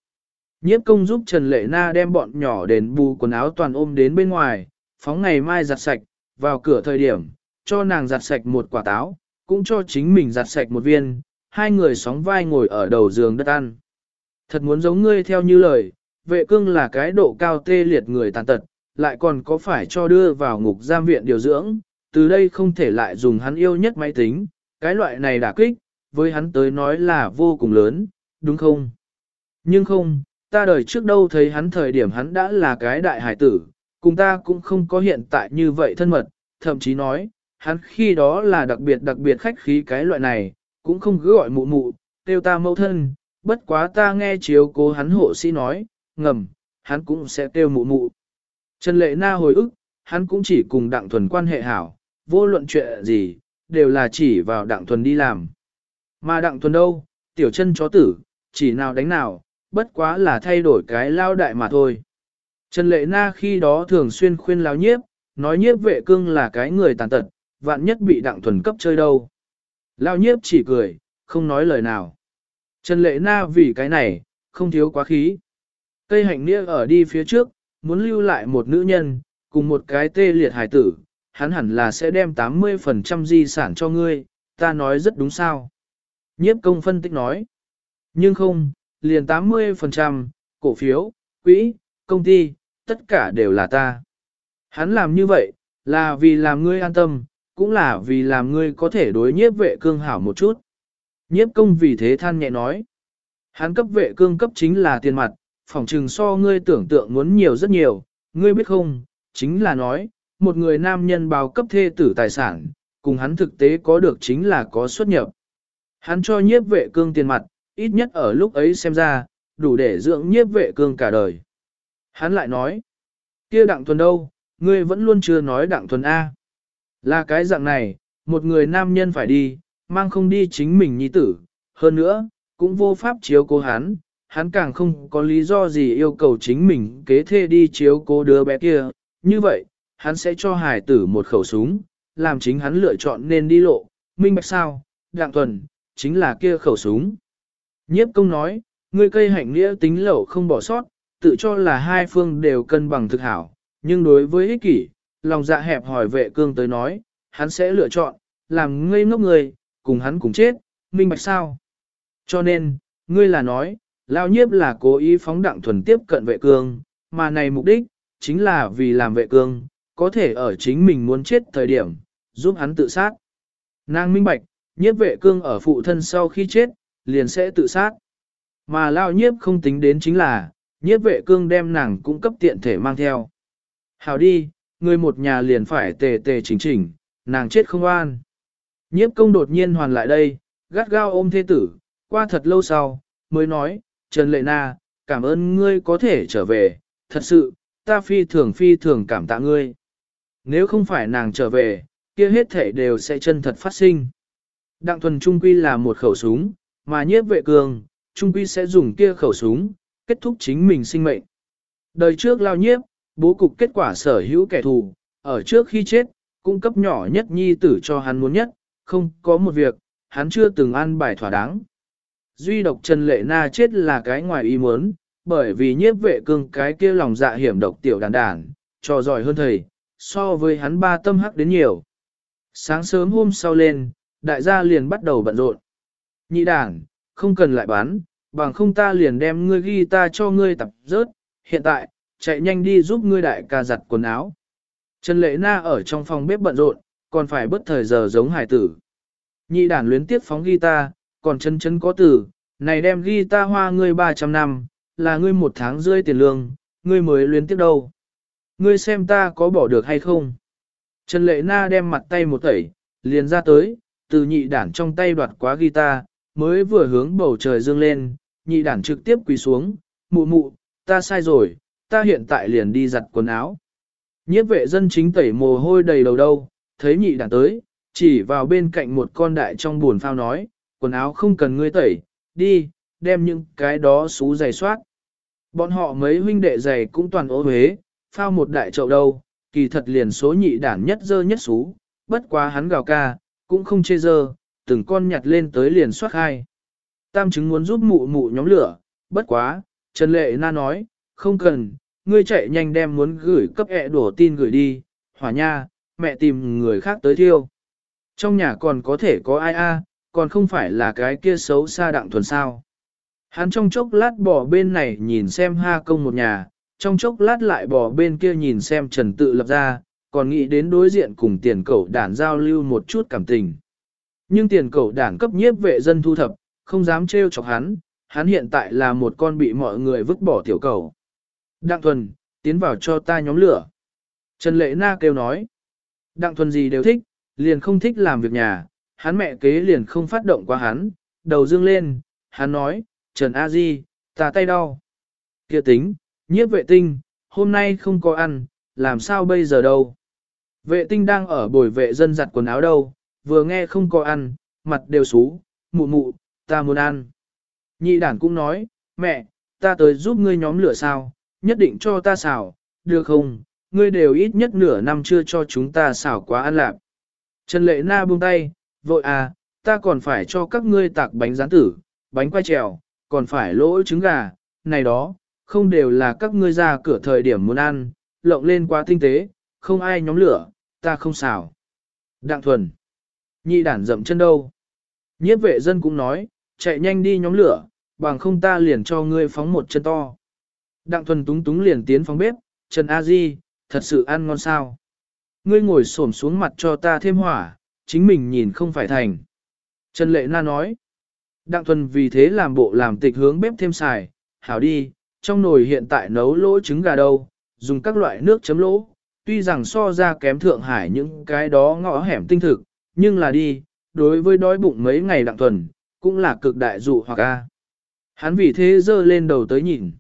Nhiếp công giúp Trần Lệ Na đem bọn nhỏ đền bù quần áo toàn ôm đến bên ngoài, phóng ngày mai giặt sạch, vào cửa thời điểm, cho nàng giặt sạch một quả táo, cũng cho chính mình giặt sạch một viên, hai người sóng vai ngồi ở đầu giường đất ăn. Thật muốn giống ngươi theo như lời, vệ cương là cái độ cao tê liệt người tàn tật, lại còn có phải cho đưa vào ngục giam viện điều dưỡng, từ đây không thể lại dùng hắn yêu nhất máy tính, cái loại này đả kích, với hắn tới nói là vô cùng lớn, đúng không? Nhưng không, ta đời trước đâu thấy hắn thời điểm hắn đã là cái đại hải tử, cùng ta cũng không có hiện tại như vậy thân mật, thậm chí nói, hắn khi đó là đặc biệt đặc biệt khách khí cái loại này, cũng không cứ gọi mụ mụ, tiêu ta mẫu thân, bất quá ta nghe chiếu cố hắn hộ sĩ nói, ngầm, hắn cũng sẽ tiêu mụ mụ. Trần Lệ Na hồi ức, hắn cũng chỉ cùng Đặng Thuần quan hệ hảo, vô luận chuyện gì, đều là chỉ vào Đặng Thuần đi làm. Mà Đặng Thuần đâu, tiểu chân chó tử, chỉ nào đánh nào, bất quá là thay đổi cái lao đại mà thôi. Trần Lệ Na khi đó thường xuyên khuyên lao nhiếp, nói nhiếp vệ cương là cái người tàn tật, vạn nhất bị Đặng Thuần cấp chơi đâu. Lao nhiếp chỉ cười, không nói lời nào. Trần Lệ Na vì cái này, không thiếu quá khí. Cây hạnh nghĩa ở đi phía trước, muốn lưu lại một nữ nhân, cùng một cái tê liệt hải tử, hắn hẳn là sẽ đem 80% di sản cho ngươi, ta nói rất đúng sao. Nhiếp công phân tích nói. Nhưng không, liền 80%, cổ phiếu, quỹ, công ty, tất cả đều là ta. Hắn làm như vậy, là vì làm ngươi an tâm, cũng là vì làm ngươi có thể đối nhiếp vệ cương hảo một chút. Nhiếp công vì thế than nhẹ nói. Hắn cấp vệ cương cấp chính là tiền mặt, phỏng trừng so ngươi tưởng tượng muốn nhiều rất nhiều, ngươi biết không, chính là nói, một người nam nhân báo cấp thê tử tài sản, cùng hắn thực tế có được chính là có xuất nhập. Hắn cho nhiếp vệ cương tiền mặt, ít nhất ở lúc ấy xem ra, đủ để dưỡng nhiếp vệ cương cả đời. Hắn lại nói, kia đặng thuần đâu, ngươi vẫn luôn chưa nói đặng thuần A. Là cái dạng này, một người nam nhân phải đi, mang không đi chính mình nhi tử, hơn nữa, cũng vô pháp chiếu cố hắn, hắn càng không có lý do gì yêu cầu chính mình kế thê đi chiếu cố đứa bé kia, như vậy, hắn sẽ cho hải tử một khẩu súng, làm chính hắn lựa chọn nên đi lộ, minh bạch sao, đặng thuần, chính là kia khẩu súng. Nhiếp công nói, ngươi cây hạnh nghĩa tính lẩu không bỏ sót, tự cho là hai phương đều cân bằng thực hảo, nhưng đối với ích kỷ, lòng dạ hẹp hỏi vệ cương tới nói, hắn sẽ lựa chọn, làm ngây ngốc người, cùng hắn cùng chết, minh bạch sao. Cho nên, ngươi là nói, lao nhiếp là cố ý phóng đặng thuần tiếp cận vệ cương, mà này mục đích, chính là vì làm vệ cương, có thể ở chính mình muốn chết thời điểm, giúp hắn tự sát. Nàng minh bạch, nhiếp vệ cương ở phụ thân sau khi chết, liền sẽ tự sát. Mà lao nhiếp không tính đến chính là, nhiếp vệ cương đem nàng cung cấp tiện thể mang theo. Hào đi, người một nhà liền phải tề tề chỉnh chỉnh, nàng chết không an. Nhiếp công đột nhiên hoàn lại đây, gắt gao ôm thế tử, qua thật lâu sau, mới nói, Trần Lệ Na, cảm ơn ngươi có thể trở về, thật sự, ta phi thường phi thường cảm tạ ngươi. Nếu không phải nàng trở về, kia hết thể đều sẽ chân thật phát sinh. Đặng thuần trung quy là một khẩu súng, mà nhiếp vệ cường, trung quy sẽ dùng kia khẩu súng, kết thúc chính mình sinh mệnh. Đời trước lao nhiếp, bố cục kết quả sở hữu kẻ thù, ở trước khi chết, cung cấp nhỏ nhất nhi tử cho hắn muốn nhất, không có một việc, hắn chưa từng ăn bài thỏa đáng. Duy độc Trần Lệ Na chết là cái ngoài ý muốn, bởi vì nhiếp vệ cương cái kia lòng dạ hiểm độc tiểu đàn đàn, trò giỏi hơn thầy, so với hắn ba tâm hắc đến nhiều. Sáng sớm hôm sau lên, đại gia liền bắt đầu bận rộn. Nhị đàn, không cần lại bán, bằng không ta liền đem ngươi ghi ta cho ngươi tập rớt, hiện tại, chạy nhanh đi giúp ngươi đại ca giặt quần áo. Trần Lệ Na ở trong phòng bếp bận rộn, còn phải bất thời giờ giống hải tử. Nhị đàn luyến tiếp phóng guitar, còn chân chân có tử, này đem guitar hoa ngươi 300 năm, là ngươi một tháng rơi tiền lương, ngươi mới luyến tiếp đâu. Ngươi xem ta có bỏ được hay không? Trần Lệ Na đem mặt tay một tẩy, liền ra tới, từ nhị đản trong tay đoạt quá guitar, mới vừa hướng bầu trời dương lên, nhị đản trực tiếp quỳ xuống, mụ mụ, ta sai rồi, ta hiện tại liền đi giặt quần áo. Nhiếp vệ dân chính tẩy mồ hôi đầy đầu đâu, thấy nhị đản tới, chỉ vào bên cạnh một con đại trong buồn phao nói, quần áo không cần ngươi tẩy, đi, đem những cái đó xú giày soát. Bọn họ mấy huynh đệ giày cũng toàn ố huế, phao một đại chậu đâu, kỳ thật liền số nhị đản nhất dơ nhất xú, bất quá hắn gào ca, cũng không chê dơ, từng con nhặt lên tới liền soát hai. Tam chứng muốn giúp mụ mụ nhóm lửa, bất quá, Trần Lệ Na nói, không cần, ngươi chạy nhanh đem muốn gửi cấp ẹ đổ tin gửi đi, hỏa nha, mẹ tìm người khác tới thiêu. Trong nhà còn có thể có ai a, còn không phải là cái kia xấu xa đặng thuần sao. Hắn trong chốc lát bỏ bên này nhìn xem ha công một nhà, trong chốc lát lại bỏ bên kia nhìn xem trần tự lập ra, còn nghĩ đến đối diện cùng tiền cậu đản giao lưu một chút cảm tình. Nhưng tiền cẩu đảng cấp nhiếp vệ dân thu thập, không dám trêu chọc hắn, hắn hiện tại là một con bị mọi người vứt bỏ tiểu cẩu. Đặng thuần, tiến vào cho ta nhóm lửa. Trần Lệ Na kêu nói, đặng thuần gì đều thích, liền không thích làm việc nhà, hắn mẹ kế liền không phát động qua hắn, đầu dương lên, hắn nói, Trần A Di, ta tay đau. kia tính, nhiếp vệ tinh, hôm nay không có ăn, làm sao bây giờ đâu. Vệ tinh đang ở bồi vệ dân giặt quần áo đâu, vừa nghe không có ăn, mặt đều xú, mụ mụ, ta muốn ăn. Nhị đản cũng nói, mẹ, ta tới giúp ngươi nhóm lửa sao, nhất định cho ta xào, được không, ngươi đều ít nhất nửa năm chưa cho chúng ta xào quá ăn lạc. Trần lệ na buông tay, vội à, ta còn phải cho các ngươi tạc bánh rán tử, bánh quay trèo, còn phải lỗ trứng gà, này đó, không đều là các ngươi ra cửa thời điểm muốn ăn, lộng lên quá tinh tế, không ai nhóm lửa, ta không xào. Đặng thuần, nhị đản dậm chân đâu. Nhiếp vệ dân cũng nói, chạy nhanh đi nhóm lửa, bằng không ta liền cho ngươi phóng một chân to. Đặng thuần túng túng liền tiến phóng bếp, Trần A Di, thật sự ăn ngon sao. Ngươi ngồi xổm xuống mặt cho ta thêm hỏa, chính mình nhìn không phải thành. Trần Lệ Na nói, Đặng thuần vì thế làm bộ làm tịch hướng bếp thêm xài, hảo đi, trong nồi hiện tại nấu lỗ trứng gà đâu, dùng các loại nước chấm lỗ, tuy rằng so ra kém Thượng Hải những cái đó ngõ hẻm tinh thực, nhưng là đi, đối với đói bụng mấy ngày đặng thuần, cũng là cực đại dụ hoặc a. Hắn vì thế dơ lên đầu tới nhìn.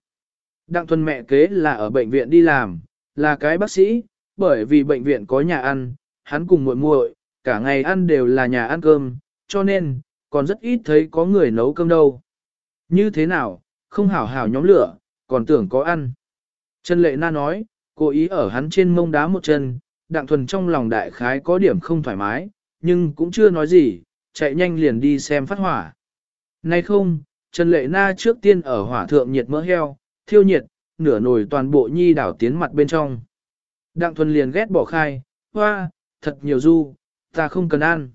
Đặng thuần mẹ kế là ở bệnh viện đi làm, là cái bác sĩ, bởi vì bệnh viện có nhà ăn, hắn cùng muội muội cả ngày ăn đều là nhà ăn cơm, cho nên, còn rất ít thấy có người nấu cơm đâu. Như thế nào, không hảo hảo nhóm lửa, còn tưởng có ăn. Trần Lệ Na nói, cố ý ở hắn trên mông đá một chân, đặng thuần trong lòng đại khái có điểm không thoải mái, nhưng cũng chưa nói gì, chạy nhanh liền đi xem phát hỏa. Nay không, Trần Lệ Na trước tiên ở hỏa thượng nhiệt mỡ heo, thiêu nhiệt, nửa nồi toàn bộ nhi đảo tiến mặt bên trong. Đặng thuần liền ghét bỏ khai, hoa, thật nhiều du, ta không cần ăn.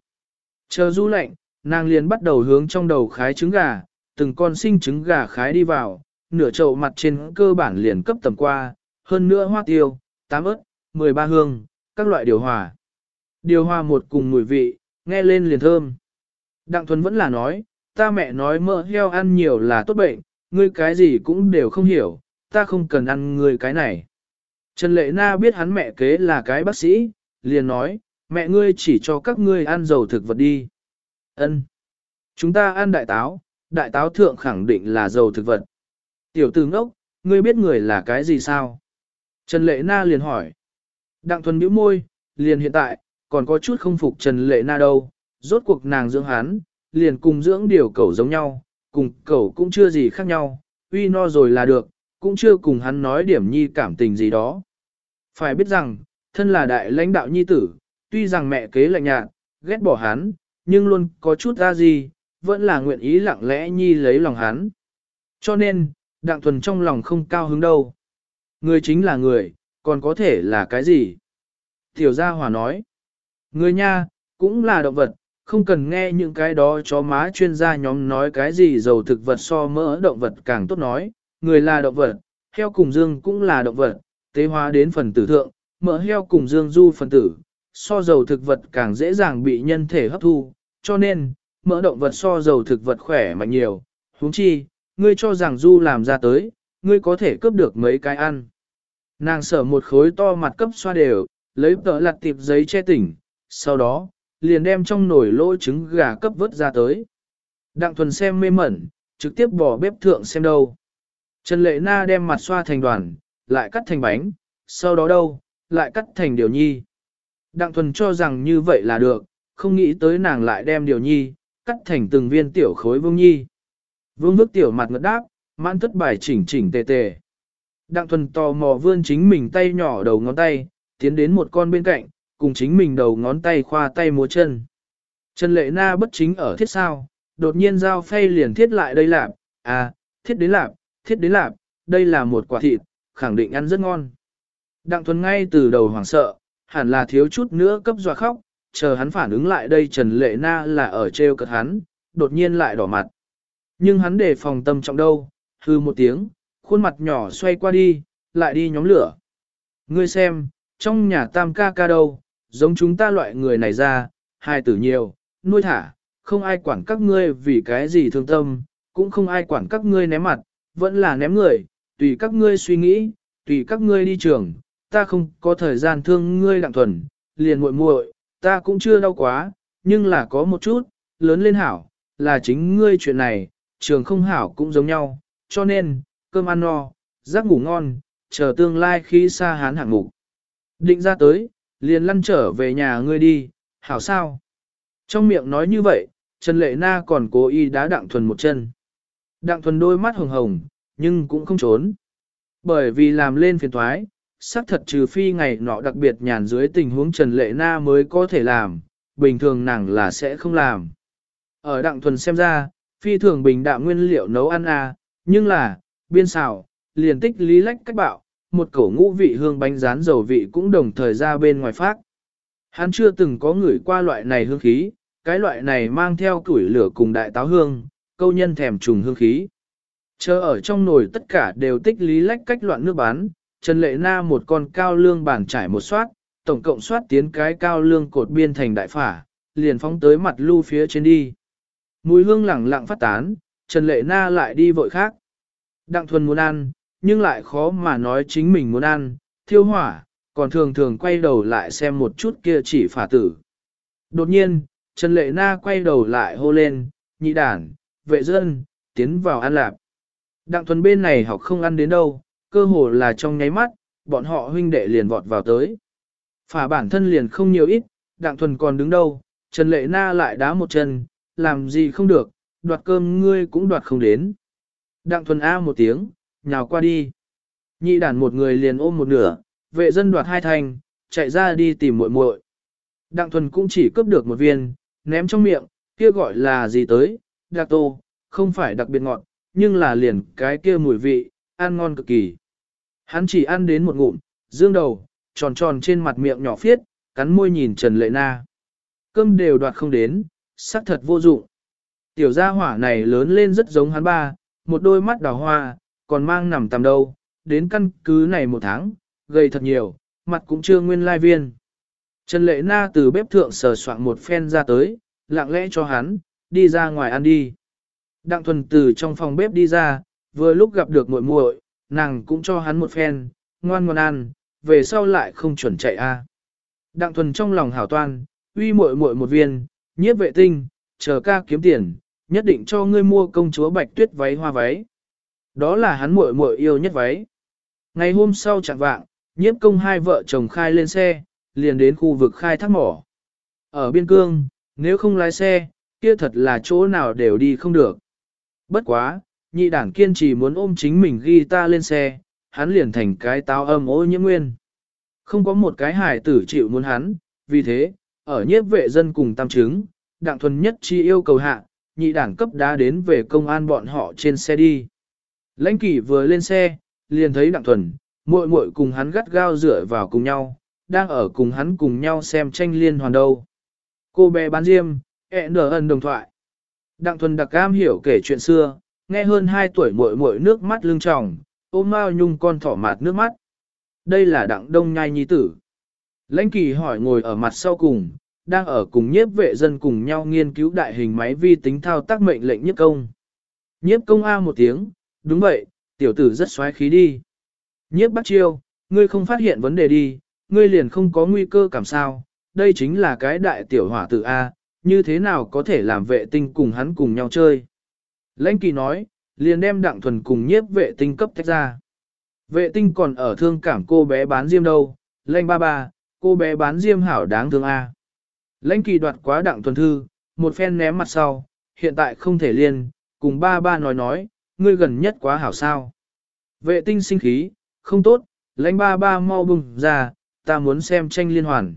Chờ du lạnh, nàng liền bắt đầu hướng trong đầu khái trứng gà, từng con sinh trứng gà khái đi vào, nửa chậu mặt trên cơ bản liền cấp tầm qua, hơn nữa hoa tiêu, tám ớt, 13 hương, các loại điều hòa. Điều hòa một cùng mùi vị, nghe lên liền thơm. Đặng Thuấn vẫn là nói, ta mẹ nói mỡ heo ăn nhiều là tốt bệnh, ngươi cái gì cũng đều không hiểu, ta không cần ăn ngươi cái này. Trần Lệ Na biết hắn mẹ kế là cái bác sĩ, liền nói, mẹ ngươi chỉ cho các ngươi ăn dầu thực vật đi. Ân, Chúng ta ăn đại táo, đại táo thượng khẳng định là dầu thực vật. Tiểu tử ngốc, ngươi biết người là cái gì sao? Trần Lệ Na liền hỏi. Đặng thuần bĩu môi, liền hiện tại, còn có chút không phục Trần Lệ Na đâu, rốt cuộc nàng dưỡng hắn, liền cùng dưỡng điều cẩu giống nhau, cùng cẩu cũng chưa gì khác nhau, uy no rồi là được, cũng chưa cùng hắn nói điểm nhi cảm tình gì đó. Phải biết rằng, thân là đại lãnh đạo nhi tử, tuy rằng mẹ kế lạnh nhạt, ghét bỏ hắn, nhưng luôn có chút ra gì, vẫn là nguyện ý lặng lẽ nhi lấy lòng hắn. Cho nên, đặng thuần trong lòng không cao hứng đâu. Người chính là người, còn có thể là cái gì? Tiểu gia hòa nói, người nha, cũng là động vật, không cần nghe những cái đó chó má chuyên gia nhóm nói cái gì dầu thực vật so mỡ động vật càng tốt nói, người là động vật, heo cùng dương cũng là động vật, tế hóa đến phần tử thượng, mỡ heo cùng dương du phần tử, so dầu thực vật càng dễ dàng bị nhân thể hấp thu, cho nên, mỡ động vật so dầu thực vật khỏe mạnh nhiều, huống chi, ngươi cho rằng du làm ra tới, ngươi có thể cướp được mấy cái ăn. Nàng sở một khối to mặt cấp xoa đều, lấy tờ lặt tiệp giấy che tỉnh, sau đó, liền đem trong nồi lỗ trứng gà cấp vớt ra tới. Đặng thuần xem mê mẩn, trực tiếp bỏ bếp thượng xem đâu. Trần Lệ Na đem mặt xoa thành đoàn, lại cắt thành bánh, sau đó đâu, lại cắt thành điều nhi. Đặng thuần cho rằng như vậy là được, không nghĩ tới nàng lại đem điều nhi, cắt thành từng viên tiểu khối vương nhi. Vương vức tiểu mặt ngất đáp, mãn thất bài chỉnh chỉnh tề tề. Đặng thuần tò mò vươn chính mình tay nhỏ đầu ngón tay, tiến đến một con bên cạnh, cùng chính mình đầu ngón tay khoa tay múa chân. Trần Lệ Na bất chính ở thiết sao, đột nhiên dao phay liền thiết lại đây lạp, à, thiết đến lạp, thiết đến lạp, đây là một quả thịt, khẳng định ăn rất ngon. Đặng Thuần ngay từ đầu hoảng sợ, hẳn là thiếu chút nữa cấp dọa khóc, chờ hắn phản ứng lại đây Trần Lệ Na là ở treo cợt hắn, đột nhiên lại đỏ mặt. Nhưng hắn để phòng tâm trọng đâu, hư một tiếng, khuôn mặt nhỏ xoay qua đi, lại đi nhóm lửa. Ngươi xem, trong nhà tam ca ca đâu, giống chúng ta loại người này ra, hai tử nhiều, nuôi thả, không ai quản các ngươi vì cái gì thương tâm, cũng không ai quản các ngươi ném mặt, vẫn là ném người, tùy các ngươi suy nghĩ, tùy các ngươi đi trường, ta không có thời gian thương ngươi đặng thuần, liền muội muội, ta cũng chưa đau quá, nhưng là có một chút, lớn lên hảo, là chính ngươi chuyện này, trường không hảo cũng giống nhau, cho nên, cơm ăn no, giấc ngủ ngon, chờ tương lai khi xa hán hạng mục. Định ra tới, liền lăn trở về nhà ngươi đi, hảo sao? Trong miệng nói như vậy, Trần Lệ Na còn cố ý đá Đặng Thuần một chân. Đặng Thuần đôi mắt hồng hồng, nhưng cũng không trốn. Bởi vì làm lên phiền thoái, xác thật trừ phi ngày nọ đặc biệt nhàn dưới tình huống Trần Lệ Na mới có thể làm, bình thường nàng là sẽ không làm. Ở Đặng Thuần xem ra, phi thường bình đạm nguyên liệu nấu ăn à, nhưng là, biên xào, liền tích lý lách cách bạo, một cổ ngũ vị hương bánh rán dầu vị cũng đồng thời ra bên ngoài phát. Hắn chưa từng có người qua loại này hương khí, cái loại này mang theo củi lửa cùng đại táo hương, câu nhân thèm trùng hương khí. Chờ ở trong nồi tất cả đều tích lý lách cách loạn nước bán, Trần Lệ Na một con cao lương bản trải một soát, tổng cộng soát tiến cái cao lương cột biên thành đại phả, liền phóng tới mặt lưu phía trên đi. Mùi hương lẳng lặng phát tán, Trần Lệ Na lại đi vội khác. Đặng thuần muốn ăn, nhưng lại khó mà nói chính mình muốn ăn, thiêu hỏa, còn thường thường quay đầu lại xem một chút kia chỉ phả tử. Đột nhiên, Trần Lệ Na quay đầu lại hô lên, nhị đản, vệ dân, tiến vào ăn lạp. Đặng thuần bên này học không ăn đến đâu, cơ hồ là trong nháy mắt, bọn họ huynh đệ liền vọt vào tới. Phả bản thân liền không nhiều ít, đặng thuần còn đứng đâu, Trần Lệ Na lại đá một chân, làm gì không được, đoạt cơm ngươi cũng đoạt không đến. Đặng thuần A một tiếng, nhào qua đi. Nhị đàn một người liền ôm một nửa, vệ dân đoạt hai thành, chạy ra đi tìm muội muội. Đặng thuần cũng chỉ cướp được một viên, ném trong miệng, kia gọi là gì tới, đặc tô, không phải đặc biệt ngọt, nhưng là liền cái kia mùi vị, ăn ngon cực kỳ. Hắn chỉ ăn đến một ngụm, dương đầu, tròn tròn trên mặt miệng nhỏ phiết, cắn môi nhìn Trần Lệ Na. Cơm đều đoạt không đến, sắc thật vô dụng. Tiểu gia hỏa này lớn lên rất giống hắn ba, một đôi mắt đào hoa, còn mang nằm tầm đâu, đến căn cứ này một tháng, gầy thật nhiều, mặt cũng chưa nguyên lai viên. Trần Lệ Na từ bếp thượng sờ soạn một phen ra tới, lặng lẽ cho hắn, đi ra ngoài ăn đi. Đặng thuần từ trong phòng bếp đi ra, vừa lúc gặp được muội muội, nàng cũng cho hắn một phen, ngoan ngoan ăn, về sau lại không chuẩn chạy a. Đặng thuần trong lòng hảo toan, uy muội muội một viên, nhiếp vệ tinh, chờ ca kiếm tiền, nhất định cho ngươi mua công chúa bạch tuyết váy hoa váy. Đó là hắn muội muội yêu nhất váy. Ngày hôm sau chẳng vạng, nhiếp công hai vợ chồng khai lên xe, liền đến khu vực khai thác mỏ. Ở biên cương, nếu không lái xe, kia thật là chỗ nào đều đi không được. Bất quá, nhị đảng kiên trì muốn ôm chính mình ghi ta lên xe, hắn liền thành cái táo âm ô nhiễm nguyên. Không có một cái hải tử chịu muốn hắn, vì thế, ở nhiếp vệ dân cùng tam chứng, đặng thuần nhất chi yêu cầu hạ, nhị đảng cấp đã đến về công an bọn họ trên xe đi. Lãnh kỷ vừa lên xe, liền thấy đặng thuần, muội muội cùng hắn gắt gao dựa vào cùng nhau, đang ở cùng hắn cùng nhau xem tranh liên hoàn đâu. Cô bé bán diêm, ẹ nở ân đồng thoại. Đặng thuần đặc cam hiểu kể chuyện xưa, nghe hơn 2 tuổi muội muội nước mắt lưng tròng, ôm mao nhung con thỏ mạt nước mắt. Đây là đặng đông nhai nhi tử. Lãnh kỳ hỏi ngồi ở mặt sau cùng, đang ở cùng nhiếp vệ dân cùng nhau nghiên cứu đại hình máy vi tính thao tác mệnh lệnh nhiếp công. Nhiếp công A một tiếng, đúng vậy, tiểu tử rất xoáy khí đi. Nhiếp bắt chiêu, ngươi không phát hiện vấn đề đi, ngươi liền không có nguy cơ cảm sao, đây chính là cái đại tiểu hỏa tử A, như thế nào có thể làm vệ tinh cùng hắn cùng nhau chơi. Lãnh kỳ nói, liền đem đặng thuần cùng nhiếp vệ tinh cấp tách ra. Vệ tinh còn ở thương cảm cô bé bán diêm đâu, lãnh ba ba, cô bé bán diêm hảo đáng thương A. Lãnh kỳ đoạt quá đặng thuần thư, một phen ném mặt sau, hiện tại không thể liên, cùng ba ba nói nói, ngươi gần nhất quá hảo sao. Vệ tinh sinh khí, không tốt, lãnh ba ba mau bùng ra, ta muốn xem tranh liên hoàn.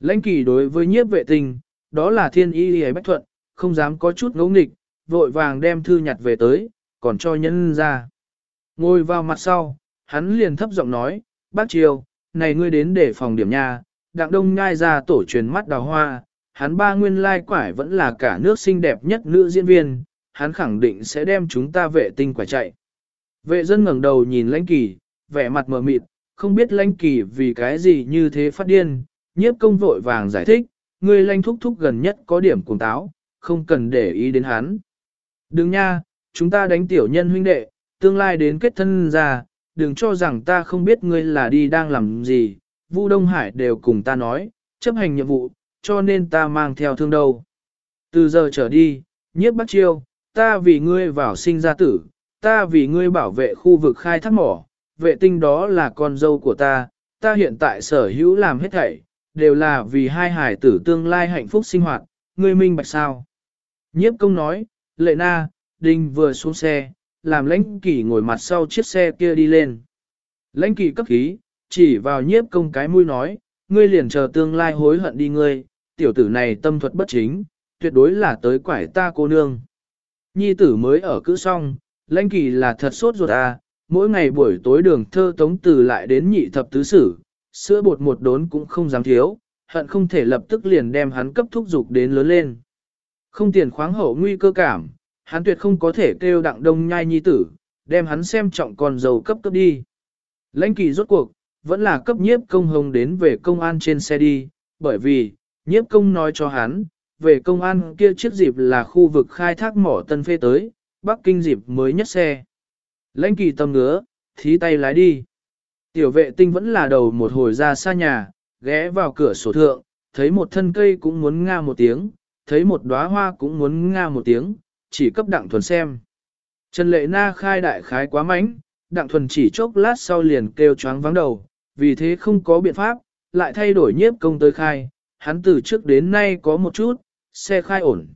Lãnh kỳ đối với nhiếp vệ tinh, đó là thiên y y bách thuận, không dám có chút ngỗ nghịch, vội vàng đem thư nhặt về tới, còn cho nhân ra. Ngồi vào mặt sau, hắn liền thấp giọng nói, bác triều, này ngươi đến để phòng điểm nha, đặng đông nhai ra tổ truyền mắt đào hoa, hắn ba nguyên lai quải vẫn là cả nước xinh đẹp nhất nữ diễn viên, hắn khẳng định sẽ đem chúng ta vệ tinh quả chạy. Vệ dân ngẩng đầu nhìn lãnh kỳ, vẻ mặt mờ mịt, không biết lãnh kỳ vì cái gì như thế phát điên, nhiếp công vội vàng giải thích, người lãnh thúc thúc gần nhất có điểm cuồng táo, không cần để ý đến hắn. Đừng nha, chúng ta đánh tiểu nhân huynh đệ, tương lai đến kết thân ra, đừng cho rằng ta không biết ngươi là đi đang làm gì, Vu Đông Hải đều cùng ta nói, chấp hành nhiệm vụ, cho nên ta mang theo thương đâu. Từ giờ trở đi, nhiếp bắt chiêu, ta vì ngươi vào sinh ra tử, ta vì ngươi bảo vệ khu vực khai thác mỏ, vệ tinh đó là con dâu của ta, ta hiện tại sở hữu làm hết thảy, đều là vì hai hải tử tương lai hạnh phúc sinh hoạt, ngươi minh bạch sao. Nhiếp công nói, lệ na, đinh vừa xuống xe, làm lãnh kỷ ngồi mặt sau chiếc xe kia đi lên. Lãnh kỷ cấp khí, chỉ vào nhiếp công cái mũi nói, ngươi liền chờ tương lai hối hận đi ngươi, tiểu tử này tâm thuật bất chính, tuyệt đối là tới quải ta cô nương. Nhi tử mới ở cữ xong, lãnh kỳ là thật sốt ruột à, mỗi ngày buổi tối đường thơ tống từ lại đến nhị thập tứ sử, sữa bột một đốn cũng không dám thiếu, hận không thể lập tức liền đem hắn cấp thúc dục đến lớn lên. Không tiền khoáng hậu nguy cơ cảm, hắn tuyệt không có thể kêu đặng đông nhai nhi tử, đem hắn xem trọng còn giàu cấp cấp đi. Lãnh kỳ rốt cuộc, vẫn là cấp nhiếp công hồng đến về công an trên xe đi, bởi vì, nhiếp công nói cho hắn, về công an kia chiếc dịp là khu vực khai thác mỏ tân phê tới, Bắc Kinh dịp mới nhất xe. Lãnh kỳ tâm ngứa, thí tay lái đi. Tiểu vệ tinh vẫn là đầu một hồi ra xa nhà, ghé vào cửa sổ thượng, thấy một thân cây cũng muốn nga một tiếng, thấy một đóa hoa cũng muốn nga một tiếng, chỉ cấp đặng thuần xem. Trần lệ na khai đại khái quá mánh, đặng thuần chỉ chốc lát sau liền kêu choáng vắng đầu, vì thế không có biện pháp, lại thay đổi nhiếp công tới khai, hắn từ trước đến nay có một chút, xe khai ổn.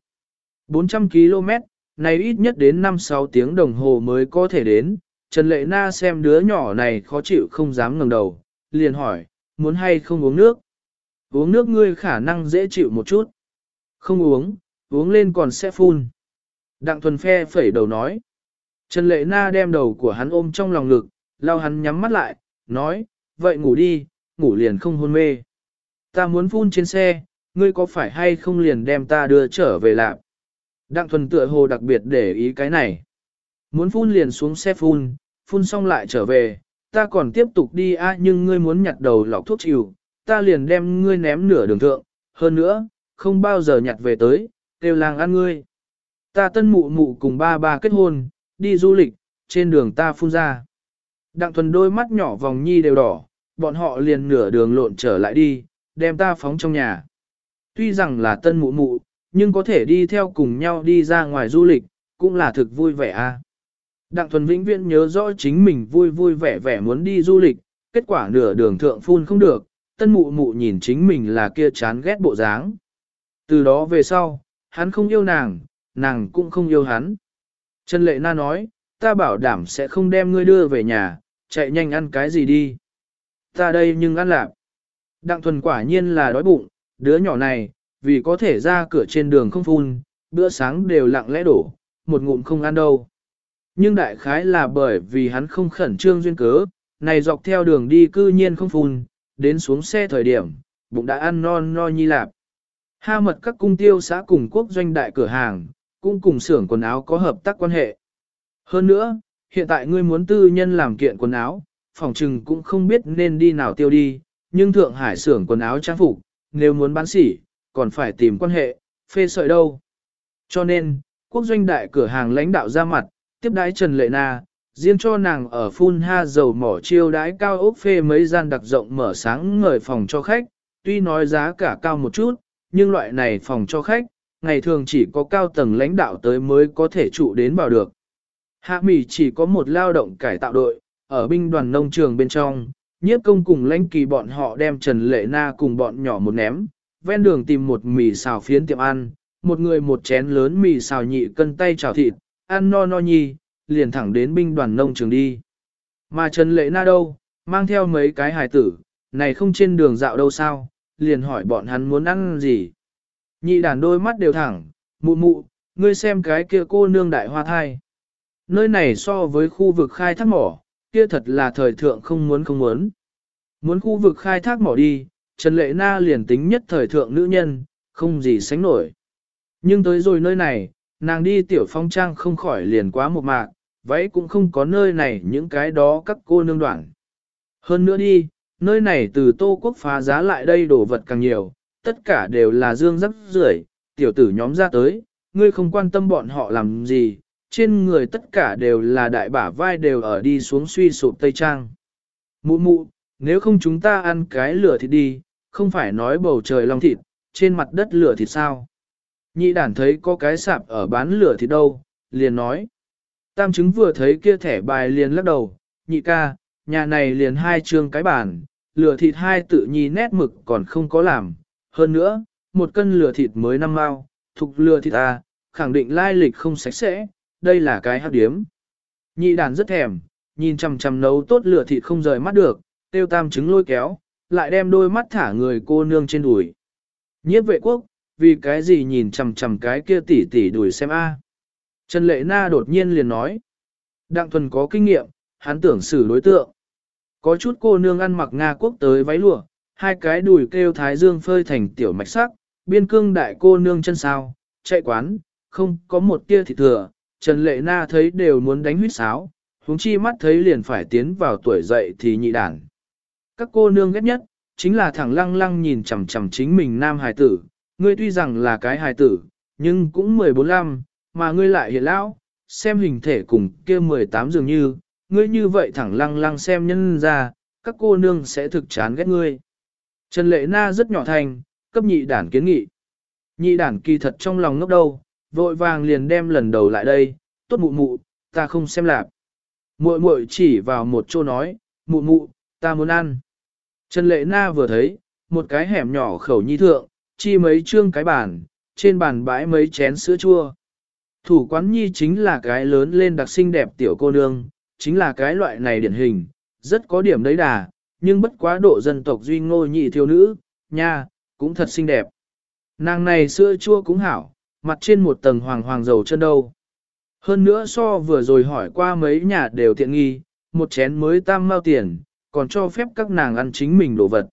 400 km, này ít nhất đến 5-6 tiếng đồng hồ mới có thể đến, Trần Lệ Na xem đứa nhỏ này khó chịu không dám ngẩng đầu, liền hỏi, muốn hay không uống nước? Uống nước ngươi khả năng dễ chịu một chút. Không uống, uống lên còn sẽ phun. Đặng thuần phe phẩy đầu nói. Trần Lệ Na đem đầu của hắn ôm trong lòng ngực, lao hắn nhắm mắt lại, nói, vậy ngủ đi, ngủ liền không hôn mê. Ta muốn phun trên xe, ngươi có phải hay không liền đem ta đưa trở về lạc? Đặng thuần tựa hồ đặc biệt để ý cái này. Muốn phun liền xuống xe phun, phun xong lại trở về, ta còn tiếp tục đi a nhưng ngươi muốn nhặt đầu lọc thuốc chịu, ta liền đem ngươi ném nửa đường thượng, hơn nữa, không bao giờ nhặt về tới, kêu làng ăn ngươi. Ta tân mụ mụ cùng ba ba kết hôn, đi du lịch, trên đường ta phun ra. Đặng thuần đôi mắt nhỏ vòng nhi đều đỏ, bọn họ liền nửa đường lộn trở lại đi, đem ta phóng trong nhà. Tuy rằng là tân mụ mụ, nhưng có thể đi theo cùng nhau đi ra ngoài du lịch, cũng là thực vui vẻ a. Đặng thuần vĩnh viễn nhớ rõ chính mình vui vui vẻ vẻ muốn đi du lịch, kết quả nửa đường thượng phun không được, tân mụ mụ nhìn chính mình là kia chán ghét bộ dáng. Từ đó về sau, hắn không yêu nàng, nàng cũng không yêu hắn. Trần Lệ Na nói, ta bảo đảm sẽ không đem ngươi đưa về nhà, chạy nhanh ăn cái gì đi. Ta đây nhưng ăn lạp. Đặng thuần quả nhiên là đói bụng, đứa nhỏ này, vì có thể ra cửa trên đường không phun, bữa sáng đều lặng lẽ đổ, một ngụm không ăn đâu. Nhưng đại khái là bởi vì hắn không khẩn trương duyên cớ, này dọc theo đường đi cư nhiên không phun, đến xuống xe thời điểm, bụng đã ăn non no nhi lạp. Ha mật các cung tiêu xã cùng quốc doanh đại cửa hàng, cũng cùng xưởng quần áo có hợp tác quan hệ. Hơn nữa, hiện tại ngươi muốn tư nhân làm kiện quần áo, phòng trừng cũng không biết nên đi nào tiêu đi, nhưng Thượng Hải xưởng quần áo trang phục, nếu muốn bán sỉ, còn phải tìm quan hệ, phê sợi đâu. Cho nên, quốc doanh đại cửa hàng lãnh đạo ra mặt, tiếp đái Trần Lệ Na, riêng cho nàng ở phun ha dầu mỏ chiêu đái cao ốc phê mấy gian đặc rộng mở sáng ngời phòng cho khách, tuy nói giá cả cao một chút, nhưng loại này phòng cho khách, ngày thường chỉ có cao tầng lãnh đạo tới mới có thể trụ đến vào được. Hạ Mỹ chỉ có một lao động cải tạo đội, ở binh đoàn nông trường bên trong, nhiếp công cùng lãnh kỳ bọn họ đem Trần Lệ Na cùng bọn nhỏ một ném, ven đường tìm một mì xào phiến tiệm ăn, một người một chén lớn mì xào nhị cân tay chảo thịt, ăn no no nhi, liền thẳng đến binh đoàn nông trường đi. Mà Trần Lệ Na đâu, mang theo mấy cái hài tử, này không trên đường dạo đâu sao, liền hỏi bọn hắn muốn ăn gì. Nhị đàn đôi mắt đều thẳng, Mụ mụ, ngươi xem cái kia cô nương đại hoa thai. Nơi này so với khu vực khai thác mỏ, kia thật là thời thượng không muốn không muốn. Muốn khu vực khai thác mỏ đi, Trần Lệ Na liền tính nhất thời thượng nữ nhân, không gì sánh nổi. Nhưng tới rồi nơi này, nàng đi tiểu phong trang không khỏi liền quá một mạc, vậy cũng không có nơi này những cái đó các cô nương đoạn. Hơn nữa đi, nơi này từ Tô Quốc phá giá lại đây đổ vật càng nhiều, tất cả đều là dương rắc rưởi, tiểu tử nhóm ra tới, ngươi không quan tâm bọn họ làm gì, trên người tất cả đều là đại bả vai đều ở đi xuống suy sụp tây trang. Mụ mụ, nếu không chúng ta ăn cái lửa thịt đi, không phải nói bầu trời long thịt, trên mặt đất lửa thịt sao. Nhị đản thấy có cái sạp ở bán lửa thịt đâu, liền nói. Tam chứng vừa thấy kia thẻ bài liền lắc đầu, nhị ca, nhà này liền hai trường cái bàn, lửa thịt hai tự nhi nét mực còn không có làm. Hơn nữa, một cân lửa thịt mới năm mao, thục lửa thịt à, khẳng định lai lịch không sạch sẽ, đây là cái hấp điếm. Nhị đàn rất thèm, nhìn chằm chằm nấu tốt lửa thịt không rời mắt được, tiêu tam trứng lôi kéo, lại đem đôi mắt thả người cô nương trên đùi. Nhiếp vệ quốc, vì cái gì nhìn chằm chằm cái kia tỉ tỉ đùi xem a? Trần Lệ Na đột nhiên liền nói. Đặng thuần có kinh nghiệm, hắn tưởng xử đối tượng. Có chút cô nương ăn mặc Nga quốc tới váy lụa, hai cái đùi kêu thái dương phơi thành tiểu mạch sắc, biên cương đại cô nương chân sao, chạy quán, không có một tia thịt thừa, Trần Lệ Na thấy đều muốn đánh huyết sáo, huống chi mắt thấy liền phải tiến vào tuổi dậy thì nhị đản. Các cô nương ghét nhất, chính là thẳng lăng lăng nhìn chằm chằm chính mình nam hài tử, ngươi tuy rằng là cái hài tử, nhưng cũng 14 năm, mà ngươi lại hiện lão, xem hình thể cùng kia 18 dường như, ngươi như vậy thẳng lăng lăng xem nhân ra, các cô nương sẽ thực chán ghét ngươi. Trần Lệ Na rất nhỏ thành, cấp nhị đản kiến nghị. Nhị đản kỳ thật trong lòng ngốc đâu, vội vàng liền đem lần đầu lại đây, tốt mụ mụ, ta không xem lạc. Muội muội chỉ vào một chỗ nói, mụ mụ, ta muốn ăn. Trần Lệ Na vừa thấy, một cái hẻm nhỏ khẩu nhi thượng, chi mấy trương cái bàn, trên bàn bãi mấy chén sữa chua. Thủ quán nhi chính là cái lớn lên đặc xinh đẹp tiểu cô nương, chính là cái loại này điển hình, rất có điểm đấy đà, nhưng bất quá độ dân tộc duy ngô nhị thiếu nữ, nha, cũng thật xinh đẹp. Nàng này sữa chua cũng hảo, mặt trên một tầng hoàng hoàng dầu chân đâu. Hơn nữa so vừa rồi hỏi qua mấy nhà đều tiện nghi, một chén mới tam mao tiền, còn cho phép các nàng ăn chính mình đồ vật.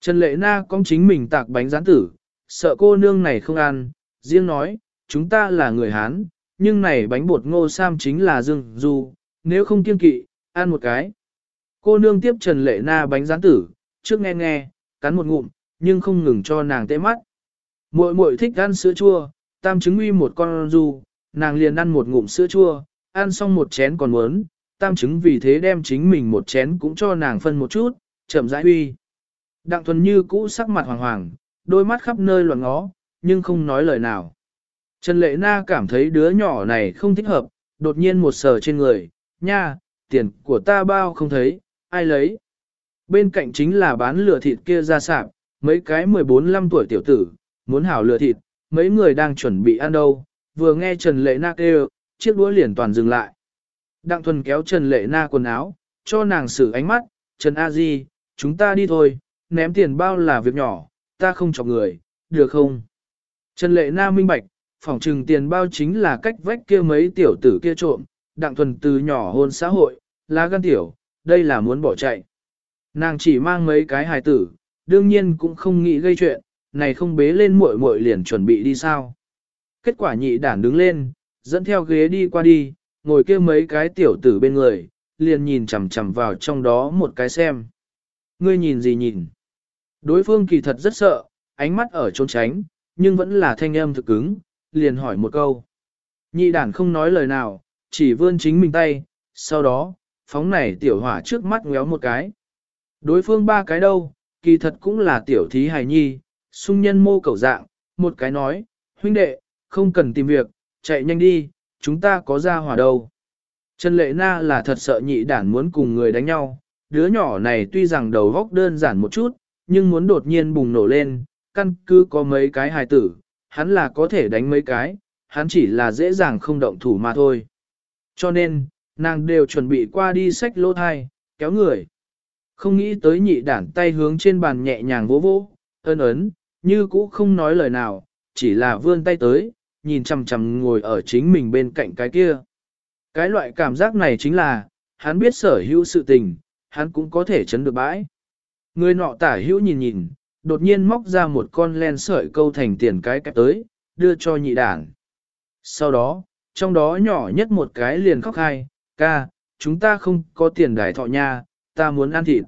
Trần Lệ Na cong chính mình tạc bánh rán tử, sợ cô nương này không ăn, riêng nói, chúng ta là người Hán, nhưng này bánh bột ngô sam chính là dương du, nếu không kiên kỵ, ăn một cái. Cô nương tiếp Trần Lệ Na bánh rán tử, trước nghe nghe, cắn một ngụm, nhưng không ngừng cho nàng tê mắt. Muội muội thích ăn sữa chua, tam chứng uy một con du, nàng liền ăn một ngụm sữa chua, ăn xong một chén còn muốn, tam chứng vì thế đem chính mình một chén cũng cho nàng phân một chút, chậm rãi uy. Đặng thuần như cũ sắc mặt hoàng hoàng, đôi mắt khắp nơi loạn ngó, nhưng không nói lời nào. Trần Lệ Na cảm thấy đứa nhỏ này không thích hợp, đột nhiên một sờ trên người, nha, tiền của ta bao không thấy, ai lấy. Bên cạnh chính là bán lửa thịt kia ra sạp, mấy cái 14-15 tuổi tiểu tử, muốn hảo lửa thịt, mấy người đang chuẩn bị ăn đâu, vừa nghe Trần Lệ Na kêu, chiếc đũa liền toàn dừng lại. Đặng Thuần kéo Trần Lệ Na quần áo, cho nàng xử ánh mắt, Trần A Di, chúng ta đi thôi, ném tiền bao là việc nhỏ, ta không chọc người, được không? Trần Lệ Na minh bạch, phỏng trừng tiền bao chính là cách vách kia mấy tiểu tử kia trộm, Đặng Thuần từ nhỏ hôn xã hội, lá gan tiểu, đây là muốn bỏ chạy. Nàng chỉ mang mấy cái hài tử, đương nhiên cũng không nghĩ gây chuyện, này không bế lên muội muội liền chuẩn bị đi sao. Kết quả nhị đản đứng lên, dẫn theo ghế đi qua đi, ngồi kia mấy cái tiểu tử bên người, liền nhìn chằm chằm vào trong đó một cái xem. Ngươi nhìn gì nhìn? Đối phương kỳ thật rất sợ, ánh mắt ở trốn tránh, nhưng vẫn là thanh âm thực cứng, liền hỏi một câu. Nhị đản không nói lời nào, chỉ vươn chính mình tay, sau đó, phóng này tiểu hỏa trước mắt ngéo một cái. Đối phương ba cái đâu, kỳ thật cũng là tiểu thí hài nhi, sung nhân mô cầu dạng, một cái nói, huynh đệ, không cần tìm việc, chạy nhanh đi, chúng ta có ra hỏa đâu. Trần Lệ Na là thật sợ nhị đản muốn cùng người đánh nhau, đứa nhỏ này tuy rằng đầu góc đơn giản một chút, nhưng muốn đột nhiên bùng nổ lên, căn cứ có mấy cái hài tử, hắn là có thể đánh mấy cái, hắn chỉ là dễ dàng không động thủ mà thôi. Cho nên, nàng đều chuẩn bị qua đi sách lô thai, kéo người. Không nghĩ tới nhị đản tay hướng trên bàn nhẹ nhàng vỗ vỗ, ơn ấn, như cũ không nói lời nào, chỉ là vươn tay tới, nhìn chằm chằm ngồi ở chính mình bên cạnh cái kia. Cái loại cảm giác này chính là, hắn biết sở hữu sự tình, hắn cũng có thể chấn được bãi. Người nọ tả hữu nhìn nhìn, đột nhiên móc ra một con len sợi câu thành tiền cái kẹp tới, đưa cho nhị đản. Sau đó, trong đó nhỏ nhất một cái liền khóc hai, ca, chúng ta không có tiền đài thọ nha, ta muốn ăn thịt.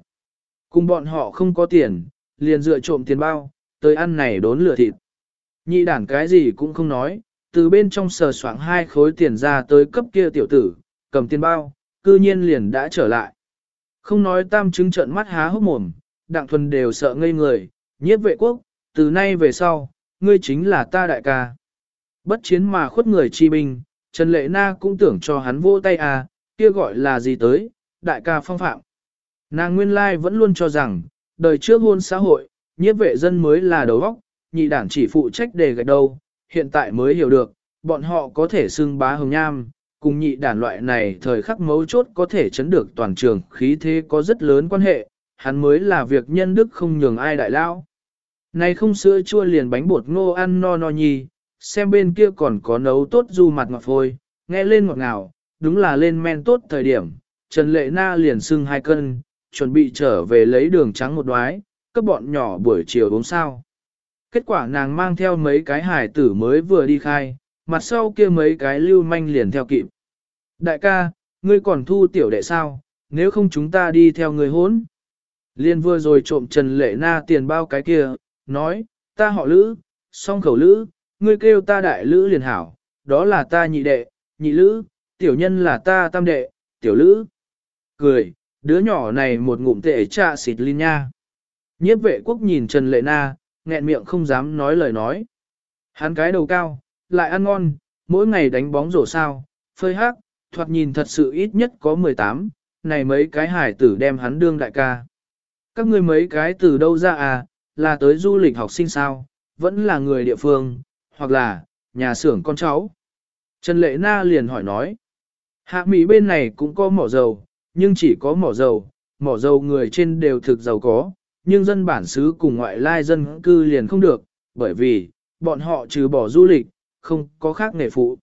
Cùng bọn họ không có tiền, liền dựa trộm tiền bao, tới ăn này đốn lửa thịt. Nhị đản cái gì cũng không nói, từ bên trong sờ soạng hai khối tiền ra tới cấp kia tiểu tử, cầm tiền bao, cư nhiên liền đã trở lại. Không nói tam chứng trận mắt há hốc mồm, đặng thuần đều sợ ngây người, nhiếp vệ quốc, từ nay về sau, ngươi chính là ta đại ca. Bất chiến mà khuất người chi binh, Trần Lệ Na cũng tưởng cho hắn vô tay à, kia gọi là gì tới, đại ca phong phạm. Nàng nguyên lai vẫn luôn cho rằng, đời trước hôn xã hội, nhiếp vệ dân mới là đầu óc, nhị đảng chỉ phụ trách đề gạch đâu, hiện tại mới hiểu được, bọn họ có thể xưng bá hồng nham, cùng nhị đản loại này thời khắc mấu chốt có thể chấn được toàn trường khí thế có rất lớn quan hệ, hắn mới là việc nhân đức không nhường ai đại lao. Này không sữa chua liền bánh bột ngô ăn no no nhi, xem bên kia còn có nấu tốt du mặt ngọt phôi, nghe lên ngọt ngào, đúng là lên men tốt thời điểm, Trần Lệ Na liền xưng hai cân, chuẩn bị trở về lấy đường trắng một đoái, các bọn nhỏ buổi chiều uống sao. Kết quả nàng mang theo mấy cái hải tử mới vừa đi khai, mặt sau kia mấy cái lưu manh liền theo kịp. Đại ca, ngươi còn thu tiểu đệ sao, nếu không chúng ta đi theo người hốn. Liên vừa rồi trộm Trần Lệ Na tiền bao cái kia, nói, ta họ Lữ, song khẩu Lữ, ngươi kêu ta đại Lữ liền hảo, đó là ta nhị đệ, nhị Lữ, tiểu nhân là ta tam đệ, tiểu Lữ. Cười, đứa nhỏ này một ngụm tệ trà xịt linh nha. Nhiếp vệ quốc nhìn Trần Lệ Na, nghẹn miệng không dám nói lời nói. Hắn cái đầu cao, lại ăn ngon, mỗi ngày đánh bóng rổ sao, phơi hát, thoạt nhìn thật sự ít nhất có 18, này mấy cái hải tử đem hắn đương đại ca. Các ngươi mấy cái từ đâu ra à, là tới du lịch học sinh sao, vẫn là người địa phương, hoặc là, nhà xưởng con cháu. Trần Lệ Na liền hỏi nói, hạ Mỹ bên này cũng có mỏ dầu, nhưng chỉ có mỏ dầu, mỏ dầu người trên đều thực giàu có, nhưng dân bản xứ cùng ngoại lai dân cư liền không được, bởi vì, bọn họ trừ bỏ du lịch, không có khác nghề phụ.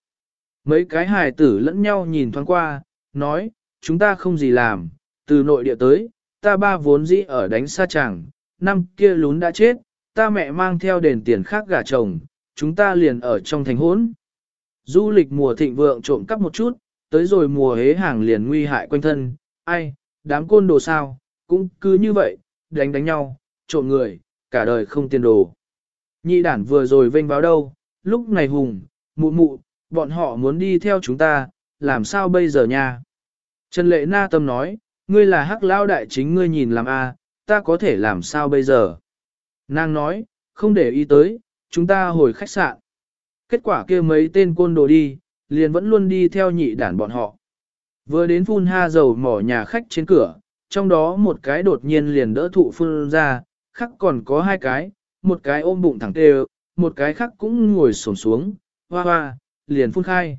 Mấy cái hài tử lẫn nhau nhìn thoáng qua, nói, chúng ta không gì làm, từ nội địa tới, ta ba vốn dĩ ở đánh xa chẳng, năm kia lún đã chết, ta mẹ mang theo đền tiền khác gả chồng, chúng ta liền ở trong thành hốn. Du lịch mùa thịnh vượng trộm cắp một chút, tới rồi mùa hế hàng liền nguy hại quanh thân, ai, đám côn đồ sao, cũng cứ như vậy, đánh đánh nhau, trộm người, cả đời không tiền đồ. Nhị đản vừa rồi vênh báo đâu, lúc này hùng, mụ mụ, bọn họ muốn đi theo chúng ta, làm sao bây giờ nha? Trần Lệ Na Tâm nói, ngươi là hắc lao đại chính ngươi nhìn làm a, ta có thể làm sao bây giờ? Nàng nói, không để ý tới, chúng ta hồi khách sạn. Kết quả kia mấy tên côn đồ đi, liền vẫn luôn đi theo nhị đản bọn họ. Vừa đến phun ha dầu mỏ nhà khách trên cửa, trong đó một cái đột nhiên liền đỡ thụ phun ra, khắc còn có hai cái, một cái ôm bụng thẳng tê một cái khác cũng ngồi xổm xuống, hoa hoa, liền phun khai.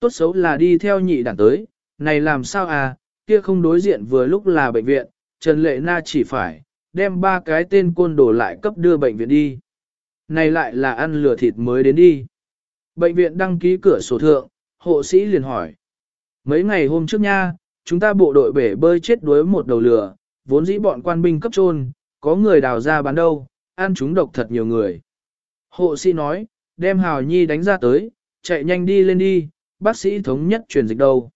Tốt xấu là đi theo nhị đảng tới, này làm sao à, kia không đối diện vừa lúc là bệnh viện, Trần Lệ Na chỉ phải, đem ba cái tên côn đồ lại cấp đưa bệnh viện đi. Này lại là ăn lửa thịt mới đến đi. Bệnh viện đăng ký cửa sổ thượng, hộ sĩ liền hỏi. Mấy ngày hôm trước nha, chúng ta bộ đội bể bơi chết đuối một đầu lửa, vốn dĩ bọn quan binh cấp trôn, có người đào ra bán đâu, ăn chúng độc thật nhiều người. Hộ sĩ nói, đem Hào Nhi đánh ra tới, chạy nhanh đi lên đi, bác sĩ thống nhất truyền dịch đâu.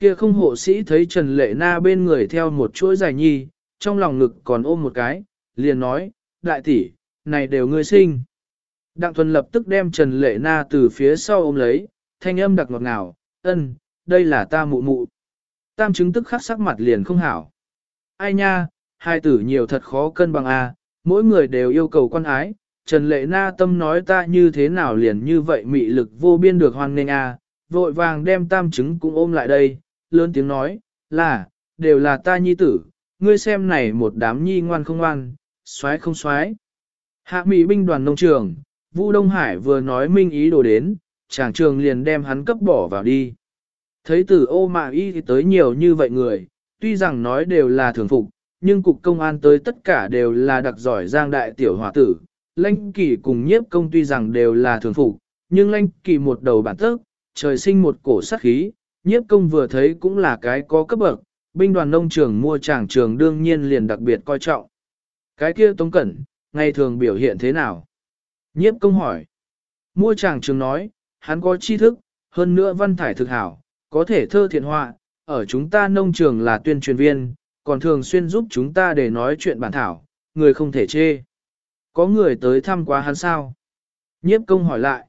Kia không hộ sĩ thấy Trần Lệ Na bên người theo một chuỗi dài nhi, trong lòng ngực còn ôm một cái, liền nói, đại tỷ, này đều ngươi sinh. Đặng Thuần lập tức đem Trần Lệ Na từ phía sau ôm lấy, thanh âm đặc ngọt ngào, ân, đây là ta mụ mụ. Tam chứng tức khắc sắc mặt liền không hảo. Ai nha, hai tử nhiều thật khó cân bằng a, mỗi người đều yêu cầu quan ái, Trần Lệ Na tâm nói ta như thế nào liền như vậy mị lực vô biên được hoan nghênh a, vội vàng đem tam chứng cũng ôm lại đây, lớn tiếng nói, là, đều là ta nhi tử, ngươi xem này một đám nhi ngoan không ngoan, xoái không xoái. Hạ mỹ binh đoàn nông trường, Vu Đông Hải vừa nói minh ý đồ đến, chàng trường liền đem hắn cấp bỏ vào đi. Thấy từ ô mạ y tới nhiều như vậy người, tuy rằng nói đều là thường phục, nhưng cục công an tới tất cả đều là đặc giỏi giang đại tiểu hòa tử, lanh kỳ cùng nhiếp công tuy rằng đều là thường phục, nhưng lanh kỳ một đầu bản tức, trời sinh một cổ sát khí, nhiếp công vừa thấy cũng là cái có cấp bậc, binh đoàn nông trường mua tràng trường đương nhiên liền đặc biệt coi trọng. Cái kia Tống Cẩn, ngày thường biểu hiện thế nào? Nhiếp công hỏi. Mua tràng trường nói, hắn có tri thức, hơn nữa văn thải thực hảo, có thể thơ thiện họa, ở chúng ta nông trường là tuyên truyền viên, còn thường xuyên giúp chúng ta để nói chuyện bản thảo, người không thể chê. Có người tới thăm quá hắn sao? Nhiếp công hỏi lại.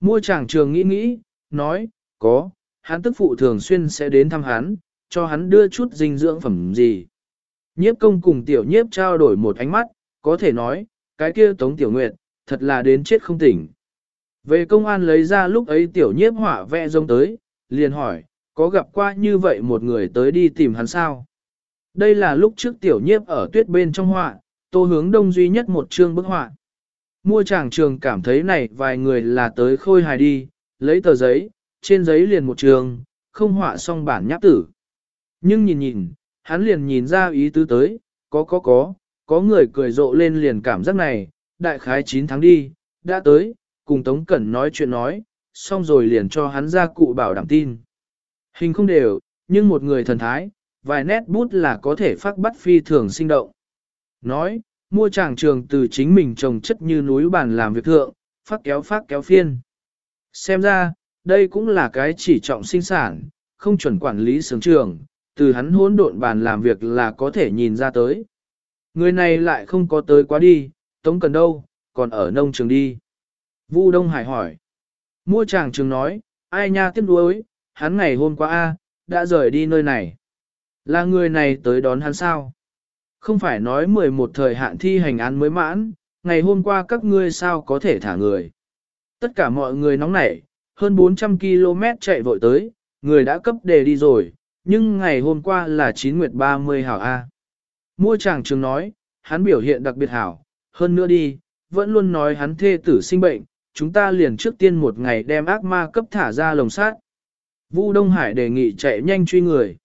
Mua chàng trường nghĩ nghĩ, nói, có, hắn tức phụ thường xuyên sẽ đến thăm hắn, cho hắn đưa chút dinh dưỡng phẩm gì. Nhiếp công cùng tiểu nhiếp trao đổi một ánh mắt, có thể nói, cái kia tống tiểu nguyệt, thật là đến chết không tỉnh. Về công an lấy ra lúc ấy tiểu nhiếp hỏa vẽ rông tới, liền hỏi, có gặp qua như vậy một người tới đi tìm hắn sao? Đây là lúc trước tiểu nhiếp ở tuyết bên trong họa, tô hướng đông duy nhất một chương bức họa. Mua chàng trường cảm thấy này vài người là tới khôi hài đi, lấy tờ giấy, trên giấy liền một trường, không họa xong bản nháp tử. Nhưng nhìn nhìn, hắn liền nhìn ra ý tứ tới, có có có, có người cười rộ lên liền cảm giác này, đại khái 9 tháng đi, đã tới, cùng Tống Cẩn nói chuyện nói, xong rồi liền cho hắn ra cụ bảo đảm tin. Hình không đều, nhưng một người thần thái, vài nét bút là có thể phát bắt phi thường sinh động. Nói, mua chàng trường từ chính mình trồng chất như núi bản làm việc thượng, phát kéo phát kéo phiên. Xem ra, đây cũng là cái chỉ trọng sinh sản, không chuẩn quản lý sướng trường, từ hắn hỗn độn bàn làm việc là có thể nhìn ra tới. Người này lại không có tới quá đi, tống cần đâu, còn ở nông trường đi. Vu Đông Hải hỏi. Mua chàng trường nói, ai nha tiếc đuối, hắn ngày hôm qua a đã rời đi nơi này. Là người này tới đón hắn sao? Không phải nói 11 thời hạn thi hành án mới mãn, ngày hôm qua các ngươi sao có thể thả người. Tất cả mọi người nóng nảy, hơn 400 km chạy vội tới, người đã cấp đề đi rồi, nhưng ngày hôm qua là 9 nguyệt 30 hảo A. Mua chàng trường nói, hắn biểu hiện đặc biệt hảo, hơn nữa đi, vẫn luôn nói hắn thê tử sinh bệnh, chúng ta liền trước tiên một ngày đem ác ma cấp thả ra lồng sát. Vu Đông Hải đề nghị chạy nhanh truy người.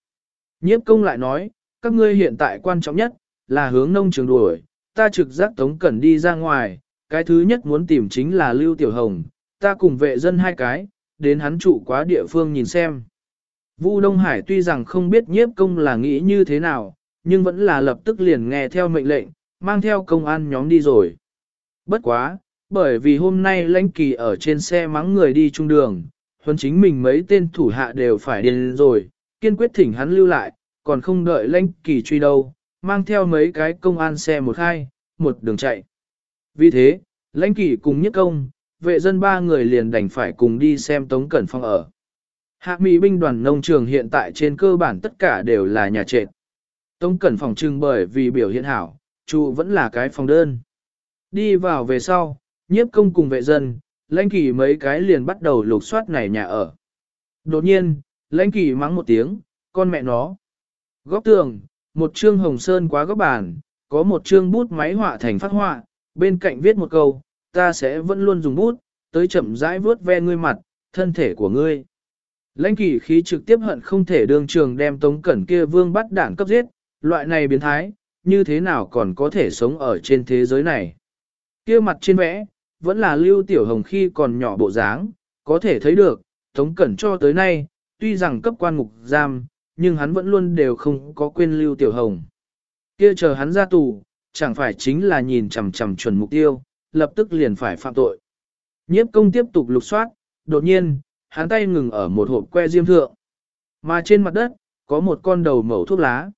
Nhiếp công lại nói, các ngươi hiện tại quan trọng nhất, là hướng nông trường đuổi, ta trực giác Tống cần đi ra ngoài, cái thứ nhất muốn tìm chính là Lưu Tiểu Hồng, ta cùng vệ dân hai cái, đến hắn trụ quá địa phương nhìn xem. Vu Đông Hải tuy rằng không biết nhiếp công là nghĩ như thế nào, nhưng vẫn là lập tức liền nghe theo mệnh lệnh, mang theo công an nhóm đi rồi. Bất quá, bởi vì hôm nay lãnh kỳ ở trên xe mắng người đi trung đường, huấn chính mình mấy tên thủ hạ đều phải điên rồi, kiên quyết thỉnh hắn lưu lại, còn không đợi lãnh kỳ truy đâu, mang theo mấy cái công an xe một hai, một đường chạy. Vì thế, lãnh kỳ cùng nhất công, vệ dân ba người liền đành phải cùng đi xem Tống Cẩn Phong ở. Hạ Mỹ binh đoàn nông trường hiện tại trên cơ bản tất cả đều là nhà trệt. Tống Cẩn phòng trưng bởi vì biểu hiện hảo, trụ vẫn là cái phòng đơn. Đi vào về sau, nhiếp công cùng vệ dân, lãnh kỳ mấy cái liền bắt đầu lục soát này nhà ở. Đột nhiên, lãnh kỳ mắng một tiếng, con mẹ nó. Góc tường, một chương hồng sơn quá góc bàn, có một chương bút máy họa thành phát họa, bên cạnh viết một câu, ta sẽ vẫn luôn dùng bút, tới chậm rãi vuốt ve ngươi mặt, thân thể của ngươi. Lãnh kỳ khí trực tiếp hận không thể đương trường đem tống cẩn kia vương bắt đảng cấp giết, loại này biến thái, như thế nào còn có thể sống ở trên thế giới này. Kia mặt trên vẽ, vẫn là lưu tiểu hồng khi còn nhỏ bộ dáng, có thể thấy được, tống cẩn cho tới nay, tuy rằng cấp quan ngục giam, nhưng hắn vẫn luôn đều không có quên lưu tiểu hồng. Kia chờ hắn ra tù, chẳng phải chính là nhìn chằm chằm chuẩn mục tiêu, lập tức liền phải phạm tội. Nhiếp công tiếp tục lục soát, đột nhiên, hắn tay ngừng ở một hộp que diêm thượng. Mà trên mặt đất, có một con đầu mẩu thuốc lá.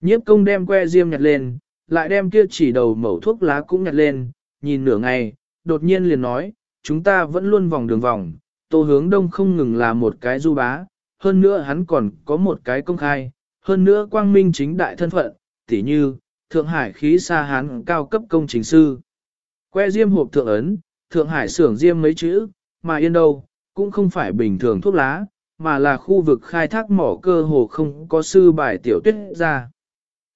Nhiếp công đem que diêm nhặt lên, lại đem kia chỉ đầu mẩu thuốc lá cũng nhặt lên, nhìn nửa ngày, đột nhiên liền nói, chúng ta vẫn luôn vòng đường vòng, tô hướng đông không ngừng là một cái du bá, hơn nữa hắn còn có một cái công khai, hơn nữa quang minh chính đại thân phận, tỉ như, Thượng Hải khí xa hán cao cấp công trình sư. Que diêm hộp thượng ấn, Thượng Hải xưởng diêm mấy chữ, mà yên đâu, cũng không phải bình thường thuốc lá, mà là khu vực khai thác mỏ cơ hồ không có sư bài tiểu tuyết ra.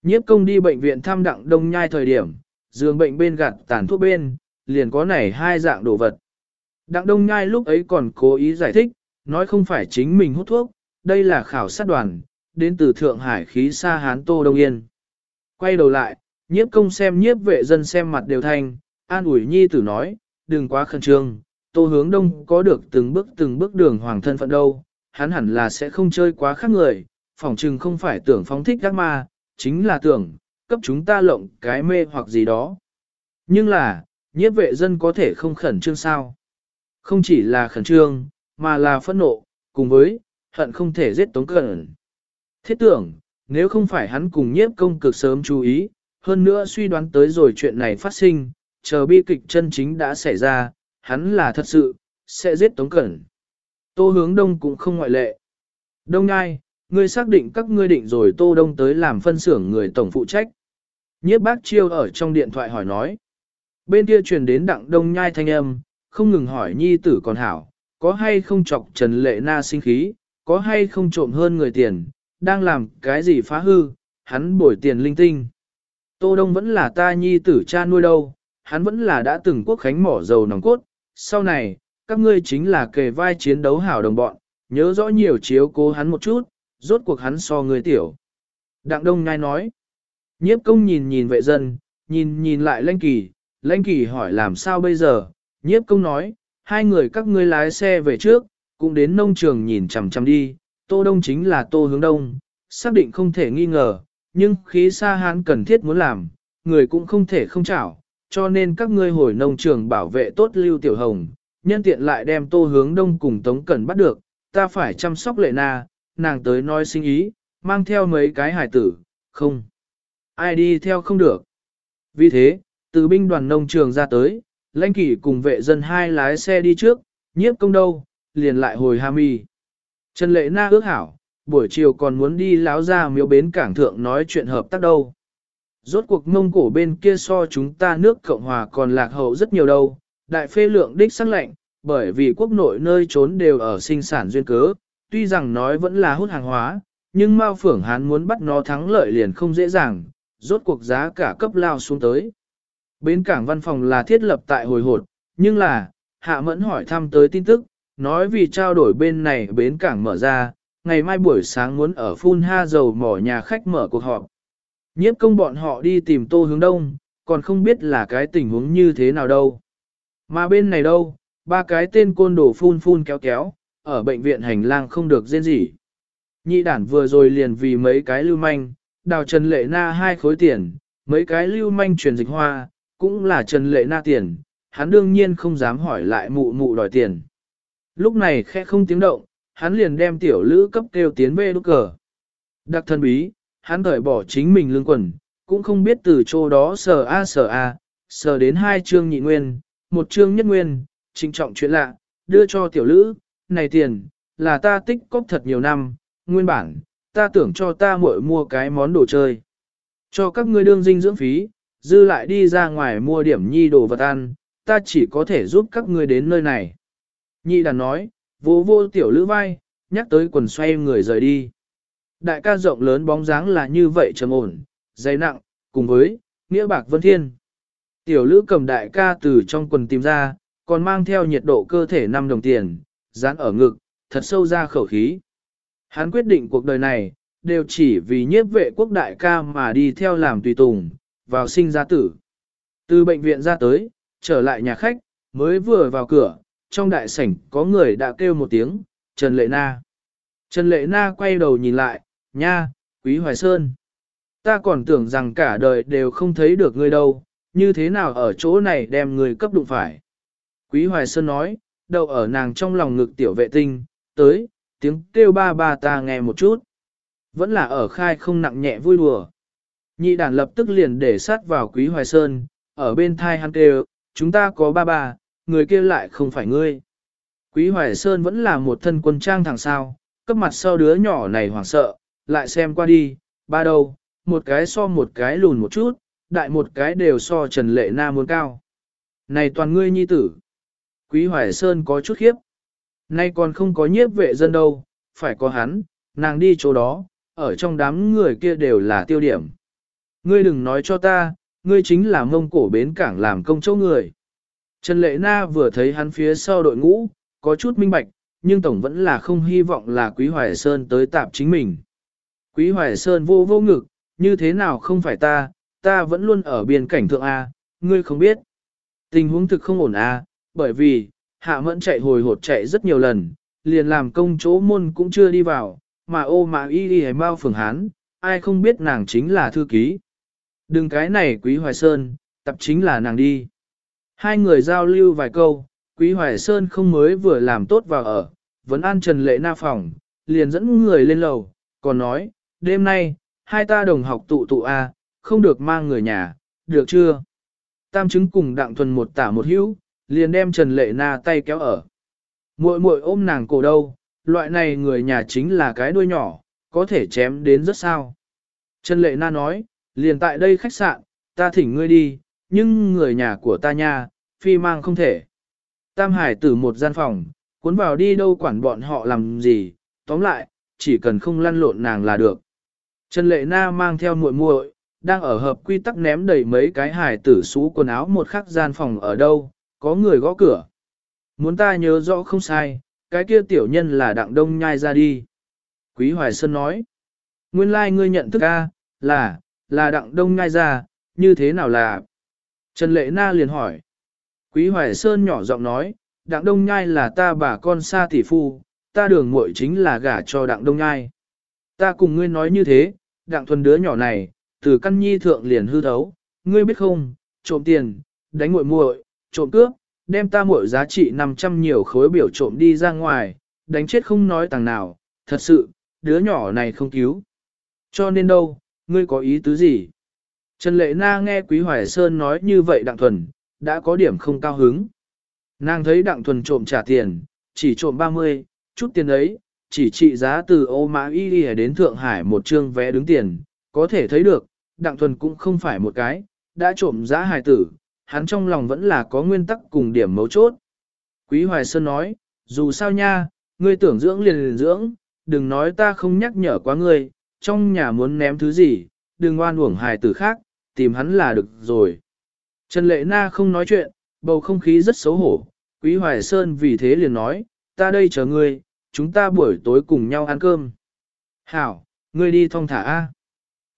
Nhiếp công đi bệnh viện thăm đặng đông nhai thời điểm, giường bệnh bên gạt tàn thuốc bên, liền có nảy hai dạng đồ vật. Đặng đông nhai lúc ấy còn cố ý giải thích, nói không phải chính mình hút thuốc, đây là khảo sát đoàn, đến từ Thượng Hải khí xa Hán Tô Đông Yên. Quay đầu lại, nhiếp công xem nhiếp vệ dân xem mặt đều thanh, an ủi nhi tử nói, đừng quá khẩn trương, tô hướng đông có được từng bước từng bước đường hoàng thân phận đâu, hắn hẳn là sẽ không chơi quá khác người, phỏng chừng không phải tưởng phóng thích các ma, chính là tưởng, cấp chúng ta lộng cái mê hoặc gì đó. Nhưng là, nhiếp vệ dân có thể không khẩn trương sao? Không chỉ là khẩn trương, mà là phẫn nộ, cùng với, hận không thể giết tống cẩn. Thiết tưởng, nếu không phải hắn cùng nhiếp công cực sớm chú ý, hơn nữa suy đoán tới rồi chuyện này phát sinh, chờ bi kịch chân chính đã xảy ra, hắn là thật sự, sẽ giết tống cẩn. Tô hướng đông cũng không ngoại lệ. Đông ngai, ngươi xác định các ngươi định rồi tô đông tới làm phân xưởng người tổng phụ trách. Nhiếp bác chiêu ở trong điện thoại hỏi nói. Bên kia truyền đến đặng đông nhai thanh âm, không ngừng hỏi nhi tử còn hảo, có hay không chọc Trần Lệ Na sinh khí, có hay không trộm hơn người tiền, đang làm cái gì phá hư, hắn bồi tiền linh tinh. Tô Đông vẫn là ta nhi tử cha nuôi đâu, hắn vẫn là đã từng quốc khánh mỏ dầu nòng cốt, sau này, các ngươi chính là kề vai chiến đấu hảo đồng bọn, nhớ rõ nhiều chiếu cố hắn một chút, rốt cuộc hắn so người tiểu. Đặng Đông Nhai nói, nhiếp công nhìn nhìn vệ dân, nhìn nhìn lại lanh kỳ, lãnh kỳ hỏi làm sao bây giờ, nhiếp công nói, hai người các ngươi lái xe về trước, cũng đến nông trường nhìn chằm chằm đi, tô đông chính là tô hướng đông, xác định không thể nghi ngờ, nhưng khí xa hán cần thiết muốn làm, người cũng không thể không chảo, cho nên các ngươi hồi nông trường bảo vệ tốt lưu tiểu hồng, nhân tiện lại đem tô hướng đông cùng tống cẩn bắt được, ta phải chăm sóc lệ na, nàng tới nói sinh ý, mang theo mấy cái hải tử, không. Ai đi theo không được. Vì thế, từ binh đoàn nông trường ra tới, lãnh kỷ cùng vệ dân hai lái xe đi trước, nhiếp công đâu, liền lại hồi ham y. Trần Lệ Na ước hảo, buổi chiều còn muốn đi láo ra miếu bến cảng thượng nói chuyện hợp tác đâu. Rốt cuộc mông cổ bên kia so chúng ta nước Cộng Hòa còn lạc hậu rất nhiều đâu, đại phê lượng đích sắc lệnh, bởi vì quốc nội nơi trốn đều ở sinh sản duyên cớ, tuy rằng nói vẫn là hút hàng hóa, nhưng Mao Phưởng Hán muốn bắt nó thắng lợi liền không dễ dàng, rốt cuộc giá cả cấp lao xuống tới. Bến cảng văn phòng là thiết lập tại hồi hột, nhưng là, Hạ Mẫn hỏi thăm tới tin tức, nói vì trao đổi bên này bến cảng mở ra, ngày mai buổi sáng muốn ở phun ha dầu mỏ nhà khách mở cuộc họp. Nhiếp công bọn họ đi tìm tô hướng đông, còn không biết là cái tình huống như thế nào đâu. Mà bên này đâu, ba cái tên côn đồ phun phun kéo kéo, ở bệnh viện hành lang không được rên gì. Nhị đản vừa rồi liền vì mấy cái lưu manh, đào Trần Lệ Na hai khối tiền, mấy cái lưu manh truyền dịch hoa, cũng là Trần Lệ Na tiền, hắn đương nhiên không dám hỏi lại mụ mụ đòi tiền. Lúc này khẽ không tiếng động, hắn liền đem tiểu lữ cấp kêu tiến về đúc cờ. Đặc thân bí, hắn thởi bỏ chính mình lương quần, cũng không biết từ chỗ đó sờ a sờ a, sờ đến hai chương nhị nguyên, một chương nhất nguyên, trinh trọng chuyện lạ, đưa cho tiểu lữ, này tiền, là ta tích cóp thật nhiều năm, nguyên bản, ta tưởng cho ta muội mua cái món đồ chơi. Cho các ngươi đương dinh dưỡng phí, dư lại đi ra ngoài mua điểm nhi đồ vật ăn, ta chỉ có thể giúp các ngươi đến nơi này. Nhị đàn nói, vô vô tiểu lữ vai, nhắc tới quần xoay người rời đi. Đại ca rộng lớn bóng dáng là như vậy trầm ổn, dày nặng, cùng với, nghĩa bạc vân thiên. Tiểu lữ cầm đại ca từ trong quần tìm ra, còn mang theo nhiệt độ cơ thể 5 đồng tiền, dán ở ngực, thật sâu ra khẩu khí. Hắn quyết định cuộc đời này, đều chỉ vì nhiếp vệ quốc đại ca mà đi theo làm tùy tùng, vào sinh ra tử. Từ bệnh viện ra tới, trở lại nhà khách, mới vừa vào cửa, trong đại sảnh có người đã kêu một tiếng, Trần Lệ Na. Trần Lệ Na quay đầu nhìn lại, nha, Quý Hoài Sơn. Ta còn tưởng rằng cả đời đều không thấy được ngươi đâu, như thế nào ở chỗ này đem người cấp đụng phải. Quý Hoài Sơn nói, đậu ở nàng trong lòng ngực tiểu vệ tinh, tới, tiếng kêu ba ba ta nghe một chút. Vẫn là ở khai không nặng nhẹ vui đùa. Nhị đàn lập tức liền để sát vào Quý Hoài Sơn, ở bên thai hắn kêu, chúng ta có ba bà, người kia lại không phải ngươi. Quý Hoài Sơn vẫn là một thân quân trang thằng sao, cấp mặt sau đứa nhỏ này hoảng sợ, lại xem qua đi, ba đầu, một cái so một cái lùn một chút, đại một cái đều so Trần Lệ Na muốn cao. Này toàn ngươi nhi tử. Quý Hoài Sơn có chút khiếp. Nay còn không có nhiếp vệ dân đâu, phải có hắn, nàng đi chỗ đó, ở trong đám người kia đều là tiêu điểm. Ngươi đừng nói cho ta, ngươi chính là mông cổ bến cảng làm công châu người. Trần Lệ Na vừa thấy hắn phía sau đội ngũ, có chút minh bạch, nhưng tổng vẫn là không hy vọng là Quý Hoài Sơn tới tạp chính mình. Quý Hoài Sơn vô vô ngực, như thế nào không phải ta, ta vẫn luôn ở biên cảnh thượng A, ngươi không biết. Tình huống thực không ổn A, bởi vì, hạ mẫn chạy hồi hột chạy rất nhiều lần, liền làm công chỗ môn cũng chưa đi vào, mà ô mà y y bao phường hán, ai không biết nàng chính là thư ký. Đừng cái này quý hoài sơn, tập chính là nàng đi. Hai người giao lưu vài câu, quý hoài sơn không mới vừa làm tốt vào ở, vẫn an trần lệ na phòng, liền dẫn người lên lầu, còn nói, đêm nay, hai ta đồng học tụ tụ A, không được mang người nhà, được chưa? Tam chứng cùng đặng thuần một tả một hữu, liền đem Trần Lệ Na tay kéo ở. Muội muội ôm nàng cổ đâu, loại này người nhà chính là cái đuôi nhỏ, có thể chém đến rất sao. Trần Lệ Na nói, liền tại đây khách sạn, ta thỉnh ngươi đi, nhưng người nhà của ta nha, phi mang không thể. Tam Hải tử một gian phòng, cuốn vào đi đâu quản bọn họ làm gì, tóm lại, chỉ cần không lăn lộn nàng là được. Trần Lệ Na mang theo muội muội, đang ở hợp quy tắc ném đầy mấy cái hải tử xú quần áo một khắc gian phòng ở đâu, có người gõ cửa. Muốn ta nhớ rõ không sai, cái kia tiểu nhân là đặng đông nhai ra đi. Quý Hoài Sơn nói, nguyên lai like ngươi nhận thức a là, là đặng đông nhai ra, như thế nào là? Trần Lệ Na liền hỏi. Quý Hoài Sơn nhỏ giọng nói, đặng đông nhai là ta bà con xa tỷ phu, ta đường muội chính là gả cho đặng đông nhai. Ta cùng ngươi nói như thế, đặng thuần đứa nhỏ này, từ căn nhi thượng liền hư thấu, ngươi biết không, trộm tiền, đánh muội muội, trộm cướp, đem ta muội giá trị 500 nhiều khối biểu trộm đi ra ngoài, đánh chết không nói tàng nào, thật sự, đứa nhỏ này không cứu. Cho nên đâu, ngươi có ý tứ gì? Trần Lệ Na nghe Quý Hoài Sơn nói như vậy Đặng Thuần, đã có điểm không cao hứng. Nàng thấy Đặng Thuần trộm trả tiền, chỉ trộm 30, chút tiền ấy, chỉ trị giá từ ô mã y đi đến Thượng Hải một trương vé đứng tiền, có thể thấy được, Đặng Thuần cũng không phải một cái, đã trộm giá hài tử, hắn trong lòng vẫn là có nguyên tắc cùng điểm mấu chốt. Quý Hoài Sơn nói, dù sao nha, ngươi tưởng dưỡng liền liền dưỡng, đừng nói ta không nhắc nhở quá ngươi, trong nhà muốn ném thứ gì, đừng oan uổng hài tử khác, tìm hắn là được rồi. Trần Lệ Na không nói chuyện, bầu không khí rất xấu hổ, Quý Hoài Sơn vì thế liền nói, ta đây chờ ngươi, chúng ta buổi tối cùng nhau ăn cơm. Hảo, ngươi đi thong thả A.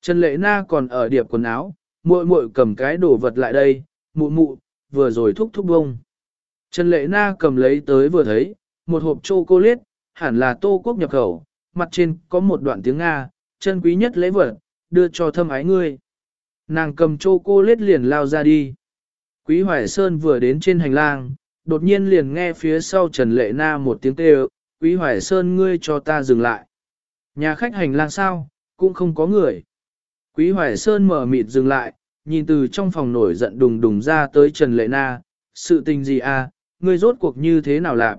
Trần Lệ Na còn ở điệp quần áo, muội muội cầm cái đồ vật lại đây, mụ mụ, vừa rồi thúc thúc bông. Trần Lệ Na cầm lấy tới vừa thấy, một hộp chocolate, hẳn là tô quốc nhập khẩu, mặt trên có một đoạn tiếng Nga, chân quý nhất lễ vật, đưa cho thâm ái ngươi. Nàng cầm châu cô lết liền lao ra đi. Quý Hoài Sơn vừa đến trên hành lang, đột nhiên liền nghe phía sau Trần Lệ Na một tiếng kêu, Quý Hoài Sơn ngươi cho ta dừng lại. Nhà khách hành lang sao, cũng không có người. Quý Hoài Sơn mở mịt dừng lại, nhìn từ trong phòng nổi giận đùng đùng ra tới Trần Lệ Na, sự tình gì à, ngươi rốt cuộc như thế nào làm?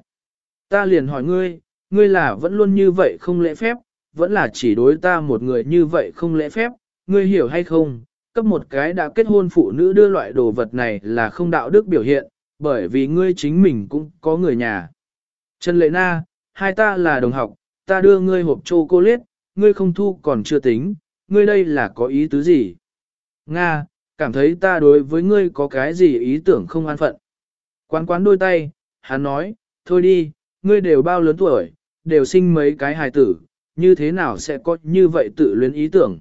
Ta liền hỏi ngươi, ngươi là vẫn luôn như vậy không lễ phép, vẫn là chỉ đối ta một người như vậy không lễ phép, ngươi hiểu hay không? Cấp một cái đã kết hôn phụ nữ đưa loại đồ vật này là không đạo đức biểu hiện, bởi vì ngươi chính mình cũng có người nhà. Trần Lệ Na, hai ta là đồng học, ta đưa ngươi hộp chocolate, ngươi không thu còn chưa tính, ngươi đây là có ý tứ gì? Nga, cảm thấy ta đối với ngươi có cái gì ý tưởng không an phận. Quán quán đôi tay, hắn nói, thôi đi, ngươi đều bao lớn tuổi, đều sinh mấy cái hài tử, như thế nào sẽ có như vậy tự luyến ý tưởng.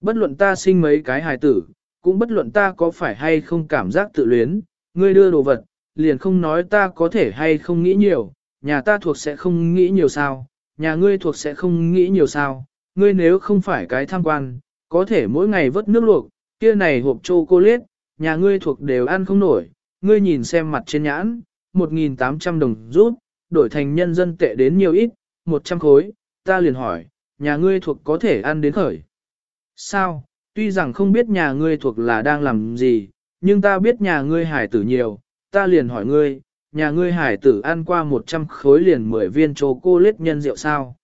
Bất luận ta sinh mấy cái hài tử, cũng bất luận ta có phải hay không cảm giác tự luyến, ngươi đưa đồ vật, liền không nói ta có thể hay không nghĩ nhiều, nhà ta thuộc sẽ không nghĩ nhiều sao, nhà ngươi thuộc sẽ không nghĩ nhiều sao, ngươi nếu không phải cái tham quan, có thể mỗi ngày vớt nước luộc, kia này hộp chocolate, nhà ngươi thuộc đều ăn không nổi, ngươi nhìn xem mặt trên nhãn, 1.800 đồng rút, đổi thành nhân dân tệ đến nhiều ít, 100 khối, ta liền hỏi, nhà ngươi thuộc có thể ăn đến khởi. Sao, tuy rằng không biết nhà ngươi thuộc là đang làm gì, nhưng ta biết nhà ngươi hải tử nhiều, ta liền hỏi ngươi, nhà ngươi hải tử ăn qua 100 khối liền 10 viên chocolate nhân rượu sao.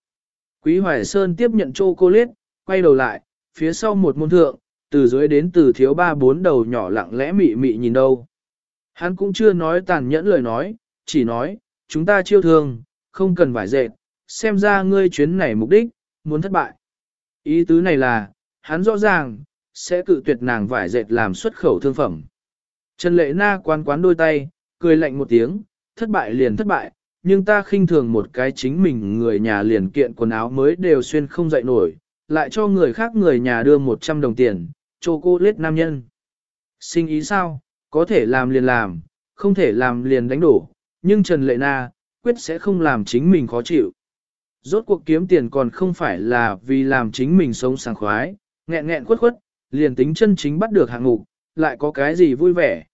Quý Hoài Sơn tiếp nhận chocolate, quay đầu lại, phía sau một môn thượng, từ dưới đến từ thiếu ba bốn đầu nhỏ lặng lẽ mị mị nhìn đâu. Hắn cũng chưa nói tàn nhẫn lời nói, chỉ nói, chúng ta chiêu thương, không cần vải dệt, xem ra ngươi chuyến này mục đích, muốn thất bại. Ý tứ này là, hắn rõ ràng, sẽ cự tuyệt nàng vải dệt làm xuất khẩu thương phẩm. Trần Lệ Na quán quán đôi tay, cười lạnh một tiếng, thất bại liền thất bại, nhưng ta khinh thường một cái chính mình người nhà liền kiện quần áo mới đều xuyên không dậy nổi, lại cho người khác người nhà đưa 100 đồng tiền, cho cô lết nam nhân. Sinh ý sao, có thể làm liền làm, không thể làm liền đánh đổ, nhưng Trần Lệ Na, quyết sẽ không làm chính mình khó chịu. Rốt cuộc kiếm tiền còn không phải là vì làm chính mình sống sảng khoái, nghẹn nghẹn khuất khuất, liền tính chân chính bắt được hạng ngục, lại có cái gì vui vẻ.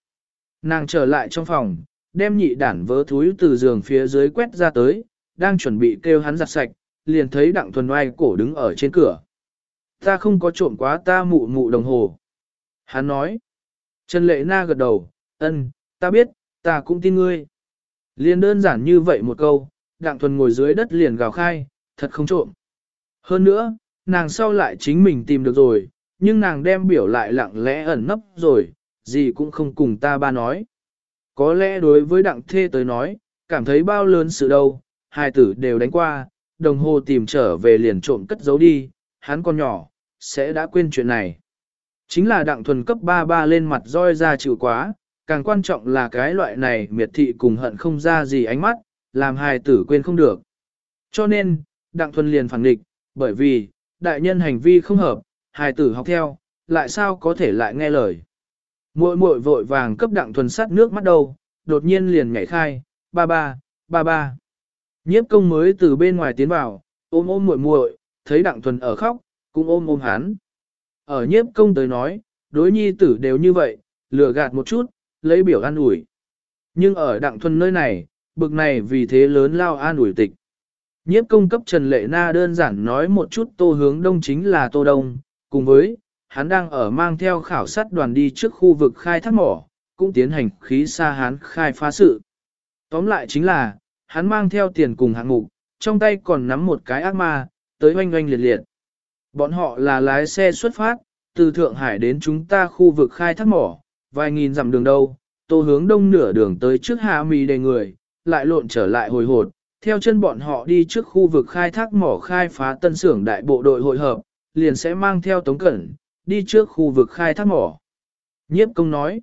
Nàng trở lại trong phòng, đem nhị đản vớ thúi từ giường phía dưới quét ra tới, đang chuẩn bị kêu hắn giặt sạch, liền thấy đặng thuần oai cổ đứng ở trên cửa. Ta không có trộm quá ta mụ mụ đồng hồ. Hắn nói. Trần Lệ Na gật đầu, ân, ta biết, ta cũng tin ngươi. Liền đơn giản như vậy một câu, đặng thuần ngồi dưới đất liền gào khai, thật không trộm. Hơn nữa, nàng sau lại chính mình tìm được rồi, nhưng nàng đem biểu lại lặng lẽ ẩn nấp rồi, gì cũng không cùng ta ba nói. Có lẽ đối với đặng thê tới nói, cảm thấy bao lớn sự đâu, hai tử đều đánh qua, đồng hồ tìm trở về liền trộm cất giấu đi, hắn con nhỏ, sẽ đã quên chuyện này. Chính là đặng thuần cấp 33 lên mặt roi ra chịu quá, càng quan trọng là cái loại này miệt thị cùng hận không ra gì ánh mắt, làm hài tử quên không được. Cho nên, đặng thuần liền phản nghịch, bởi vì, đại nhân hành vi không hợp, hài tử học theo, lại sao có thể lại nghe lời. Muội muội vội vàng cấp đặng thuần sát nước mắt đầu, đột nhiên liền nhảy khai, ba ba, ba ba. Nhiếp công mới từ bên ngoài tiến vào, ôm ôm muội muội, thấy đặng thuần ở khóc, cũng ôm ôm hắn. Ở nhiếp công tới nói, đối nhi tử đều như vậy, lừa gạt một chút, lấy biểu an ủi. Nhưng ở đặng thuần nơi này, bực này vì thế lớn lao an ủi tịch. Nhiếp công cấp Trần Lệ Na đơn giản nói một chút tô hướng đông chính là tô đông, cùng với, hắn đang ở mang theo khảo sát đoàn đi trước khu vực khai thác mỏ, cũng tiến hành khí xa hắn khai phá sự. Tóm lại chính là, hắn mang theo tiền cùng hạng mục, trong tay còn nắm một cái ác ma, tới oanh oanh liệt liệt. Bọn họ là lái xe xuất phát, từ Thượng Hải đến chúng ta khu vực khai thác mỏ, vài nghìn dặm đường đâu, tô hướng đông nửa đường tới trước hạ mì đầy người, lại lộn trở lại hồi hột, theo chân bọn họ đi trước khu vực khai thác mỏ khai phá tân xưởng đại bộ đội hội hợp, liền sẽ mang theo tống cẩn, đi trước khu vực khai thác mỏ. Nhiếp công nói,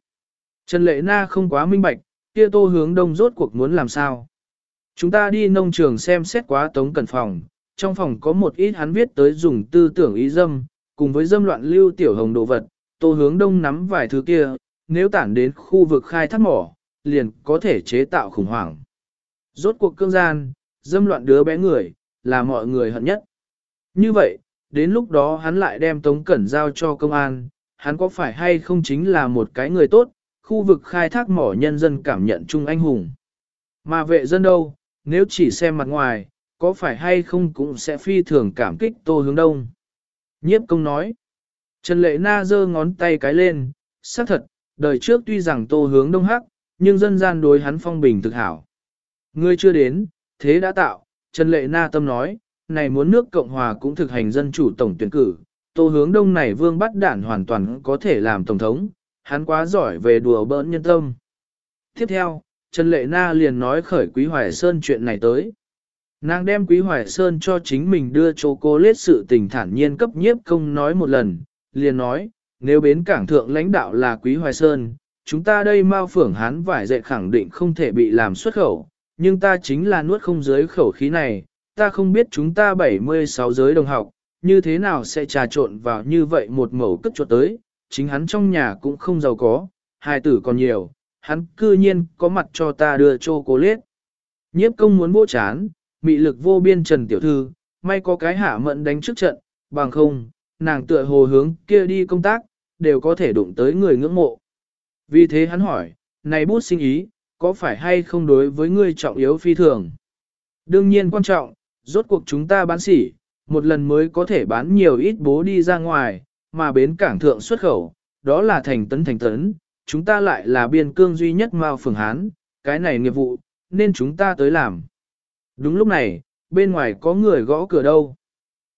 Trần Lệ Na không quá minh bạch, kia tô hướng đông rốt cuộc muốn làm sao. Chúng ta đi nông trường xem xét quá tống cẩn phòng, trong phòng có một ít hắn viết tới dùng tư tưởng ý dâm, cùng với dâm loạn lưu tiểu hồng đồ vật, tô hướng đông nắm vài thứ kia, nếu tản đến khu vực khai thác mỏ, liền có thể chế tạo khủng hoảng. Rốt cuộc cương gian, dâm loạn đứa bé người, là mọi người hận nhất. Như vậy, đến lúc đó hắn lại đem Tống Cẩn giao cho công an, hắn có phải hay không chính là một cái người tốt, khu vực khai thác mỏ nhân dân cảm nhận chung anh hùng. Mà vệ dân đâu, nếu chỉ xem mặt ngoài, có phải hay không cũng sẽ phi thường cảm kích Tô Hướng Đông. Nhiếp công nói, Trần Lệ Na giơ ngón tay cái lên, xác thật, đời trước tuy rằng Tô Hướng Đông hắc, nhưng dân gian đối hắn phong bình thực hảo. Ngươi chưa đến, thế đã tạo, Trần Lệ Na tâm nói, này muốn nước Cộng Hòa cũng thực hành dân chủ tổng tuyển cử, Tô Hướng Đông này vương bắt đản hoàn toàn có thể làm tổng thống, hắn quá giỏi về đùa bỡn nhân tâm. Tiếp theo, Trần Lệ Na liền nói khởi Quý Hoài Sơn chuyện này tới. Nàng đem Quý Hoài Sơn cho chính mình đưa chô cô lết sự tình thản nhiên cấp nhiếp công nói một lần, liền nói, nếu bến cảng thượng lãnh đạo là Quý Hoài Sơn, chúng ta đây mau phưởng hán vải dạy khẳng định không thể bị làm xuất khẩu, nhưng ta chính là nuốt không giới khẩu khí này, ta không biết chúng ta 76 giới đồng học, như thế nào sẽ trà trộn vào như vậy một mẩu cất chuột tới, chính hắn trong nhà cũng không giàu có, hai tử còn nhiều, hắn cư nhiên có mặt cho ta đưa chô cố lết. Nhiếp công muốn bố chán, mị lực vô biên trần tiểu thư, may có cái hạ mận đánh trước trận, bằng không, nàng tựa hồ hướng kia đi công tác, đều có thể đụng tới người ngưỡng mộ. Vì thế hắn hỏi, này bút sinh ý, có phải hay không đối với ngươi trọng yếu phi thường? Đương nhiên quan trọng, rốt cuộc chúng ta bán sỉ, một lần mới có thể bán nhiều ít bố đi ra ngoài, mà bến cảng thượng xuất khẩu, đó là thành tấn thành tấn, chúng ta lại là biên cương duy nhất Mao Phường Hán, cái này nghiệp vụ, nên chúng ta tới làm. Đúng lúc này, bên ngoài có người gõ cửa đâu.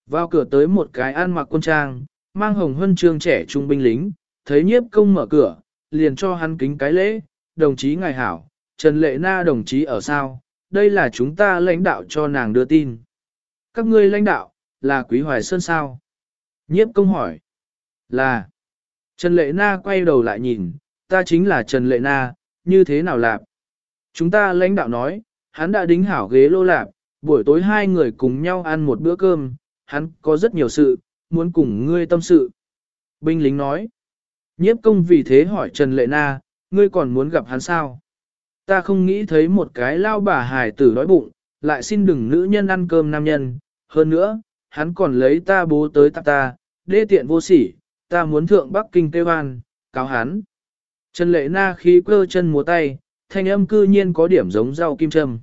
Vào cửa tới một cái ăn mặc quân trang, mang hồng huân trương trẻ trung binh lính, thấy nhiếp công mở cửa, liền cho hắn kính cái lễ, đồng chí ngài hảo, Trần Lệ Na đồng chí ở sao, đây là chúng ta lãnh đạo cho nàng đưa tin. Các ngươi lãnh đạo, là Quý Hoài Sơn sao? Nhiếp công hỏi. Là. Trần Lệ Na quay đầu lại nhìn, ta chính là Trần Lệ Na, như thế nào lạp? Chúng ta lãnh đạo nói, hắn đã đính hảo ghế lô lạp, buổi tối hai người cùng nhau ăn một bữa cơm, hắn có rất nhiều sự, muốn cùng ngươi tâm sự. Binh lính nói. Nhiếp công vì thế hỏi Trần Lệ Na, ngươi còn muốn gặp hắn sao? Ta không nghĩ thấy một cái lao bà hài tử đói bụng, lại xin đừng nữ nhân ăn cơm nam nhân. Hơn nữa, hắn còn lấy ta bố tới tạp ta, đê tiện vô sỉ, ta muốn thượng Bắc Kinh Tây Hoan, cáo hắn. Trần lệ na khí cơ chân múa tay, thanh âm cư nhiên có điểm giống rau kim châm.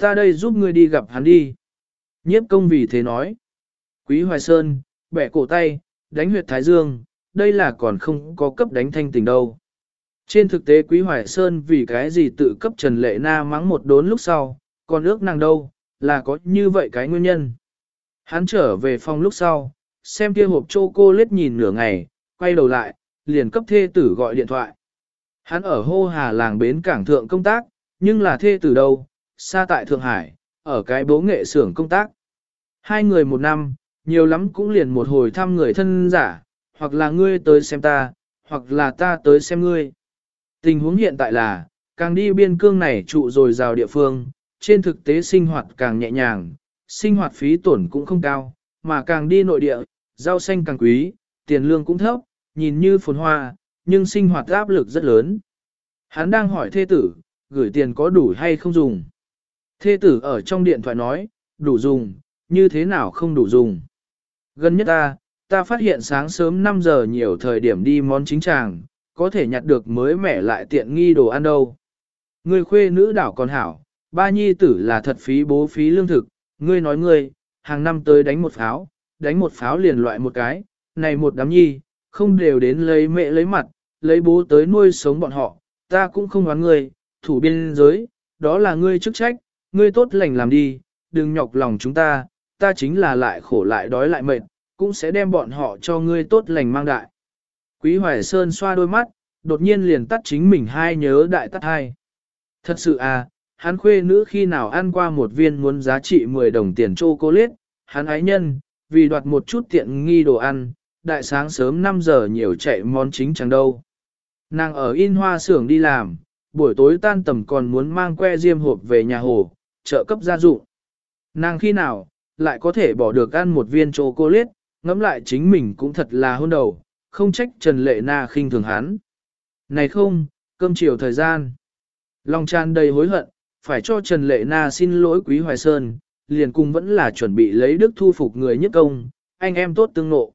Ta đây giúp ngươi đi gặp hắn đi. Nhiếp công vì thế nói. Quý Hoài Sơn, bẻ cổ tay, đánh huyệt Thái Dương, đây là còn không có cấp đánh thanh tình đâu. Trên thực tế Quý Hoài Sơn vì cái gì tự cấp Trần Lệ Na mắng một đốn lúc sau, còn ước nàng đâu, là có như vậy cái nguyên nhân. Hắn trở về phòng lúc sau, xem kia hộp chô cô lết nhìn nửa ngày, quay đầu lại, liền cấp thê tử gọi điện thoại. Hắn ở hô hà làng bến cảng thượng công tác, nhưng là thê tử đâu, xa tại Thượng Hải, ở cái bố nghệ xưởng công tác. Hai người một năm, nhiều lắm cũng liền một hồi thăm người thân giả, hoặc là ngươi tới xem ta, hoặc là ta tới xem ngươi. Tình huống hiện tại là, càng đi biên cương này trụ rồi rào địa phương, trên thực tế sinh hoạt càng nhẹ nhàng, sinh hoạt phí tổn cũng không cao, mà càng đi nội địa, rau xanh càng quý, tiền lương cũng thấp, nhìn như phồn hoa, nhưng sinh hoạt áp lực rất lớn. Hắn đang hỏi thê tử, gửi tiền có đủ hay không dùng. Thê tử ở trong điện thoại nói, đủ dùng, như thế nào không đủ dùng. Gần nhất ta, ta phát hiện sáng sớm 5 giờ nhiều thời điểm đi món chính tràng, có thể nhặt được mới mẻ lại tiện nghi đồ ăn đâu. Người khuê nữ đảo còn hảo, ba nhi tử là thật phí bố phí lương thực, ngươi nói ngươi, hàng năm tới đánh một pháo, đánh một pháo liền loại một cái, này một đám nhi, không đều đến lấy mẹ lấy mặt, lấy bố tới nuôi sống bọn họ, ta cũng không oán ngươi, thủ biên giới, đó là ngươi chức trách, ngươi tốt lành làm đi, đừng nhọc lòng chúng ta, ta chính là lại khổ lại đói lại mệt, cũng sẽ đem bọn họ cho ngươi tốt lành mang đại. Quý Hoài Sơn xoa đôi mắt, đột nhiên liền tắt chính mình hai nhớ đại tắt hai. Thật sự à, hắn khuê nữ khi nào ăn qua một viên muốn giá trị 10 đồng tiền chocolate, hắn ái nhân, vì đoạt một chút tiện nghi đồ ăn, đại sáng sớm 5 giờ nhiều chạy món chính chẳng đâu. Nàng ở in hoa xưởng đi làm, buổi tối tan tầm còn muốn mang que diêm hộp về nhà hồ, trợ cấp gia dụng. Nàng khi nào, lại có thể bỏ được ăn một viên chocolate, ngẫm lại chính mình cũng thật là hôn đầu, không trách Trần Lệ Na khinh thường hắn. Này không, cơm chiều thời gian. Lòng tràn đầy hối hận, phải cho Trần Lệ Na xin lỗi Quý Hoài Sơn, liền cùng vẫn là chuẩn bị lấy đức thu phục người nhất công, anh em tốt tương nộ.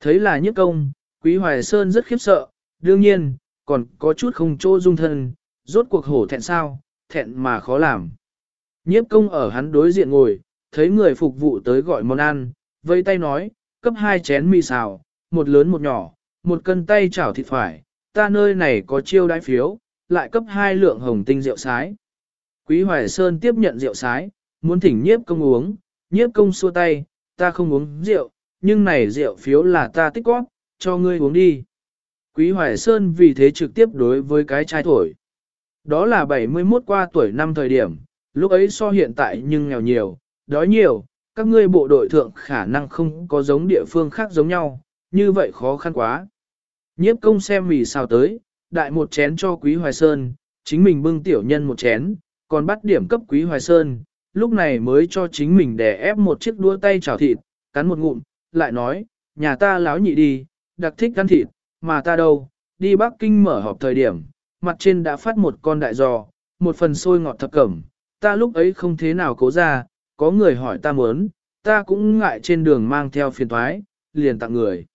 Thấy là nhất công, Quý Hoài Sơn rất khiếp sợ, đương nhiên, còn có chút không chỗ dung thân, rốt cuộc hổ thẹn sao, thẹn mà khó làm. Nhiếp công ở hắn đối diện ngồi, thấy người phục vụ tới gọi món ăn, vây tay nói, cấp hai chén mì xào, một lớn một nhỏ, một cân tay chảo thịt phải, ta nơi này có chiêu đãi phiếu, lại cấp hai lượng hồng tinh rượu sái. Quý Hoài Sơn tiếp nhận rượu sái, muốn thỉnh nhiếp công uống, nhiếp công xua tay, ta không uống rượu, nhưng này rượu phiếu là ta tích góp, cho ngươi uống đi. Quý Hoài Sơn vì thế trực tiếp đối với cái chai thổi. Đó là 71 qua tuổi năm thời điểm, lúc ấy so hiện tại nhưng nghèo nhiều, đói nhiều, các ngươi bộ đội thượng khả năng không có giống địa phương khác giống nhau, như vậy khó khăn quá. Nhiếp công xem mì xào tới, đại một chén cho Quý Hoài Sơn, chính mình bưng tiểu nhân một chén, còn bắt điểm cấp Quý Hoài Sơn, lúc này mới cho chính mình đè ép một chiếc đũa tay chảo thịt, cắn một ngụm, lại nói, nhà ta láo nhị đi, đặc thích ăn thịt, mà ta đâu, đi Bắc Kinh mở họp thời điểm, mặt trên đã phát một con đại giò, một phần xôi ngọt thập cẩm, ta lúc ấy không thế nào cố ra, có người hỏi ta muốn, ta cũng ngại trên đường mang theo phiền thoái, liền tặng người.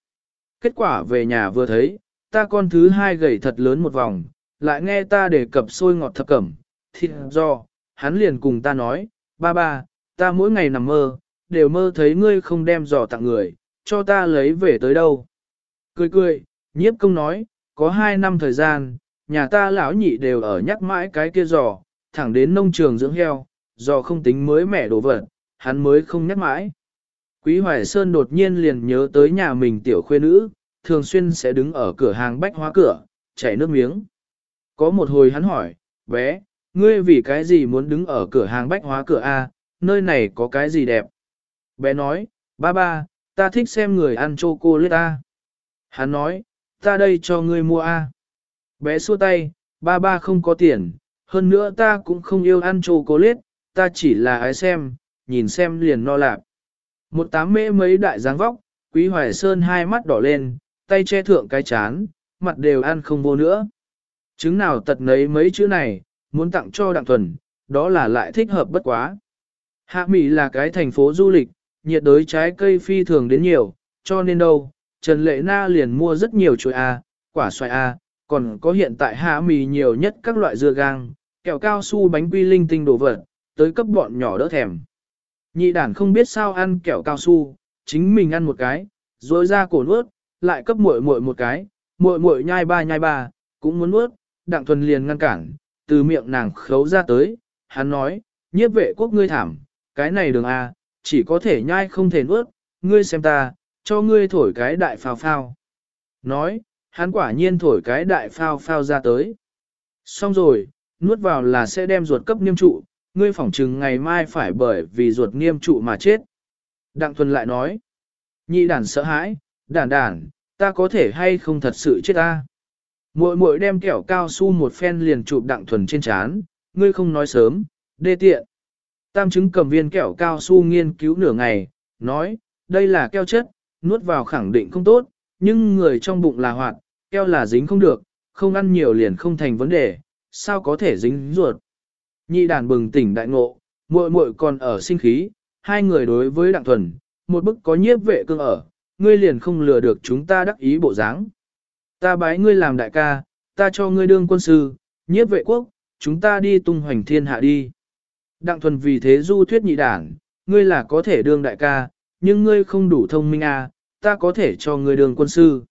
Kết quả về nhà vừa thấy, ta con thứ hai gầy thật lớn một vòng, lại nghe ta đề cập xôi ngọt thập cẩm, thịt do, hắn liền cùng ta nói, ba ba, ta mỗi ngày nằm mơ, đều mơ thấy ngươi không đem giò tặng người, cho ta lấy về tới đâu. Cười cười, nhiếp công nói, có hai năm thời gian, nhà ta lão nhị đều ở nhắc mãi cái kia giò, thẳng đến nông trường dưỡng heo, giò không tính mới mẻ đồ vật, hắn mới không nhắc mãi. Quý Hoài Sơn đột nhiên liền nhớ tới nhà mình tiểu khuê nữ, thường xuyên sẽ đứng ở cửa hàng bách hóa cửa, chảy nước miếng. Có một hồi hắn hỏi, bé, ngươi vì cái gì muốn đứng ở cửa hàng bách hóa cửa A, nơi này có cái gì đẹp? Bé nói, ba ba, ta thích xem người ăn chocolate A. Hắn nói, ta đây cho ngươi mua A. Bé xua tay, ba ba không có tiền, hơn nữa ta cũng không yêu ăn chocolate, ta chỉ là ái xem, nhìn xem liền no lạp. Một tám mễ mấy đại dáng vóc, quý hoài sơn hai mắt đỏ lên, tay che thượng cái chán, mặt đều ăn không vô nữa. Chứng nào tật nấy mấy chữ này, muốn tặng cho Đặng Thuần, đó là lại thích hợp bất quá. Hạ Mỹ là cái thành phố du lịch, nhiệt đới trái cây phi thường đến nhiều, cho nên đâu, Trần Lệ Na liền mua rất nhiều chuối A, quả xoài A, còn có hiện tại Hạ Mỹ nhiều nhất các loại dưa gang, kẹo cao su bánh quy linh tinh đồ vật, tới cấp bọn nhỏ đỡ thèm. Nhị đản không biết sao ăn kẹo cao su, chính mình ăn một cái, rồi ra cổ nuốt, lại cấp muội muội một cái, muội muội nhai ba nhai ba, cũng muốn nuốt, đặng thuần liền ngăn cản, từ miệng nàng khấu ra tới, hắn nói, nhiếp vệ quốc ngươi thảm, cái này đường a, chỉ có thể nhai không thể nuốt, ngươi xem ta, cho ngươi thổi cái đại phao phao. Nói, hắn quả nhiên thổi cái đại phao phao ra tới. Xong rồi, nuốt vào là sẽ đem ruột cấp niêm trụ, ngươi phỏng chừng ngày mai phải bởi vì ruột niêm trụ mà chết. Đặng Thuần lại nói, nhị đàn sợ hãi, đàn đàn, ta có thể hay không thật sự chết ta. Muội muội đem kẹo cao su một phen liền chụp Đặng Thuần trên chán, ngươi không nói sớm, đê tiện. Tam chứng cầm viên kẹo cao su nghiên cứu nửa ngày, nói, đây là keo chất, nuốt vào khẳng định không tốt, nhưng người trong bụng là hoạt, keo là dính không được, không ăn nhiều liền không thành vấn đề, sao có thể dính ruột. Nhị đàn bừng tỉnh đại ngộ, muội muội còn ở sinh khí, hai người đối với đặng thuần, một bức có nhiếp vệ cương ở, ngươi liền không lừa được chúng ta đắc ý bộ dáng. Ta bái ngươi làm đại ca, ta cho ngươi đương quân sư, nhiếp vệ quốc, chúng ta đi tung hoành thiên hạ đi. Đặng thuần vì thế du thuyết nhị đảng, ngươi là có thể đương đại ca, nhưng ngươi không đủ thông minh à, ta có thể cho ngươi đương quân sư.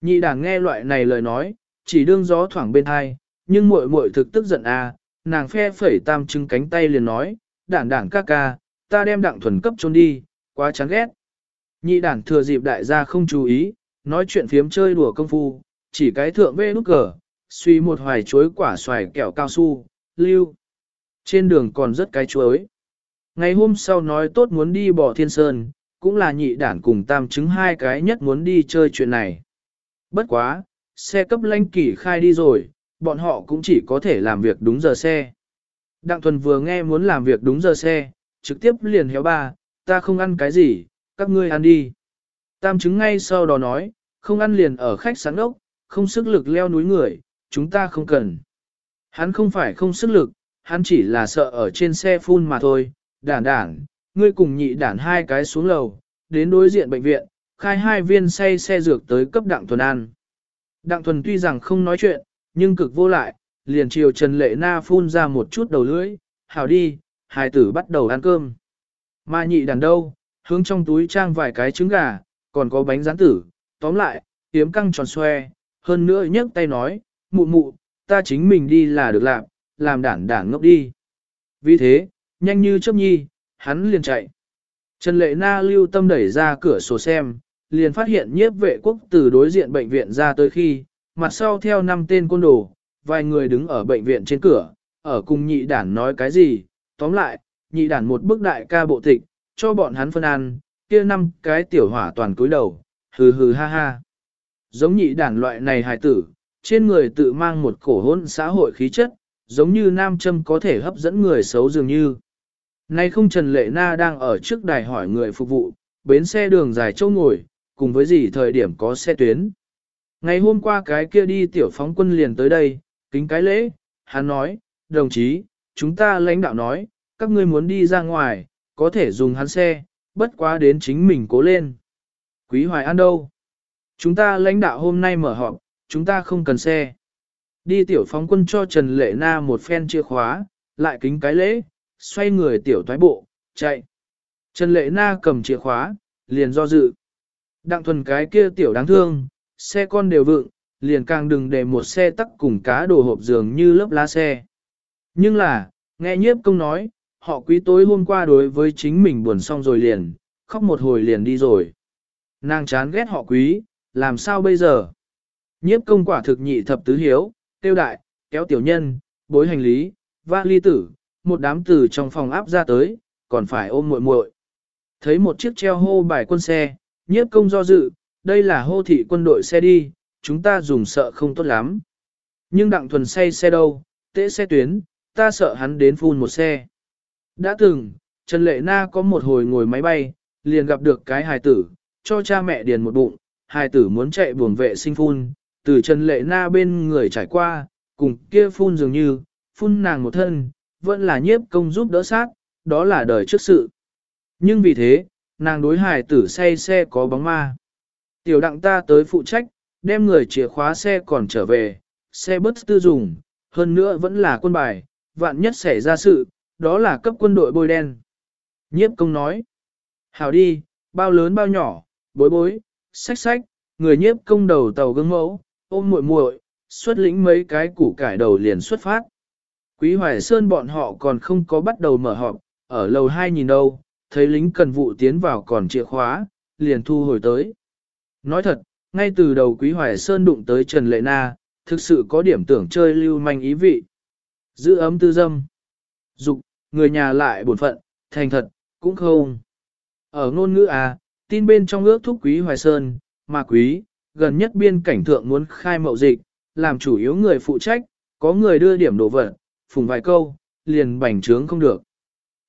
Nhị đảng nghe loại này lời nói, chỉ đương gió thoảng bên hai, nhưng muội muội thực tức giận à, nàng phe phẩy tam chứng cánh tay liền nói, đảng đảng ca ca, ta đem đặng thuần cấp trốn đi, quá chán ghét. Nhị đảng thừa dịp đại gia không chú ý, nói chuyện phiếm chơi đùa công phu, chỉ cái thượng vê nút cờ, suy một hoài chuối quả xoài kẹo cao su, lưu. Trên đường còn rất cái chuối. Ngày hôm sau nói tốt muốn đi bỏ thiên sơn, cũng là nhị đản cùng tam chứng hai cái nhất muốn đi chơi chuyện này. Bất quá, xe cấp lanh kỷ khai đi rồi, bọn họ cũng chỉ có thể làm việc đúng giờ xe. Đặng Thuần vừa nghe muốn làm việc đúng giờ xe, trực tiếp liền héo ba, ta không ăn cái gì, các ngươi ăn đi. Tam chứng ngay sau đó nói, không ăn liền ở khách sạn ốc, không sức lực leo núi người, chúng ta không cần. Hắn không phải không sức lực, hắn chỉ là sợ ở trên xe phun mà thôi, đản đản, ngươi cùng nhị đản hai cái xuống lầu, đến đối diện bệnh viện, khai hai viên say xe dược tới cấp Đặng Thuần ăn. Đặng Thuần tuy rằng không nói chuyện, nhưng cực vô lại, liền chiều Trần Lệ Na phun ra một chút đầu lưỡi, hào đi, hai tử bắt đầu ăn cơm. Mà nhị đàn đâu, hướng trong túi trang vài cái trứng gà, còn có bánh rán tử, tóm lại, tiếm căng tròn xoe, hơn nữa nhấc tay nói, mụ mụ, ta chính mình đi là được làm, làm đản đản ngốc đi. Vì thế, nhanh như chớp nhi, hắn liền chạy. Trần Lệ Na lưu tâm đẩy ra cửa sổ xem, liền phát hiện nhiếp vệ quốc từ đối diện bệnh viện ra tới khi, mặt sau theo năm tên côn đồ, vài người đứng ở bệnh viện trên cửa, ở cùng nhị đản nói cái gì, tóm lại, nhị đản một bức đại ca bộ tịch, cho bọn hắn phân ăn, kia năm cái tiểu hỏa toàn cúi đầu, hừ hừ ha ha. Giống nhị đản loại này hài tử, trên người tự mang một cổ hôn xã hội khí chất, giống như nam châm có thể hấp dẫn người xấu dường như. Nay không Trần Lệ Na đang ở trước đài hỏi người phục vụ, bến xe đường dài châu ngồi, cùng với gì thời điểm có xe tuyến. Ngày hôm qua cái kia đi tiểu phóng quân liền tới đây, kính cái lễ, hắn nói, đồng chí, chúng ta lãnh đạo nói, các ngươi muốn đi ra ngoài, có thể dùng hắn xe, bất quá đến chính mình cố lên. Quý Hoài An đâu? Chúng ta lãnh đạo hôm nay mở họp, chúng ta không cần xe. Đi tiểu phóng quân cho Trần Lệ Na một phen chìa khóa, lại kính cái lễ, xoay người tiểu thoái bộ, chạy. Trần Lệ Na cầm chìa khóa, liền do dự. Đặng thuần cái kia tiểu đáng thương, xe con đều vượng, liền càng đừng để một xe tắc cùng cá đồ hộp giường như lớp lá xe. Nhưng là, nghe nhiếp công nói, họ quý tối hôm qua đối với chính mình buồn xong rồi liền, khóc một hồi liền đi rồi. Nàng chán ghét họ quý, làm sao bây giờ? Nhiếp công quả thực nhị thập tứ hiếu, tiêu đại, kéo tiểu nhân, bối hành lý, va ly tử, một đám tử trong phòng áp ra tới, còn phải ôm muội muội. Thấy một chiếc treo hô bài quân xe, nhiếp công do dự, đây là hô thị quân đội xe đi, chúng ta dùng sợ không tốt lắm. Nhưng đặng thuần say xe đâu, tễ xe tuyến, ta sợ hắn đến phun một xe. Đã từng, Trần Lệ Na có một hồi ngồi máy bay, liền gặp được cái hài tử, cho cha mẹ điền một bụng, hài tử muốn chạy buồng vệ sinh phun, từ Trần Lệ Na bên người trải qua, cùng kia phun dường như, phun nàng một thân, vẫn là nhiếp công giúp đỡ sát, đó là đời trước sự. Nhưng vì thế, nàng đối hài tử say xe có bóng ma. Tiểu đặng ta tới phụ trách, đem người chìa khóa xe còn trở về, xe bus tư dùng, hơn nữa vẫn là quân bài, vạn nhất xảy ra sự, đó là cấp quân đội bôi đen. Nhiếp công nói, hảo đi, bao lớn bao nhỏ, bối bối, sách sách, người nhiếp công đầu tàu gương mẫu, ôm muội muội, xuất lĩnh mấy cái củ cải đầu liền xuất phát. Quý Hoài Sơn bọn họ còn không có bắt đầu mở họp, ở lầu hai nhìn đâu, thấy lính cần vụ tiến vào còn chìa khóa, liền thu hồi tới. Nói thật, ngay từ đầu Quý Hoài Sơn đụng tới Trần Lệ Na, thực sự có điểm tưởng chơi lưu manh ý vị. Giữ ấm tư dâm. Dục, người nhà lại buồn phận, thành thật, cũng không. Ở ngôn ngữ à, tin bên trong ước thúc Quý Hoài Sơn, mà Quý, gần nhất biên cảnh thượng muốn khai mậu dịch, làm chủ yếu người phụ trách, có người đưa điểm đồ vật, phùng vài câu, liền bành trướng không được.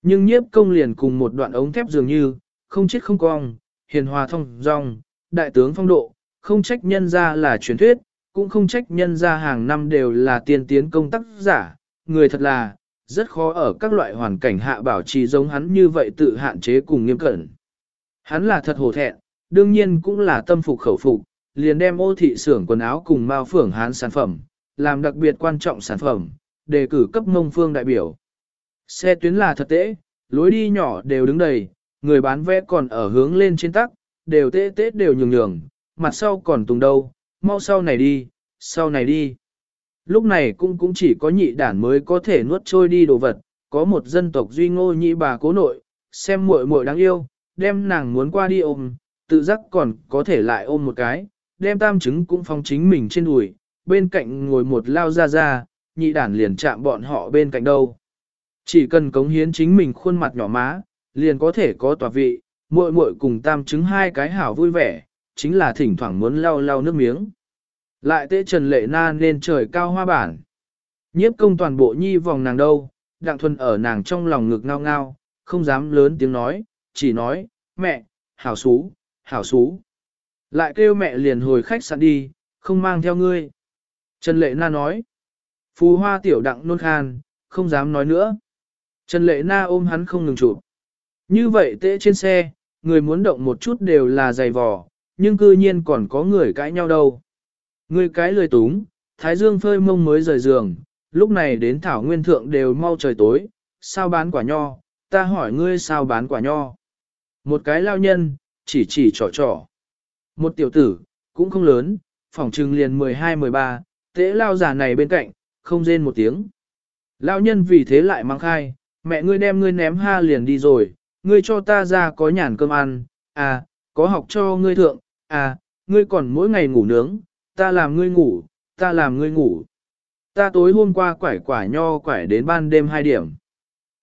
Nhưng nhiếp công liền cùng một đoạn ống thép dường như, không chết không cong, hiền hòa thông dong, đại tướng phong độ, không trách nhân ra là truyền thuyết, cũng không trách nhân ra hàng năm đều là tiên tiến công tác giả, người thật là, rất khó ở các loại hoàn cảnh hạ bảo trì giống hắn như vậy tự hạn chế cùng nghiêm cẩn. Hắn là thật hổ thẹn, đương nhiên cũng là tâm phục khẩu phục, liền đem ô thị xưởng quần áo cùng mao phưởng hán sản phẩm, làm đặc biệt quan trọng sản phẩm, đề cử cấp mông phương đại biểu. Xe tuyến là thật tễ, lối đi nhỏ đều đứng đầy, người bán vé còn ở hướng lên trên tắc, đều tê tê đều nhường nhường, mặt sau còn tùng đâu, mau sau này đi, sau này đi. Lúc này cũng cũng chỉ có nhị đản mới có thể nuốt trôi đi đồ vật, có một dân tộc duy ngô nhị bà cố nội, xem muội muội đáng yêu, đem nàng muốn qua đi ôm, tự giác còn có thể lại ôm một cái, đem tam trứng cũng phong chính mình trên đùi, bên cạnh ngồi một lao ra ra, nhị đản liền chạm bọn họ bên cạnh đâu. Chỉ cần cống hiến chính mình khuôn mặt nhỏ má, liền có thể có tòa vị, muội muội cùng tam trứng hai cái hảo vui vẻ, chính là thỉnh thoảng muốn lau lau nước miếng. Lại tế Trần Lệ Na nên trời cao hoa bản. Nhiếp công toàn bộ nhi vòng nàng đâu, đặng thuần ở nàng trong lòng ngực ngao ngao, không dám lớn tiếng nói, chỉ nói, mẹ, hảo xú, hảo xú. Lại kêu mẹ liền hồi khách sạn đi, không mang theo ngươi. Trần Lệ Na nói, phù hoa tiểu đặng nôn khan, không dám nói nữa. Trần Lệ Na ôm hắn không ngừng chụp. Như vậy tệ trên xe, người muốn động một chút đều là dày vò, nhưng cư nhiên còn có người cãi nhau đâu. Người cái lười túng, Thái Dương phơi mông mới rời giường, lúc này đến Thảo Nguyên Thượng đều mau trời tối, sao bán quả nho, ta hỏi ngươi sao bán quả nho. Một cái lao nhân, chỉ chỉ trò trò. Một tiểu tử, cũng không lớn, phỏng trừng liền 12-13, tế lao giả này bên cạnh, không rên một tiếng. Lao nhân vì thế lại mang khai, mẹ ngươi đem ngươi ném ha liền đi rồi, ngươi cho ta ra có nhàn cơm ăn, à, có học cho ngươi thượng, à, ngươi còn mỗi ngày ngủ nướng, ta làm ngươi ngủ, ta làm ngươi ngủ. Ta tối hôm qua quải quả nho quải đến ban đêm 2 điểm.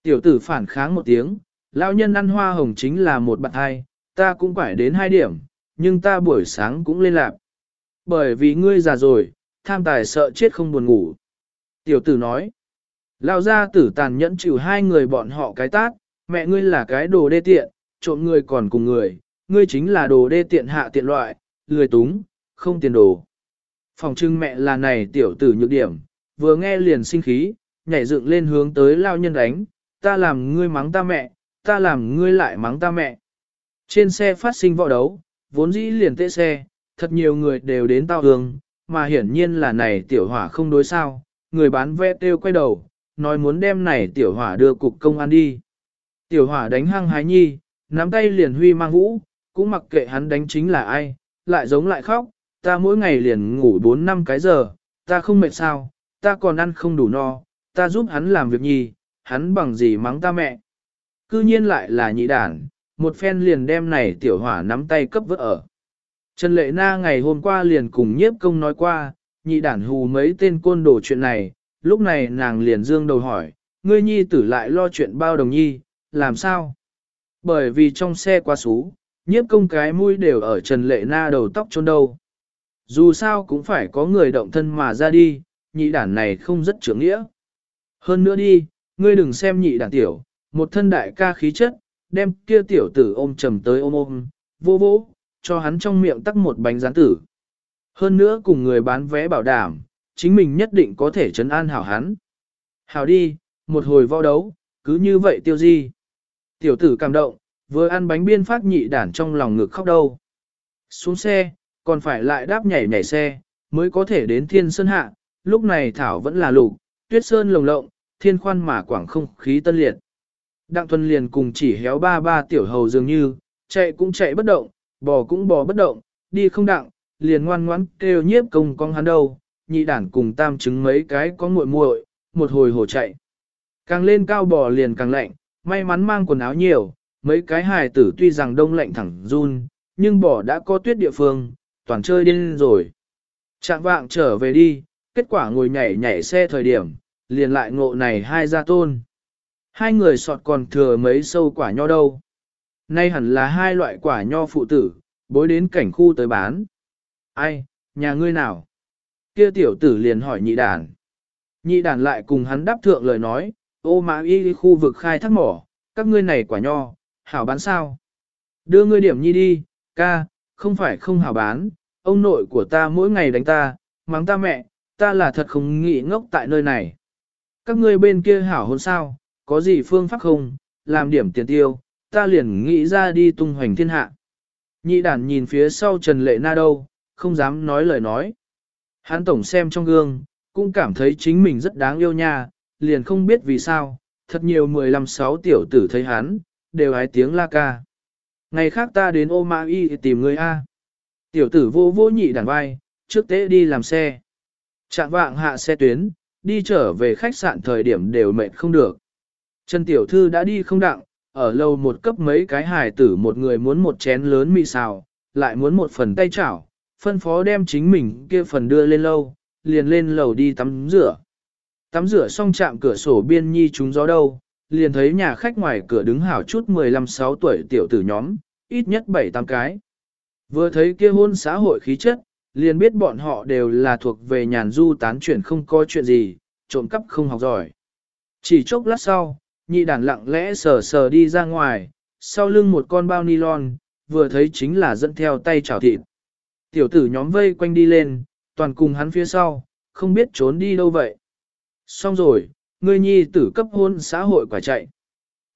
Tiểu tử phản kháng một tiếng, lão nhân ăn hoa hồng chính là một bạn hai, ta cũng quải đến 2 điểm, nhưng ta buổi sáng cũng lên lạc. Bởi vì ngươi già rồi, tham tài sợ chết không buồn ngủ. Tiểu tử nói, lão gia tử tàn nhẫn chịu hai người bọn họ cái tát, mẹ ngươi là cái đồ đê tiện, trộm người còn cùng người, ngươi chính là đồ đê tiện hạ tiện loại, lười túng, không tiền đồ. Phòng trưng mẹ là này tiểu tử nhược điểm, vừa nghe liền sinh khí, nhảy dựng lên hướng tới lao nhân đánh, ta làm ngươi mắng ta mẹ, ta làm ngươi lại mắng ta mẹ. Trên xe phát sinh võ đấu, vốn dĩ liền tệ xe, thật nhiều người đều đến tao hương, mà hiển nhiên là này tiểu hỏa không đối sao, người bán vé kêu quay đầu, nói muốn đem này tiểu hỏa đưa cục công an đi. Tiểu hỏa đánh hăng hái nhi, nắm tay liền huy mang vũ, cũng mặc kệ hắn đánh chính là ai, lại giống lại khóc, ta mỗi ngày liền ngủ 4 năm cái giờ, ta không mệt sao, ta còn ăn không đủ no, ta giúp hắn làm việc nhi, hắn bằng gì mắng ta mẹ. Cư nhiên lại là nhị đản, một phen liền đem này tiểu hỏa nắm tay cấp vỡ ở. Trần Lệ Na ngày hôm qua liền cùng nhiếp công nói qua, nhị đản hù mấy tên côn đồ chuyện này, lúc này nàng liền dương đầu hỏi, ngươi nhi tử lại lo chuyện bao đồng nhi, làm sao? Bởi vì trong xe quá xú, nhiếp công cái mũi đều ở Trần Lệ Na đầu tóc trôn đâu. Dù sao cũng phải có người động thân mà ra đi, nhị đản này không rất trưởng nghĩa. Hơn nữa đi, ngươi đừng xem nhị đản tiểu, một thân đại ca khí chất, đem kia tiểu tử ôm trầm tới ôm ôm, vô vô, cho hắn trong miệng tắc một bánh rán tử. Hơn nữa cùng người bán vé bảo đảm, chính mình nhất định có thể chấn an hảo hắn. Hảo đi, một hồi võ đấu, cứ như vậy tiêu di. Tiểu tử cảm động, vừa ăn bánh biên phát nhị đản trong lòng ngực khóc đâu. Xuống xe, còn phải lại đáp nhảy nhảy xe, mới có thể đến thiên sơn hạ, lúc này thảo vẫn là lục, tuyết sơn lồng lộng, thiên khoan mà quảng không khí tân liệt. Đặng Thuần liền cùng chỉ héo ba ba tiểu hầu dường như, chạy cũng chạy bất động, bò cũng bò bất động, đi không đặng, liền ngoan ngoãn kêu nhiếp công con hắn đâu, nhị đản cùng tam chứng mấy cái có muội muội, một hồi hồ chạy. Càng lên cao bò liền càng lạnh, may mắn mang quần áo nhiều, mấy cái hài tử tuy rằng đông lạnh thẳng run, nhưng bỏ đã có tuyết địa phương, toàn chơi điên rồi. Trạng vạng trở về đi, kết quả ngồi nhảy nhảy xe thời điểm, liền lại ngộ này hai gia tôn. Hai người sọt còn thừa mấy sâu quả nho đâu. Nay hẳn là hai loại quả nho phụ tử, bối đến cảnh khu tới bán. Ai, nhà ngươi nào? Kia tiểu tử liền hỏi nhị đàn. Nhị đàn lại cùng hắn đáp thượng lời nói, ô mã y khu vực khai thác mỏ, các ngươi này quả nho, hảo bán sao? Đưa ngươi điểm nhi đi, ca, không phải không hảo bán, ông nội của ta mỗi ngày đánh ta, mắng ta mẹ, ta là thật không nghĩ ngốc tại nơi này. Các ngươi bên kia hảo hôn sao, có gì phương pháp không, làm điểm tiền tiêu, ta liền nghĩ ra đi tung hoành thiên hạ. Nhị đàn nhìn phía sau Trần Lệ Na đâu, không dám nói lời nói. Hán tổng xem trong gương, cũng cảm thấy chính mình rất đáng yêu nha, liền không biết vì sao, thật nhiều 15-6 tiểu tử thấy hắn, đều hái tiếng la ca. Ngày khác ta đến ô ma y tìm người A. Tiểu tử vô vô nhị đàn vai, trước tế đi làm xe. Trạng vạng hạ xe tuyến, đi trở về khách sạn thời điểm đều mệt không được. Trần Tiểu Thư đã đi không đặng, ở lâu một cấp mấy cái hài tử một người muốn một chén lớn mì xào, lại muốn một phần tay chảo, phân phó đem chính mình kia phần đưa lên lâu, liền lên lầu đi tắm rửa. Tắm rửa xong chạm cửa sổ biên nhi chúng gió đâu, liền thấy nhà khách ngoài cửa đứng hảo chút 15-6 tuổi tiểu tử nhóm, ít nhất 7-8 cái. Vừa thấy kia hôn xã hội khí chất, liền biết bọn họ đều là thuộc về nhàn du tán chuyển không có chuyện gì, trộm cắp không học giỏi. Chỉ chốc lát sau, nhị đàn lặng lẽ sờ sờ đi ra ngoài, sau lưng một con bao nylon, vừa thấy chính là dẫn theo tay chảo thịt. Tiểu tử nhóm vây quanh đi lên, toàn cùng hắn phía sau, không biết trốn đi đâu vậy. Xong rồi, ngươi nhi tử cấp hôn xã hội quả chạy.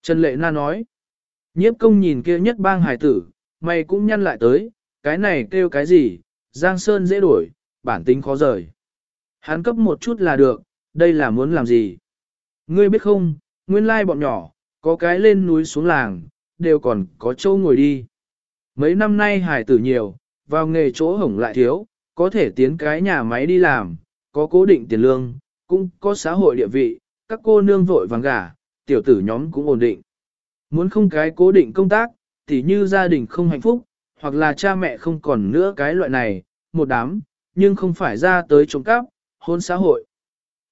Trần Lệ Na nói, nhiếp công nhìn kia nhất bang hải tử, mày cũng nhăn lại tới, cái này kêu cái gì, Giang Sơn dễ đổi, bản tính khó rời. Hắn cấp một chút là được, đây là muốn làm gì? Ngươi biết không, nguyên lai bọn nhỏ, có cái lên núi xuống làng, đều còn có châu ngồi đi. Mấy năm nay hải tử nhiều, vào nghề chỗ hổng lại thiếu, có thể tiến cái nhà máy đi làm, có cố định tiền lương, cũng có xã hội địa vị, các cô nương vội vàng gả, tiểu tử nhóm cũng ổn định. Muốn không cái cố định công tác, thì như gia đình không hạnh phúc, hoặc là cha mẹ không còn nữa cái loại này, một đám, nhưng không phải ra tới trộm cắp, hôn xã hội.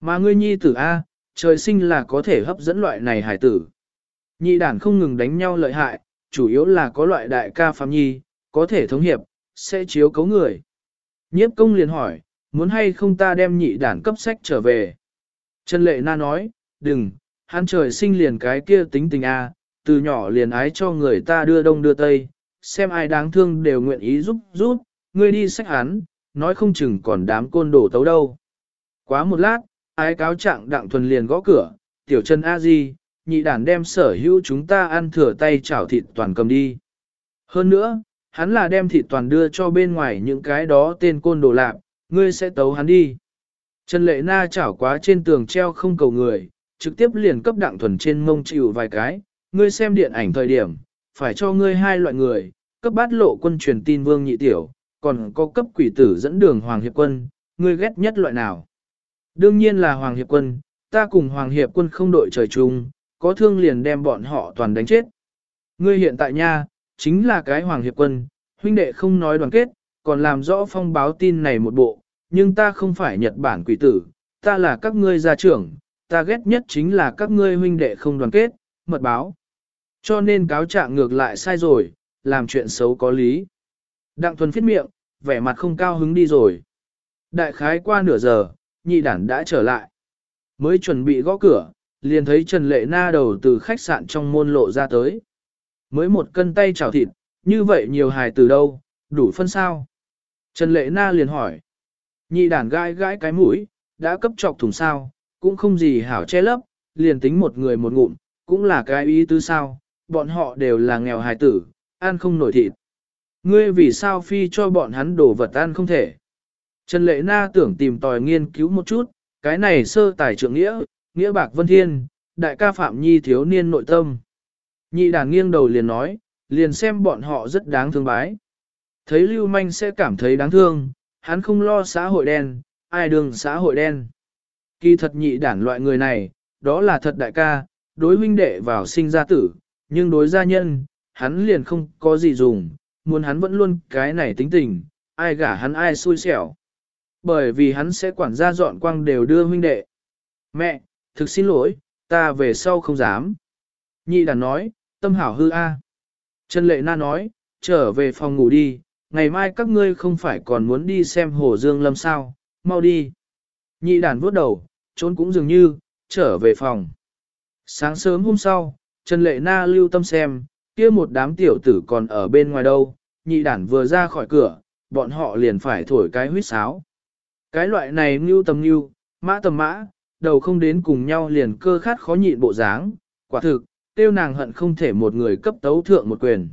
Mà ngươi nhi tử A, trời sinh là có thể hấp dẫn loại này hải tử. Nhị đàn không ngừng đánh nhau lợi hại, chủ yếu là có loại đại ca phạm nhi, có thể thống hiệp, sẽ chiếu cấu người. Nhiếp công liền hỏi, muốn hay không ta đem nhị đàn cấp sách trở về. Trần Lệ Na nói, đừng, hắn trời sinh liền cái kia tính tình A, từ nhỏ liền ái cho người ta đưa đông đưa tây, xem ai đáng thương đều nguyện ý giúp giúp, ngươi đi sách hắn, nói không chừng còn đám côn đồ tấu đâu. Quá một lát, ái cáo trạng đặng thuần liền gõ cửa, tiểu Trần a di, nhị đàn đem sở hữu chúng ta ăn thừa tay chảo thịt toàn cầm đi. Hơn nữa, hắn là đem thịt toàn đưa cho bên ngoài những cái đó tên côn đồ lạc, ngươi sẽ tấu hắn đi. Trần lệ na chảo quá trên tường treo không cầu người, trực tiếp liền cấp đặng thuần trên mông chịu vài cái, ngươi xem điện ảnh thời điểm, phải cho ngươi hai loại người, cấp bát lộ quân truyền tin vương nhị tiểu, còn có cấp quỷ tử dẫn đường Hoàng Hiệp Quân, ngươi ghét nhất loại nào? Đương nhiên là Hoàng Hiệp Quân, ta cùng Hoàng Hiệp Quân không đội trời chung, có thương liền đem bọn họ toàn đánh chết. Ngươi hiện tại nha, chính là cái Hoàng Hiệp Quân, huynh đệ không nói đoàn kết, còn làm rõ phong báo tin này một bộ, nhưng ta không phải Nhật Bản quỷ tử, ta là các ngươi gia trưởng, ta ghét nhất chính là các ngươi huynh đệ không đoàn kết, mật báo. Cho nên cáo trạng ngược lại sai rồi, làm chuyện xấu có lý. Đặng thuần phiết miệng, vẻ mặt không cao hứng đi rồi. Đại khái qua nửa giờ, nhị đản đã trở lại. Mới chuẩn bị gõ cửa, liền thấy Trần Lệ Na đầu từ khách sạn trong môn lộ ra tới. Mới một cân tay chảo thịt, như vậy nhiều hài từ đâu, đủ phân sao? Trần Lệ Na liền hỏi. Nhị đàn gai gãi cái mũi, đã cấp chọc thùng sao, cũng không gì hảo che lấp, liền tính một người một ngụm, cũng là cái ý tứ sao, bọn họ đều là nghèo hài tử, ăn không nổi thịt. Ngươi vì sao phi cho bọn hắn đổ vật ăn không thể? Trần Lệ Na tưởng tìm tòi nghiên cứu một chút, cái này sơ tài trưởng nghĩa, nghĩa bạc vân thiên, đại ca Phạm Nhi thiếu niên nội tâm. Nhị đàn nghiêng đầu liền nói, liền xem bọn họ rất đáng thương bái. Thấy lưu manh sẽ cảm thấy đáng thương, hắn không lo xã hội đen, ai đường xã hội đen. Kỳ thật nhị đản loại người này, đó là thật đại ca, đối huynh đệ vào sinh ra tử, nhưng đối gia nhân, hắn liền không có gì dùng, muốn hắn vẫn luôn cái này tính tình, ai gả hắn ai xui xẻo. Bởi vì hắn sẽ quản gia dọn quang đều đưa huynh đệ. Mẹ, thực xin lỗi, ta về sau không dám. Nhị đàn nói, tâm hảo hư a. Trần Lệ Na nói, trở về phòng ngủ đi, ngày mai các ngươi không phải còn muốn đi xem hồ dương lâm sao, mau đi. Nhị đàn vuốt đầu, trốn cũng dường như, trở về phòng. Sáng sớm hôm sau, Trần Lệ Na lưu tâm xem, kia một đám tiểu tử còn ở bên ngoài đâu, nhị đản vừa ra khỏi cửa, bọn họ liền phải thổi cái huyết sáo. Cái loại này ngưu tầm ngưu, mã tầm mã, đầu không đến cùng nhau liền cơ khát khó nhịn bộ dáng, quả thực, tiêu nàng hận không thể một người cấp tấu thượng một quyền.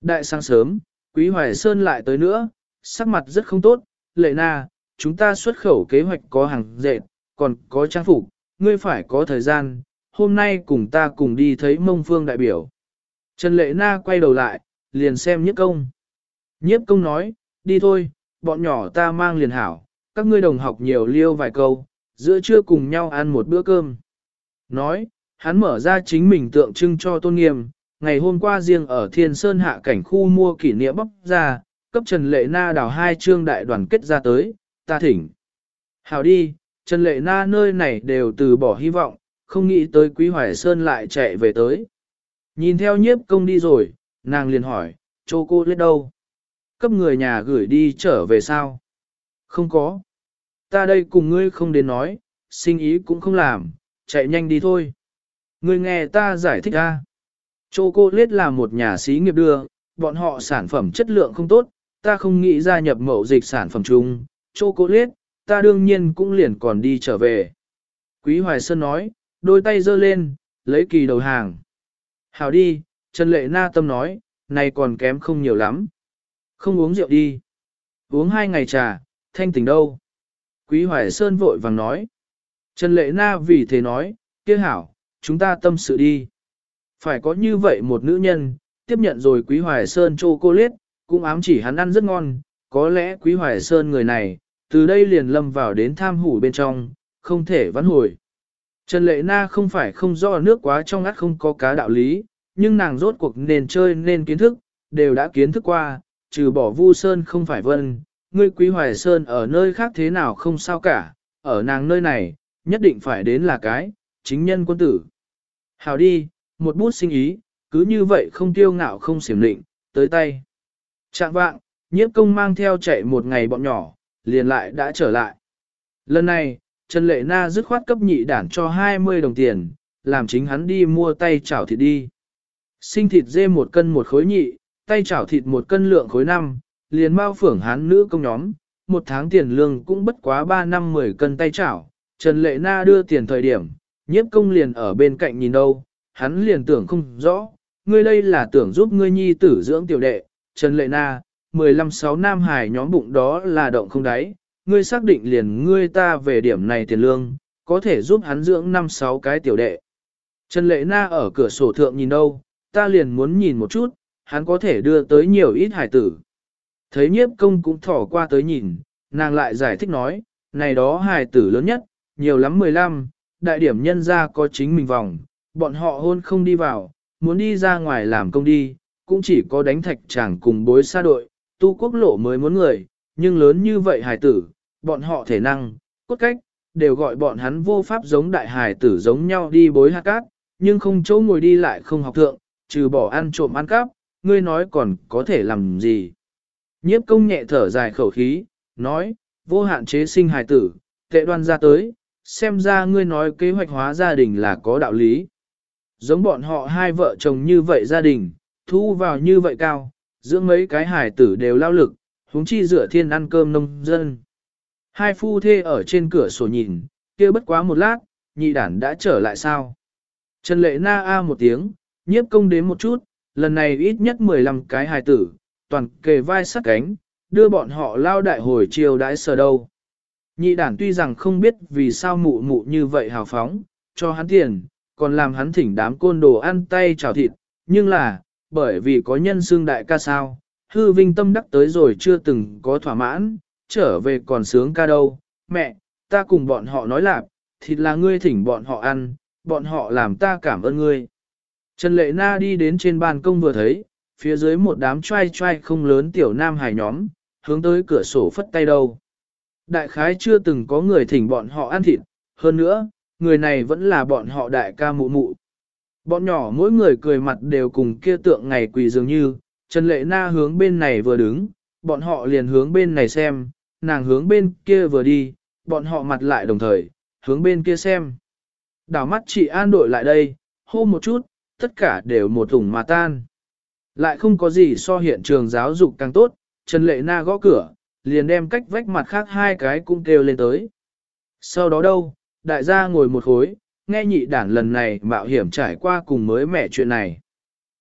Đại sáng sớm, Quý Hoài Sơn lại tới nữa, sắc mặt rất không tốt, lệ na, chúng ta xuất khẩu kế hoạch có hàng dệt, còn có trang phục, ngươi phải có thời gian, hôm nay cùng ta cùng đi thấy mông phương đại biểu. Trần Lệ Na quay đầu lại, liền xem nhiếp công. Nhiếp công nói, đi thôi, bọn nhỏ ta mang liền hảo, các ngươi đồng học nhiều liêu vài câu, giữa trưa cùng nhau ăn một bữa cơm. Nói, hắn mở ra chính mình tượng trưng cho tôn nghiêm, ngày hôm qua riêng ở Thiên Sơn hạ cảnh khu mua kỷ niệm bóc ra, cấp Trần Lệ Na đào hai chương đại đoàn kết ra tới, ta thỉnh. Hảo đi, Trần Lệ Na nơi này đều từ bỏ hy vọng, không nghĩ tới Quý Hoài Sơn lại chạy về tới. Nhìn theo nhiếp công đi rồi, nàng liền hỏi, chô cô lết đâu? Cấp người nhà gửi đi trở về sao? Không có. Ta đây cùng ngươi không đến nói, sinh ý cũng không làm, chạy nhanh đi thôi. Ngươi nghe ta giải thích ra. Chô cô lết là một nhà xí nghiệp đưa, bọn họ sản phẩm chất lượng không tốt, ta không nghĩ gia nhập mẫu dịch sản phẩm chung. Chô cô lết, ta đương nhiên cũng liền còn đi trở về. Quý Hoài Sơn nói, đôi tay giơ lên, lấy kỳ đầu hàng. Hảo đi, Trần Lệ Na Tâm nói, này còn kém không nhiều lắm. Không uống rượu đi. Uống hai ngày trà, thanh tỉnh đâu. Quý Hoài Sơn vội vàng nói. Trần Lệ Na vì thế nói, kia hảo, chúng ta tâm sự đi. Phải có như vậy một nữ nhân, tiếp nhận rồi Quý Hoài Sơn chô cô liết, cũng ám chỉ hắn ăn rất ngon, có lẽ Quý Hoài Sơn người này, từ đây liền lâm vào đến tham hủ bên trong, không thể vãn hồi. Trần Lệ Na không phải không do nước quá trong ngắt không có cá đạo lý, nhưng nàng rốt cuộc nền chơi nên kiến thức, đều đã kiến thức qua, trừ bỏ Vu Sơn không phải vân, ngươi Quý Hoài Sơn ở nơi khác thế nào không sao cả, ở nàng nơi này, nhất định phải đến là cái, chính nhân quân tử. Hào đi, một bút sinh ý, cứ như vậy không tiêu ngạo không xiểm định, tới tay. Trạng vạng, nhiếp công mang theo chạy một ngày bọn nhỏ, liền lại đã trở lại. Lần này, Trần Lệ Na dứt khoát cấp nhị đản cho 20 đồng tiền, làm chính hắn đi mua tay chảo thịt đi. Sinh thịt dê một cân một khối nhị, tay chảo thịt một cân lượng khối năm, liền bao phưởng hán nữ công nhóm, một tháng tiền lương cũng bất quá 3 năm 10 cân tay chảo. Trần Lệ Na đưa tiền thời điểm, nhiếp công liền ở bên cạnh nhìn đâu, hắn liền tưởng không rõ, ngươi đây là tưởng giúp ngươi nhi tử dưỡng tiểu đệ, Trần Lệ Na, 15-6 nam hải nhóm bụng đó là động không đáy, ngươi xác định liền ngươi ta về điểm này tiền lương, có thể giúp hắn dưỡng 5-6 cái tiểu đệ. Trần Lệ Na ở cửa sổ thượng nhìn đâu, ta liền muốn nhìn một chút, hắn có thể đưa tới nhiều ít hải tử. Thấy nhiếp công cũng thỏ qua tới nhìn, nàng lại giải thích nói, này đó hải tử lớn nhất, nhiều lắm 15, đại điểm nhân ra có chính mình vòng, bọn họ hôn không đi vào, muốn đi ra ngoài làm công đi, cũng chỉ có đánh thạch chàng cùng bối xa đội, tu quốc lộ mới muốn người, nhưng lớn như vậy hải tử, bọn họ thể năng, cốt cách, đều gọi bọn hắn vô pháp giống đại hải tử giống nhau đi bối hạt cát, nhưng không chỗ ngồi đi lại không học thượng, trừ bỏ ăn trộm ăn cắp, ngươi nói còn có thể làm gì. Nhiếp công nhẹ thở dài khẩu khí, nói, vô hạn chế sinh hài tử, tệ đoan ra tới, xem ra ngươi nói kế hoạch hóa gia đình là có đạo lý. Giống bọn họ hai vợ chồng như vậy gia đình, thu vào như vậy cao, dưỡng mấy cái hài tử đều lao lực, huống chi rửa thiên ăn cơm nông dân. Hai phu thê ở trên cửa sổ nhìn, kia bất quá một lát, nhị đản đã trở lại sao? Trần lệ na a một tiếng, nhiếp công đến một chút, lần này ít nhất 15 cái hài tử, toàn kề vai sát cánh, đưa bọn họ lao đại hồi chiều đãi sờ đâu. Nhị đản tuy rằng không biết vì sao mụ mụ như vậy hào phóng, cho hắn tiền, còn làm hắn thỉnh đám côn đồ ăn tay chào thịt, nhưng là, bởi vì có nhân xương đại ca sao, hư vinh tâm đắc tới rồi chưa từng có thỏa mãn, trở về còn sướng ca đâu, mẹ, ta cùng bọn họ nói lạc, thịt là ngươi thỉnh bọn họ ăn, bọn họ làm ta cảm ơn ngươi. Trần Lệ Na đi đến trên ban công vừa thấy, phía dưới một đám trai trai không lớn tiểu nam hài nhóm, hướng tới cửa sổ phất tay đâu. Đại khái chưa từng có người thỉnh bọn họ ăn thịt, hơn nữa, người này vẫn là bọn họ đại ca mụ mụ. Bọn nhỏ mỗi người cười mặt đều cùng kia tượng ngày quỳ dường như, Trần Lệ Na hướng bên này vừa đứng, bọn họ liền hướng bên này xem, nàng hướng bên kia vừa đi, bọn họ mặt lại đồng thời, hướng bên kia xem. Đảo mắt chị an đội lại đây, hô một chút, tất cả đều một thùng mà tan. Lại không có gì so hiện trường giáo dục càng tốt, Trần Lệ Na gõ cửa, liền đem cách vách mặt khác hai cái cũng kêu lên tới. Sau đó đâu, đại gia ngồi một khối, nghe nhị đản lần này mạo hiểm trải qua cùng mới mẹ chuyện này.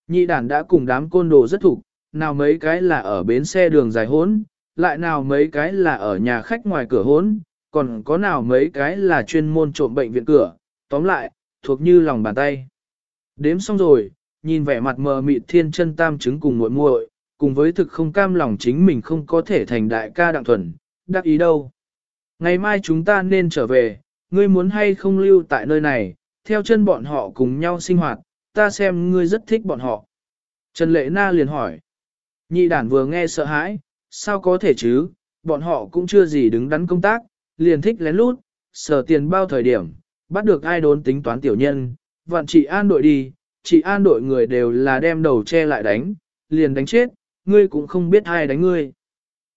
Nhị đản đã cùng đám côn đồ rất thục, nào mấy cái là ở bến xe đường dài hốn, lại nào mấy cái là ở nhà khách ngoài cửa hốn, còn có nào mấy cái là chuyên môn trộm bệnh viện cửa, tóm lại, thuộc như lòng bàn tay. Đếm xong rồi, nhìn vẻ mặt mờ mịt thiên chân tam chứng cùng muội muội, cùng với thực không cam lòng chính mình không có thể thành đại ca đặng thuần, đắc ý đâu. Ngày mai chúng ta nên trở về, ngươi muốn hay không lưu tại nơi này, theo chân bọn họ cùng nhau sinh hoạt, ta xem ngươi rất thích bọn họ. Trần Lệ Na liền hỏi. Nhị đản vừa nghe sợ hãi, sao có thể chứ, bọn họ cũng chưa gì đứng đắn công tác, liền thích lén lút, sở tiền bao thời điểm, bắt được ai đốn tính toán tiểu nhân, vạn chị an đội đi, chị an đội người đều là đem đầu che lại đánh, liền đánh chết, ngươi cũng không biết ai đánh ngươi.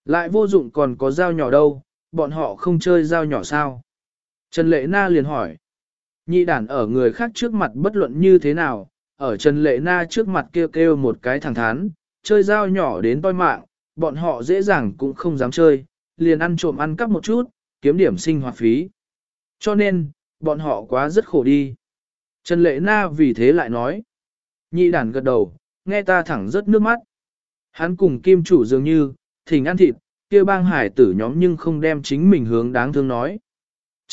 Lại vô dụng còn có dao nhỏ đâu, bọn họ không chơi dao nhỏ sao? Trần Lệ Na liền hỏi. Nhị đản ở người khác trước mặt bất luận như thế nào, ở Trần Lệ Na trước mặt kêu kêu một cái thẳng thắn, chơi dao nhỏ đến toi mạng, bọn họ dễ dàng cũng không dám chơi, liền ăn trộm ăn cắp một chút, kiếm điểm sinh hoạt phí. Cho nên, bọn họ quá rất khổ đi. Trần Lệ Na vì thế lại nói. Nhị đản gật đầu, nghe ta thẳng rất nước mắt. Hắn cùng kim chủ dường như, thỉnh ăn thịt, kia bang hải tử nhóm nhưng không đem chính mình hướng đáng thương nói.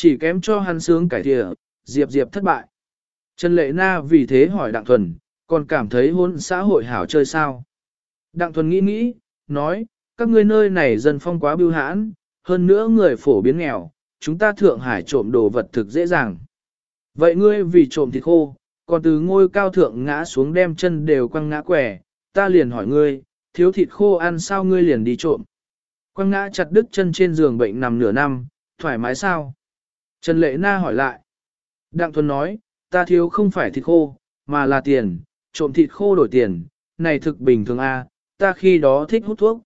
Chỉ kém cho hắn sướng cải thịa, diệp diệp thất bại. Trần Lệ Na vì thế hỏi Đặng Thuần, còn cảm thấy hôn xã hội hảo chơi sao? Đặng Thuần nghĩ nghĩ, nói, các ngươi nơi này dân phong quá biêu hãn, hơn nữa người phổ biến nghèo, chúng ta Thượng Hải trộm đồ vật thực dễ dàng. Vậy ngươi vì trộm thịt khô, còn từ ngôi cao thượng ngã xuống đem chân đều quăng ngã quẻ, ta liền hỏi ngươi, thiếu thịt khô ăn sao ngươi liền đi trộm. Quăng ngã chặt đứt chân trên giường bệnh nằm nửa năm, thoải mái sao? Trần Lệ Na hỏi lại. Đặng Thuần nói, ta thiếu không phải thịt khô, mà là tiền, trộm thịt khô đổi tiền, này thực bình thường a, ta khi đó thích hút thuốc.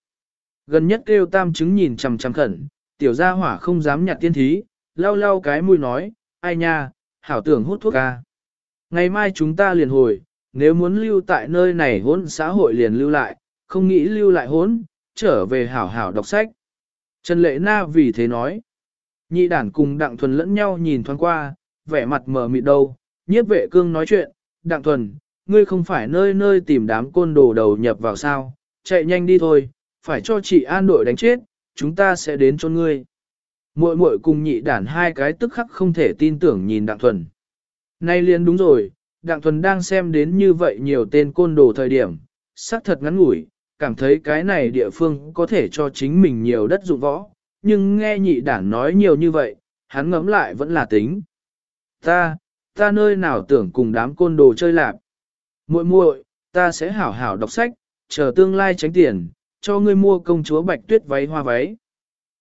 Gần nhất kêu tam chứng nhìn chằm chằm khẩn, tiểu gia hỏa không dám nhặt tiên thí, lau lau cái mũi nói, ai nha, hảo tưởng hút thuốc a. Ngày mai chúng ta liền hồi, nếu muốn lưu tại nơi này hỗn xã hội liền lưu lại, không nghĩ lưu lại hỗn, trở về hảo hảo đọc sách. Trần Lệ Na vì thế nói, nhị đản cùng Đặng Thuần lẫn nhau nhìn thoáng qua, vẻ mặt mờ mịt đâu, nhiếp vệ cương nói chuyện, Đặng Thuần, ngươi không phải nơi nơi tìm đám côn đồ đầu nhập vào sao, chạy nhanh đi thôi, phải cho chị an đội đánh chết, chúng ta sẽ đến cho ngươi. Muội muội cùng nhị đản hai cái tức khắc không thể tin tưởng nhìn Đặng Thuần. Nay liền đúng rồi, Đặng Thuần đang xem đến như vậy nhiều tên côn đồ thời điểm, xác thật ngắn ngủi, cảm thấy cái này địa phương có thể cho chính mình nhiều đất dụng võ, nhưng nghe nhị đản nói nhiều như vậy, hắn ngẫm lại vẫn là tính. Ta, ta nơi nào tưởng cùng đám côn đồ chơi lạp. muội muội, ta sẽ hảo hảo đọc sách, chờ tương lai tránh tiền, cho ngươi mua công chúa bạch tuyết váy hoa váy.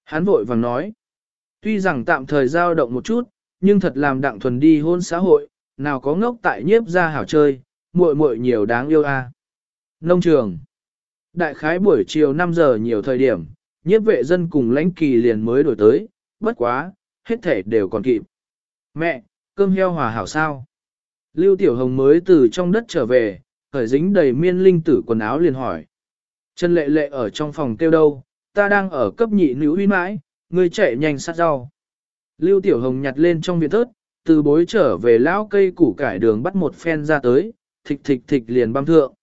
Hắn vội vàng nói, tuy rằng tạm thời dao động một chút, nhưng thật làm đặng thuần đi hôn xã hội, nào có ngốc tại nhiếp ra hảo chơi, muội muội nhiều đáng yêu a. Nông trường Đại khái buổi chiều 5 giờ nhiều thời điểm, nhiếp vệ dân cùng lãnh kỳ liền mới đổi tới, bất quá, hết thể đều còn kịp. Mẹ, cơm heo hòa hảo sao? Lưu Tiểu Hồng mới từ trong đất trở về, khởi dính đầy miên linh tử quần áo liền hỏi. Trần lệ lệ ở trong phòng kêu đâu, ta đang ở cấp nhị nữ uy mãi, ngươi chạy nhanh sát rau. Lưu Tiểu Hồng nhặt lên trong viện thớt, từ bối trở về lão cây củ cải đường bắt một phen ra tới, thịch thịch thịch liền băm thượng.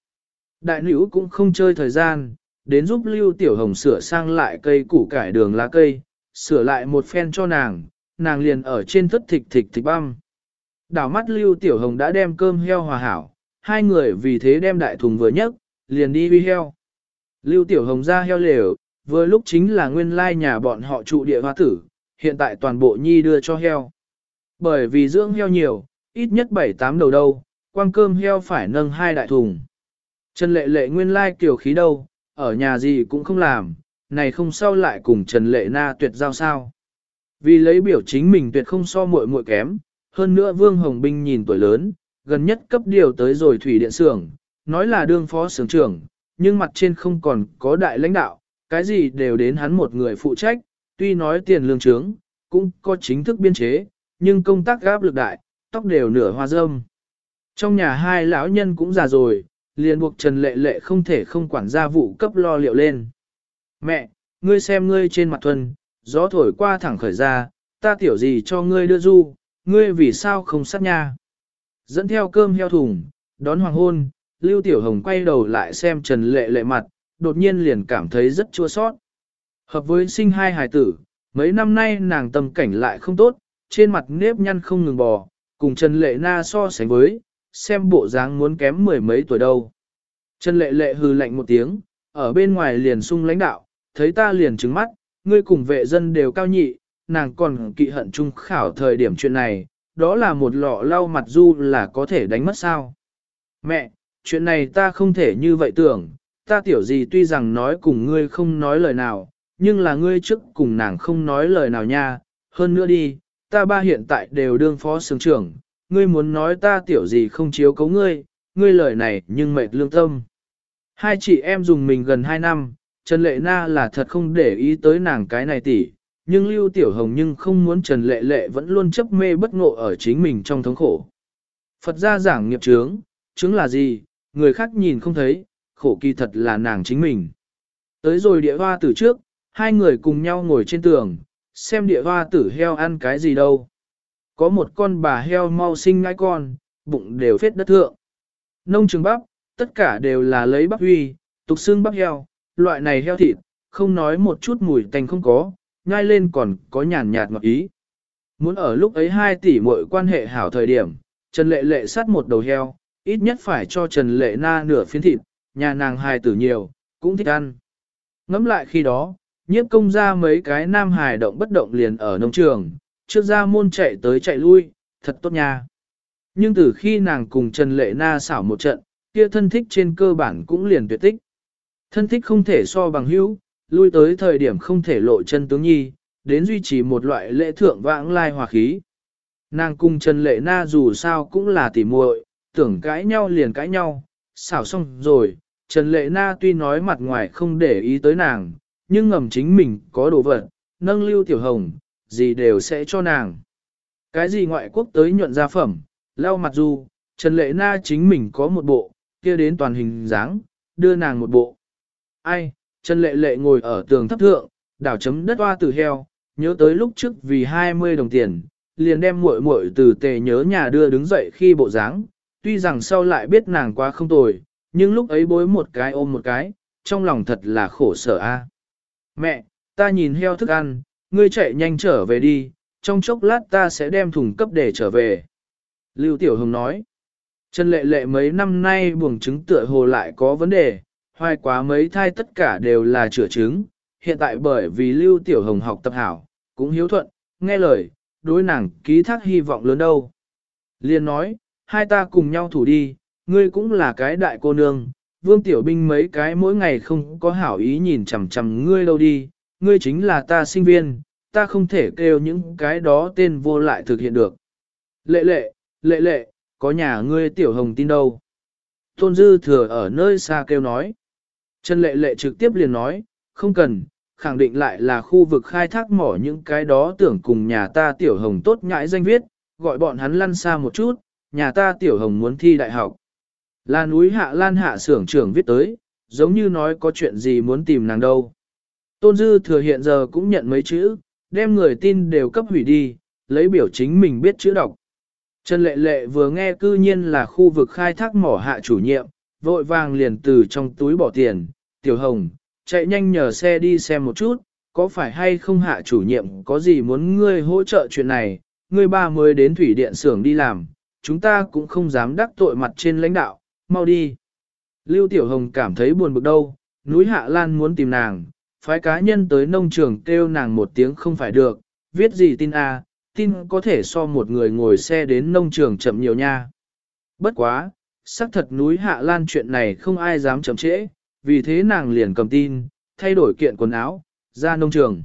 Đại nữ cũng không chơi thời gian, đến giúp Lưu Tiểu Hồng sửa sang lại cây củ cải đường lá cây, sửa lại một phen cho nàng, nàng liền ở trên thất thịch thịch thịch băm. Đảo mắt Lưu Tiểu Hồng đã đem cơm heo hòa hảo, hai người vì thế đem đại thùng vừa nhấc, liền đi huy heo. Lưu Tiểu Hồng ra heo lều, vừa lúc chính là nguyên lai nhà bọn họ trụ địa hoa tử, hiện tại toàn bộ nhi đưa cho heo. Bởi vì dưỡng heo nhiều, ít nhất 7-8 đầu đâu, quang cơm heo phải nâng hai đại thùng. Trần lệ lệ nguyên lai kiểu khí đâu, ở nhà gì cũng không làm, này không sao lại cùng Trần lệ na tuyệt giao sao. Vì lấy biểu chính mình tuyệt không so muội muội kém, hơn nữa Vương Hồng Binh nhìn tuổi lớn, gần nhất cấp điều tới rồi thủy điện xưởng, nói là đương phó xưởng trưởng, nhưng mặt trên không còn có đại lãnh đạo, cái gì đều đến hắn một người phụ trách, tuy nói tiền lương trướng, cũng có chính thức biên chế, nhưng công tác gáp lực đại, tóc đều nửa hoa râm. Trong nhà hai lão nhân cũng già rồi, liền buộc Trần Lệ Lệ không thể không quản gia vụ cấp lo liệu lên. Mẹ, ngươi xem ngươi trên mặt thuần, gió thổi qua thẳng khởi ra, ta tiểu gì cho ngươi đưa du, ngươi vì sao không sát nha. Dẫn theo cơm heo thùng, đón hoàng hôn, Lưu Tiểu Hồng quay đầu lại xem Trần Lệ Lệ mặt, đột nhiên liền cảm thấy rất chua sót. Hợp với sinh hai hài tử, mấy năm nay nàng tâm cảnh lại không tốt, trên mặt nếp nhăn không ngừng bò, cùng Trần Lệ Na so sánh với, xem bộ dáng muốn kém mười mấy tuổi đâu. Trần Lệ Lệ hừ lạnh một tiếng, ở bên ngoài liền sung lãnh đạo, thấy ta liền trứng mắt, ngươi cùng vệ dân đều cao nhị, nàng còn kỵ hận trung khảo thời điểm chuyện này, đó là một lọ lau mặt du là có thể đánh mất sao. Mẹ, chuyện này ta không thể như vậy tưởng, ta tiểu gì tuy rằng nói cùng ngươi không nói lời nào, nhưng là ngươi trước cùng nàng không nói lời nào nha, hơn nữa đi, ta ba hiện tại đều đương phó sướng trưởng, ngươi muốn nói ta tiểu gì không chiếu cấu ngươi, ngươi lời này nhưng mệt lương tâm. Hai chị em dùng mình gần hai năm, Trần Lệ Na là thật không để ý tới nàng cái này tỷ, nhưng Lưu Tiểu Hồng nhưng không muốn Trần Lệ Lệ vẫn luôn chấp mê bất ngộ ở chính mình trong thống khổ. Phật gia giảng nghiệp chướng, chứng là gì, người khác nhìn không thấy, khổ kỳ thật là nàng chính mình. Tới rồi địa hoa từ trước, hai người cùng nhau ngồi trên tường, xem địa hoa tử heo ăn cái gì đâu. Có một con bà heo mau sinh ngai con, bụng đều phết đất thượng. Nông trường bắp, tất cả đều là lấy bắp huy, tục xương bắp heo, loại này heo thịt, không nói một chút mùi tanh không có, nhai lên còn có nhàn nhạt ngọt ý. Muốn ở lúc ấy hai tỷ muội quan hệ hảo thời điểm, Trần Lệ Lệ sát một đầu heo, ít nhất phải cho Trần Lệ Na nửa phiến thịt, nhà nàng hài tử nhiều, cũng thích ăn. Ngắm lại khi đó, nhiếp công ra mấy cái nam hài động bất động liền ở nông trường, trước ra môn chạy tới chạy lui, thật tốt nha. Nhưng từ khi nàng cùng Trần Lệ Na xảo một trận, kia thân thích trên cơ bản cũng liền tuyệt tích. Thân thích không thể so bằng hữu, lui tới thời điểm không thể lộ chân tướng nhi, đến duy trì một loại lễ thượng vãng lai hòa khí. Nàng cùng Trần Lệ Na dù sao cũng là tỉ muội, tưởng cãi nhau liền cãi nhau, xảo xong rồi, Trần Lệ Na tuy nói mặt ngoài không để ý tới nàng, nhưng ngầm chính mình có đồ vật, nâng lưu tiểu hồng, gì đều sẽ cho nàng. Cái gì ngoại quốc tới nhuận gia phẩm, lau mặt du, Trần Lệ Na chính mình có một bộ, kia đến toàn hình dáng, đưa nàng một bộ. Ai, Trần Lệ Lệ ngồi ở tường thấp thượng, đảo chấm đất hoa từ heo, nhớ tới lúc trước vì 20 đồng tiền, liền đem muội muội từ tề nhớ nhà đưa đứng dậy khi bộ dáng, tuy rằng sau lại biết nàng quá không tồi, nhưng lúc ấy bối một cái ôm một cái, trong lòng thật là khổ sở a. Mẹ, ta nhìn heo thức ăn, ngươi chạy nhanh trở về đi, trong chốc lát ta sẽ đem thùng cấp để trở về. Lưu Tiểu Hồng nói, Trần Lệ Lệ mấy năm nay buồng trứng tựa hồ lại có vấn đề, hoài quá mấy thai tất cả đều là chữa trứng, hiện tại bởi vì Lưu Tiểu Hồng học tập hảo, cũng hiếu thuận, nghe lời, đối nàng ký thác hy vọng lớn đâu. Liên nói, hai ta cùng nhau thủ đi, ngươi cũng là cái đại cô nương, vương tiểu binh mấy cái mỗi ngày không có hảo ý nhìn chằm chằm ngươi đâu đi, ngươi chính là ta sinh viên, ta không thể kêu những cái đó tên vô lại thực hiện được. Lệ lệ, lệ lệ, có nhà ngươi tiểu hồng tin đâu? Tôn dư thừa ở nơi xa kêu nói. Trần lệ lệ trực tiếp liền nói, không cần, khẳng định lại là khu vực khai thác mỏ những cái đó tưởng cùng nhà ta tiểu hồng tốt nhãi danh viết, gọi bọn hắn lăn xa một chút, nhà ta tiểu hồng muốn thi đại học. Là núi hạ lan hạ xưởng trưởng viết tới, giống như nói có chuyện gì muốn tìm nàng đâu. Tôn Dư thừa hiện giờ cũng nhận mấy chữ, đem người tin đều cấp hủy đi, lấy biểu chính mình biết chữ đọc. Trần Lệ Lệ vừa nghe cư nhiên là khu vực khai thác mỏ hạ chủ nhiệm, vội vàng liền từ trong túi bỏ tiền, tiểu hồng, chạy nhanh nhờ xe đi xem một chút, có phải hay không hạ chủ nhiệm có gì muốn ngươi hỗ trợ chuyện này, ngươi ba mới đến thủy điện xưởng đi làm, chúng ta cũng không dám đắc tội mặt trên lãnh đạo, mau đi. Lưu Tiểu Hồng cảm thấy buồn bực đâu, núi Hạ Lan muốn tìm nàng, phái cá nhân tới nông trường kêu nàng một tiếng không phải được, viết gì tin A, tin có thể so một người ngồi xe đến nông trường chậm nhiều nha. Bất quá, xác thật núi Hạ Lan chuyện này không ai dám chậm trễ, vì thế nàng liền cầm tin, thay đổi kiện quần áo, ra nông trường.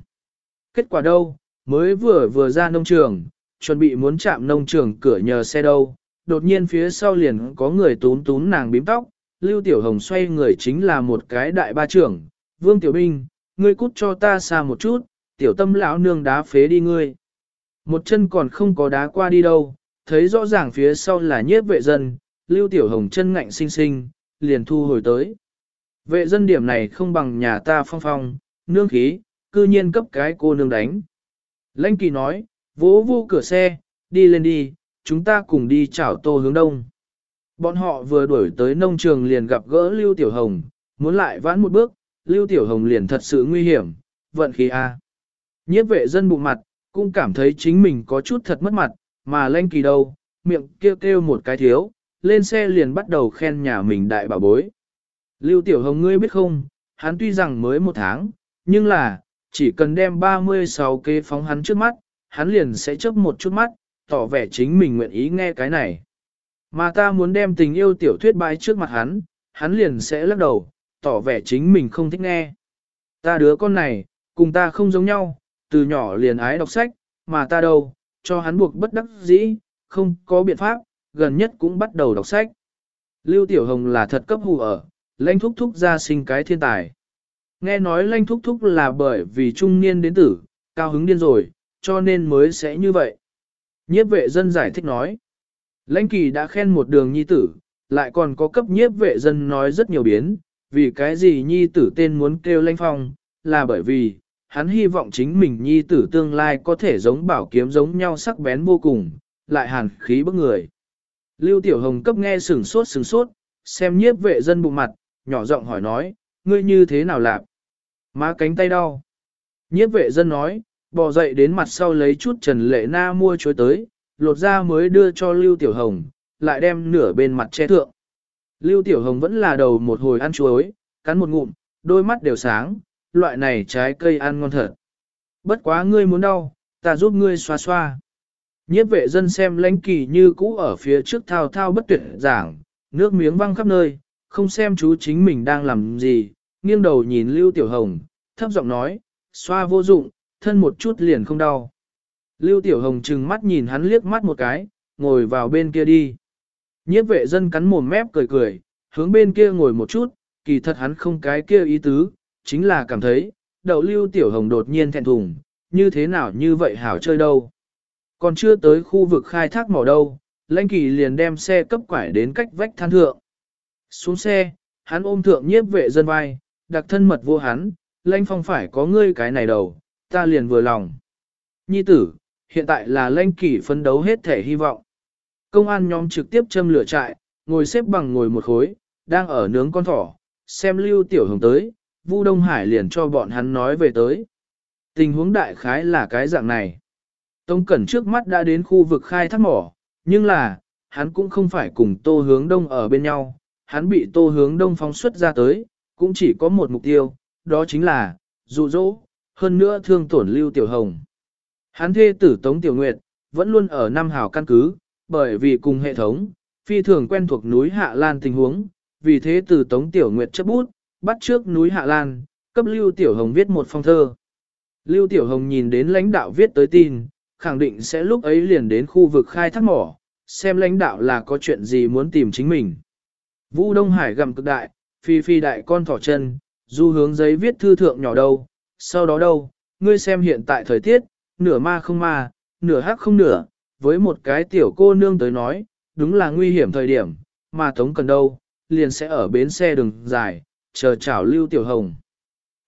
Kết quả đâu, mới vừa vừa ra nông trường, chuẩn bị muốn chạm nông trường cửa nhờ xe đâu, đột nhiên phía sau liền có người tún tún nàng bím tóc, Lưu Tiểu Hồng xoay người chính là một cái đại ba trưởng, Vương Tiểu Binh, ngươi cút cho ta xa một chút, tiểu tâm lão nương đá phế đi ngươi. Một chân còn không có đá qua đi đâu, thấy rõ ràng phía sau là nhiếp vệ dân, Lưu Tiểu Hồng chân ngạnh sinh sinh, liền thu hồi tới. Vệ dân điểm này không bằng nhà ta phong phong, nương khí, cư nhiên cấp cái cô nương đánh. Lãnh kỳ nói, vỗ vô cửa xe, đi lên đi, chúng ta cùng đi chảo tô hướng đông. Bọn họ vừa đuổi tới nông trường liền gặp gỡ Lưu Tiểu Hồng, muốn lại vãn một bước, Lưu Tiểu Hồng liền thật sự nguy hiểm, vận khí A. Nhiếp vệ dân bụng mặt, cũng cảm thấy chính mình có chút thật mất mặt, mà lanh kỳ đâu, miệng kêu kêu một cái thiếu, lên xe liền bắt đầu khen nhà mình đại bảo bối. Lưu Tiểu Hồng ngươi biết không, hắn tuy rằng mới một tháng, nhưng là, chỉ cần đem 36 kế phóng hắn trước mắt, hắn liền sẽ chớp một chút mắt, tỏ vẻ chính mình nguyện ý nghe cái này. Mà ta muốn đem tình yêu tiểu thuyết bãi trước mặt hắn, hắn liền sẽ lắc đầu, tỏ vẻ chính mình không thích nghe. Ta đứa con này, cùng ta không giống nhau, từ nhỏ liền ái đọc sách, mà ta đâu, cho hắn buộc bất đắc dĩ, không có biện pháp, gần nhất cũng bắt đầu đọc sách. Lưu Tiểu Hồng là thật cấp hù ở, lãnh thúc thúc ra sinh cái thiên tài. Nghe nói lãnh thúc thúc là bởi vì trung niên đến tử, cao hứng điên rồi, cho nên mới sẽ như vậy. Nhiếp vệ dân giải thích nói. Lãnh kỳ đã khen một đường nhi tử, lại còn có cấp nhiếp vệ dân nói rất nhiều biến, vì cái gì nhi tử tên muốn kêu lanh phong, là bởi vì, hắn hy vọng chính mình nhi tử tương lai có thể giống bảo kiếm giống nhau sắc bén vô cùng, lại hàn khí bức người. Lưu Tiểu Hồng cấp nghe sừng sốt sừng sốt, xem nhiếp vệ dân bụng mặt, nhỏ giọng hỏi nói, ngươi như thế nào lạp? Má cánh tay đau. Nhiếp vệ dân nói, bò dậy đến mặt sau lấy chút trần lệ na mua chuối tới, lột ra mới đưa cho Lưu Tiểu Hồng, lại đem nửa bên mặt che thượng. Lưu Tiểu Hồng vẫn là đầu một hồi ăn chuối, cắn một ngụm, đôi mắt đều sáng, loại này trái cây ăn ngon thật. Bất quá ngươi muốn đau, ta giúp ngươi xoa xoa. Nhiếp vệ dân xem lãnh kỳ như cũ ở phía trước thao thao bất tuyệt giảng, nước miếng văng khắp nơi, không xem chú chính mình đang làm gì, nghiêng đầu nhìn Lưu Tiểu Hồng, thấp giọng nói, xoa vô dụng, thân một chút liền không đau. Lưu Tiểu Hồng trừng mắt nhìn hắn liếc mắt một cái, ngồi vào bên kia đi. Nhiếp vệ dân cắn mồm mép cười cười, hướng bên kia ngồi một chút, kỳ thật hắn không cái kia ý tứ, chính là cảm thấy, đậu Lưu Tiểu Hồng đột nhiên thẹn thùng, như thế nào như vậy hảo chơi đâu. Còn chưa tới khu vực khai thác mỏ đâu, lãnh kỳ liền đem xe cấp quải đến cách vách than thượng. Xuống xe, hắn ôm thượng nhiếp vệ dân vai, đặc thân mật vô hắn, lãnh phong phải có ngươi cái này đầu, ta liền vừa lòng. Nhi tử, hiện tại là lãnh kỳ phấn đấu hết thể hy vọng. Công an nhóm trực tiếp châm lửa trại, ngồi xếp bằng ngồi một khối, đang ở nướng con thỏ, xem lưu tiểu hồng tới, Vu Đông Hải liền cho bọn hắn nói về tới. Tình huống đại khái là cái dạng này. Tông Cẩn trước mắt đã đến khu vực khai thác mỏ, nhưng là, hắn cũng không phải cùng tô hướng đông ở bên nhau, hắn bị tô hướng đông phóng xuất ra tới, cũng chỉ có một mục tiêu, đó chính là, dụ dỗ, hơn nữa thương tổn Lưu Tiểu Hồng. Hắn thê tử Tống Tiểu Nguyệt, vẫn luôn ở Nam Hảo căn cứ, bởi vì cùng hệ thống, phi thường quen thuộc núi Hạ Lan tình huống, vì thế từ Tống Tiểu Nguyệt chấp bút, bắt trước núi Hạ Lan, cấp Lưu Tiểu Hồng viết một phong thơ. Lưu Tiểu Hồng nhìn đến lãnh đạo viết tới tin, khẳng định sẽ lúc ấy liền đến khu vực khai thác mỏ, xem lãnh đạo là có chuyện gì muốn tìm chính mình. Vũ Đông Hải gầm cực đại, phi phi đại con thỏ chân, du hướng giấy viết thư thượng nhỏ đâu, sau đó đâu, ngươi xem hiện tại thời tiết, nửa ma không ma, nửa hắc không nửa, với một cái tiểu cô nương tới nói, đúng là nguy hiểm thời điểm, mà Tống Cần đâu, liền sẽ ở bến xe đường dài, chờ chào Lưu Tiểu Hồng.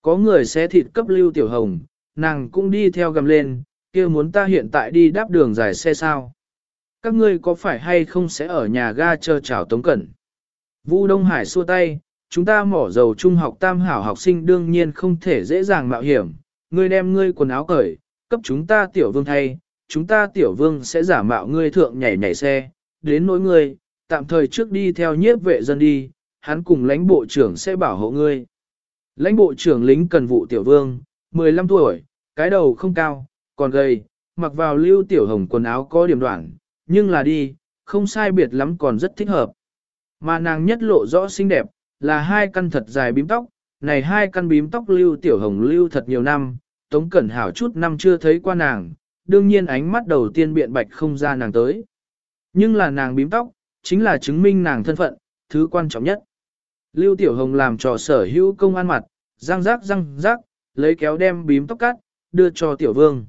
Có người sẽ thịt cấp Lưu Tiểu Hồng, nàng cũng đi theo gầm lên, kia muốn ta hiện tại đi đáp đường dài xe sao. các ngươi có phải hay không sẽ ở nhà ga chờ chào Tống Cẩn? Vu Đông Hải xua tay, chúng ta mỏ dầu trung học tam hảo học sinh đương nhiên không thể dễ dàng mạo hiểm, ngươi đem ngươi quần áo cởi, cấp chúng ta tiểu vương thay, chúng ta tiểu vương sẽ giả mạo ngươi thượng nhảy nhảy xe, đến nỗi ngươi, tạm thời trước đi theo nhiếp vệ dân đi, hắn cùng lãnh bộ trưởng sẽ bảo hộ ngươi. Lãnh bộ trưởng lính cần vụ tiểu vương, 15 tuổi, cái đầu không cao, còn gầy, mặc vào lưu tiểu hồng quần áo có điểm đoạn, nhưng là đi, không sai biệt lắm còn rất thích hợp. Mà nàng nhất lộ rõ xinh đẹp, là hai căn thật dài bím tóc, này hai căn bím tóc lưu tiểu hồng lưu thật nhiều năm, Tống Cẩn Hảo chút năm chưa thấy qua nàng, đương nhiên ánh mắt đầu tiên biện bạch không ra nàng tới. Nhưng là nàng bím tóc, chính là chứng minh nàng thân phận, thứ quan trọng nhất. Lưu Tiểu Hồng làm trò sở hữu công an mặt, răng rác răng rác, lấy kéo đem bím tóc cắt, đưa cho Tiểu Vương.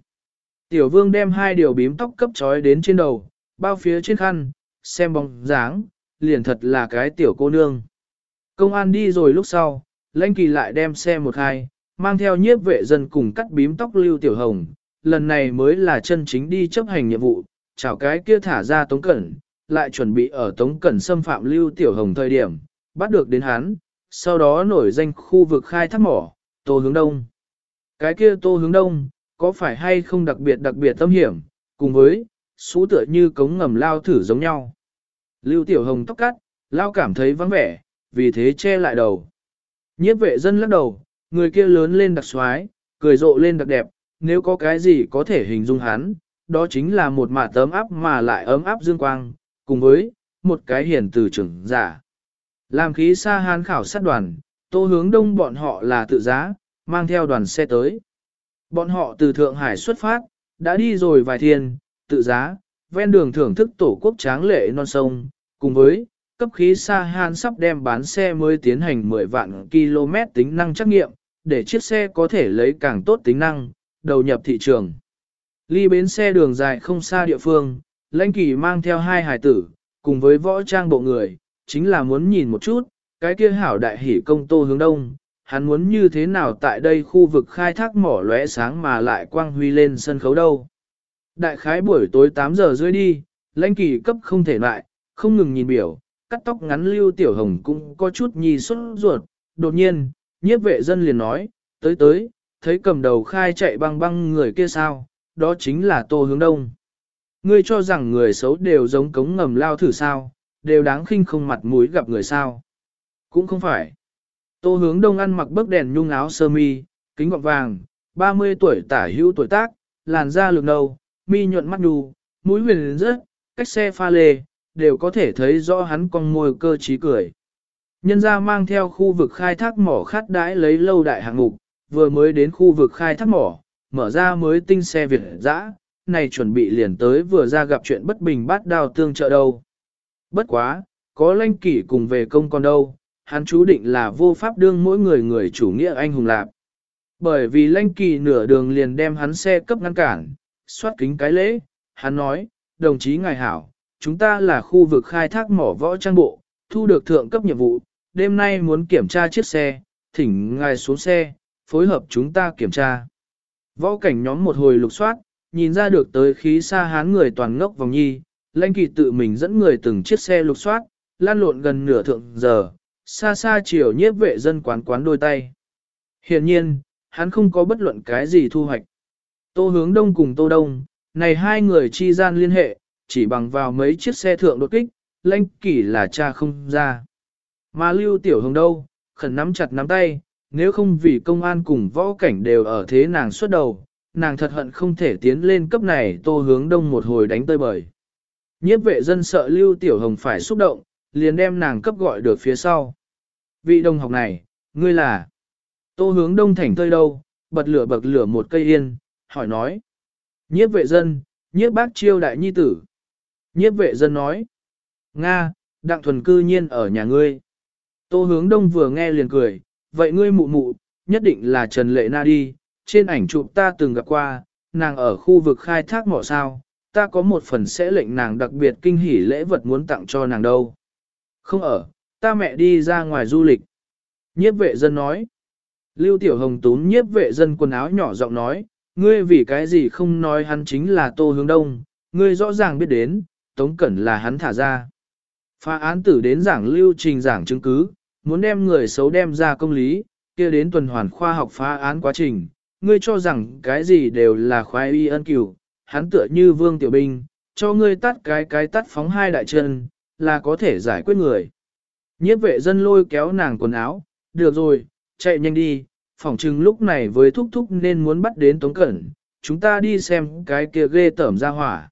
Tiểu Vương đem hai điều bím tóc cấp trói đến trên đầu, bao phía trên khăn, xem bóng dáng, liền thật là cái tiểu cô nương. Công an đi rồi lúc sau, lãnh kỳ lại đem xe một hai, mang theo nhiếp vệ dân cùng cắt bím tóc Lưu Tiểu Hồng, lần này mới là chân chính đi chấp hành nhiệm vụ, chào cái kia thả ra Tống Cẩn, lại chuẩn bị ở Tống Cẩn xâm phạm Lưu Tiểu Hồng thời điểm, bắt được đến hắn, sau đó nổi danh khu vực khai thác mỏ, Tô Hướng Đông. Cái kia Tô Hướng Đông, có phải hay không đặc biệt đặc biệt tâm hiểm, cùng với, xú tựa như cống ngầm lao thử giống nhau. Lưu Tiểu Hồng tóc cắt, lao cảm thấy vắng vẻ, vì thế che lại đầu. Nhiếp vệ dân lắc đầu, người kia lớn lên đặc xoái, cười rộ lên đặc đẹp, nếu có cái gì có thể hình dung hắn, đó chính là một mạ tấm áp mà lại ấm áp dương quang, cùng với một cái hiển từ trưởng giả. Làm khí xa hán khảo sát đoàn, tô hướng đông bọn họ là tự giá, mang theo đoàn xe tới. Bọn họ từ Thượng Hải xuất phát, đã đi rồi vài thiên, tự giá, ven đường thưởng thức tổ quốc tráng lệ non sông, cùng với cấp khí xa han sắp đem bán xe mới tiến hành 10 vạn km tính năng trắc nghiệm, để chiếc xe có thể lấy càng tốt tính năng, đầu nhập thị trường. Ly bến xe đường dài không xa địa phương, lãnh kỳ mang theo hai hài tử, cùng với võ trang bộ người, chính là muốn nhìn một chút, cái kia hảo đại hỉ công tô hướng đông, hắn muốn như thế nào tại đây khu vực khai thác mỏ lóe sáng mà lại quang huy lên sân khấu đâu. Đại khái buổi tối 8 giờ rưỡi đi, lãnh kỳ cấp không thể lại, không ngừng nhìn biểu, cắt tóc ngắn lưu tiểu hồng cũng có chút nhì xuất ruột, đột nhiên, nhiếp vệ dân liền nói, tới tới, thấy cầm đầu khai chạy băng băng người kia sao, đó chính là tô hướng đông. Ngươi cho rằng người xấu đều giống cống ngầm lao thử sao, đều đáng khinh không mặt mũi gặp người sao. Cũng không phải. Tô hướng đông ăn mặc bức đèn nhung áo sơ mi, kính gọng vàng, 30 tuổi tả hữu tuổi tác, làn da lực nâu, mi nhuận mắt đù, mũi huyền rớt, cách xe pha lê, đều có thể thấy rõ hắn con môi cơ trí cười. Nhân ra mang theo khu vực khai thác mỏ khát đãi lấy lâu đại hạng mục, vừa mới đến khu vực khai thác mỏ, mở ra mới tinh xe Việt dã, này chuẩn bị liền tới vừa ra gặp chuyện bất bình bát đào tương trợ đâu. Bất quá, có lanh kỷ cùng về công con đâu, hắn chú định là vô pháp đương mỗi người người chủ nghĩa anh hùng lạc. Bởi vì lanh kỳ nửa đường liền đem hắn xe cấp ngăn cản, soát kính cái lễ, hắn nói, đồng chí ngài hảo, chúng ta là khu vực khai thác mỏ võ trang bộ, thu được thượng cấp nhiệm vụ, đêm nay muốn kiểm tra chiếc xe, thỉnh ngài xuống xe, phối hợp chúng ta kiểm tra. Võ cảnh nhóm một hồi lục soát, nhìn ra được tới khí xa hán người toàn ngốc vòng nhi, lãnh kỳ tự mình dẫn người từng chiếc xe lục soát, lan lộn gần nửa thượng giờ, xa xa chiều nhiếp vệ dân quán quán đôi tay. Hiện nhiên, hắn không có bất luận cái gì thu hoạch. Tô hướng đông cùng tô đông, này hai người chi gian liên hệ, chỉ bằng vào mấy chiếc xe thượng đột kích, lãnh kỷ là cha không ra. Mà lưu tiểu hồng đâu, khẩn nắm chặt nắm tay, nếu không vì công an cùng võ cảnh đều ở thế nàng xuất đầu, nàng thật hận không thể tiến lên cấp này tô hướng đông một hồi đánh tơi bời. Nhiếp vệ dân sợ lưu tiểu hồng phải xúc động, liền đem nàng cấp gọi được phía sau. Vị đồng học này, ngươi là tô hướng đông thành tơi đâu, bật lửa bật lửa một cây yên, hỏi nói. Nhiếp vệ dân, nhiếp bác chiêu đại nhi tử. Nhiếp vệ dân nói. Nga, đặng thuần cư nhiên ở nhà ngươi. Tô hướng đông vừa nghe liền cười, vậy ngươi mụ mụ, nhất định là Trần Lệ Na đi, trên ảnh chụp ta từng gặp qua, nàng ở khu vực khai thác mỏ sao, ta có một phần sẽ lệnh nàng đặc biệt kinh hỉ lễ vật muốn tặng cho nàng đâu. Không ở, ta mẹ đi ra ngoài du lịch. Nhiếp vệ dân nói. Lưu Tiểu Hồng túm nhiếp vệ dân quần áo nhỏ giọng nói, ngươi vì cái gì không nói hắn chính là Tô Hướng Đông, ngươi rõ ràng biết đến, Tống Cẩn là hắn thả ra. Phá án tử đến giảng lưu trình giảng chứng cứ, muốn đem người xấu đem ra công lý, kia đến tuần hoàn khoa học phá án quá trình, ngươi cho rằng cái gì đều là khoái y ân cửu, hắn tựa như vương tiểu binh, cho ngươi tắt cái cái tắt phóng hai đại chân, là có thể giải quyết người. Nhiếp vệ dân lôi kéo nàng quần áo, được rồi, chạy nhanh đi, phỏng chừng lúc này với thúc thúc nên muốn bắt đến Tống Cẩn, chúng ta đi xem cái kia ghê tởm ra hỏa.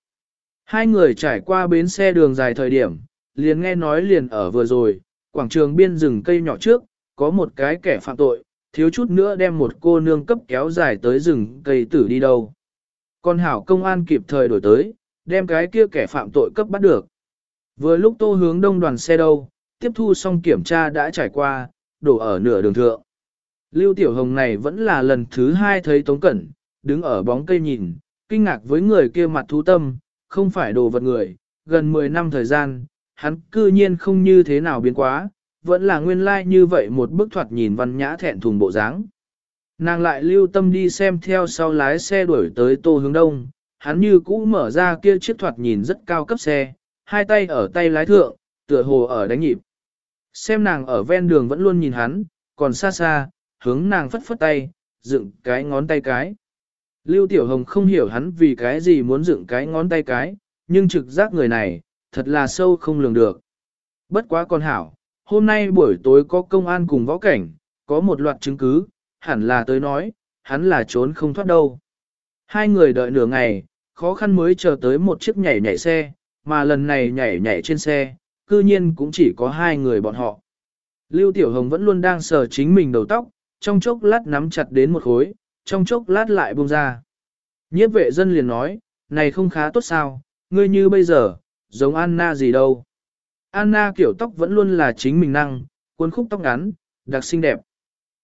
Hai người trải qua bến xe đường dài thời điểm, liền nghe nói liền ở vừa rồi, quảng trường biên rừng cây nhỏ trước, có một cái kẻ phạm tội, thiếu chút nữa đem một cô nương cấp kéo dài tới rừng cây tử đi đâu. Con hảo công an kịp thời đổi tới, đem cái kia kẻ phạm tội cấp bắt được. Vừa lúc tô hướng đông đoàn xe đâu, tiếp thu xong kiểm tra đã trải qua, đổ ở nửa đường thượng. Lưu Tiểu Hồng này vẫn là lần thứ hai thấy Tống Cẩn, đứng ở bóng cây nhìn, kinh ngạc với người kia mặt thú tâm, không phải đồ vật người, gần 10 năm thời gian, hắn cư nhiên không như thế nào biến quá, vẫn là nguyên lai like như vậy một bức thoạt nhìn văn nhã thẹn thùng bộ dáng. Nàng lại lưu tâm đi xem theo sau lái xe đuổi tới tô hướng đông, hắn như cũ mở ra kia chiếc thoạt nhìn rất cao cấp xe, hai tay ở tay lái thượng, tựa hồ ở đánh nhịp. Xem nàng ở ven đường vẫn luôn nhìn hắn, còn xa xa, hướng nàng phất phất tay, dựng cái ngón tay cái. Lưu Tiểu Hồng không hiểu hắn vì cái gì muốn dựng cái ngón tay cái, nhưng trực giác người này, thật là sâu không lường được. Bất quá con hảo, hôm nay buổi tối có công an cùng võ cảnh, có một loạt chứng cứ, hẳn là tới nói, hắn là trốn không thoát đâu. Hai người đợi nửa ngày, khó khăn mới chờ tới một chiếc nhảy nhảy xe, mà lần này nhảy nhảy trên xe, cư nhiên cũng chỉ có hai người bọn họ. Lưu Tiểu Hồng vẫn luôn đang sờ chính mình đầu tóc, trong chốc lát nắm chặt đến một khối, trong chốc lát lại buông ra. Nhiếp vệ dân liền nói, này không khá tốt sao, ngươi như bây giờ, giống Anna gì đâu. Anna kiểu tóc vẫn luôn là chính mình năng, cuốn khúc tóc ngắn, đặc xinh đẹp.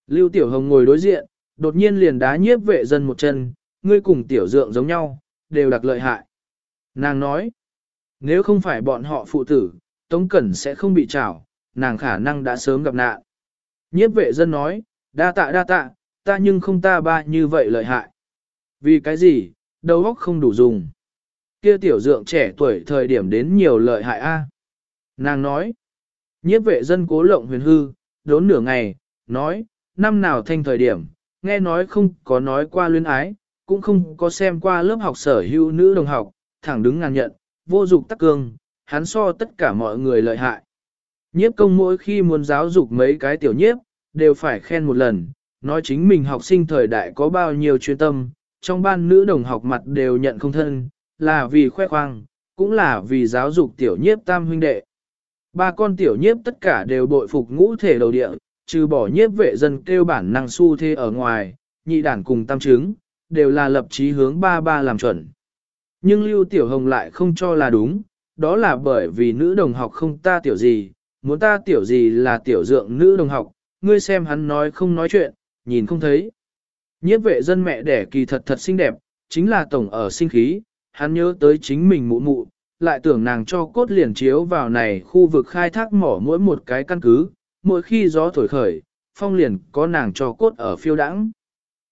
Lưu Tiểu Hồng ngồi đối diện, đột nhiên liền đá nhiếp vệ dân một chân, ngươi cùng Tiểu Dượng giống nhau, đều đặc lợi hại. Nàng nói, nếu không phải bọn họ phụ tử, Tống Cẩn sẽ không bị trảo, nàng khả năng đã sớm gặp nạn. Nhiếp vệ dân nói, đa tạ đa tạ, ta nhưng không ta ba như vậy lợi hại. Vì cái gì, đầu óc không đủ dùng. Kia tiểu dượng trẻ tuổi thời điểm đến nhiều lợi hại a. À? Nàng nói, nhiếp vệ dân cố lộng huyền hư, đốn nửa ngày, nói, năm nào thanh thời điểm, nghe nói không có nói qua luyến ái, cũng không có xem qua lớp học sở hữu nữ đồng học, thẳng đứng ngàn nhận, vô dục tắc cương, hắn so tất cả mọi người lợi hại. Nhiếp công mỗi khi muốn giáo dục mấy cái tiểu nhiếp, đều phải khen một lần, nói chính mình học sinh thời đại có bao nhiêu chuyên tâm, trong ban nữ đồng học mặt đều nhận không thân, là vì khoe khoang, cũng là vì giáo dục tiểu nhiếp tam huynh đệ. Ba con tiểu nhiếp tất cả đều bội phục ngũ thể đầu địa, trừ bỏ nhiếp vệ dân kêu bản năng su thế ở ngoài, nhị đản cùng tam chứng, đều là lập chí hướng ba ba làm chuẩn. Nhưng Lưu Tiểu Hồng lại không cho là đúng, đó là bởi vì nữ đồng học không ta tiểu gì, muốn ta tiểu gì là tiểu dượng nữ đồng học, ngươi xem hắn nói không nói chuyện, nhìn không thấy. Nhiếp vệ dân mẹ đẻ kỳ thật thật xinh đẹp, chính là tổng ở sinh khí, hắn nhớ tới chính mình mụ mụ, lại tưởng nàng cho cốt liền chiếu vào này khu vực khai thác mỏ mỗi một cái căn cứ, mỗi khi gió thổi khởi, phong liền có nàng cho cốt ở phiêu đãng.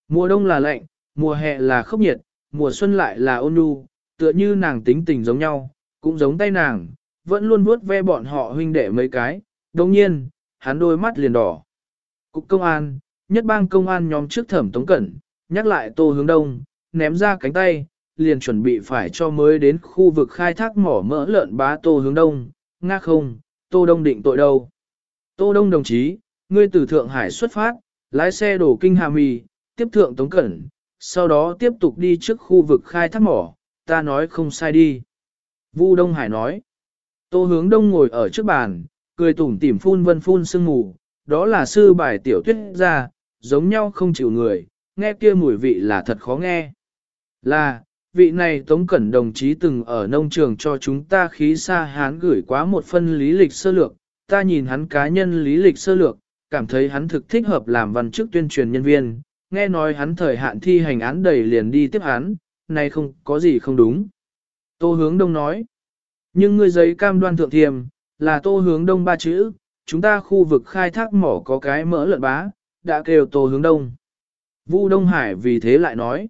Mùa đông là lạnh, mùa hè là khốc nhiệt, mùa xuân lại là ôn nhu, tựa như nàng tính tình giống nhau, cũng giống tay nàng, vẫn luôn vuốt ve bọn họ huynh đệ mấy cái, đồng nhiên, hắn đôi mắt liền đỏ. Cục công an, nhất bang công an nhóm trước thẩm tống cẩn, nhắc lại tô hướng đông, ném ra cánh tay, liền chuẩn bị phải cho mới đến khu vực khai thác mỏ mỡ lợn bá tô hướng đông, nga không, tô đông định tội đâu. Tô đông đồng chí, ngươi từ Thượng Hải xuất phát, lái xe đổ kinh hà mì, tiếp thượng tống cẩn, sau đó tiếp tục đi trước khu vực khai thác mỏ, ta nói không sai đi. Vu Đông Hải nói, tô hướng đông ngồi ở trước bàn, cười tủm tỉm phun vân phun sương mù, đó là sư bài tiểu tuyết ra, giống nhau không chịu người, nghe kia mùi vị là thật khó nghe. Là, vị này Tống Cẩn đồng chí từng ở nông trường cho chúng ta khí xa hán gửi quá một phân lý lịch sơ lược, ta nhìn hắn cá nhân lý lịch sơ lược, cảm thấy hắn thực thích hợp làm văn chức tuyên truyền nhân viên, nghe nói hắn thời hạn thi hành án đầy liền đi tiếp hắn, này không có gì không đúng. Tô hướng đông nói, nhưng ngươi giấy cam đoan thượng thiềm, là tô hướng đông ba chữ, chúng ta khu vực khai thác mỏ có cái mỡ lợn bá, đã kêu tô hướng đông. Vu Đông Hải vì thế lại nói,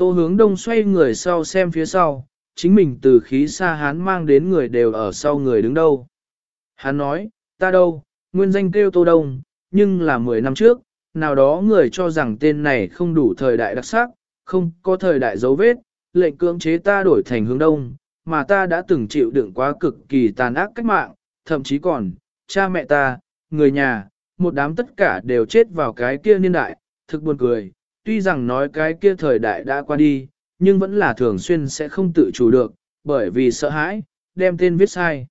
tô hướng đông xoay người sau xem phía sau, chính mình từ khí xa hán mang đến người đều ở sau người đứng đâu. Hắn nói, ta đâu, nguyên danh kêu Tô Đông, nhưng là 10 năm trước, nào đó người cho rằng tên này không đủ thời đại đặc sắc, không có thời đại dấu vết, lệnh cưỡng chế ta đổi thành hướng đông, mà ta đã từng chịu đựng quá cực kỳ tàn ác cách mạng, thậm chí còn, cha mẹ ta, người nhà, một đám tất cả đều chết vào cái kia niên đại, thực buồn cười, tuy rằng nói cái kia thời đại đã qua đi, nhưng vẫn là thường xuyên sẽ không tự chủ được, bởi vì sợ hãi, đem tên viết sai.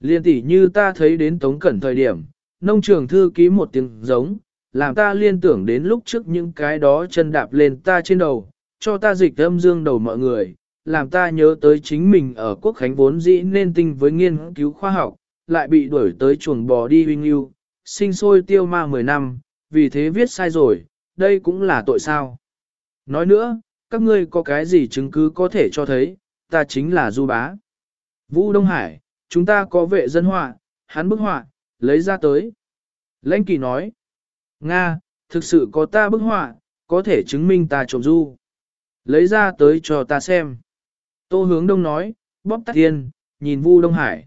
Liên tỷ như ta thấy đến Tống Cẩn thời điểm, nông trường thư ký một tiếng giống, làm ta liên tưởng đến lúc trước những cái đó chân đạp lên ta trên đầu, cho ta dịch âm dương đầu mọi người, làm ta nhớ tới chính mình ở quốc khánh vốn dĩ nên tinh với nghiên cứu khoa học, lại bị đuổi tới chuồng bò đi huynh yêu, sinh sôi tiêu ma 10 năm, vì thế viết sai rồi, đây cũng là tội sao. Nói nữa, các ngươi có cái gì chứng cứ có thể cho thấy, ta chính là du bá. Vũ Đông Hải, chúng ta có vệ dân họa, hắn bức họa, lấy ra tới. Lãnh kỳ nói, Nga, thực sự có ta bức họa, có thể chứng minh ta trộm du. Lấy ra tới cho ta xem. Tô hướng đông nói, bóp tắt tiên, nhìn Vu Đông Hải.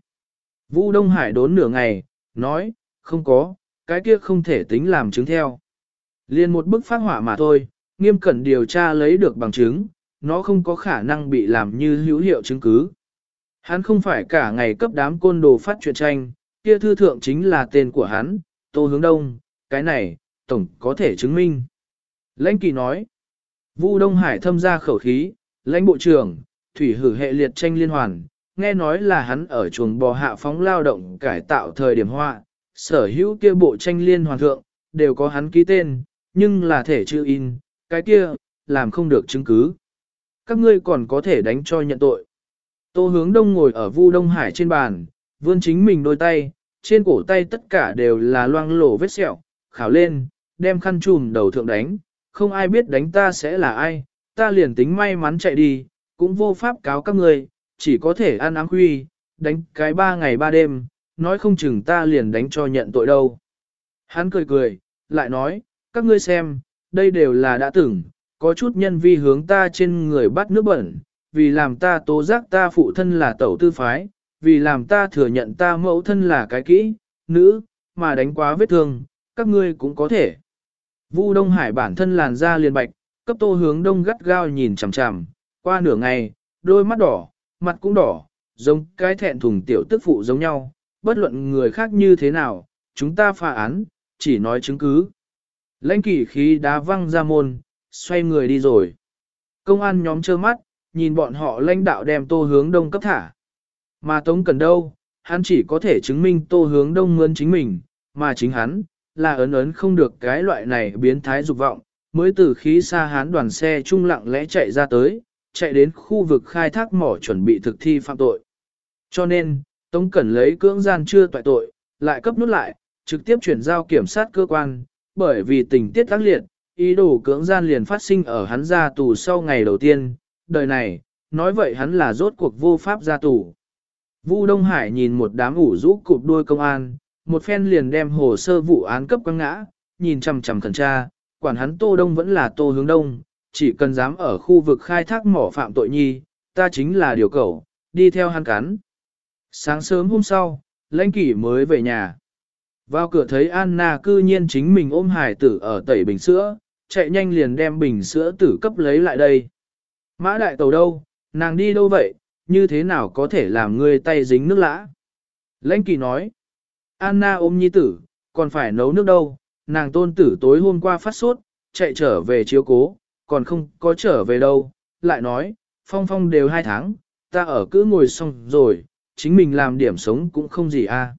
Vu Đông Hải đốn nửa ngày, nói, không có, cái kia không thể tính làm chứng theo. Liên một bức phát họa mà thôi, nghiêm cẩn điều tra lấy được bằng chứng, nó không có khả năng bị làm như hữu hiệu chứng cứ. Hắn không phải cả ngày cấp đám côn đồ phát truyện tranh, kia thư thượng chính là tên của hắn, Tô Hướng Đông, cái này, tổng có thể chứng minh. Lãnh kỳ nói, Vu Đông Hải thâm ra khẩu khí, lãnh bộ trưởng, thủy hử hệ liệt tranh liên hoàn, nghe nói là hắn ở chuồng bò hạ phóng lao động cải tạo thời điểm họa, sở hữu kia bộ tranh liên hoàn thượng, đều có hắn ký tên, nhưng là thể chữ in, cái kia, làm không được chứng cứ. Các ngươi còn có thể đánh cho nhận tội. Tô hướng đông ngồi ở Vu Đông Hải trên bàn, vươn chính mình đôi tay, trên cổ tay tất cả đều là loang lổ vết sẹo, khảo lên, đem khăn trùm đầu thượng đánh, không ai biết đánh ta sẽ là ai, ta liền tính may mắn chạy đi, cũng vô pháp cáo các ngươi chỉ có thể ăn áng huy, đánh cái ba ngày ba đêm, nói không chừng ta liền đánh cho nhận tội đâu. Hắn cười cười, lại nói, các ngươi xem, đây đều là đã từng, có chút nhân vi hướng ta trên người bắt nước bẩn, vì làm ta tố giác ta phụ thân là tẩu tư phái, vì làm ta thừa nhận ta mẫu thân là cái kỹ, nữ, mà đánh quá vết thương, các ngươi cũng có thể. Vu Đông Hải bản thân làn da liền bạch, cấp tô hướng đông gắt gao nhìn chằm chằm, qua nửa ngày, đôi mắt đỏ, mặt cũng đỏ, giống cái thẹn thùng tiểu tức phụ giống nhau, bất luận người khác như thế nào, chúng ta phá án, chỉ nói chứng cứ. Lãnh kỷ khí đá văng ra môn, xoay người đi rồi. Công an nhóm trơ mắt, nhìn bọn họ lãnh đạo đem tô hướng đông cấp thả. Mà Tống Cần đâu, hắn chỉ có thể chứng minh tô hướng đông mướn chính mình, mà chính hắn, là ấn ấn không được cái loại này biến thái dục vọng, mới từ khí xa hán đoàn xe trung lặng lẽ chạy ra tới, chạy đến khu vực khai thác mỏ chuẩn bị thực thi phạm tội. Cho nên, Tống Cẩn lấy cưỡng gian chưa tội tội, lại cấp nút lại, trực tiếp chuyển giao kiểm sát cơ quan, bởi vì tình tiết tác liệt, ý đồ cưỡng gian liền phát sinh ở hắn ra tù sau ngày đầu tiên, đời này, nói vậy hắn là rốt cuộc vô pháp ra tù. Vu Đông Hải nhìn một đám ủ rũ cụp đuôi công an, một phen liền đem hồ sơ vụ án cấp quăng ngã, nhìn chằm chằm khẩn tra, quản hắn Tô Đông vẫn là Tô Hướng Đông, chỉ cần dám ở khu vực khai thác mỏ phạm tội nhi, ta chính là điều cầu, đi theo hắn cắn. Sáng sớm hôm sau, lãnh kỷ mới về nhà. Vào cửa thấy Anna cư nhiên chính mình ôm hải tử ở tẩy bình sữa, chạy nhanh liền đem bình sữa tử cấp lấy lại đây. Mã đại tàu đâu, nàng đi đâu vậy, như thế nào có thể làm ngươi tay dính nước lã? Lãnh kỳ nói, Anna ôm nhi tử, còn phải nấu nước đâu, nàng tôn tử tối hôm qua phát sốt, chạy trở về chiếu cố, còn không có trở về đâu, lại nói, phong phong đều hai tháng, ta ở cứ ngồi xong rồi, chính mình làm điểm sống cũng không gì a. À.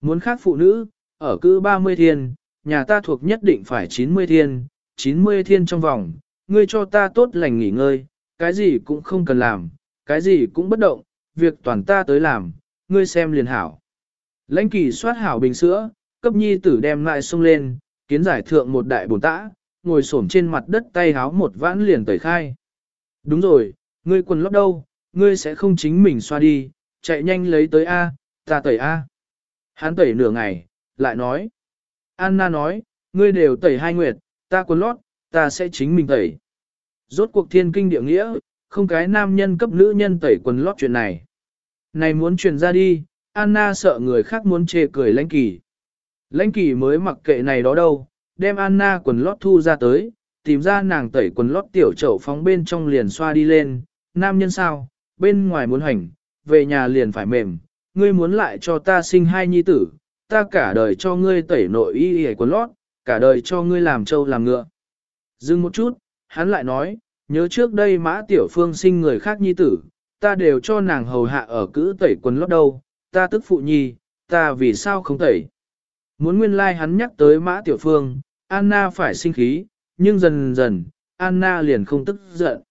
Muốn khác phụ nữ, ở cứ 30 thiên, nhà ta thuộc nhất định phải 90 thiên, 90 thiên trong vòng, ngươi cho ta tốt lành nghỉ ngơi, cái gì cũng không cần làm, cái gì cũng bất động, việc toàn ta tới làm, ngươi xem liền hảo. Lãnh kỳ soát hảo bình sữa, cấp nhi tử đem lại xông lên, kiến giải thượng một đại bồn tã, ngồi xổm trên mặt đất tay háo một vãn liền tẩy khai. Đúng rồi, ngươi quần lót đâu, ngươi sẽ không chính mình xoa đi, chạy nhanh lấy tới A, ta tẩy A. Hắn tẩy nửa ngày, lại nói. Anna nói, ngươi đều tẩy hai nguyệt, ta quần lót, ta sẽ chính mình tẩy. Rốt cuộc thiên kinh địa nghĩa, không cái nam nhân cấp nữ nhân tẩy quần lót chuyện này. Này muốn truyền ra đi, Anna sợ người khác muốn chê cười lãnh kỳ. Lãnh kỳ mới mặc kệ này đó đâu, đem Anna quần lót thu ra tới, tìm ra nàng tẩy quần lót tiểu chậu phóng bên trong liền xoa đi lên, nam nhân sao, bên ngoài muốn hành, về nhà liền phải mềm, ngươi muốn lại cho ta sinh hai nhi tử, ta cả đời cho ngươi tẩy nội y y quần lót, cả đời cho ngươi làm trâu làm ngựa. Dừng một chút, hắn lại nói, nhớ trước đây mã tiểu phương sinh người khác nhi tử, ta đều cho nàng hầu hạ ở cữ tẩy quần lót đâu, ta tức phụ nhi, ta vì sao không tẩy. Muốn nguyên lai like hắn nhắc tới mã tiểu phương, Anna phải sinh khí, nhưng dần dần, Anna liền không tức giận.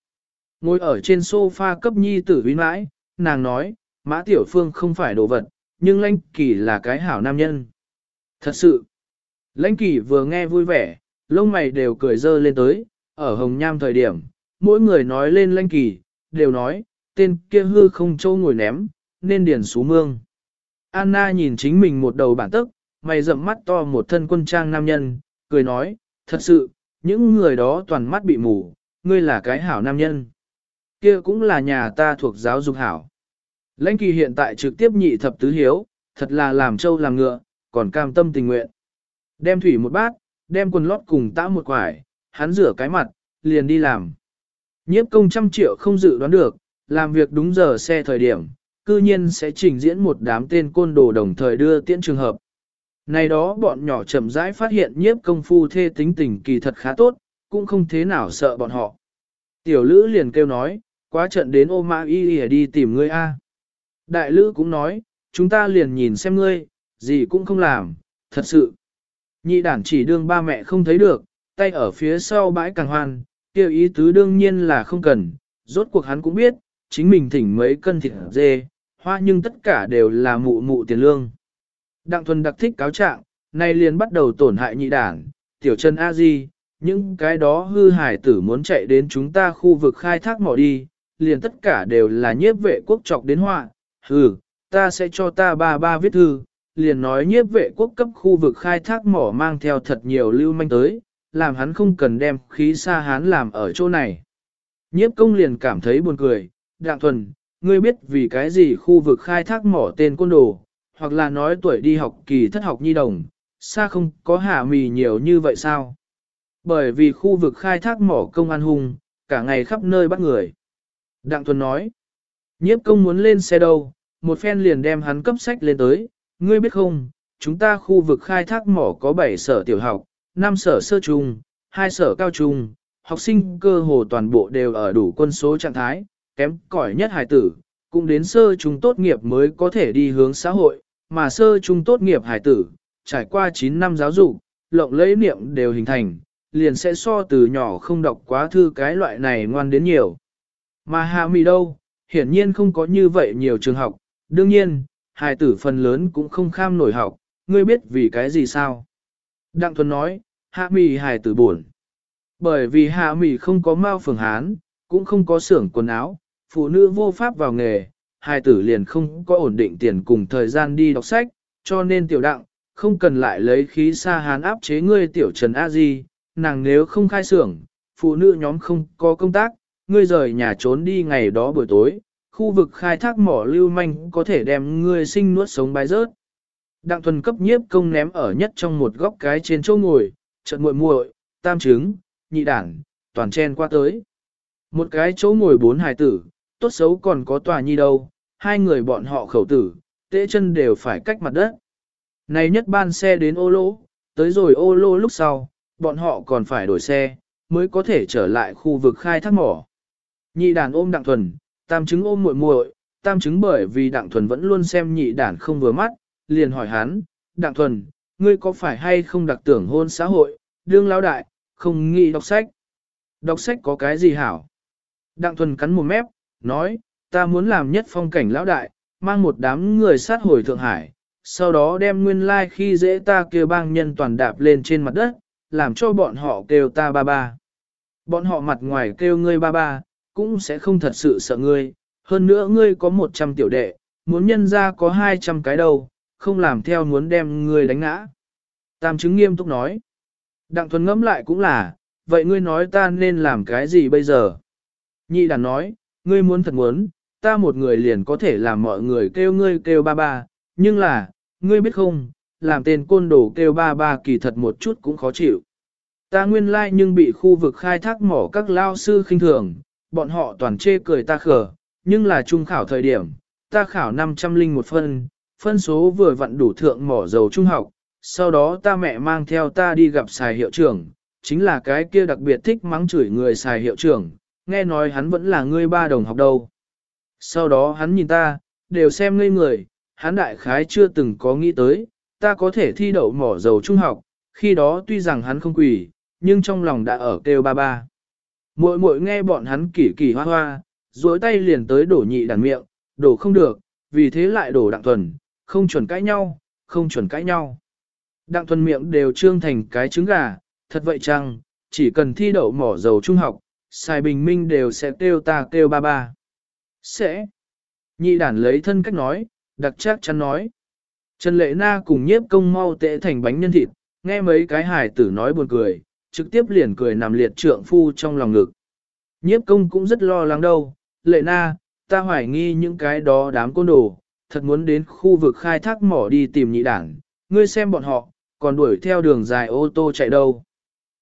Ngồi ở trên sofa cấp nhi tử uy mãi, nàng nói, mã tiểu phương không phải đồ vật, nhưng lãnh kỳ là cái hảo nam nhân. Thật sự, lãnh kỳ vừa nghe vui vẻ, lông mày đều cười dơ lên tới, ở hồng nham thời điểm, mỗi người nói lên lãnh kỳ, đều nói, tên kia hư không châu ngồi ném, nên điền xú mương. Anna nhìn chính mình một đầu bản tức, mày rậm mắt to một thân quân trang nam nhân, cười nói, thật sự, những người đó toàn mắt bị mù, ngươi là cái hảo nam nhân. Kia cũng là nhà ta thuộc giáo dục hảo. Lãnh kỳ hiện tại trực tiếp nhị thập tứ hiếu, thật là làm trâu làm ngựa, còn cam tâm tình nguyện. Đem thủy một bát, đem quần lót cùng tã một quải, hắn rửa cái mặt, liền đi làm. Nhiếp công trăm triệu không dự đoán được, làm việc đúng giờ xe thời điểm, cư nhiên sẽ trình diễn một đám tên côn đồ đồng thời đưa tiễn trường hợp. Này đó bọn nhỏ chậm rãi phát hiện nhiếp công phu thê tính tình kỳ thật khá tốt, cũng không thế nào sợ bọn họ. Tiểu lữ liền kêu nói, quá trận đến ô ma y y đi tìm ngươi a. Đại lữ cũng nói, chúng ta liền nhìn xem ngươi, gì cũng không làm, thật sự. Nhị đản chỉ đương ba mẹ không thấy được, tay ở phía sau bãi càng hoan, kêu ý tứ đương nhiên là không cần, rốt cuộc hắn cũng biết, chính mình thỉnh mấy cân thịt dê, hoa nhưng tất cả đều là mụ mụ tiền lương. Đặng thuần đặc thích cáo trạng, nay liền bắt đầu tổn hại nhị đảng, tiểu chân a di, những cái đó hư hải tử muốn chạy đến chúng ta khu vực khai thác mỏ đi, liền tất cả đều là nhiếp vệ quốc trọc đến họa, hừ, ta sẽ cho ta ba ba viết thư, liền nói nhiếp vệ quốc cấp khu vực khai thác mỏ mang theo thật nhiều lưu manh tới, làm hắn không cần đem khí xa hán làm ở chỗ này. Nhiếp công liền cảm thấy buồn cười, đặng thuần, ngươi biết vì cái gì khu vực khai thác mỏ tên côn đồ, hoặc là nói tuổi đi học kỳ thất học nhi đồng, xa không có hạ mì nhiều như vậy sao? Bởi vì khu vực khai thác mỏ công an hung, cả ngày khắp nơi bắt người. Đặng Thuần nói, nhiếp công muốn lên xe đâu, một phen liền đem hắn cấp sách lên tới, ngươi biết không, chúng ta khu vực khai thác mỏ có 7 sở tiểu học, 5 sở sơ trung, 2 sở cao trung, học sinh cơ hồ toàn bộ đều ở đủ quân số trạng thái, kém cỏi nhất Hải tử, cũng đến sơ trung tốt nghiệp mới có thể đi hướng xã hội, mà sơ trung tốt nghiệp hải tử, trải qua 9 năm giáo dục, lộng lẫy niệm đều hình thành, liền sẽ so từ nhỏ không đọc quá thư cái loại này ngoan đến nhiều. Mà hạ mì đâu, hiển nhiên không có như vậy nhiều trường học, đương nhiên, hài tử phần lớn cũng không kham nổi học, ngươi biết vì cái gì sao? Đặng Thuần nói, hạ mì hài tử buồn. Bởi vì hạ mì không có mao phường hán, cũng không có xưởng quần áo, phụ nữ vô pháp vào nghề, hài tử liền không có ổn định tiền cùng thời gian đi đọc sách, cho nên tiểu đặng, không cần lại lấy khí xa hán áp chế ngươi tiểu trần a di, nàng nếu không khai xưởng, phụ nữ nhóm không có công tác, ngươi rời nhà trốn đi ngày đó buổi tối, khu vực khai thác mỏ lưu manh có thể đem ngươi sinh nuốt sống bái rớt. Đặng thuần cấp nhiếp công ném ở nhất trong một góc cái trên chỗ ngồi, trận muội muội, tam trứng, nhị đảng, toàn chen qua tới. Một cái chỗ ngồi bốn hài tử, tốt xấu còn có tòa nhi đâu, hai người bọn họ khẩu tử, tễ chân đều phải cách mặt đất. Này nhất ban xe đến ô lỗ, tới rồi ô lô lúc sau, bọn họ còn phải đổi xe, mới có thể trở lại khu vực khai thác mỏ. Nhị đàn ôm đặng thuần, tam chứng ôm muội muội, tam chứng bởi vì đặng thuần vẫn luôn xem nhị đàn không vừa mắt, liền hỏi hắn, đặng thuần, ngươi có phải hay không đặc tưởng hôn xã hội, đương lão đại, không nghĩ đọc sách. Đọc sách có cái gì hảo? Đặng thuần cắn một mép, nói, ta muốn làm nhất phong cảnh lão đại, mang một đám người sát hồi Thượng Hải, sau đó đem nguyên lai like khi dễ ta kêu bang nhân toàn đạp lên trên mặt đất, làm cho bọn họ kêu ta ba ba. Bọn họ mặt ngoài kêu ngươi ba ba, cũng sẽ không thật sự sợ ngươi, hơn nữa ngươi có một trăm tiểu đệ, muốn nhân ra có hai trăm cái đầu, không làm theo muốn đem ngươi đánh ngã. Tam chứng nghiêm túc nói. Đặng thuần ngẫm lại cũng là, vậy ngươi nói ta nên làm cái gì bây giờ? Nhị đàn nói, ngươi muốn thật muốn, ta một người liền có thể làm mọi người kêu ngươi kêu ba ba, nhưng là, ngươi biết không, làm tên côn đồ kêu ba ba kỳ thật một chút cũng khó chịu. Ta nguyên lai like nhưng bị khu vực khai thác mỏ các lao sư khinh thường, bọn họ toàn chê cười ta khờ, nhưng là trung khảo thời điểm, ta khảo 500 linh một phân, phân số vừa vặn đủ thượng mỏ dầu trung học, sau đó ta mẹ mang theo ta đi gặp xài hiệu trưởng, chính là cái kia đặc biệt thích mắng chửi người xài hiệu trưởng, nghe nói hắn vẫn là ngươi ba đồng học đâu. Sau đó hắn nhìn ta, đều xem ngây người, hắn đại khái chưa từng có nghĩ tới, ta có thể thi đậu mỏ dầu trung học, khi đó tuy rằng hắn không quỷ, nhưng trong lòng đã ở kêu ba ba. Muội muội nghe bọn hắn kỳ kỳ hoa hoa, duỗi tay liền tới đổ nhị đàn miệng, đổ không được, vì thế lại đổ đặng thuần, không chuẩn cãi nhau, không chuẩn cãi nhau. Đặng thuần miệng đều trương thành cái trứng gà, thật vậy chăng, chỉ cần thi đậu mỏ dầu trung học, xài bình minh đều sẽ kêu ta kêu ba ba. Sẽ. Nhị đàn lấy thân cách nói, đặc chắc chắn nói. Trần Lệ Na cùng nhiếp công mau tệ thành bánh nhân thịt, nghe mấy cái hài tử nói buồn cười, trực tiếp liền cười nằm liệt trượng phu trong lòng ngực. Nhiếp công cũng rất lo lắng đâu, Lệ Na, ta hoài nghi những cái đó đám côn đồ, thật muốn đến khu vực khai thác mỏ đi tìm nhị đảng, ngươi xem bọn họ, còn đuổi theo đường dài ô tô chạy đâu.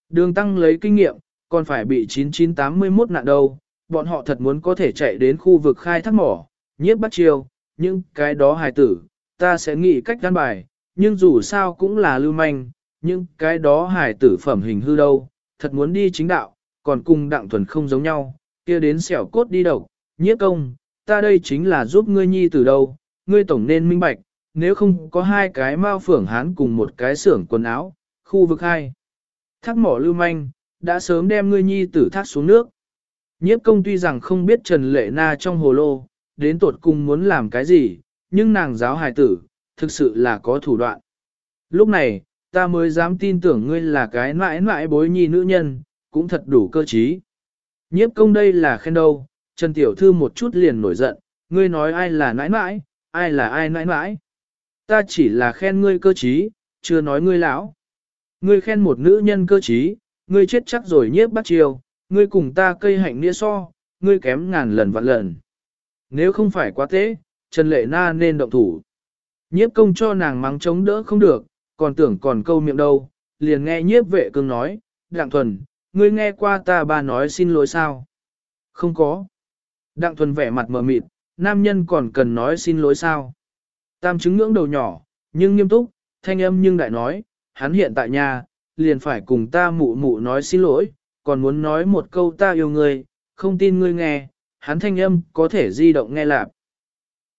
Đường tăng lấy kinh nghiệm, còn phải bị 9981 nạn đâu, bọn họ thật muốn có thể chạy đến khu vực khai thác mỏ, nhiếp bắt chiêu, nhưng cái đó hài tử, ta sẽ nghĩ cách đan bài, nhưng dù sao cũng là lưu manh, nhưng cái đó hài tử phẩm hình hư đâu, thật muốn đi chính đạo, còn cùng đặng thuần không giống nhau, kia đến xẻo cốt đi độc, nhiếp công, ta đây chính là giúp ngươi nhi từ đâu, ngươi tổng nên minh bạch, nếu không có hai cái mao phưởng hán cùng một cái xưởng quần áo, khu vực hai. Thác mỏ lưu manh, đã sớm đem ngươi nhi tử thác xuống nước. Nhiếp công tuy rằng không biết Trần Lệ Na trong hồ lô, đến tuột cùng muốn làm cái gì, nhưng nàng giáo hài tử, thực sự là có thủ đoạn. Lúc này, ta mới dám tin tưởng ngươi là cái mãi mãi bối nhi nữ nhân, cũng thật đủ cơ trí. Nhiếp công đây là khen đâu, Trần Tiểu Thư một chút liền nổi giận, ngươi nói ai là nãi nãi, ai là ai nãi nãi. Ta chỉ là khen ngươi cơ trí, chưa nói ngươi lão. Ngươi khen một nữ nhân cơ trí, ngươi chết chắc rồi nhiếp bắt chiều, ngươi cùng ta cây hạnh nghĩa so, ngươi kém ngàn lần vạn lần. Nếu không phải quá tế, Trần Lệ Na nên động thủ. Nhiếp công cho nàng mắng chống đỡ không được, còn tưởng còn câu miệng đâu, liền nghe nhiếp vệ cương nói, Đặng Thuần, ngươi nghe qua ta ba nói xin lỗi sao? Không có. Đặng Thuần vẻ mặt mờ mịt, nam nhân còn cần nói xin lỗi sao? Tam chứng ngưỡng đầu nhỏ, nhưng nghiêm túc, thanh âm nhưng đại nói, hắn hiện tại nhà, liền phải cùng ta mụ mụ nói xin lỗi, còn muốn nói một câu ta yêu ngươi, không tin ngươi nghe, hắn thanh âm có thể di động nghe lạp.